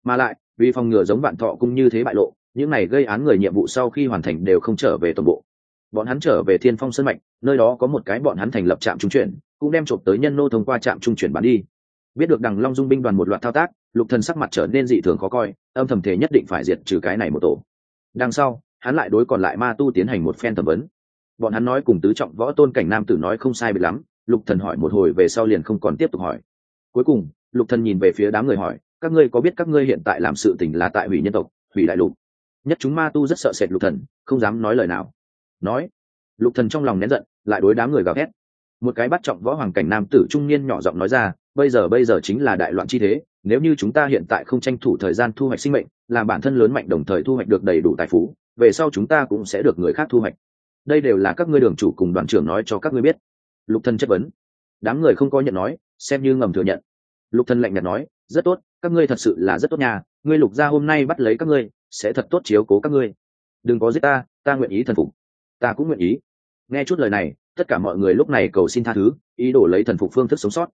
Mà lại, vì phòng ngừa giống bạn thọ cũng như thế bại lộ, những này gây án người nhiệm vụ sau khi hoàn thành đều không trở về toàn bộ. Bọn hắn trở về thiên phong sân mạch, nơi đó có một cái bọn hắn thành lập trạm trung chuyển cũng đem trộm tới nhân nô thông qua trạm trung chuyển bán đi. Biết được đằng long dung binh đoàn một loạt thao tác, lục thần sắc mặt trở nên dị thường khó coi, âm thầm thể nhất định phải diệt trừ cái này một tổ. Đằng sau, hắn lại đối còn lại ma tu tiến hành một phen thẩm vấn. Bọn hắn nói cùng tứ trọng võ tôn cảnh nam tử nói không sai biệt lắm, lục thần hỏi một hồi về sau liền không còn tiếp tục hỏi. Cuối cùng, lục thần nhìn về phía đám người hỏi, các ngươi có biết các ngươi hiện tại làm sự tình là tại hủy nhân tộc, hủy đại lục? Nhất chúng ma tu rất sợ sệt lục thần, không dám nói lời nào. Nói, lục thần trong lòng nén giận, lại đối đám người gào thét một cái bắt trọng võ hoàng cảnh nam tử trung niên nhỏ giọng nói ra, bây giờ bây giờ chính là đại loạn chi thế, nếu như chúng ta hiện tại không tranh thủ thời gian thu hoạch sinh mệnh, làm bản thân lớn mạnh đồng thời thu hoạch được đầy đủ tài phú, về sau chúng ta cũng sẽ được người khác thu hoạch. Đây đều là các ngươi đường chủ cùng đoàn trưởng nói cho các ngươi biết. Lục thân chất vấn. Đám người không có nhận nói, xem như ngầm thừa nhận. Lục thân lạnh nhạt nói, rất tốt, các ngươi thật sự là rất tốt nhà ngươi lục gia hôm nay bắt lấy các ngươi, sẽ thật tốt chiếu cố các ngươi. Đừng có giết ta ta nguyện ý thần phục. Ta cũng nguyện ý. Nghe chút lời này tất cả mọi người lúc này cầu xin tha thứ, ý đồ lấy thần phục phương thức sống sót.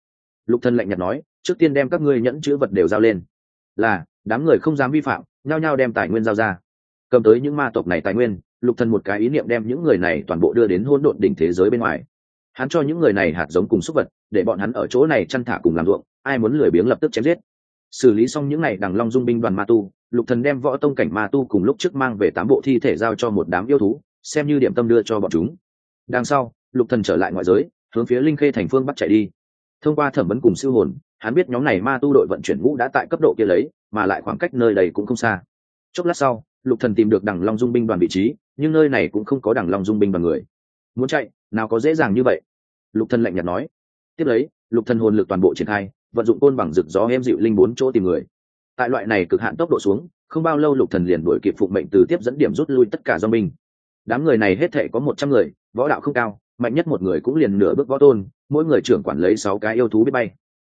Lục thần lạnh nhạt nói, trước tiên đem các ngươi nhẫn chữ vật đều giao lên. Là, đám người không dám vi phạm, nhao nhao đem tài nguyên giao ra. Cầm tới những ma tộc này tài nguyên, lục thần một cái ý niệm đem những người này toàn bộ đưa đến hỗn độn đỉnh thế giới bên ngoài. Hắn cho những người này hạt giống cùng súc vật, để bọn hắn ở chỗ này chăn thả cùng làm ruộng, ai muốn lười biếng lập tức chém giết. Xử lý xong những ngày đằng long dung binh đoàn ma tu, lục thần đem võ tông cảnh ma tu cùng lúc trước mang về tám bộ thi thể giao cho một đám yêu thú, xem như điểm tâm đưa cho bọn chúng. Đằng sau lục thần trở lại ngoại giới, hướng phía linh khê thành phương bắc chạy đi. Thông qua thẩm vấn cùng siêu hồn, hắn biết nhóm này ma tu đội vận chuyển ngũ đã tại cấp độ kia lấy, mà lại khoảng cách nơi đây cũng không xa. Chốc lát sau, lục thần tìm được đằng long dung binh đoàn vị trí, nhưng nơi này cũng không có đằng long dung binh đoàn người. Muốn chạy, nào có dễ dàng như vậy? Lục thần lạnh nhạt nói. Tiếp lấy, lục thần hồn lực toàn bộ triển khai, vận dụng côn bằng rực gió em dịu linh bốn chỗ tìm người. Tại loại này cực hạn tốc độ xuống, không bao lâu lục thần liền đuổi kịp phụng mệnh từ tiếp dẫn điểm rút lui tất cả do mình. đám người này hết thể có một trăm người, võ đạo không cao mạnh nhất một người cũng liền nửa bước võ tôn, mỗi người trưởng quản lấy sáu cái yêu thú biết bay.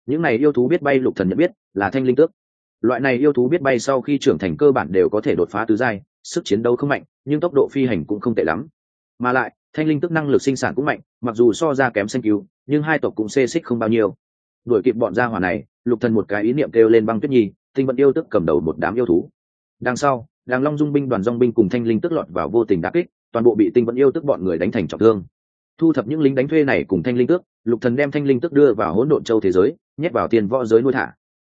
Những này yêu thú biết bay lục thần nhận biết, là thanh linh tước. Loại này yêu thú biết bay sau khi trưởng thành cơ bản đều có thể đột phá tứ giai, sức chiến đấu không mạnh, nhưng tốc độ phi hành cũng không tệ lắm. Mà lại, thanh linh tức năng lực sinh sản cũng mạnh, mặc dù so ra kém xanh cứu nhưng hai tộc cũng xê xích không bao nhiêu. Đuổi kịp bọn gia hỏa này, lục thần một cái ý niệm kêu lên băng tuyết nhi, tinh vận yêu tức cầm đầu một đám yêu thú. Đằng sau đàng long dung binh đoàn dong binh cùng thanh linh tức lọt vào vô tình đả kích, toàn bộ bị tinh vận yêu tức bọn người đánh thành trọng thương thu thập những lính đánh thuê này cùng thanh linh tước, lục thần đem thanh linh tước đưa vào hỗn độn châu thế giới, nhét vào tiền võ giới nuôi thả.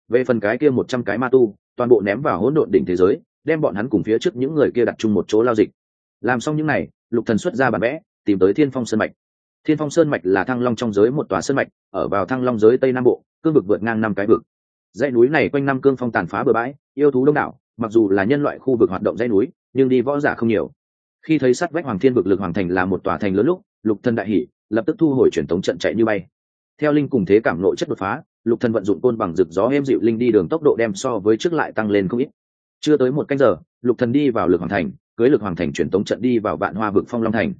Về phần cái kia một trăm cái ma tu, toàn bộ ném vào hỗn độn đỉnh thế giới, đem bọn hắn cùng phía trước những người kia đặt chung một chỗ lao dịch. Làm xong những này, lục thần xuất ra bản vẽ, tìm tới thiên phong sơn mạch. Thiên phong sơn mạch là thăng long trong giới một tòa sơn mạch, ở vào thăng long giới tây nam bộ, cương vực vượt ngang năm cái vực. Dãy núi này quanh năm cương phong tàn phá bờ bãi, yêu thú đông đảo, mặc dù là nhân loại khu vực hoạt động dãy núi, nhưng đi võ giả không nhiều. Khi thấy sắt vách hoàng thiên vực lực hoàng thành là một tòa thành lớn lúc lục thần đại hỉ, lập tức thu hồi truyền tống trận chạy như bay. Theo linh cùng thế cảm nội chất đột phá lục thần vận dụng côn bằng rực gió êm dịu linh đi đường tốc độ đem so với trước lại tăng lên không ít. Chưa tới một canh giờ lục thần đi vào lực hoàng thành cưới lực hoàng thành truyền tống trận đi vào vạn hoa vực phong long thành.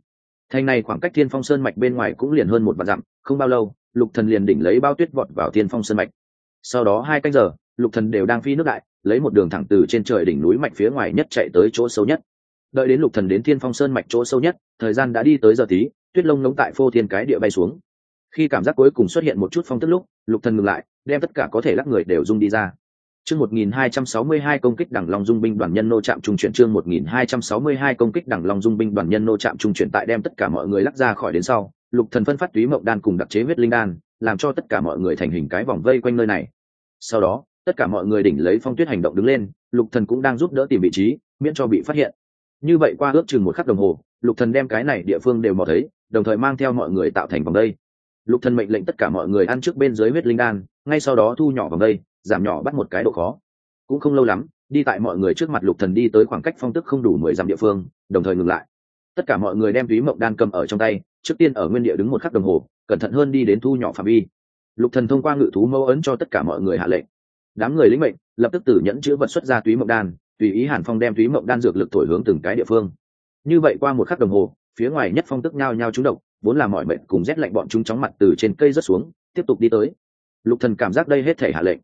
Thành này khoảng cách thiên phong sơn mạch bên ngoài cũng liền hơn một vạn dặm không bao lâu lục thần liền đỉnh lấy bao tuyết vọt vào thiên phong sơn mạch. Sau đó hai canh giờ lục thần đều đang phi nước đại lấy một đường thẳng từ trên trời đỉnh núi mạch phía ngoài nhất chạy tới chỗ sâu nhất. Đợi đến lục thần đến thiên phong sơn mạch chỗ sâu nhất thời gian đã đi tới giờ tí tuyết lông ngống tại phô thiên cái địa bay xuống. Khi cảm giác cuối cùng xuất hiện một chút phong tức lúc, lục thần ngừng lại, đem tất cả có thể lắc người đều rung đi ra. Chương 1262 công kích đẳng long dung binh đoàn nhân nô trạm trung chuyển chương 1262 công kích đẳng long dung binh đoàn nhân nô trạm trung chuyển tại đem tất cả mọi người lắc ra khỏi đến sau, lục thần phân phát túy mộng đan cùng đặc chế huyết linh đan, làm cho tất cả mọi người thành hình cái vòng vây quanh nơi này. Sau đó, tất cả mọi người đỉnh lấy phong tuyết hành động đứng lên, lục thần cũng đang giúp đỡ tìm vị trí, miễn cho bị phát hiện. Như vậy qua ước chừng một khắc đồng hồ, lục thần đem cái này địa phương đều mò thấy đồng thời mang theo mọi người tạo thành vòng đây. Lục thần mệnh lệnh tất cả mọi người ăn trước bên dưới huyết linh đan, ngay sau đó thu nhỏ vòng đây, giảm nhỏ bắt một cái độ khó. Cũng không lâu lắm, đi tại mọi người trước mặt lục thần đi tới khoảng cách phong tức không đủ mười dặm địa phương, đồng thời ngừng lại. Tất cả mọi người đem túy mộng đan cầm ở trong tay, trước tiên ở nguyên địa đứng một khắc đồng hồ, cẩn thận hơn đi đến thu nhỏ phạm vi. Lục thần thông qua ngự thú mâu ấn cho tất cả mọi người hạ lệnh. Đám người lĩnh mệnh, lập tức tử nhẫn chữ vật xuất ra túy mộng đan, tùy ý hàn phong đem túy mộng đan dược lực thổi hướng từng cái địa phương. Như vậy qua một khắc đồng hồ phía ngoài nhất phong tức nhao nhao trúng độc, vốn là mọi mệnh cùng rét lạnh bọn chúng chóng mặt từ trên cây rớt xuống, tiếp tục đi tới. Lục thần cảm giác đây hết thể hạ lệnh.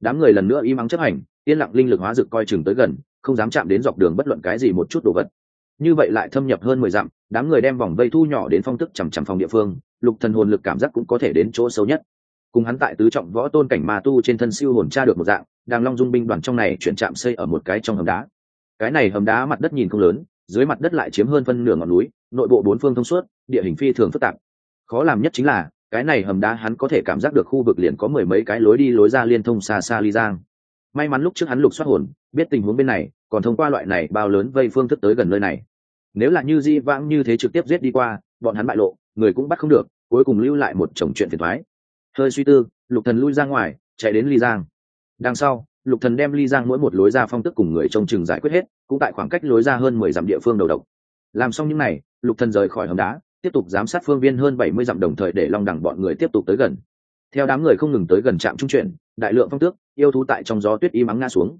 Đám người lần nữa im ắng chấp hành, yên lặng linh lực hóa dược coi chừng tới gần, không dám chạm đến dọc đường bất luận cái gì một chút đồ vật. Như vậy lại thâm nhập hơn mười dặm, đám người đem vòng vây thu nhỏ đến phong tức chằm chằm phòng địa phương, lục thần hồn lực cảm giác cũng có thể đến chỗ sâu nhất. Cùng hắn tại tứ trọng võ tôn cảnh ma tu trên thân siêu hồn tra được một dạng, đang long dung binh đoàn trong này chuyển chạm xây ở một cái trong hầm đá. Cái này hầm đá mặt đất nhìn không lớn, dưới mặt đất lại chiếm hơn phân nửa ngọn núi nội bộ bốn phương thông suốt, địa hình phi thường phức tạp. Khó làm nhất chính là, cái này hầm đá hắn có thể cảm giác được khu vực liền có mười mấy cái lối đi lối ra liên thông xa xa ly giang. May mắn lúc trước hắn lục xoát hồn, biết tình huống bên này, còn thông qua loại này bao lớn vây phương thức tới gần nơi này. Nếu là như di vãng như thế trực tiếp giết đi qua, bọn hắn bại lộ, người cũng bắt không được, cuối cùng lưu lại một chồng chuyện phiền thoái hơi suy tư, lục thần lui ra ngoài, chạy đến ly giang. Đằng sau, lục thần đem ly giang mỗi một lối ra phong tức cùng người trông chừng giải quyết hết, cũng tại khoảng cách lối ra hơn mười dặm địa phương đầu độc làm xong những này, lục thần rời khỏi hầm đá, tiếp tục giám sát phương viên hơn bảy mươi dặm đồng thời để long đẳng bọn người tiếp tục tới gần. Theo đám người không ngừng tới gần trạm trung chuyển, đại lượng phong tước, yêu thú tại trong gió tuyết y mắng ngã xuống.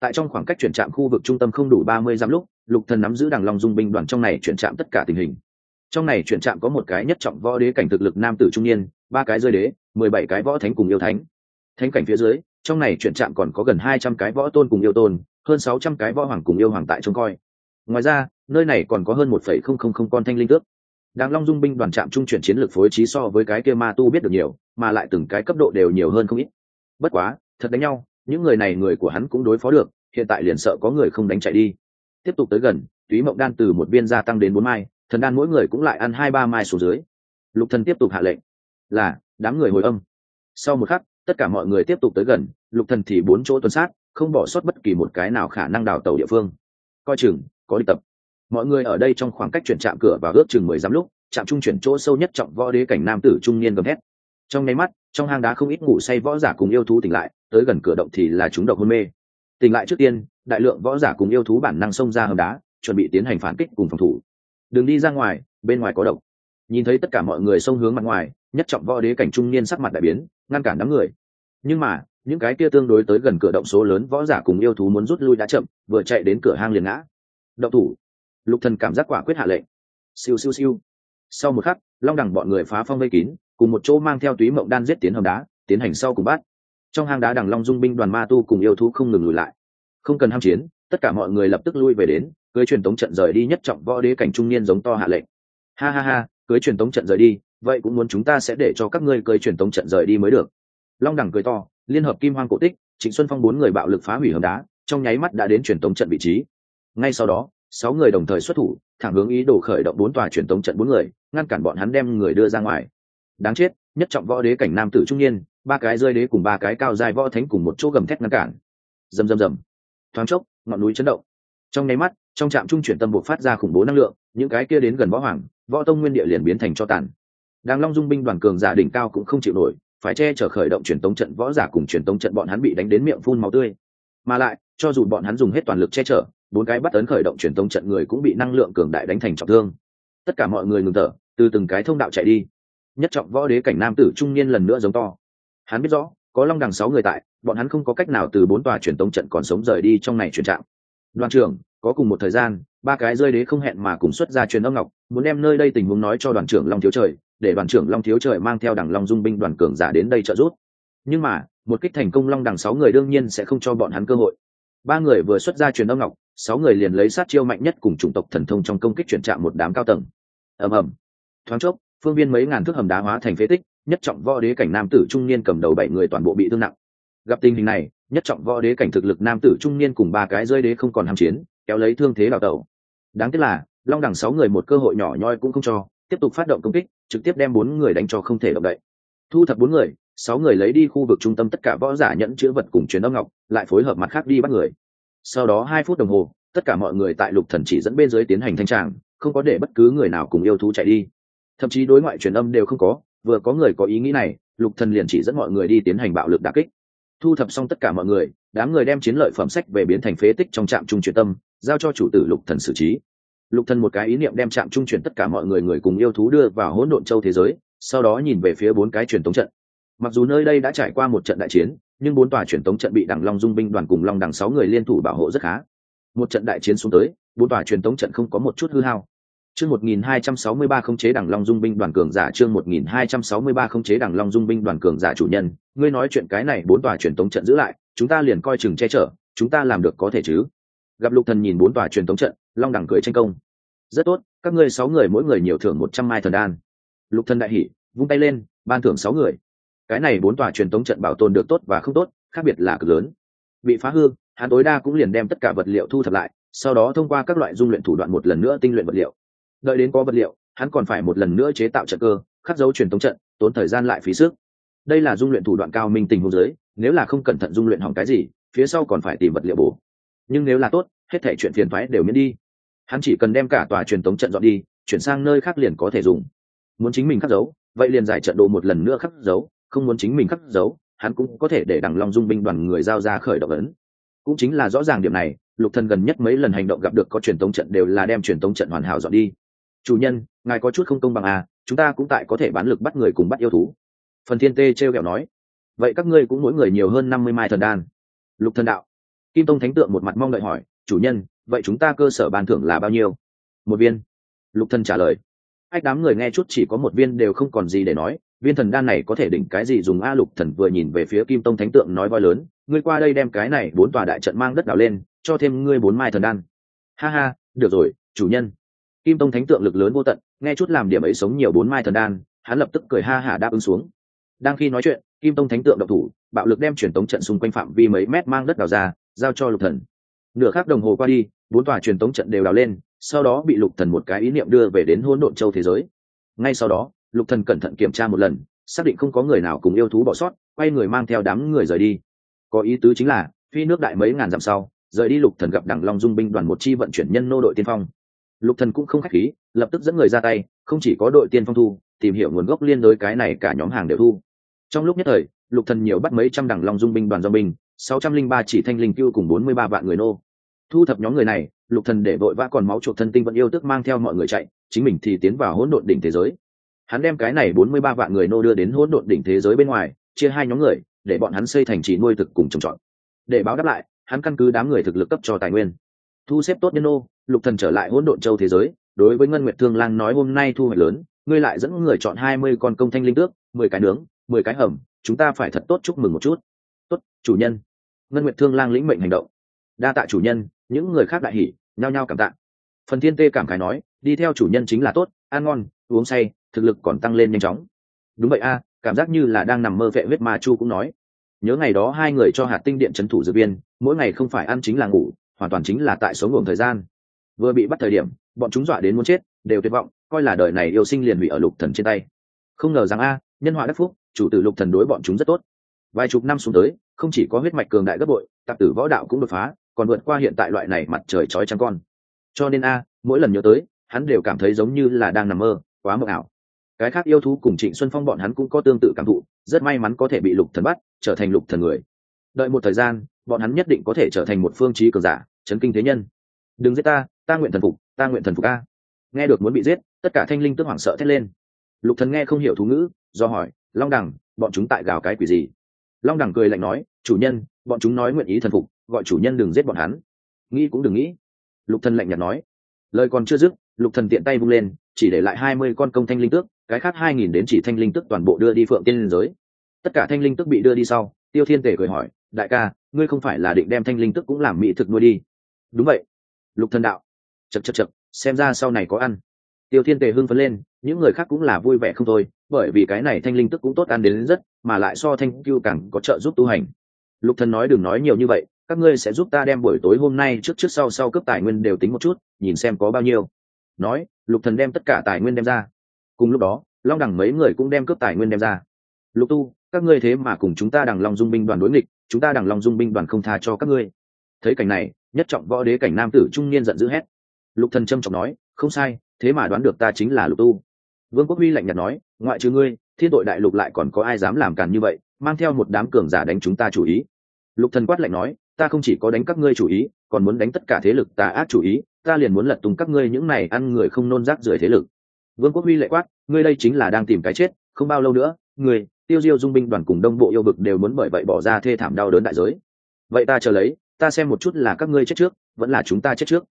Tại trong khoảng cách chuyển trạm khu vực trung tâm không đủ ba mươi dặm lúc, lục thần nắm giữ đằng long dung binh đoàn trong này chuyển trạm tất cả tình hình. Trong này chuyển trạm có một cái nhất trọng võ đế cảnh thực lực nam tử trung niên, ba cái rơi đế, mười bảy cái võ thánh cùng yêu thánh. Thánh cảnh phía dưới, trong này chuyển trạm còn có gần hai trăm cái võ tôn cùng yêu tôn, hơn sáu trăm cái võ hoàng cùng yêu hoàng tại trông coi. Ngoài ra nơi này còn có hơn một phẩy không không không con thanh linh tước Đàng Long Dung binh đoàn trạm trung chuyển chiến lược phối trí so với cái kia ma tu biết được nhiều, mà lại từng cái cấp độ đều nhiều hơn không ít. Bất quá, thật đánh nhau, những người này người của hắn cũng đối phó được, hiện tại liền sợ có người không đánh chạy đi. Tiếp tục tới gần, túy mộng đan từ một viên gia tăng đến bốn mai, thần đan mỗi người cũng lại ăn hai ba mai xuống dưới. Lục Thần tiếp tục hạ lệnh, là đám người hồi âm. Sau một khắc, tất cả mọi người tiếp tục tới gần, Lục Thần thì bốn chỗ tuần sát, không bỏ sót bất kỳ một cái nào khả năng đào tàu địa phương. Coi chừng, có đi tập mọi người ở đây trong khoảng cách chuyển chạm cửa vào ước chừng mười dặm lúc chạm trung chuyển chỗ sâu nhất trọng võ đế cảnh nam tử trung niên gầm thét. Trong nháy mắt, trong hang đá không ít ngủ say võ giả cùng yêu thú tỉnh lại, tới gần cửa động thì là chúng độc hôn mê. Tỉnh lại trước tiên, đại lượng võ giả cùng yêu thú bản năng xông ra hầm đá, chuẩn bị tiến hành phản kích cùng phòng thủ. Đừng đi ra ngoài, bên ngoài có độc. Nhìn thấy tất cả mọi người xông hướng mặt ngoài, nhất trọng võ đế cảnh trung niên sắc mặt đại biến, ngăn cản đám người. Nhưng mà, những cái kia tương đối tới gần cửa động số lớn võ giả cùng yêu thú muốn rút lui đã chậm, vừa chạy đến cửa hang liền ngã. Động thủ lục thần cảm giác quả quyết hạ lệnh. Siêu siêu siêu. Sau một khắc, long đẳng bọn người phá phong vây kín, cùng một chỗ mang theo túy mộng đan giết tiến hầm đá, tiến hành sau cùng bắt. Trong hang đá đằng long dung binh đoàn ma tu cùng yêu thú không ngừng lùi lại. Không cần ham chiến, tất cả mọi người lập tức lui về đến, cưới truyền tống trận rời đi nhất trọng võ đế cảnh trung niên giống to hạ lệnh. Ha ha ha, cưới truyền tống trận rời đi, vậy cũng muốn chúng ta sẽ để cho các ngươi cưới truyền tống trận rời đi mới được. Long đẳng cười to, liên hợp kim hoang cổ tích, trịnh xuân phong bốn người bạo lực phá hủy hầm đá, trong nháy mắt đã đến truyền tống trận vị trí. Ngay sau đó sáu người đồng thời xuất thủ, thẳng hướng ý đồ khởi động bốn tòa truyền tống trận bốn người, ngăn cản bọn hắn đem người đưa ra ngoài. Đáng chết, nhất trọng võ đế cảnh nam tử trung niên, ba cái rơi đế cùng ba cái cao dài võ thánh cùng một chỗ gầm thét ngăn cản. Rầm rầm rầm. Thoáng chốc, ngọn núi chấn động. Trong nháy mắt, trong trạm trung chuyển tâm buộc phát ra khủng bố năng lượng, những cái kia đến gần võ hoàng, võ tông nguyên địa liền biến thành cho tàn. Đang long dung binh đoàn cường giả đỉnh cao cũng không chịu nổi, phải che chở khởi động truyền tống trận võ giả cùng truyền tống trận bọn hắn bị đánh đến miệng phun máu tươi. Mà lại, cho dù bọn hắn dùng hết toàn lực che chở bốn cái bắt ấn khởi động truyền tống trận người cũng bị năng lượng cường đại đánh thành trọng thương. Tất cả mọi người ngừng thở, từ từng cái thông đạo chạy đi. Nhất trọng võ đế cảnh nam tử trung niên lần nữa giống to. Hắn biết rõ, có long đằng sáu người tại, bọn hắn không có cách nào từ bốn tòa truyền tống trận còn sống rời đi trong này truyền trạng. Đoàn trưởng, có cùng một thời gian, ba cái rơi đế không hẹn mà cùng xuất ra truyền âm ngọc, muốn đem nơi đây tình huống nói cho đoàn trưởng long thiếu trời, để đoàn trưởng long thiếu trời mang theo đằng long dung binh đoàn cường giả đến đây trợ giúp. Nhưng mà, một kích thành công long đằng sáu người đương nhiên sẽ không cho bọn hắn cơ hội. Ba người vừa xuất ra truyền âm ngọc sáu người liền lấy sát chiêu mạnh nhất cùng chủng tộc thần thông trong công kích chuyển trạng một đám cao tầng. Ầm ầm. Thoáng chốc, phương viên mấy ngàn thước hầm đá hóa thành phế tích, nhất trọng võ đế cảnh nam tử trung niên cầm đầu bảy người toàn bộ bị thương nặng. Gặp tình hình này, nhất trọng võ đế cảnh thực lực nam tử trung niên cùng ba cái rơi đế không còn ham chiến, kéo lấy thương thế đào tẩu. Đáng tiếc là, long đẳng sáu người một cơ hội nhỏ nhoi cũng không cho, tiếp tục phát động công kích, trực tiếp đem bốn người đánh cho không thể động đậy. Thu thập bốn người, sáu người lấy đi khu vực trung tâm tất cả võ giả nhẫn chữ vật cùng truyền âm ngọc, lại phối hợp mặt khác đi bắt người sau đó hai phút đồng hồ, tất cả mọi người tại lục thần chỉ dẫn bên dưới tiến hành thanh tràng, không có để bất cứ người nào cùng yêu thú chạy đi. Thậm chí đối ngoại truyền âm đều không có, vừa có người có ý nghĩ này, lục thần liền chỉ dẫn mọi người đi tiến hành bạo lực đả kích. Thu thập xong tất cả mọi người, đám người đem chiến lợi phẩm sách về biến thành phế tích trong trạm trung truyền tâm, giao cho chủ tử lục thần xử trí. Lục thần một cái ý niệm đem trạm trung chuyển tất cả mọi người người cùng yêu thú đưa vào hỗn độn châu thế giới, sau đó nhìn về phía bốn cái truyền tống trận. Mặc dù nơi đây đã trải qua một trận đại chiến nhưng bốn tòa truyền tống trận bị đằng long dung binh đoàn cùng long đằng sáu người liên thủ bảo hộ rất khá. Một trận đại chiến xuống tới, bốn tòa truyền tống trận không có một chút hư hao. Chương 1263 không chế đằng long dung binh đoàn cường giả, chương 1263 không chế đằng long dung binh đoàn cường giả chủ nhân, ngươi nói chuyện cái này bốn tòa truyền tống trận giữ lại, chúng ta liền coi chừng che chở, chúng ta làm được có thể chứ? Gặp lục thần nhìn bốn tòa truyền tống trận, long đẳng cười tranh công. Rất tốt, các ngươi sáu người mỗi người nhiều thưởng một trăm mai thần đan. Lục thần đại hỉ, vung tay lên, ban thưởng sáu người cái này bốn tòa truyền tống trận bảo tồn được tốt và không tốt, khác biệt là cực lớn. Bị phá hư, hắn tối đa cũng liền đem tất cả vật liệu thu thập lại, sau đó thông qua các loại dung luyện thủ đoạn một lần nữa tinh luyện vật liệu. Đợi đến có vật liệu, hắn còn phải một lần nữa chế tạo trận cơ, khắc dấu truyền tống trận, tốn thời gian lại phí sức. Đây là dung luyện thủ đoạn cao minh tình hồ giới, nếu là không cẩn thận dung luyện hỏng cái gì, phía sau còn phải tìm vật liệu bổ. Nhưng nếu là tốt, hết thể chuyện phiền thoái đều miễn đi. Hắn chỉ cần đem cả tòa truyền tống trận dọn đi, chuyển sang nơi khác liền có thể dùng. Muốn chính mình khắc dấu, vậy liền giải trận đồ một lần nữa khắc dấu không muốn chính mình khắc dấu, hắn cũng có thể để đằng long dung binh đoàn người giao ra khởi động ấn. Cũng chính là rõ ràng điểm này, lục thần gần nhất mấy lần hành động gặp được có truyền tống trận đều là đem truyền tống trận hoàn hảo dọn đi. Chủ nhân, ngài có chút không công bằng à chúng ta cũng tại có thể bán lực bắt người cùng bắt yêu thú. Phần thiên tê treo r kẹo nói. Vậy các ngươi cũng mỗi người nhiều hơn năm mươi mai thần đan. Lục thần đạo. Kim tông thánh tượng một mặt mong đợi hỏi. Chủ nhân, vậy chúng ta cơ sở ban thưởng là bao nhiêu? Một viên. Lục thần trả lời. Ách, đám người nghe chút chỉ có một viên đều không còn gì để nói viên thần đan này có thể đỉnh cái gì dùng a lục thần vừa nhìn về phía kim tông thánh tượng nói voi lớn, ngươi qua đây đem cái này bốn tòa đại trận mang đất đào lên, cho thêm ngươi bốn mai thần đan. Ha ha, được rồi, chủ nhân. Kim tông thánh tượng lực lớn vô tận, nghe chút làm điểm ấy sống nhiều bốn mai thần đan, hắn lập tức cười ha hả đáp ứng xuống. Đang khi nói chuyện, kim tông thánh tượng độc thủ, bạo lực đem truyền tống trận xung quanh phạm vi mấy mét mang đất đào ra, giao cho lục thần. Nửa khắc đồng hồ qua đi, bốn tòa truyền tống trận đều đào lên, sau đó bị lục thần một cái ý niệm đưa về đến hỗn độn châu thế giới. Ngay sau đó lục thần cẩn thận kiểm tra một lần, xác định không có người nào cùng yêu thú bỏ sót, quay người mang theo đám người rời đi. Có ý tứ chính là, phi nước đại mấy ngàn dặm sau, rời đi lục thần gặp đẳng long dung binh đoàn một chi vận chuyển nhân nô đội tiên phong. Lục thần cũng không khách khí, lập tức dẫn người ra tay, không chỉ có đội tiên phong thu, tìm hiểu nguồn gốc liên đối cái này cả nhóm hàng đều thu. Trong lúc nhất thời, lục thần nhiều bắt mấy trăm đảng long dung binh đoàn do binh, sáu trăm linh ba chỉ thanh linh cưu cùng bốn mươi ba vạn người nô. Thu thập nhóm người này, lục thần để vội vã còn máu chuột thân tinh vẫn yêu tức mang theo mọi người chạy, chính mình thì tiến vào hỗn độn đỉnh thế giới hắn đem cái này bốn mươi ba vạn người nô đưa đến hỗn độn đỉnh thế giới bên ngoài, chia hai nhóm người, để bọn hắn xây thành trì nuôi thực cùng trồng trọt. Để báo đáp lại, hắn căn cứ đám người thực lực cấp cho tài nguyên. Thu xếp tốt nhân nô, lục thần trở lại hỗn độn châu thế giới, đối với ngân nguyệt thương lang nói hôm nay thu hoạch lớn, ngươi lại dẫn người chọn hai mươi con công thanh linh tước, mười cái nướng, mười cái hầm, chúng ta phải thật tốt chúc mừng một chút. Tốt, chủ nhân. Ngân nguyệt thương lang lĩnh mệnh hành động. Đa tạ chủ nhân, những người khác đại hỉ, nhao nhao cảm tạ. Phần thiên tê cảm khái nói, đi theo chủ nhân chính là tốt, ăn ngon, uống say thực lực còn tăng lên nhanh chóng. Đúng vậy a, cảm giác như là đang nằm mơ vệ huyết ma chu cũng nói. Nhớ ngày đó hai người cho hạt tinh điện c thủ dược viên, mỗi ngày không phải ăn chính là ngủ, hoàn toàn chính là tại số ngủ thời gian. Vừa bị bắt thời điểm, bọn chúng dọa đến muốn chết, đều tuyệt vọng, coi là đời này yêu sinh liền bị ở lục thần trên tay. Không ngờ rằng a, nhân họa đắc phúc, chủ tử lục thần đối bọn chúng rất tốt. Vài chục năm xuống tới, không chỉ có huyết mạch cường đại gấp bội, tạp tử võ đạo cũng đột phá, còn vượt qua hiện tại loại này mặt trời chói trắng con. Cho nên a, mỗi lần nhớ tới, hắn đều cảm thấy giống như là đang nằm mơ, quá mơ ảo cái khác yêu thú cùng trịnh xuân phong bọn hắn cũng có tương tự cảm thụ, rất may mắn có thể bị lục thần bắt, trở thành lục thần người. Đợi một thời gian, bọn hắn nhất định có thể trở thành một phương trí cường giả, chấn kinh thế nhân. Đừng giết ta ta nguyện thần phục, ta nguyện thần phục a. Nghe được muốn bị giết, tất cả thanh linh tức hoảng sợ thét lên. Lục thần nghe không hiểu thú ngữ, do hỏi, long đẳng bọn chúng tại gào cái quỷ gì? Long đẳng cười lạnh nói, chủ nhân, bọn chúng nói nguyện ý thần phục, gọi chủ nhân đừng giết bọn hắn. Nghĩ cũng đừng nghĩ. Lục thần lạnh nhạt nói. Lời còn chưa dứt, lục thần tiện tay vung lên chỉ để lại hai mươi con công thanh linh tước, cái khác hai nghìn đến chỉ thanh linh tước toàn bộ đưa đi phượng tiên liên giới. Tất cả thanh linh tước bị đưa đi sau, tiêu thiên tể cười hỏi, đại ca, ngươi không phải là định đem thanh linh tước cũng làm mỹ thực nuôi đi? Đúng vậy. Lục thần đạo chật chật chật xem ra sau này có ăn. Tiêu thiên tề hưng phấn lên, những người khác cũng là vui vẻ không thôi, bởi vì cái này thanh linh tức cũng tốt ăn đến rất, mà lại so thanh cưu càng có trợ giúp tu hành. Lục thần nói, đừng nói nhiều như vậy, các ngươi sẽ giúp ta đem buổi tối hôm nay trước trước sau sau cấp tài nguyên đều tính một chút, nhìn xem có bao nhiêu. Nói lục thần đem tất cả tài nguyên đem ra. Cùng lúc đó, long đẳng mấy người cũng đem cướp tài nguyên đem ra. Lục tu, các ngươi thế mà cùng chúng ta đằng long dung binh đoàn đối nghịch, chúng ta đằng long dung binh đoàn không tha cho các ngươi. Thấy cảnh này, nhất trọng võ đế cảnh nam tử trung niên giận dữ hét. Lục thần trâm trọng nói, không sai, thế mà đoán được ta chính là lục tu. Vương quốc huy lạnh nhạt nói, ngoại trừ ngươi, thiên tội đại lục lại còn có ai dám làm càn như vậy, mang theo một đám cường giả đánh chúng ta chủ ý. Lục thần quát lạnh nói, ta không chỉ có đánh các ngươi chủ ý, còn muốn đánh tất cả thế lực tà ác chủ ý ta liền muốn lật tung các ngươi những này ăn người không nôn rác rưởi thế lực. Vương quốc huy lệ quát, ngươi đây chính là đang tìm cái chết, không bao lâu nữa, ngươi, tiêu diêu dung binh đoàn cùng đông bộ yêu vực đều muốn bởi vậy bỏ ra thê thảm đau đớn đại giới. Vậy ta chờ lấy, ta xem một chút là các ngươi chết trước, vẫn là chúng ta chết trước.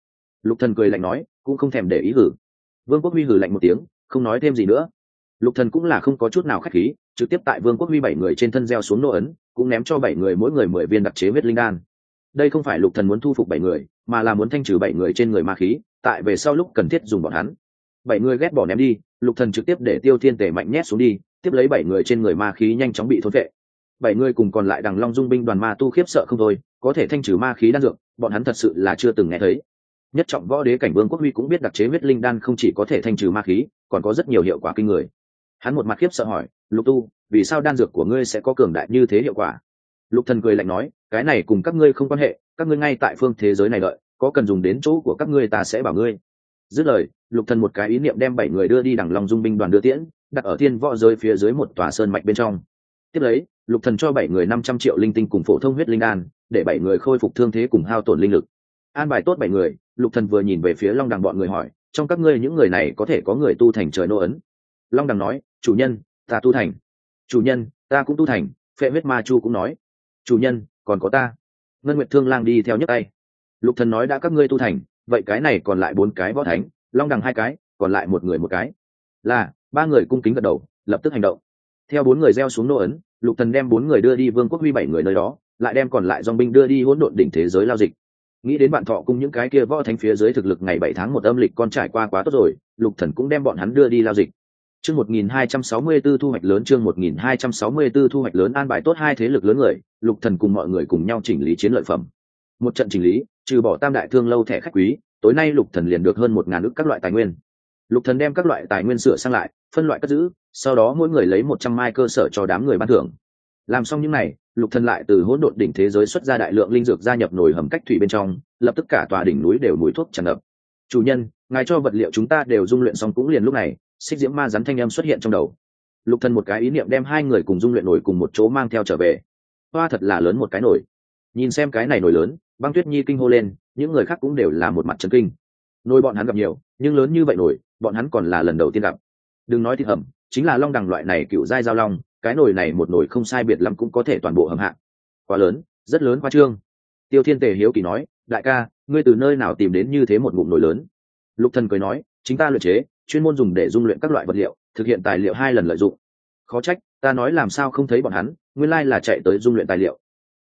Lục thần cười lạnh nói, cũng không thèm để ý hử. Vương quốc huy hử lạnh một tiếng, không nói thêm gì nữa. Lục thần cũng là không có chút nào khách khí, trực tiếp tại vương quốc huy bảy người trên thân gieo xuống nô ấn, cũng ném cho bảy người mỗi người mười viên đặc chế huyết linh đan. Đây không phải lục thần muốn thu phục bảy người mà là muốn thanh trừ bảy người trên người ma khí, tại về sau lúc cần thiết dùng bọn hắn. Bảy người ghét bỏ ném đi, lục thần trực tiếp để tiêu thiên tề mạnh nhét xuống đi, tiếp lấy bảy người trên người ma khí nhanh chóng bị thôn vệ. Bảy người cùng còn lại đằng long dung binh đoàn ma tu khiếp sợ không thôi, có thể thanh trừ ma khí đan dược, bọn hắn thật sự là chưa từng nghe thấy. Nhất trọng võ đế cảnh vương quốc huy cũng biết đặc chế huyết linh đan không chỉ có thể thanh trừ ma khí, còn có rất nhiều hiệu quả kinh người. Hắn một mặt khiếp sợ hỏi, lục tu, vì sao đan dược của ngươi sẽ có cường đại như thế hiệu quả? Lục thần cười lạnh nói, cái này cùng các ngươi không quan hệ, các ngươi ngay tại phương thế giới này đợi, có cần dùng đến chỗ của các ngươi ta sẽ bảo ngươi. Dứt lời, lục thần một cái ý niệm đem bảy người đưa đi đằng long dung binh đoàn đưa tiễn, đặt ở thiên võ giới phía dưới một tòa sơn mạch bên trong. Tiếp lấy, lục thần cho bảy người năm trăm triệu linh tinh cùng phổ thông huyết linh đan, để bảy người khôi phục thương thế cùng hao tổn linh lực. An bài tốt bảy người, lục thần vừa nhìn về phía long đằng bọn người hỏi, trong các ngươi những người này có thể có người tu thành trời nô ấn? Long đằng nói, chủ nhân, ta tu thành. Chủ nhân, ta cũng tu thành, phệ huyết ma chu cũng nói chủ nhân, còn có ta. Ngân nguyệt thương lang đi theo nhấc tay. Lục thần nói đã các ngươi tu thành, vậy cái này còn lại bốn cái võ thánh, long đằng hai cái, còn lại một người một cái. Là, ba người cung kính gật đầu, lập tức hành động. Theo bốn người gieo xuống nô ấn, lục thần đem bốn người đưa đi vương quốc huy bảy người nơi đó, lại đem còn lại dòng binh đưa đi hỗn độn đỉnh thế giới lao dịch. Nghĩ đến bạn thọ cùng những cái kia võ thánh phía dưới thực lực ngày bảy tháng một âm lịch con trải qua quá tốt rồi, lục thần cũng đem bọn hắn đưa đi lao dịch chương 1264 thu hoạch lớn, chương 1264 thu hoạch lớn, an bài tốt hai thế lực lớn người, lục thần cùng mọi người cùng nhau chỉnh lý chiến lợi phẩm. Một trận chỉnh lý, trừ bỏ tam đại thương lâu thẻ khách quý, tối nay lục thần liền được hơn một ngàn ức các loại tài nguyên. Lục thần đem các loại tài nguyên sửa sang lại, phân loại cất giữ, sau đó mỗi người lấy một trăm mai cơ sở cho đám người ban thưởng. Làm xong những này, lục thần lại từ hỗn độn đỉnh thế giới xuất ra đại lượng linh dược gia nhập nồi hầm cách thủy bên trong, lập tức cả tòa đỉnh núi đều mùi thuốc tràn ngập. Chủ nhân, ngài cho vật liệu chúng ta đều dung luyện xong cũng liền lúc này xích diễm ma rắn thanh âm xuất hiện trong đầu. Lục thần một cái ý niệm đem hai người cùng dung luyện nổi cùng một chỗ mang theo trở về. Hoa thật là lớn một cái nổi. Nhìn xem cái này nổi lớn, băng tuyết nhi kinh hô lên, những người khác cũng đều là một mặt chấn kinh. Nổi bọn hắn gặp nhiều, nhưng lớn như vậy nổi, bọn hắn còn là lần đầu tiên gặp. Đừng nói thịt hầm chính là long đằng loại này cựu dai giao long, cái nồi này một nồi không sai biệt lắm cũng có thể toàn bộ hầm hạ. Quá lớn, rất lớn khoa trương. Tiêu thiên tề hiếu kỳ nói, đại ca, ngươi từ nơi nào tìm đến như thế một ngụm nồi lớn? Lục thần cười nói, chính ta luyện chế chuyên môn dùng để dung luyện các loại vật liệu, thực hiện tài liệu hai lần lợi dụng. Khó trách, ta nói làm sao không thấy bọn hắn, nguyên lai là chạy tới dung luyện tài liệu.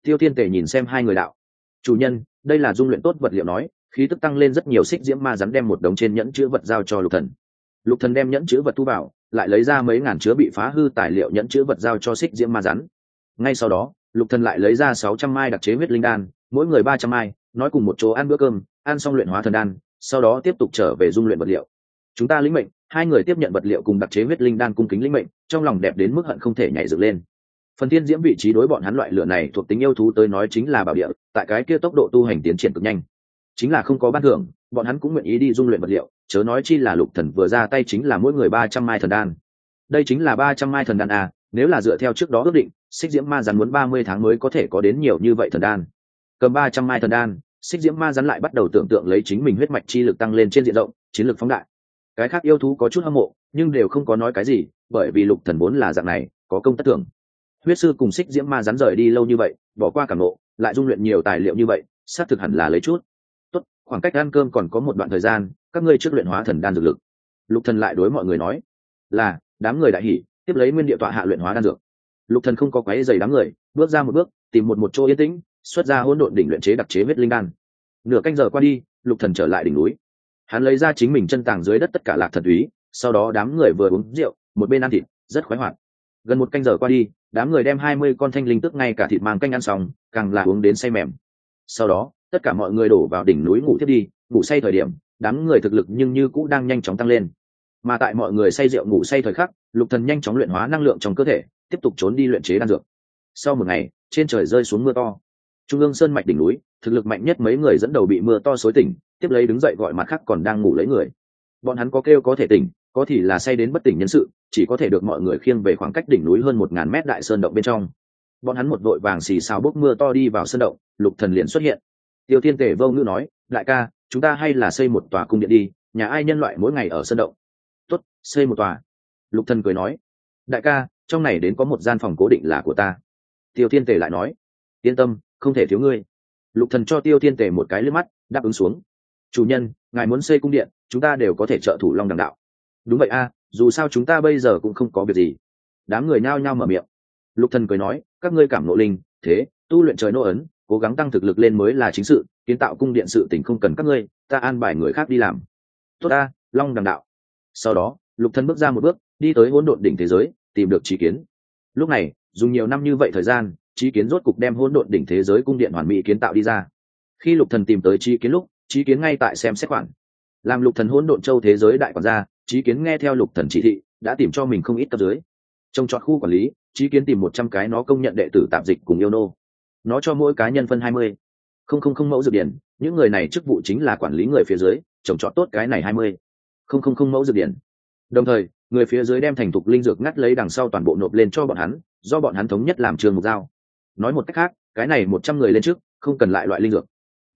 Tiêu thiên tề nhìn xem hai người đạo. Chủ nhân, đây là dung luyện tốt vật liệu nói, khí tức tăng lên rất nhiều xích diễm ma rắn đem một đống trên nhẫn chữ vật giao cho lục thần. Lục thần đem nhẫn chữ vật thu vào, lại lấy ra mấy ngàn chứa bị phá hư tài liệu nhẫn chữ vật giao cho xích diễm ma rắn. Ngay sau đó, lục thần lại lấy ra sáu trăm mai đặc chế huyết linh đan, mỗi người ba trăm mai, nói cùng một chỗ ăn bữa cơm, ăn xong luyện hóa thần đan, sau đó tiếp tục trở về dung luyện vật liệu chúng ta lĩnh mệnh, hai người tiếp nhận vật liệu cùng đặc chế huyết linh đan cung kính lĩnh mệnh, trong lòng đẹp đến mức hận không thể nhảy dựng lên. Phần thiên diễm vị trí đối bọn hắn loại lửa này thuộc tính yêu thú tới nói chính là bảo địa, tại cái kia tốc độ tu hành tiến triển cực nhanh. Chính là không có ban thưởng, bọn hắn cũng nguyện ý đi dung luyện vật liệu, chớ nói chi là lục thần vừa ra tay chính là mỗi người ba trăm mai thần đan. Đây chính là ba trăm mai thần đan à nếu là dựa theo trước đó ước định, xích diễm ma rắn muốn ba mươi tháng mới có thể có đến nhiều như vậy thần đan. Cầm ba trăm mai thần đan, xích diễm ma rắn lại bắt đầu tưởng tượng lấy chính mình huyết mạch chi lực tăng lên trên diện rộng, chiến lược phóng đại cái khác yêu thú có chút hâm mộ, nhưng đều không có nói cái gì, bởi vì lục thần vốn là dạng này, có công tất thưởng. Huyết sư cùng xích diễm ma rắn rời đi lâu như vậy, bỏ qua cảm ngộ, lại dung luyện nhiều tài liệu như vậy, xác thực hẳn là lấy chút. Tốt, khoảng cách ăn cơm còn có một đoạn thời gian, các ngươi trước luyện hóa thần đan dược lực. Lục thần lại đối mọi người nói, là, đám người đại hỉ, tiếp lấy nguyên địa tọa hạ luyện hóa đan dược. Lục thần không có quấy giày đám người, bước ra một bước, tìm một một chỗ yên tĩnh, xuất ra hỗn độn đỉnh luyện chế đặc chế huyết linh đan. Nửa canh giờ qua đi, lục thần trở lại đỉnh núi hắn lấy ra chính mình chân tàng dưới đất tất cả lạc thần túy sau đó đám người vừa uống rượu, một bên ăn thịt, rất khoái hoạt. Gần một canh giờ qua đi, đám người đem hai mươi con thanh linh tức ngay cả thịt mang canh ăn xong, càng là uống đến say mềm. Sau đó, tất cả mọi người đổ vào đỉnh núi ngủ thiết đi, ngủ say thời điểm, đám người thực lực nhưng như cũ đang nhanh chóng tăng lên. Mà tại mọi người say rượu ngủ say thời khắc, lục thần nhanh chóng luyện hóa năng lượng trong cơ thể, tiếp tục trốn đi luyện chế đan dược. Sau một ngày, trên trời rơi xuống mưa to. Trung ương sơn mạch đỉnh núi, thực lực mạnh nhất mấy người dẫn đầu bị mưa to xối tỉnh tiếp lấy đứng dậy gọi mặt khác còn đang ngủ lấy người. Bọn hắn có kêu có thể tỉnh, có thì là say đến bất tỉnh nhân sự, chỉ có thể được mọi người khiêng về khoảng cách đỉnh núi hơn một ngàn mét đại sơn động bên trong. Bọn hắn một đội vàng xì xào bốc mưa to đi vào sơn động, lục thần liền xuất hiện. Tiêu tiên tể vô ngữ nói, đại ca, chúng ta hay là xây một tòa cung điện đi, nhà ai nhân loại mỗi ngày ở sơn động? Tốt, xây một tòa. Lục thần cười nói, đại ca, trong này đến có một gian phòng cố định là của ta. Tiêu tiên tể lại nói, yên tâm, không thể thiếu ngươi. Lục thần cho tiêu tiên tể một cái lướt mắt, đáp ứng xuống chủ nhân, ngài muốn xây cung điện, chúng ta đều có thể trợ thủ long đằng đạo. Đúng vậy a, dù sao chúng ta bây giờ cũng không có việc gì. Đám người nhao nhao mở miệng. Lục thần cười nói, các ngươi cảm nộ linh, thế, tu luyện trời nô ấn, cố gắng tăng thực lực lên mới là chính sự, kiến tạo cung điện sự tình không cần các ngươi, ta an bài người khác đi làm. Tốt ta long đằng đạo. Sau đó, lục thần bước ra một bước, đi tới hỗn độn đỉnh thế giới, tìm được trí kiến. Lúc này, dùng nhiều năm như vậy thời gian, trí kiến rốt cục đem hỗn độn đỉnh thế giới cung điện hoàn mỹ kiến tạo đi ra. Khi lục thần tìm tới trí kiến lúc trí kiến ngay tại xem xét khoản. Làm lục thần hỗn độn châu thế giới đại quản gia trí kiến nghe theo lục thần chỉ thị, đã tìm cho mình không ít cấp dưới. Trong chọn khu quản lý trí kiến tìm một trăm cái nó công nhận đệ tử tạp dịch cùng yêu nô. Nó cho mỗi cá nhân phân hai mươi. Không không không mẫu dược điển, những người này chức vụ chính là quản lý người phía dưới, trồng trọt tốt cái này hai mươi. Không không không mẫu dược điển. Đồng thời, người phía dưới đem thành thục linh dược ngắt lấy đằng sau toàn bộ nộp lên cho bọn hắn, do bọn hắn thống nhất làm trường mục giao. Nói một cách khác, cái này một trăm người lên trước, không cần lại loại linh dược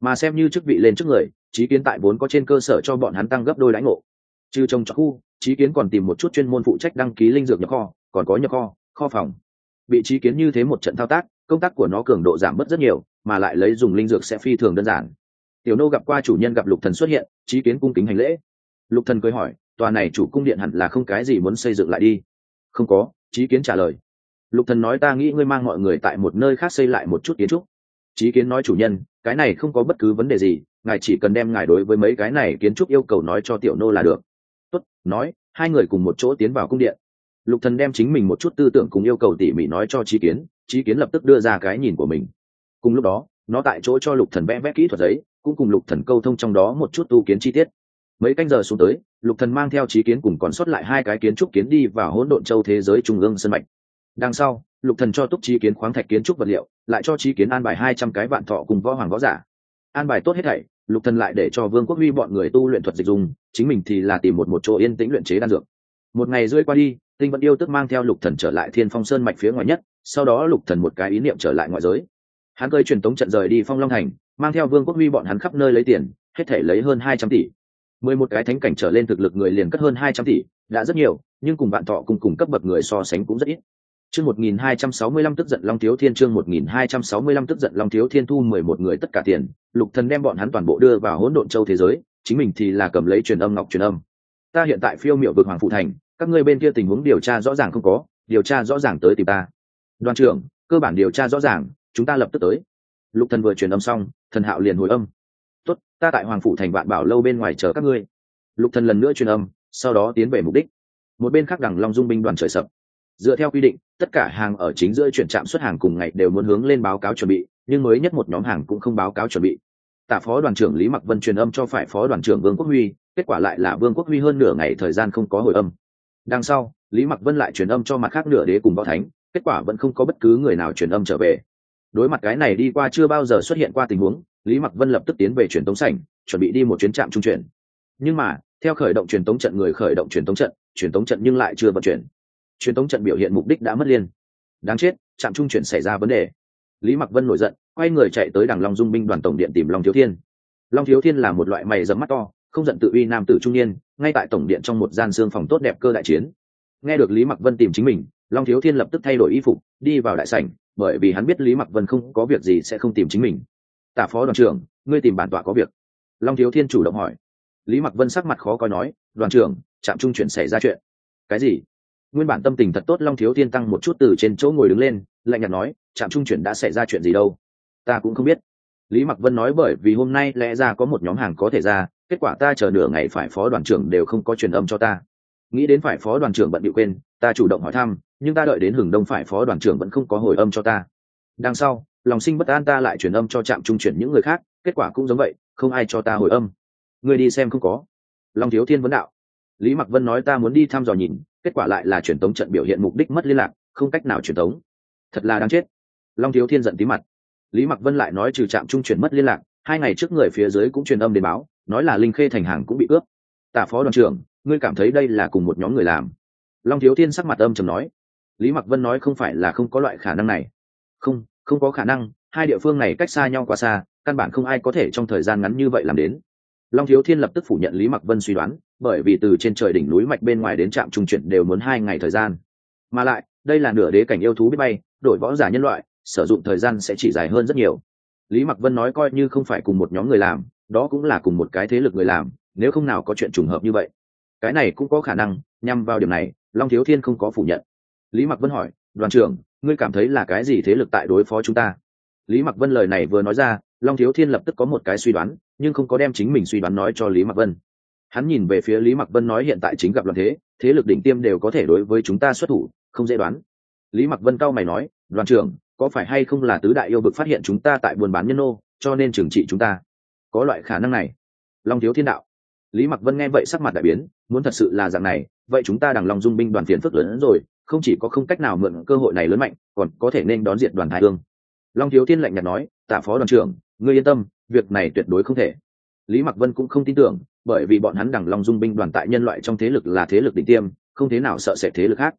mà xem như chức vị lên trước người trí kiến tại vốn có trên cơ sở cho bọn hắn tăng gấp đôi lãnh ngộ. Trừ trồng cho khu trí kiến còn tìm một chút chuyên môn phụ trách đăng ký linh dược nhập kho, còn có nhập kho kho phòng. Bị trí kiến như thế một trận thao tác, công tác của nó cường độ giảm mất rất nhiều, mà lại lấy dùng linh dược sẽ phi thường đơn giản. Tiểu nô gặp qua chủ nhân gặp lục thần xuất hiện trí kiến cung kính hành lễ. Lục thần cười hỏi, tòa này chủ cung điện hẳn là không cái gì muốn xây dựng lại đi? Không có trí kiến trả lời. Lục thần nói, ta nghĩ ngươi mang mọi người tại một nơi khác xây lại một chút kiến trúc trí kiến nói chủ nhân, cái này không có bất cứ vấn đề gì, ngài chỉ cần đem ngài đối với mấy cái này kiến trúc yêu cầu nói cho tiểu nô là được. Tuất nói, hai người cùng một chỗ tiến vào cung điện. Lục thần đem chính mình một chút tư tưởng cùng yêu cầu tỉ mỉ nói cho trí kiến trí kiến lập tức đưa ra cái nhìn của mình. Cùng lúc đó, nó tại chỗ cho lục thần vẽ vẽ kỹ thuật giấy, cũng cùng lục thần câu thông trong đó một chút tu kiến chi tiết. Mấy canh giờ xuống tới, lục thần mang theo trí kiến cùng còn sót lại hai cái kiến trúc kiến đi vào hỗn độn châu thế giới trung ương sân mạch. Đằng sau lục thần cho túc trí kiến khoáng thạch kiến trúc vật liệu, lại cho trí kiến an bài hai trăm cái vạn thọ cùng võ hoàng võ giả. An bài tốt hết thảy, lục thần lại để cho vương quốc huy bọn người tu luyện thuật dịch dùng chính mình thì là tìm một một chỗ yên tĩnh luyện chế đan dược. Một ngày rưỡi qua đi, tinh vẫn yêu tức mang theo lục thần trở lại thiên phong sơn mạch phía ngoài nhất, sau đó lục thần một cái ý niệm trở lại ngoại giới. Hắn cơi truyền tống trận rời đi phong long thành, mang theo vương quốc huy bọn hắn khắp nơi lấy tiền, hết thể lấy hơn hai trăm tỷ. Mười một cái thánh cảnh trở lên thực lực người liền cất hơn hai trăm tỷ, đã rất nhiều, nhưng cùng bạn thọ cùng cùng cấp bậc người so sánh cũng rất ít chương một nghìn hai trăm sáu mươi lăm tức giận long thiếu thiên, chương một nghìn hai trăm sáu mươi lăm tức giận long thiếu thiên thu mười một người tất cả tiền, lục thần đem bọn hắn toàn bộ đưa vào hỗn độn châu thế giới, chính mình thì là cầm lấy truyền âm ngọc truyền âm. Ta hiện tại phiêu miệu vực hoàng phụ thành, các ngươi bên kia tình huống điều tra rõ ràng không có, điều tra rõ ràng tới tìm ta. Đoàn trưởng, cơ bản điều tra rõ ràng, chúng ta lập tức tới. Lục thần vừa truyền âm xong, thần hạo liền hồi âm. Tốt, ta tại hoàng phủ thành vạn bảo lâu bên ngoài chờ các ngươi. Lục thần lần nữa truyền âm, sau đó tiến về mục đích. Một bên khác đằng long dung binh đoàn trời sập dựa theo quy định, tất cả hàng ở chính giữa chuyển trạm xuất hàng cùng ngày đều muốn hướng lên báo cáo chuẩn bị, nhưng mới nhất một nhóm hàng cũng không báo cáo chuẩn bị. Tạ phó đoàn trưởng lý mặc vân truyền âm cho phải phó đoàn trưởng vương quốc huy, kết quả lại là vương quốc huy hơn nửa ngày thời gian không có hồi âm. Đằng sau, lý mặc vân lại truyền âm cho mặt khác nửa đế cùng võ thánh, kết quả vẫn không có bất cứ người nào truyền âm trở về. Đối mặt cái này đi qua chưa bao giờ xuất hiện qua tình huống, lý mặc vân lập tức tiến về truyền tống sảnh, chuẩn bị đi một chuyến trạm trung chuyển. Nhưng mà, theo khởi động truyền tống trận người khởi động truyền tống trận, truyền tống trận nhưng lại chưa vận chuyển truyền tống trận biểu hiện mục đích đã mất liên. Đáng chết, trạm trung chuyển xảy ra vấn đề. Lý mặc vân nổi giận, quay người chạy tới đằng long dung binh đoàn tổng điện tìm long thiếu thiên. Long thiếu thiên là một loại mày dấm mắt to, không giận tự uy nam tử trung niên, ngay tại tổng điện trong một gian xương phòng tốt đẹp cơ đại chiến. Nghe được lý mặc vân tìm chính mình, long thiếu thiên lập tức thay đổi y phục, đi vào đại sảnh, bởi vì hắn biết lý mặc vân không có việc gì sẽ không tìm chính mình. Tả phó đoàn trưởng, ngươi tìm bản tọa có việc. Long thiếu thiên chủ động hỏi. Lý mặc vân sắc mặt khó coi nói, đoàn trưởng, trạm trung chuyển xảy ra chuyện. Cái gì? Nguyên bản tâm tình thật tốt long thiếu thiên tăng một chút từ trên chỗ ngồi đứng lên, lạnh nhạt nói, trạm trung chuyển đã xảy ra chuyện gì đâu? Ta cũng không biết. Lý mặc vân nói, bởi vì hôm nay lẽ ra có một nhóm hàng có thể ra, kết quả ta chờ nửa ngày phải phó đoàn trưởng đều không có truyền âm cho ta. Nghĩ đến phải phó đoàn trưởng bận bị quên, ta chủ động hỏi thăm, nhưng ta đợi đến hừng đông phải phó đoàn trưởng vẫn không có hồi âm cho ta. Đằng sau, lòng sinh bất an ta lại truyền âm cho trạm trung chuyển những người khác, kết quả cũng giống vậy, không ai cho ta hồi âm. Người đi xem không có. Long thiếu thiên vấn đạo lý mặc vân nói ta muốn đi thăm dò nhìn, kết quả lại là truyền tống trận biểu hiện mục đích mất liên lạc, không cách nào truyền tống. Thật là đáng chết. Long thiếu thiên giận tí mặt. Lý mặc vân lại nói trừ trạm trung chuyển mất liên lạc, hai ngày trước người phía dưới cũng truyền âm đến báo, nói là linh khê thành hàng cũng bị cướp. Tả phó đoàn trưởng, ngươi cảm thấy đây là cùng một nhóm người làm. Long thiếu thiên sắc mặt âm trầm nói. Lý mặc vân nói không phải là không có loại khả năng này. Không không có khả năng, hai địa phương này cách xa nhau quá xa, căn bản không ai có thể trong thời gian ngắn như vậy làm đến long thiếu thiên lập tức phủ nhận lý mặc vân suy đoán, bởi vì từ trên trời đỉnh núi mạch bên ngoài đến trạm trung chuyển đều muốn hai ngày thời gian. Mà lại, đây là nửa đế cảnh yêu thú biết bay, đổi võ giả nhân loại, sử dụng thời gian sẽ chỉ dài hơn rất nhiều. Lý mặc vân nói coi như không phải cùng một nhóm người làm, đó cũng là cùng một cái thế lực người làm, nếu không nào có chuyện trùng hợp như vậy. Cái này cũng có khả năng, nhằm vào điểm này, long thiếu thiên không có phủ nhận. Lý mặc vân hỏi, đoàn trưởng, ngươi cảm thấy là cái gì thế lực tại đối phó chúng ta? Lý mặc vân lời này vừa nói ra long thiếu thiên lập tức có một cái suy đoán nhưng không có đem chính mình suy đoán nói cho lý mặc vân. Hắn nhìn về phía lý mặc vân nói hiện tại chính gặp loạn thế thế lực đỉnh tiêm đều có thể đối với chúng ta xuất thủ không dễ đoán. Lý mặc vân cao mày nói đoàn trưởng có phải hay không là tứ đại yêu vực phát hiện chúng ta tại buôn bán nhân nô, cho nên trừng trị chúng ta? Có loại khả năng này. Long thiếu thiên đạo. Lý mặc vân nghe vậy sắc mặt đại biến muốn thật sự là dạng này vậy chúng ta đằng lòng dung binh đoàn phiền phức lớn hơn rồi không chỉ có không cách nào mượn cơ hội này lớn mạnh còn có thể nên đón diện đoàn thái Dương. long thiếu thiên lạnh nhạt nói tạ phó đoàn trưởng ngươi yên tâm, việc này tuyệt đối không thể. Lý mặc vân cũng không tin tưởng, bởi vì bọn hắn đằng long dung binh đoàn tại nhân loại trong thế lực là thế lực đỉnh tiêm, không thế nào sợ sệt thế lực khác.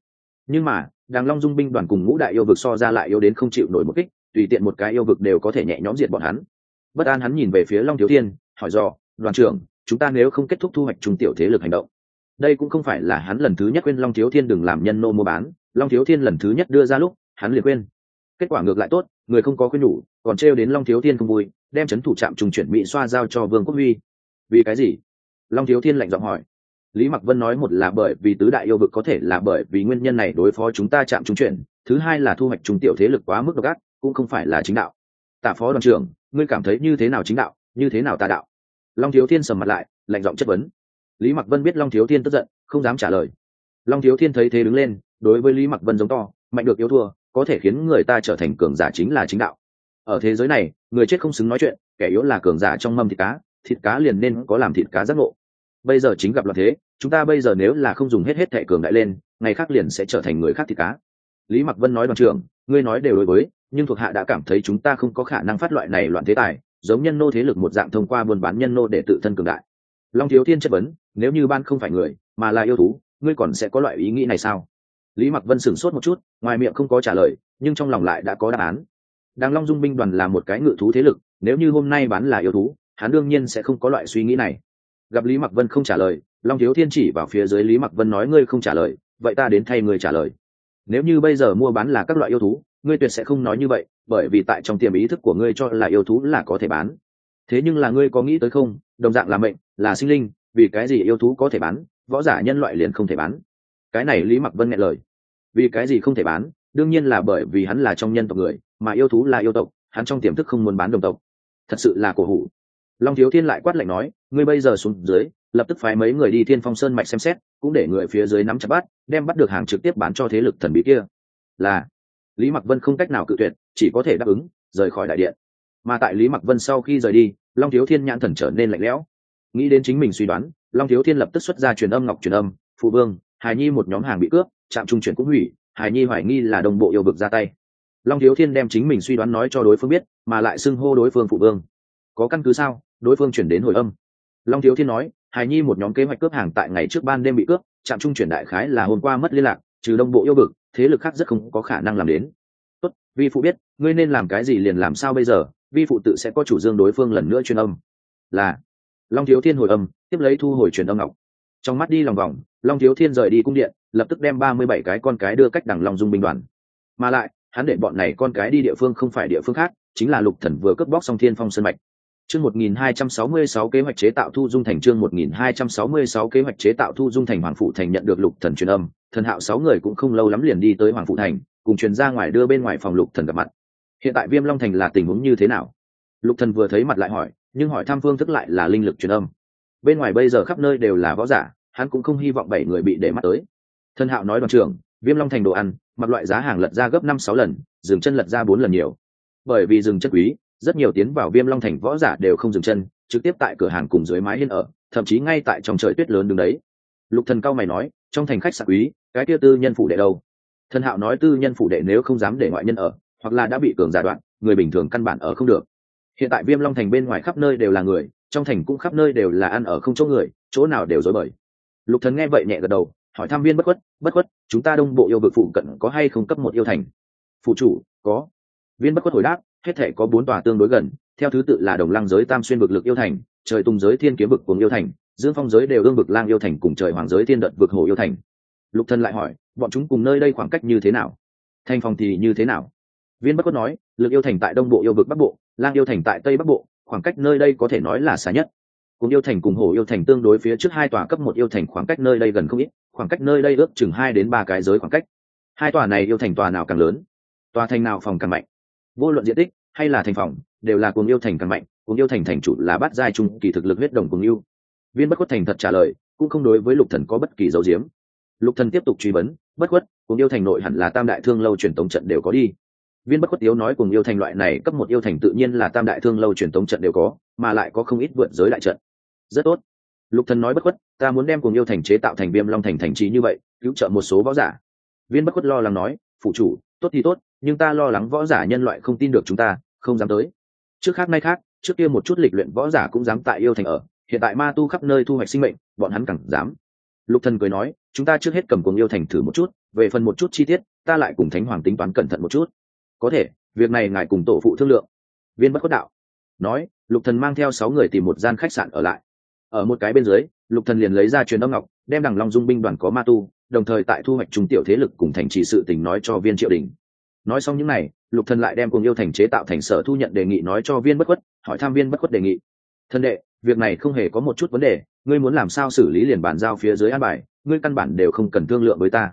Nhưng mà, đằng long dung binh đoàn cùng ngũ đại yêu vực so ra lại yêu đến không chịu nổi một kích, tùy tiện một cái yêu vực đều có thể nhẹ nhõm diệt bọn hắn. Bất an hắn nhìn về phía long thiếu thiên, hỏi do đoàn trưởng, chúng ta nếu không kết thúc thu hoạch trung tiểu thế lực hành động, đây cũng không phải là hắn lần thứ nhất quên long thiếu thiên đừng làm nhân nô mua bán. Long thiếu thiên lần thứ nhất đưa ra lúc, hắn liền quên. Kết quả ngược lại tốt người không có khuyên nhủ, còn trêu đến long thiếu thiên không vui, đem c h ấ n thủ trạm trùng chuyển mỹ xoa giao cho vương quốc huy. Vì cái gì? Long thiếu thiên lạnh giọng hỏi. Lý mặc vân nói một là bởi vì tứ đại yêu vực có thể là bởi vì nguyên nhân này đối phó chúng ta chạm trúng chuyển, thứ hai là thu hoạch trung tiểu thế lực quá mức độc ác, cũng không phải là chính đạo. Tạ phó đoàn trưởng, ngươi cảm thấy như thế nào chính đạo, như thế nào tà đạo? Long thiếu thiên sầm mặt lại, lạnh giọng chất vấn. Lý mặc vân biết long thiếu thiên tức giận, không dám trả lời. Long thiếu thiên thấy thế đứng lên, đối với lý mặc vân giống to, mạnh được yếu thua có thể khiến người ta trở thành cường giả chính là chính đạo. Ở thế giới này, người chết không xứng nói chuyện, kẻ yếu là cường giả trong mâm thịt cá thịt cá liền nên có làm thịt cá giác ngộ. Bây giờ chính gặp loạn thế, chúng ta bây giờ nếu là không dùng hết hết thệ cường đại lên, ngày khác liền sẽ trở thành người khác thịt cá. Lý mặc vân nói đoàn trưởng, ngươi nói đều đối với, nhưng thuộc hạ đã cảm thấy chúng ta không có khả năng phát loại này loạn thế tài, giống nhân nô thế lực một dạng thông qua buôn bán nhân nô để tự thân cường đại. Long thiếu thiên chất vấn, nếu như ban không phải người, mà là yêu thú, ngươi còn sẽ có loại ý nghĩ này sao? Lý mặc vân sửng sốt một chút, ngoài miệng không có trả lời, nhưng trong lòng lại đã có đáp án. Đàng long dung binh đoàn là một cái ngự thú thế lực, nếu như hôm nay bán là yêu thú, hắn đương nhiên sẽ không có loại suy nghĩ này. Gặp lý mặc vân không trả lời, long thiếu thiên chỉ vào phía dưới lý mặc vân nói, ngươi không trả lời, vậy ta đến thay ngươi trả lời. Nếu như bây giờ mua bán là các loại yêu thú, ngươi tuyệt sẽ không nói như vậy, bởi vì tại trong tiềm ý thức của ngươi cho là yêu thú là có thể bán. Thế nhưng là ngươi có nghĩ tới không? Đồng dạng là mệnh, là sinh linh, vì cái gì yêu thú có thể bán? Võ giả nhân loại liền không thể bán cái này lý mặc vân nghe lời. Vì cái gì không thể bán? Đương nhiên là bởi vì hắn là trong nhân tộc người, mà yêu thú là yêu tộc, hắn trong tiềm thức không muốn bán đồng tộc. Thật sự là cổ hủ. Long thiếu thiên lại quát lạnh nói, ngươi bây giờ xuống dưới, lập tức phái mấy người đi thiên phong sơn mạch xem xét, cũng để người phía dưới nắm chặt bắt, đem bắt được hàng trực tiếp bán cho thế lực thần bí kia. Là, lý mặc vân không cách nào cự tuyệt, chỉ có thể đáp ứng, rời khỏi đại điện. Mà tại lý mặc vân sau khi rời đi, long thiếu thiên nhãn thần trở nên lạnh lẽo. Nghĩ đến chính mình suy đoán, long thiếu thiên lập tức xuất ra truyền âm ngọc truyền âm, phụ vương hài nhi một nhóm hàng bị cướp, trạm trung chuyển cũng hủy hài nhi hoài nghi là đồng bộ yêu vực ra tay. Long thiếu thiên đem chính mình suy đoán nói cho đối phương biết, mà lại xưng hô đối phương phụ vương. Có căn cứ sao? Đối phương chuyển đến hồi âm. Long thiếu thiên nói hài nhi một nhóm kế hoạch cướp hàng tại ngày trước ban đêm bị cướp, trạm trung chuyển đại khái là hôm qua mất liên lạc, trừ đông bộ yêu vực, thế lực khác rất không có khả năng làm đến. Tốt, vi phụ biết, ngươi nên làm cái gì liền làm sao bây giờ, vi phụ tự sẽ có chủ dương đối phương lần nữa truyền âm. Là, long thiếu thiên hồi âm, tiếp lấy thu hồi truyền âm ngọc. Trong mắt đi lòng vòng long thiếu thiên rời đi cung điện, lập tức đem ba mươi bảy cái con cái đưa cách đằng long dung binh đoàn. Mà lại, hắn để bọn này con cái đi địa phương không phải địa phương khác, chính là lục thần vừa cướp bóc xong thiên phong sơn mạch. Chương một nghìn hai trăm sáu mươi sáu kế hoạch chế tạo thu dung thành chương một nghìn hai trăm sáu mươi sáu kế hoạch chế tạo thu dung thành hoàng phụ thành nhận được lục thần truyền âm, thần hạo sáu người cũng không lâu lắm liền đi tới hoàng phụ thành, cùng truyền ra ngoài đưa bên ngoài phòng lục thần gặp mặt. Hiện tại viêm long thành là tình huống như thế nào? Lục thần vừa thấy mặt lại hỏi, nhưng hỏi tham phương thức lại là linh lực truyền âm. Bên ngoài bây giờ khắp nơi đều là võ giả hắn cũng không hy vọng bảy người bị để mắt tới. Thân hạo nói đoàn trưởng, viêm long thành đồ ăn, mặc loại giá hàng lật ra gấp năm sáu lần, dừng chân lật ra bốn lần nhiều. Bởi vì dừng chân quý, rất nhiều tiến vào viêm long thành võ giả đều không dừng chân, trực tiếp tại cửa hàng cùng dưới mái hiên ở, thậm chí ngay tại trong trời tuyết lớn đứng đấy. Lục thần cao mày nói, trong thành khách sạn quý, cái kia tư nhân phủ đệ đâu? Thân hạo nói tư nhân phủ đệ nếu không dám để ngoại nhân ở, hoặc là đã bị cường giả đoạn, người bình thường căn bản ở không được. Hiện tại viêm long thành bên ngoài khắp nơi đều là người, trong thành cũng khắp nơi đều là ăn ở không chỗ người, chỗ nào đều dối bời lục thần nghe vậy nhẹ gật đầu, hỏi Tham viên bất khuất bất khuất, chúng ta đông bộ yêu vực phụ cận có hay không cấp một yêu thành? Phụ chủ, có. Viên bất khuất hồi đáp, hết thể có bốn tòa tương đối gần, theo thứ tự là đồng lăng giới tam xuyên vực lực yêu thành, trời tùng giới thiên kiếm vực cùng yêu thành, dương phong giới đều ương vực lang yêu thành cùng trời hoàng giới thiên đợt vực hồ yêu thành. Lục thần lại hỏi, bọn chúng cùng nơi đây khoảng cách như thế nào? Thành phòng thì như thế nào? Viên bất khuất nói, lực yêu thành tại đông bộ yêu vực bắc bộ, lang yêu thành tại tây bắc bộ, khoảng cách nơi đây có thể nói là xa nhất cùng yêu thành cùng hồ yêu thành tương đối phía trước hai tòa cấp một yêu thành khoảng cách nơi đây gần không ít, khoảng cách nơi đây ước chừng hai đến ba cái giới khoảng cách. Hai tòa này yêu thành tòa nào càng lớn? Tòa thành nào phòng càng mạnh? Vô luận diện tích hay là thành phòng, đều là cùng yêu thành càng mạnh, cùng yêu thành thành chủ là bát giai trung kỳ thực lực huyết đồng cùng yêu. Viên bất khuất thành thật trả lời, cũng không đối với lục thần có bất kỳ dấu diếm. Lục thần tiếp tục truy vấn, bất khuất, cùng yêu thành nội hẳn là tam đại thương lâu truyền tống trận đều có đi. Viên bất khuất yếu nói cùng yêu thành loại này cấp một yêu thành tự nhiên là tam đại thương lâu truyền tống trận đều có, mà lại có không ít vượt giới đại trận rất tốt. Lục thần nói bất khuất, ta muốn đem cùng yêu thành chế tạo thành viêm long thành thành trí như vậy, cứu trợ một số võ giả. Viên bất khuất lo lắng nói phụ chủ, tốt thì tốt, nhưng ta lo lắng võ giả nhân loại không tin được chúng ta, không dám tới. Trước khác nay khác, trước kia một chút lịch luyện võ giả cũng dám tại yêu thành ở, hiện tại ma tu khắp nơi thu hoạch sinh mệnh, bọn hắn càng dám. Lục thần cười nói, chúng ta trước hết cầm cuồng yêu thành thử một chút, về phần một chút chi tiết, ta lại cùng thánh hoàng tính toán cẩn thận một chút. Có thể, việc này ngài cùng tổ phụ thương lượng. Viên bất khuất đạo, nói, lục thần mang theo sáu người tìm một gian khách sạn ở lại ở một cái bên dưới, lục thần liền lấy ra truyền âm ngọc, đem đằng long dung binh đoàn có ma tu, đồng thời tại thu hoạch trung tiểu thế lực cùng thành trì sự tình nói cho viên triệu đình. Nói xong những này, lục thần lại đem cùng yêu thành chế tạo thành sở thu nhận đề nghị nói cho viên bất khuất, hỏi tham viên bất khuất đề nghị. Thân đệ, việc này không hề có một chút vấn đề, ngươi muốn làm sao xử lý liền bàn giao phía dưới an bài, ngươi căn bản đều không cần thương lượng với ta.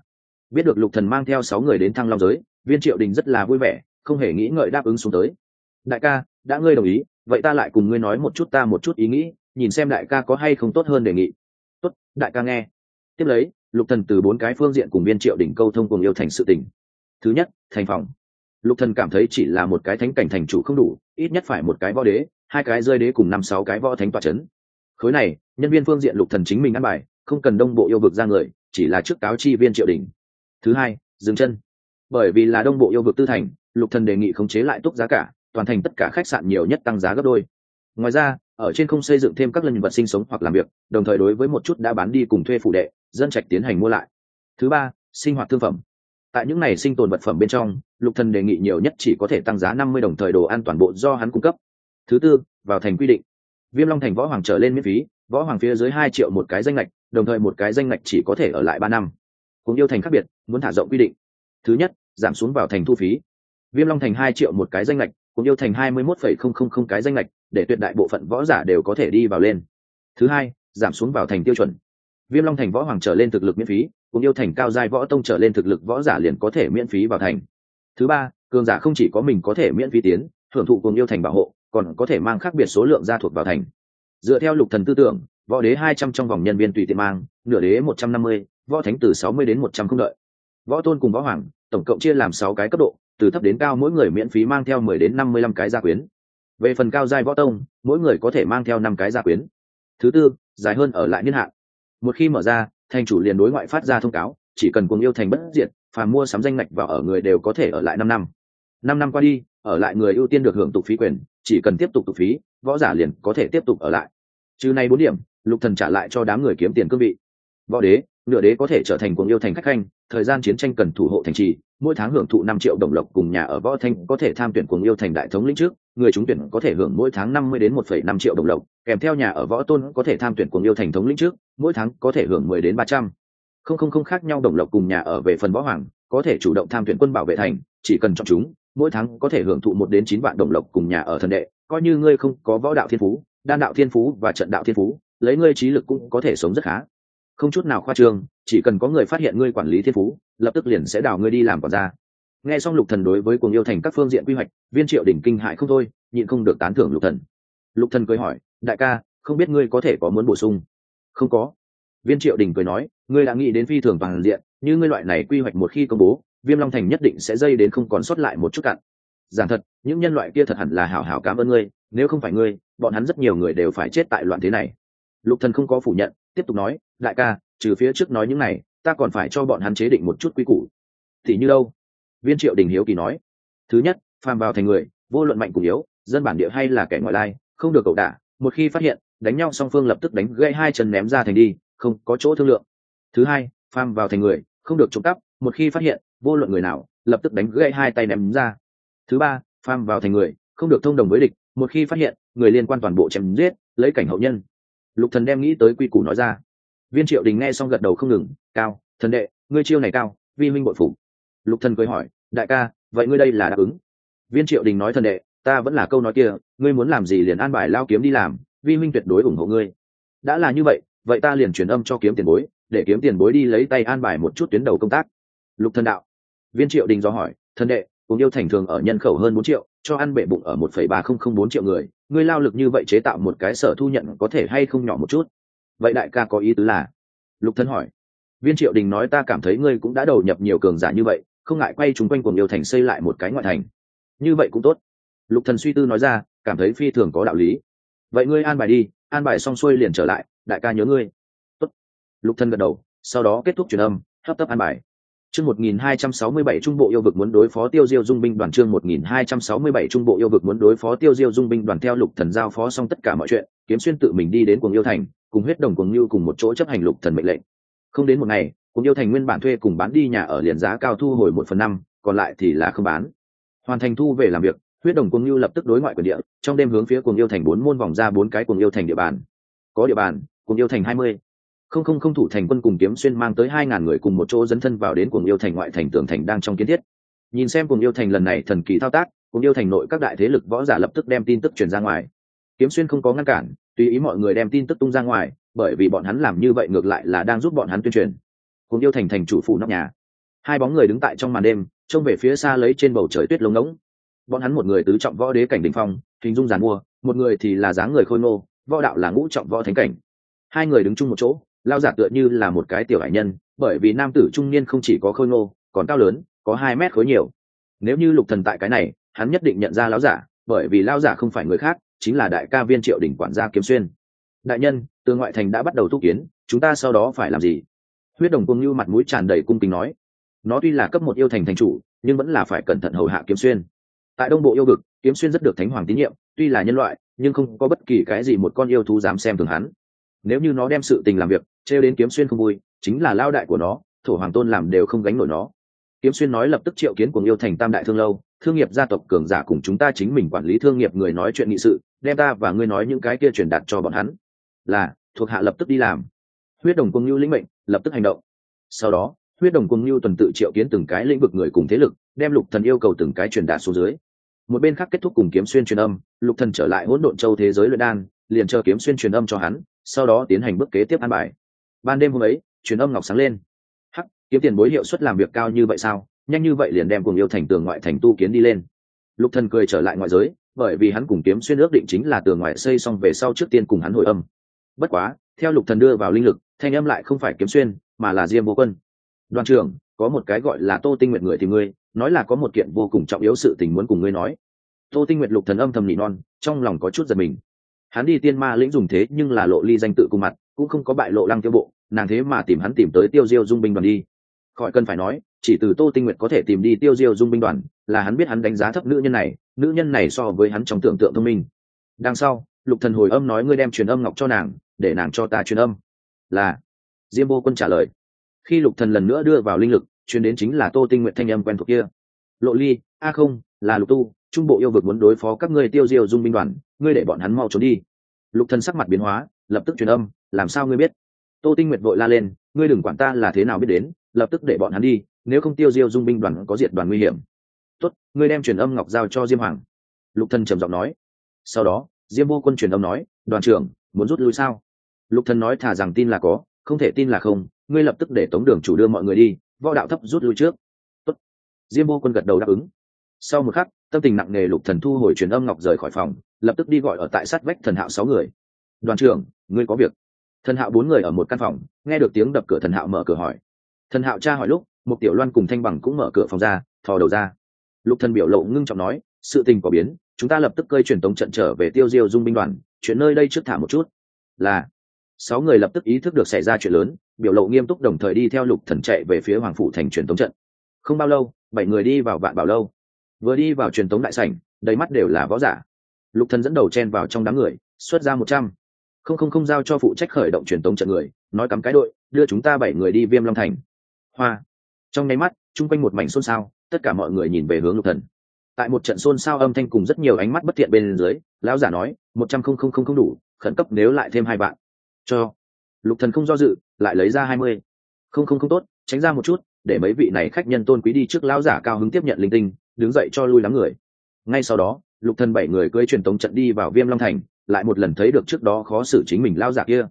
Biết được lục thần mang theo sáu người đến thăng long giới, viên triệu đình rất là vui vẻ, không hề nghĩ ngợi đáp ứng xuống tới. Đại ca, đã ngươi đồng ý, vậy ta lại cùng ngươi nói một chút ta một chút ý nghĩ nhìn xem đại ca có hay không tốt hơn đề nghị. Tốt, đại ca nghe. Tiếp lấy, lục thần từ bốn cái phương diện cùng viên triệu đỉnh câu thông cùng yêu thành sự tình. Thứ nhất, thành phòng. Lục thần cảm thấy chỉ là một cái thánh cảnh thành chủ không đủ, ít nhất phải một cái võ đế, hai cái rơi đế cùng năm sáu cái võ thánh tọa chấn. Khối này, nhân viên phương diện lục thần chính mình ăn bài, không cần đông bộ yêu vực ra người, chỉ là trước cáo chi viên triệu đỉnh. Thứ hai, dừng chân. Bởi vì là đông bộ yêu vực tư thành, lục thần đề nghị khống chế lại túc giá cả, toàn thành tất cả khách sạn nhiều nhất tăng giá gấp đôi ngoài ra, ở trên không xây dựng thêm các lần vật sinh sống hoặc làm việc, đồng thời đối với một chút đã bán đi cùng thuê phụ đệ, dân trạch tiến hành mua lại. Thứ ba, sinh hoạt thương phẩm. Tại những này sinh tồn vật phẩm bên trong, lục thần đề nghị nhiều nhất chỉ có thể tăng giá năm mươi đồng thời đồ an toàn bộ do hắn cung cấp. Thứ tư, vào thành quy định. Viêm long thành võ hoàng trở lên miễn phí, võ hoàng phía dưới hai triệu một cái danh lệch đồng thời một cái danh lệch chỉ có thể ở lại ba năm. Cùng yêu thành khác biệt, muốn thả rộng quy định. Thứ nhất, giảm xuống vào thành thu phí. Viêm long thành hai triệu một cái danh lệch cùng yêu thành hai mươi mốt phẩy không không không cái danh lệch để tuyệt đại bộ phận võ giả đều có thể đi vào lên. Thứ hai, giảm xuống vào thành tiêu chuẩn. Viêm long thành võ hoàng trở lên thực lực miễn phí, cùng yêu thành cao giai võ tông trở lên thực lực võ giả liền có thể miễn phí vào thành. Thứ ba, cường giả không chỉ có mình có thể miễn phí tiến hưởng thụ cùng yêu thành bảo hộ, còn có thể mang khác biệt số lượng gia thuộc vào thành. Dựa theo lục thần tư tưởng, võ đế hai trăm trong vòng nhân viên tùy tiện mang, nửa đế một trăm năm mươi, võ thánh từ sáu mươi đến một trăm không đợi. Võ tôn cùng võ hoàng, tổng cộng chia làm sáu cái cấp độ, từ thấp đến cao mỗi người miễn phí mang theo mười đến năm mươi lăm cái gia quyến về phần cao giai võ tông, mỗi người có thể mang theo năm cái gia quyến. Thứ tư, dài hơn ở lại niên hạn. Một khi mở ra, thành chủ liền đối ngoại phát ra thông cáo, chỉ cần cuồng yêu thành bất diệt phà mua sắm danh ngạch vào ở người đều có thể ở lại năm năm. Năm năm qua đi, ở lại người ưu tiên được hưởng tục phí quyền, chỉ cần tiếp tục tục phí, võ giả liền có thể tiếp tục ở lại. Trừ này bốn điểm, lục thần trả lại cho đám người kiếm tiền cương vị. Võ đế, nửa đế có thể trở thành cuồng yêu thành khách khanh, thời gian chiến tranh cần thủ hộ thành trì, mỗi tháng hưởng thụ năm triệu đồng lộc cùng nhà ở võ thanh có thể tham tuyển cuồng yêu thành đại thống lĩnh trước người trúng tuyển có thể hưởng mỗi tháng năm mươi đến một phẩy năm triệu đồng lộc, kèm theo nhà ở võ tôn có thể tham tuyển cuồng yêu thành thống lĩnh trước, mỗi tháng có thể hưởng mười đến ba trăm. Không không không khác nhau đồng lộc cùng nhà ở về phần võ hoàng, có thể chủ động tham tuyển quân bảo vệ thành, chỉ cần chọn chúng, mỗi tháng có thể hưởng thụ một đến chín vạn đồng lộc cùng nhà ở thần đệ, coi như ngươi không có võ đạo thiên phú, đan đạo thiên phú và trận đạo thiên phú, lấy ngươi trí lực cũng có thể sống rất khá. Không chút nào khoa trương, chỉ cần có người phát hiện ngươi quản lý thiên phú, lập tức liền sẽ đào ngươi đi làm quản gia nghe xong lục thần đối với cuồng yêu thành các phương diện quy hoạch, viên triệu đỉnh kinh hại không thôi, nhịn không được tán thưởng lục thần. Lục thần cười hỏi, đại ca, không biết ngươi có thể có muốn bổ sung? Không có. Viên triệu đình cười nói, ngươi đã nghĩ đến phi thường toàn diện, như ngươi loại này quy hoạch một khi công bố, viêm long thành nhất định sẽ dây đến không còn sót lại một chút cặn giản thật, những nhân loại kia thật hẳn là hảo hảo cảm ơn ngươi, nếu không phải ngươi, bọn hắn rất nhiều người đều phải chết tại loạn thế này. Lục thần không có phủ nhận, tiếp tục nói, đại ca, trừ phía trước nói những này, ta còn phải cho bọn hắn chế định một chút quy củ. Thì như đâu? Viên triệu đình hiếu kỳ nói, thứ nhất, phàm vào thành người, vô luận mạnh cùng yếu, dân bản địa hay là kẻ ngoại lai, không được cậu đả, một khi phát hiện, đánh nhau song phương lập tức đánh gãy hai chân ném ra thành đi, không có chỗ thương lượng. Thứ hai, phàm vào thành người, không được trộm cắp, một khi phát hiện, vô luận người nào, lập tức đánh gãy hai tay ném ra. Thứ ba, phàm vào thành người, không được thông đồng với địch, một khi phát hiện, người liên quan toàn bộ chém giết, lấy cảnh hậu nhân. Lục thần đem nghĩ tới quy củ nói ra. Viên triệu đình nghe xong gật đầu không ngừng, cao, thần đệ, ngươi chiêu này cao, vi minh bội phủ lục thần cười hỏi, đại ca, vậy ngươi đây là đáp ứng? Viên triệu đình nói thần đệ, ta vẫn là câu nói kia, ngươi muốn làm gì liền an bài lao kiếm đi làm, vi minh tuyệt đối ủng hộ ngươi. Đã là như vậy vậy ta liền truyền âm cho kiếm tiền bối, để kiếm tiền bối đi lấy tay an bài một chút tuyến đầu công tác. Lục thần đạo. Viên triệu đình do hỏi, thần đệ, cùng yêu thành thường ở nhân khẩu hơn bốn triệu, cho ăn bệ bụng ở một phẩy ba không không bốn triệu người, ngươi lao lực như vậy chế tạo một cái sở thu nhận có thể hay không nhỏ một chút? Vậy đại ca có ý tứ là? Lục thân hỏi. Viên triệu đình nói, ta cảm thấy ngươi cũng đã đầu nhập nhiều cường giả như vậy không ngại quay chúng quanh cuồng yêu thành xây lại một cái ngoại thành. Như vậy cũng tốt. Lục thần suy tư nói ra cảm thấy phi thường có đạo lý. Vậy ngươi an bài đi an bài xong xuôi liền trở lại đại ca nhớ ngươi. Tốt. lục thần gật đầu sau đó kết thúc truyền âm hấp tấp an bài. Chương 1267 Trung Bộ yêu vực muốn đối phó Tiêu Diêu Dung binh đoàn chương 1267 Trung Bộ yêu vực muốn đối phó Tiêu Diêu Dung binh đoàn theo Lục Thần giao phó xong tất cả mọi chuyện, Kiếm Xuyên tự mình đi đến Cuồng Yêu Thành, cùng huyết đồng Cuồng Nưu cùng một chỗ chấp hành Lục Thần mệnh lệnh. Không đến một ngày, Cuồng Yêu Thành nguyên bản thuê cùng bán đi nhà ở liền giá cao thu hồi một phần năm, còn lại thì là không bán. Hoàn thành thu về làm việc, huyết đồng Cuồng yêu lập tức đối ngoại quyền địa, trong đêm hướng phía Cuồng Yêu Thành bốn môn vòng ra bốn cái Cuồng Yêu Thành địa bàn. Có địa bàn, Cuồng Yêu Thành 20, không không không thủ thành quân cùng kiếm xuyên mang tới hai ngàn người cùng một chỗ dấn thân vào đến cuồng yêu thành ngoại thành tường thành đang trong kiến thiết nhìn xem cuồng yêu thành lần này thần kỳ thao tác cuồng yêu thành nội các đại thế lực võ giả lập tức đem tin tức truyền ra ngoài kiếm xuyên không có ngăn cản tùy ý mọi người đem tin tức tung ra ngoài bởi vì bọn hắn làm như vậy ngược lại là đang giúp bọn hắn tuyên truyền cùng yêu thành thành chủ phủ nóc nhà. Hai bóng người đứng tại trong màn đêm, trông về phía xa lấy trên bầu trời tuyết lông ngỗng. Bọn hắn một người tứ trọng võ đế cảnh đình phong, hình dung giàn mua, một người thì là dáng người khôi ngô, võ đạo là ngũ trọng võ thánh cảnh. Hai người đứng chung một chỗ, lao giả tựa như là một cái tiểu hải nhân, bởi vì nam tử trung niên không chỉ có khôi ngô, còn cao lớn, có hai mét khối nhiều. Nếu như lục thần tại cái này, hắn nhất định nhận ra lão giả, bởi vì lão giả không phải người khác, chính là đại ca viên triệu đỉnh quản gia kiếm xuyên. Đại nhân, từ ngoại thành đã bắt đầu thúc kiến, chúng ta sau đó phải làm gì? Huyết đồng cung như mặt mũi tràn đầy cung kính nói, nó tuy là cấp một yêu thành thành chủ, nhưng vẫn là phải cẩn thận hầu hạ kiếm xuyên. Tại đông bộ yêu vực, kiếm xuyên rất được thánh hoàng tín nhiệm, tuy là nhân loại, nhưng không có bất kỳ cái gì một con yêu thú dám xem thường hắn. Nếu như nó đem sự tình làm việc, trêu đến kiếm xuyên không vui, chính là lao đại của nó, thổ hoàng tôn làm đều không gánh nổi nó. Kiếm xuyên nói lập tức triệu kiến cùng yêu thành tam đại thương lâu, thương nghiệp gia tộc cường giả cùng chúng ta chính mình quản lý thương nghiệp người nói chuyện nghị sự, đem ta và ngươi nói những cái kia truyền đạt cho bọn hắn. Là, thuộc hạ lập tức đi làm. Huyết đồng cung lưu lĩnh mệnh lập tức hành động. Sau đó, huyết đồng cùng lưu tuần tự triệu kiến từng cái lĩnh vực người cùng thế lực, đem lục thần yêu cầu từng cái truyền đạt xuống dưới. Một bên khác kết thúc cùng kiếm xuyên truyền âm, lục thần trở lại hỗn độn châu thế giới luyện đan, liền chờ kiếm xuyên truyền âm cho hắn, sau đó tiến hành bước kế tiếp an bài. Ban đêm hôm ấy, truyền âm ngọc sáng lên. Hắc, kiếm tiền bối hiệu suất làm việc cao như vậy sao? Nhanh như vậy liền đem cùng yêu thành tường ngoại thành tu kiến đi lên. Lục thần cười trở lại ngoại giới, bởi vì hắn cùng kiếm xuyên ước định chính là tường ngoại xây xong về sau trước tiên cùng hắn hồi âm. Bất quá, theo lục thần đưa vào linh lực thanh âm lại không phải kiếm xuyên, mà là diêm vô quân. Đoàn trưởng, có một cái gọi là tô tinh nguyện người thì ngươi, nói là có một kiện vô cùng trọng yếu sự tình muốn cùng ngươi nói. Tô tinh nguyện lục thần âm thầm nỉ non, trong lòng có chút giật mình. Hắn đi tiên ma lĩnh dùng thế nhưng là lộ ly danh tự cùng mặt, cũng không có bại lộ lăng tiêu bộ, nàng thế mà tìm hắn tìm tới tiêu diêu dung binh đoàn đi. Khỏi cần phải nói, chỉ từ tô tinh nguyệt có thể tìm đi tiêu diêu dung binh đoàn, là hắn biết hắn đánh giá thấp nữ nhân này, nữ nhân này so với hắn trong tưởng tượng thông minh. Đằng sau, lục thần hồi âm nói ngươi đem truyền âm ngọc cho nàng, để nàng cho ta truyền âm là, diêm vô quân trả lời. Khi lục thần lần nữa đưa vào linh lực truyền đến chính là tô tinh nguyện thanh âm quen thuộc kia. Lộ ly, a không, là lục tu, trung bộ yêu vực muốn đối phó các ngươi tiêu diêu dung binh đoàn, ngươi để bọn hắn mau trốn đi. Lục thần sắc mặt biến hóa, lập tức truyền âm, làm sao ngươi biết? Tô tinh nguyệt vội la lên, ngươi đừng quản ta là thế nào biết đến, lập tức để bọn hắn đi, nếu không tiêu diêu dung binh đoàn có diệt đoàn nguy hiểm. Tốt, ngươi đem truyền âm ngọc giao cho diêm hoàng. Lục thần trầm giọng nói. Sau đó, diêm vô quân truyền âm nói, đoàn trưởng, muốn rút lui sao? Lục thần nói thả rằng tin là có, không thể tin là không, ngươi lập tức để tống đường chủ đưa mọi người đi, võ đạo thấp rút lui trước. Tốt. diêm vô quân gật đầu đáp ứng. Sau một khắc, tâm tình nặng nề lục thần thu hồi truyền âm ngọc rời khỏi phòng, lập tức đi gọi ở tại sát vách thần hạo sáu người. Đoàn trưởng, ngươi có việc. Thần hạo bốn người ở một căn phòng, nghe được tiếng đập cửa thần hạo mở cửa hỏi. Thần hạo cha hỏi lúc một tiểu loan cùng thanh bằng cũng mở cửa phòng ra, thò đầu ra. Lục thần biểu lộ ngưng trọng nói, sự tình có biến, chúng ta lập tức cơi truyền tống trận trở về tiêu diêu dung binh đoàn, chuyện nơi đây trước thả một chút. Là sáu người lập tức ý thức được xảy ra chuyện lớn, biểu lộ nghiêm túc đồng thời đi theo lục thần chạy về phía hoàng phủ thành truyền tống trận. Không bao lâu, bảy người đi vào vạn bảo lâu. Vừa đi vào truyền tống đại sảnh, đầy mắt đều là võ giả. Lục thần dẫn đầu chen vào trong đám người, xuất ra một trăm. Không không không giao cho phụ trách khởi động truyền tống trận người, nói cắm cái đội, đưa chúng ta bảy người đi viêm long thành. Hoa. Trong nháy mắt, chung quanh một mảnh xôn xao, tất cả mọi người nhìn về hướng lục thần. Tại một trận xôn xao âm thanh cùng rất nhiều ánh mắt bất thiện bên dưới, lão giả nói, một trăm không không không không đủ, khẩn cấp nếu lại thêm hai bạn cho. Lục thần không do dự, lại lấy ra hai mươi. Không không không tốt, tránh ra một chút, để mấy vị này khách nhân tôn quý đi trước lão giả cao hứng tiếp nhận linh tinh, đứng dậy cho lui lắm người. Ngay sau đó, lục thần bảy người cưỡi truyền tống trận đi vào viêm long thành, lại một lần thấy được trước đó khó xử chính mình lão giả kia.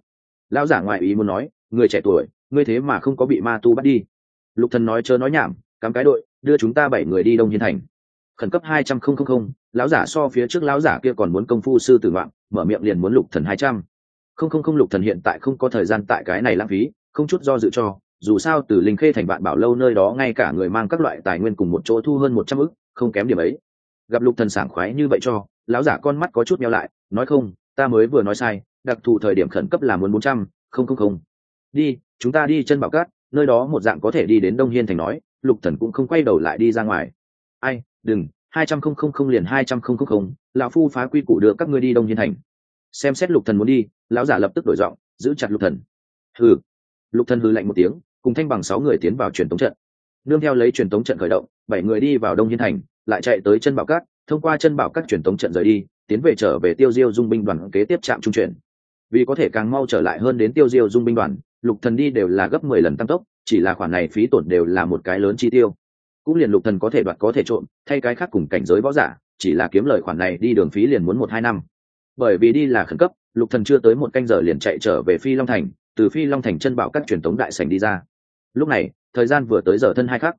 Lão giả ngoại ý muốn nói, người trẻ tuổi, ngươi thế mà không có bị ma tu bắt đi. Lục thần nói chớ nói nhảm cắm cái đội, đưa chúng ta bảy người đi đông hiên thành. Khẩn cấp hai trăm không không không, lão giả so phía trước lão giả kia còn muốn công phu sư tử ngoạn, mở miệng liền muốn lục thần hai trăm không không không lục thần hiện tại không có thời gian tại cái này lãng phí, không chút do dự cho, dù sao từ linh khê thành vạn bảo lâu nơi đó ngay cả người mang các loại tài nguyên cùng một chỗ thu hơn một trăm ức, không kém điểm ấy. Gặp lục thần sảng khoái như vậy cho, lão giả con mắt có chút meo lại, nói không, ta mới vừa nói sai, đặc thù thời điểm khẩn cấp là muốn bốn trăm, không không không. Đi, chúng ta đi chân bảo cát, nơi đó một dạng có thể đi đến đông hiên thành nói, lục thần cũng không quay đầu lại đi ra ngoài. Ai, đừng, hai trăm không không không liền hai trăm không không không, lão phu phá quy củ đưa các ngươi đi đông hiên thành xem xét lục thần muốn đi, lão giả lập tức đổi giọng, giữ chặt lục thần. Hừ. Lục thần hừ lạnh một tiếng, cùng thanh bằng sáu người tiến vào truyền tống trận. Nương theo lấy truyền tống trận khởi động, bảy người đi vào đông hiên thành, lại chạy tới chân bảo cát, thông qua chân bảo cát truyền tống trận rời đi, tiến về trở về tiêu diêu dung binh đoàn kế tiếp trạm trung chuyển. Vì có thể càng mau trở lại hơn đến tiêu diêu dung binh đoàn, lục thần đi đều là gấp mười lần tăng tốc, chỉ là khoản này phí tổn đều là một cái lớn chi tiêu. Cũng liền lục thần có thể đoạt có thể trộm, thay cái khác cùng cảnh giới võ giả, chỉ là kiếm lời khoản này đi đường phí liền muốn một hai năm bởi vì đi là khẩn cấp, lục thần chưa tới một canh giờ liền chạy trở về phi long thành, từ phi long thành chân bảo các truyền thống đại sảnh đi ra. Lúc này, thời gian vừa tới giờ thân hai khắc.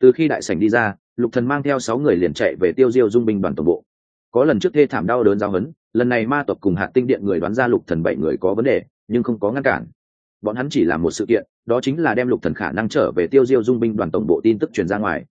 Từ khi đại sảnh đi ra, lục thần mang theo sáu người liền chạy về tiêu diêu dung binh đoàn tổng bộ. Có lần trước thê thảm đau đớn giao hấn, lần này ma tộc cùng hạt tinh điện người đoán ra lục thần bảy người có vấn đề, nhưng không có ngăn cản. Bọn hắn chỉ làm một sự kiện, đó chính là đem lục thần khả năng trở về tiêu diêu dung binh đoàn tổng bộ tin tức truyền ra ngoài.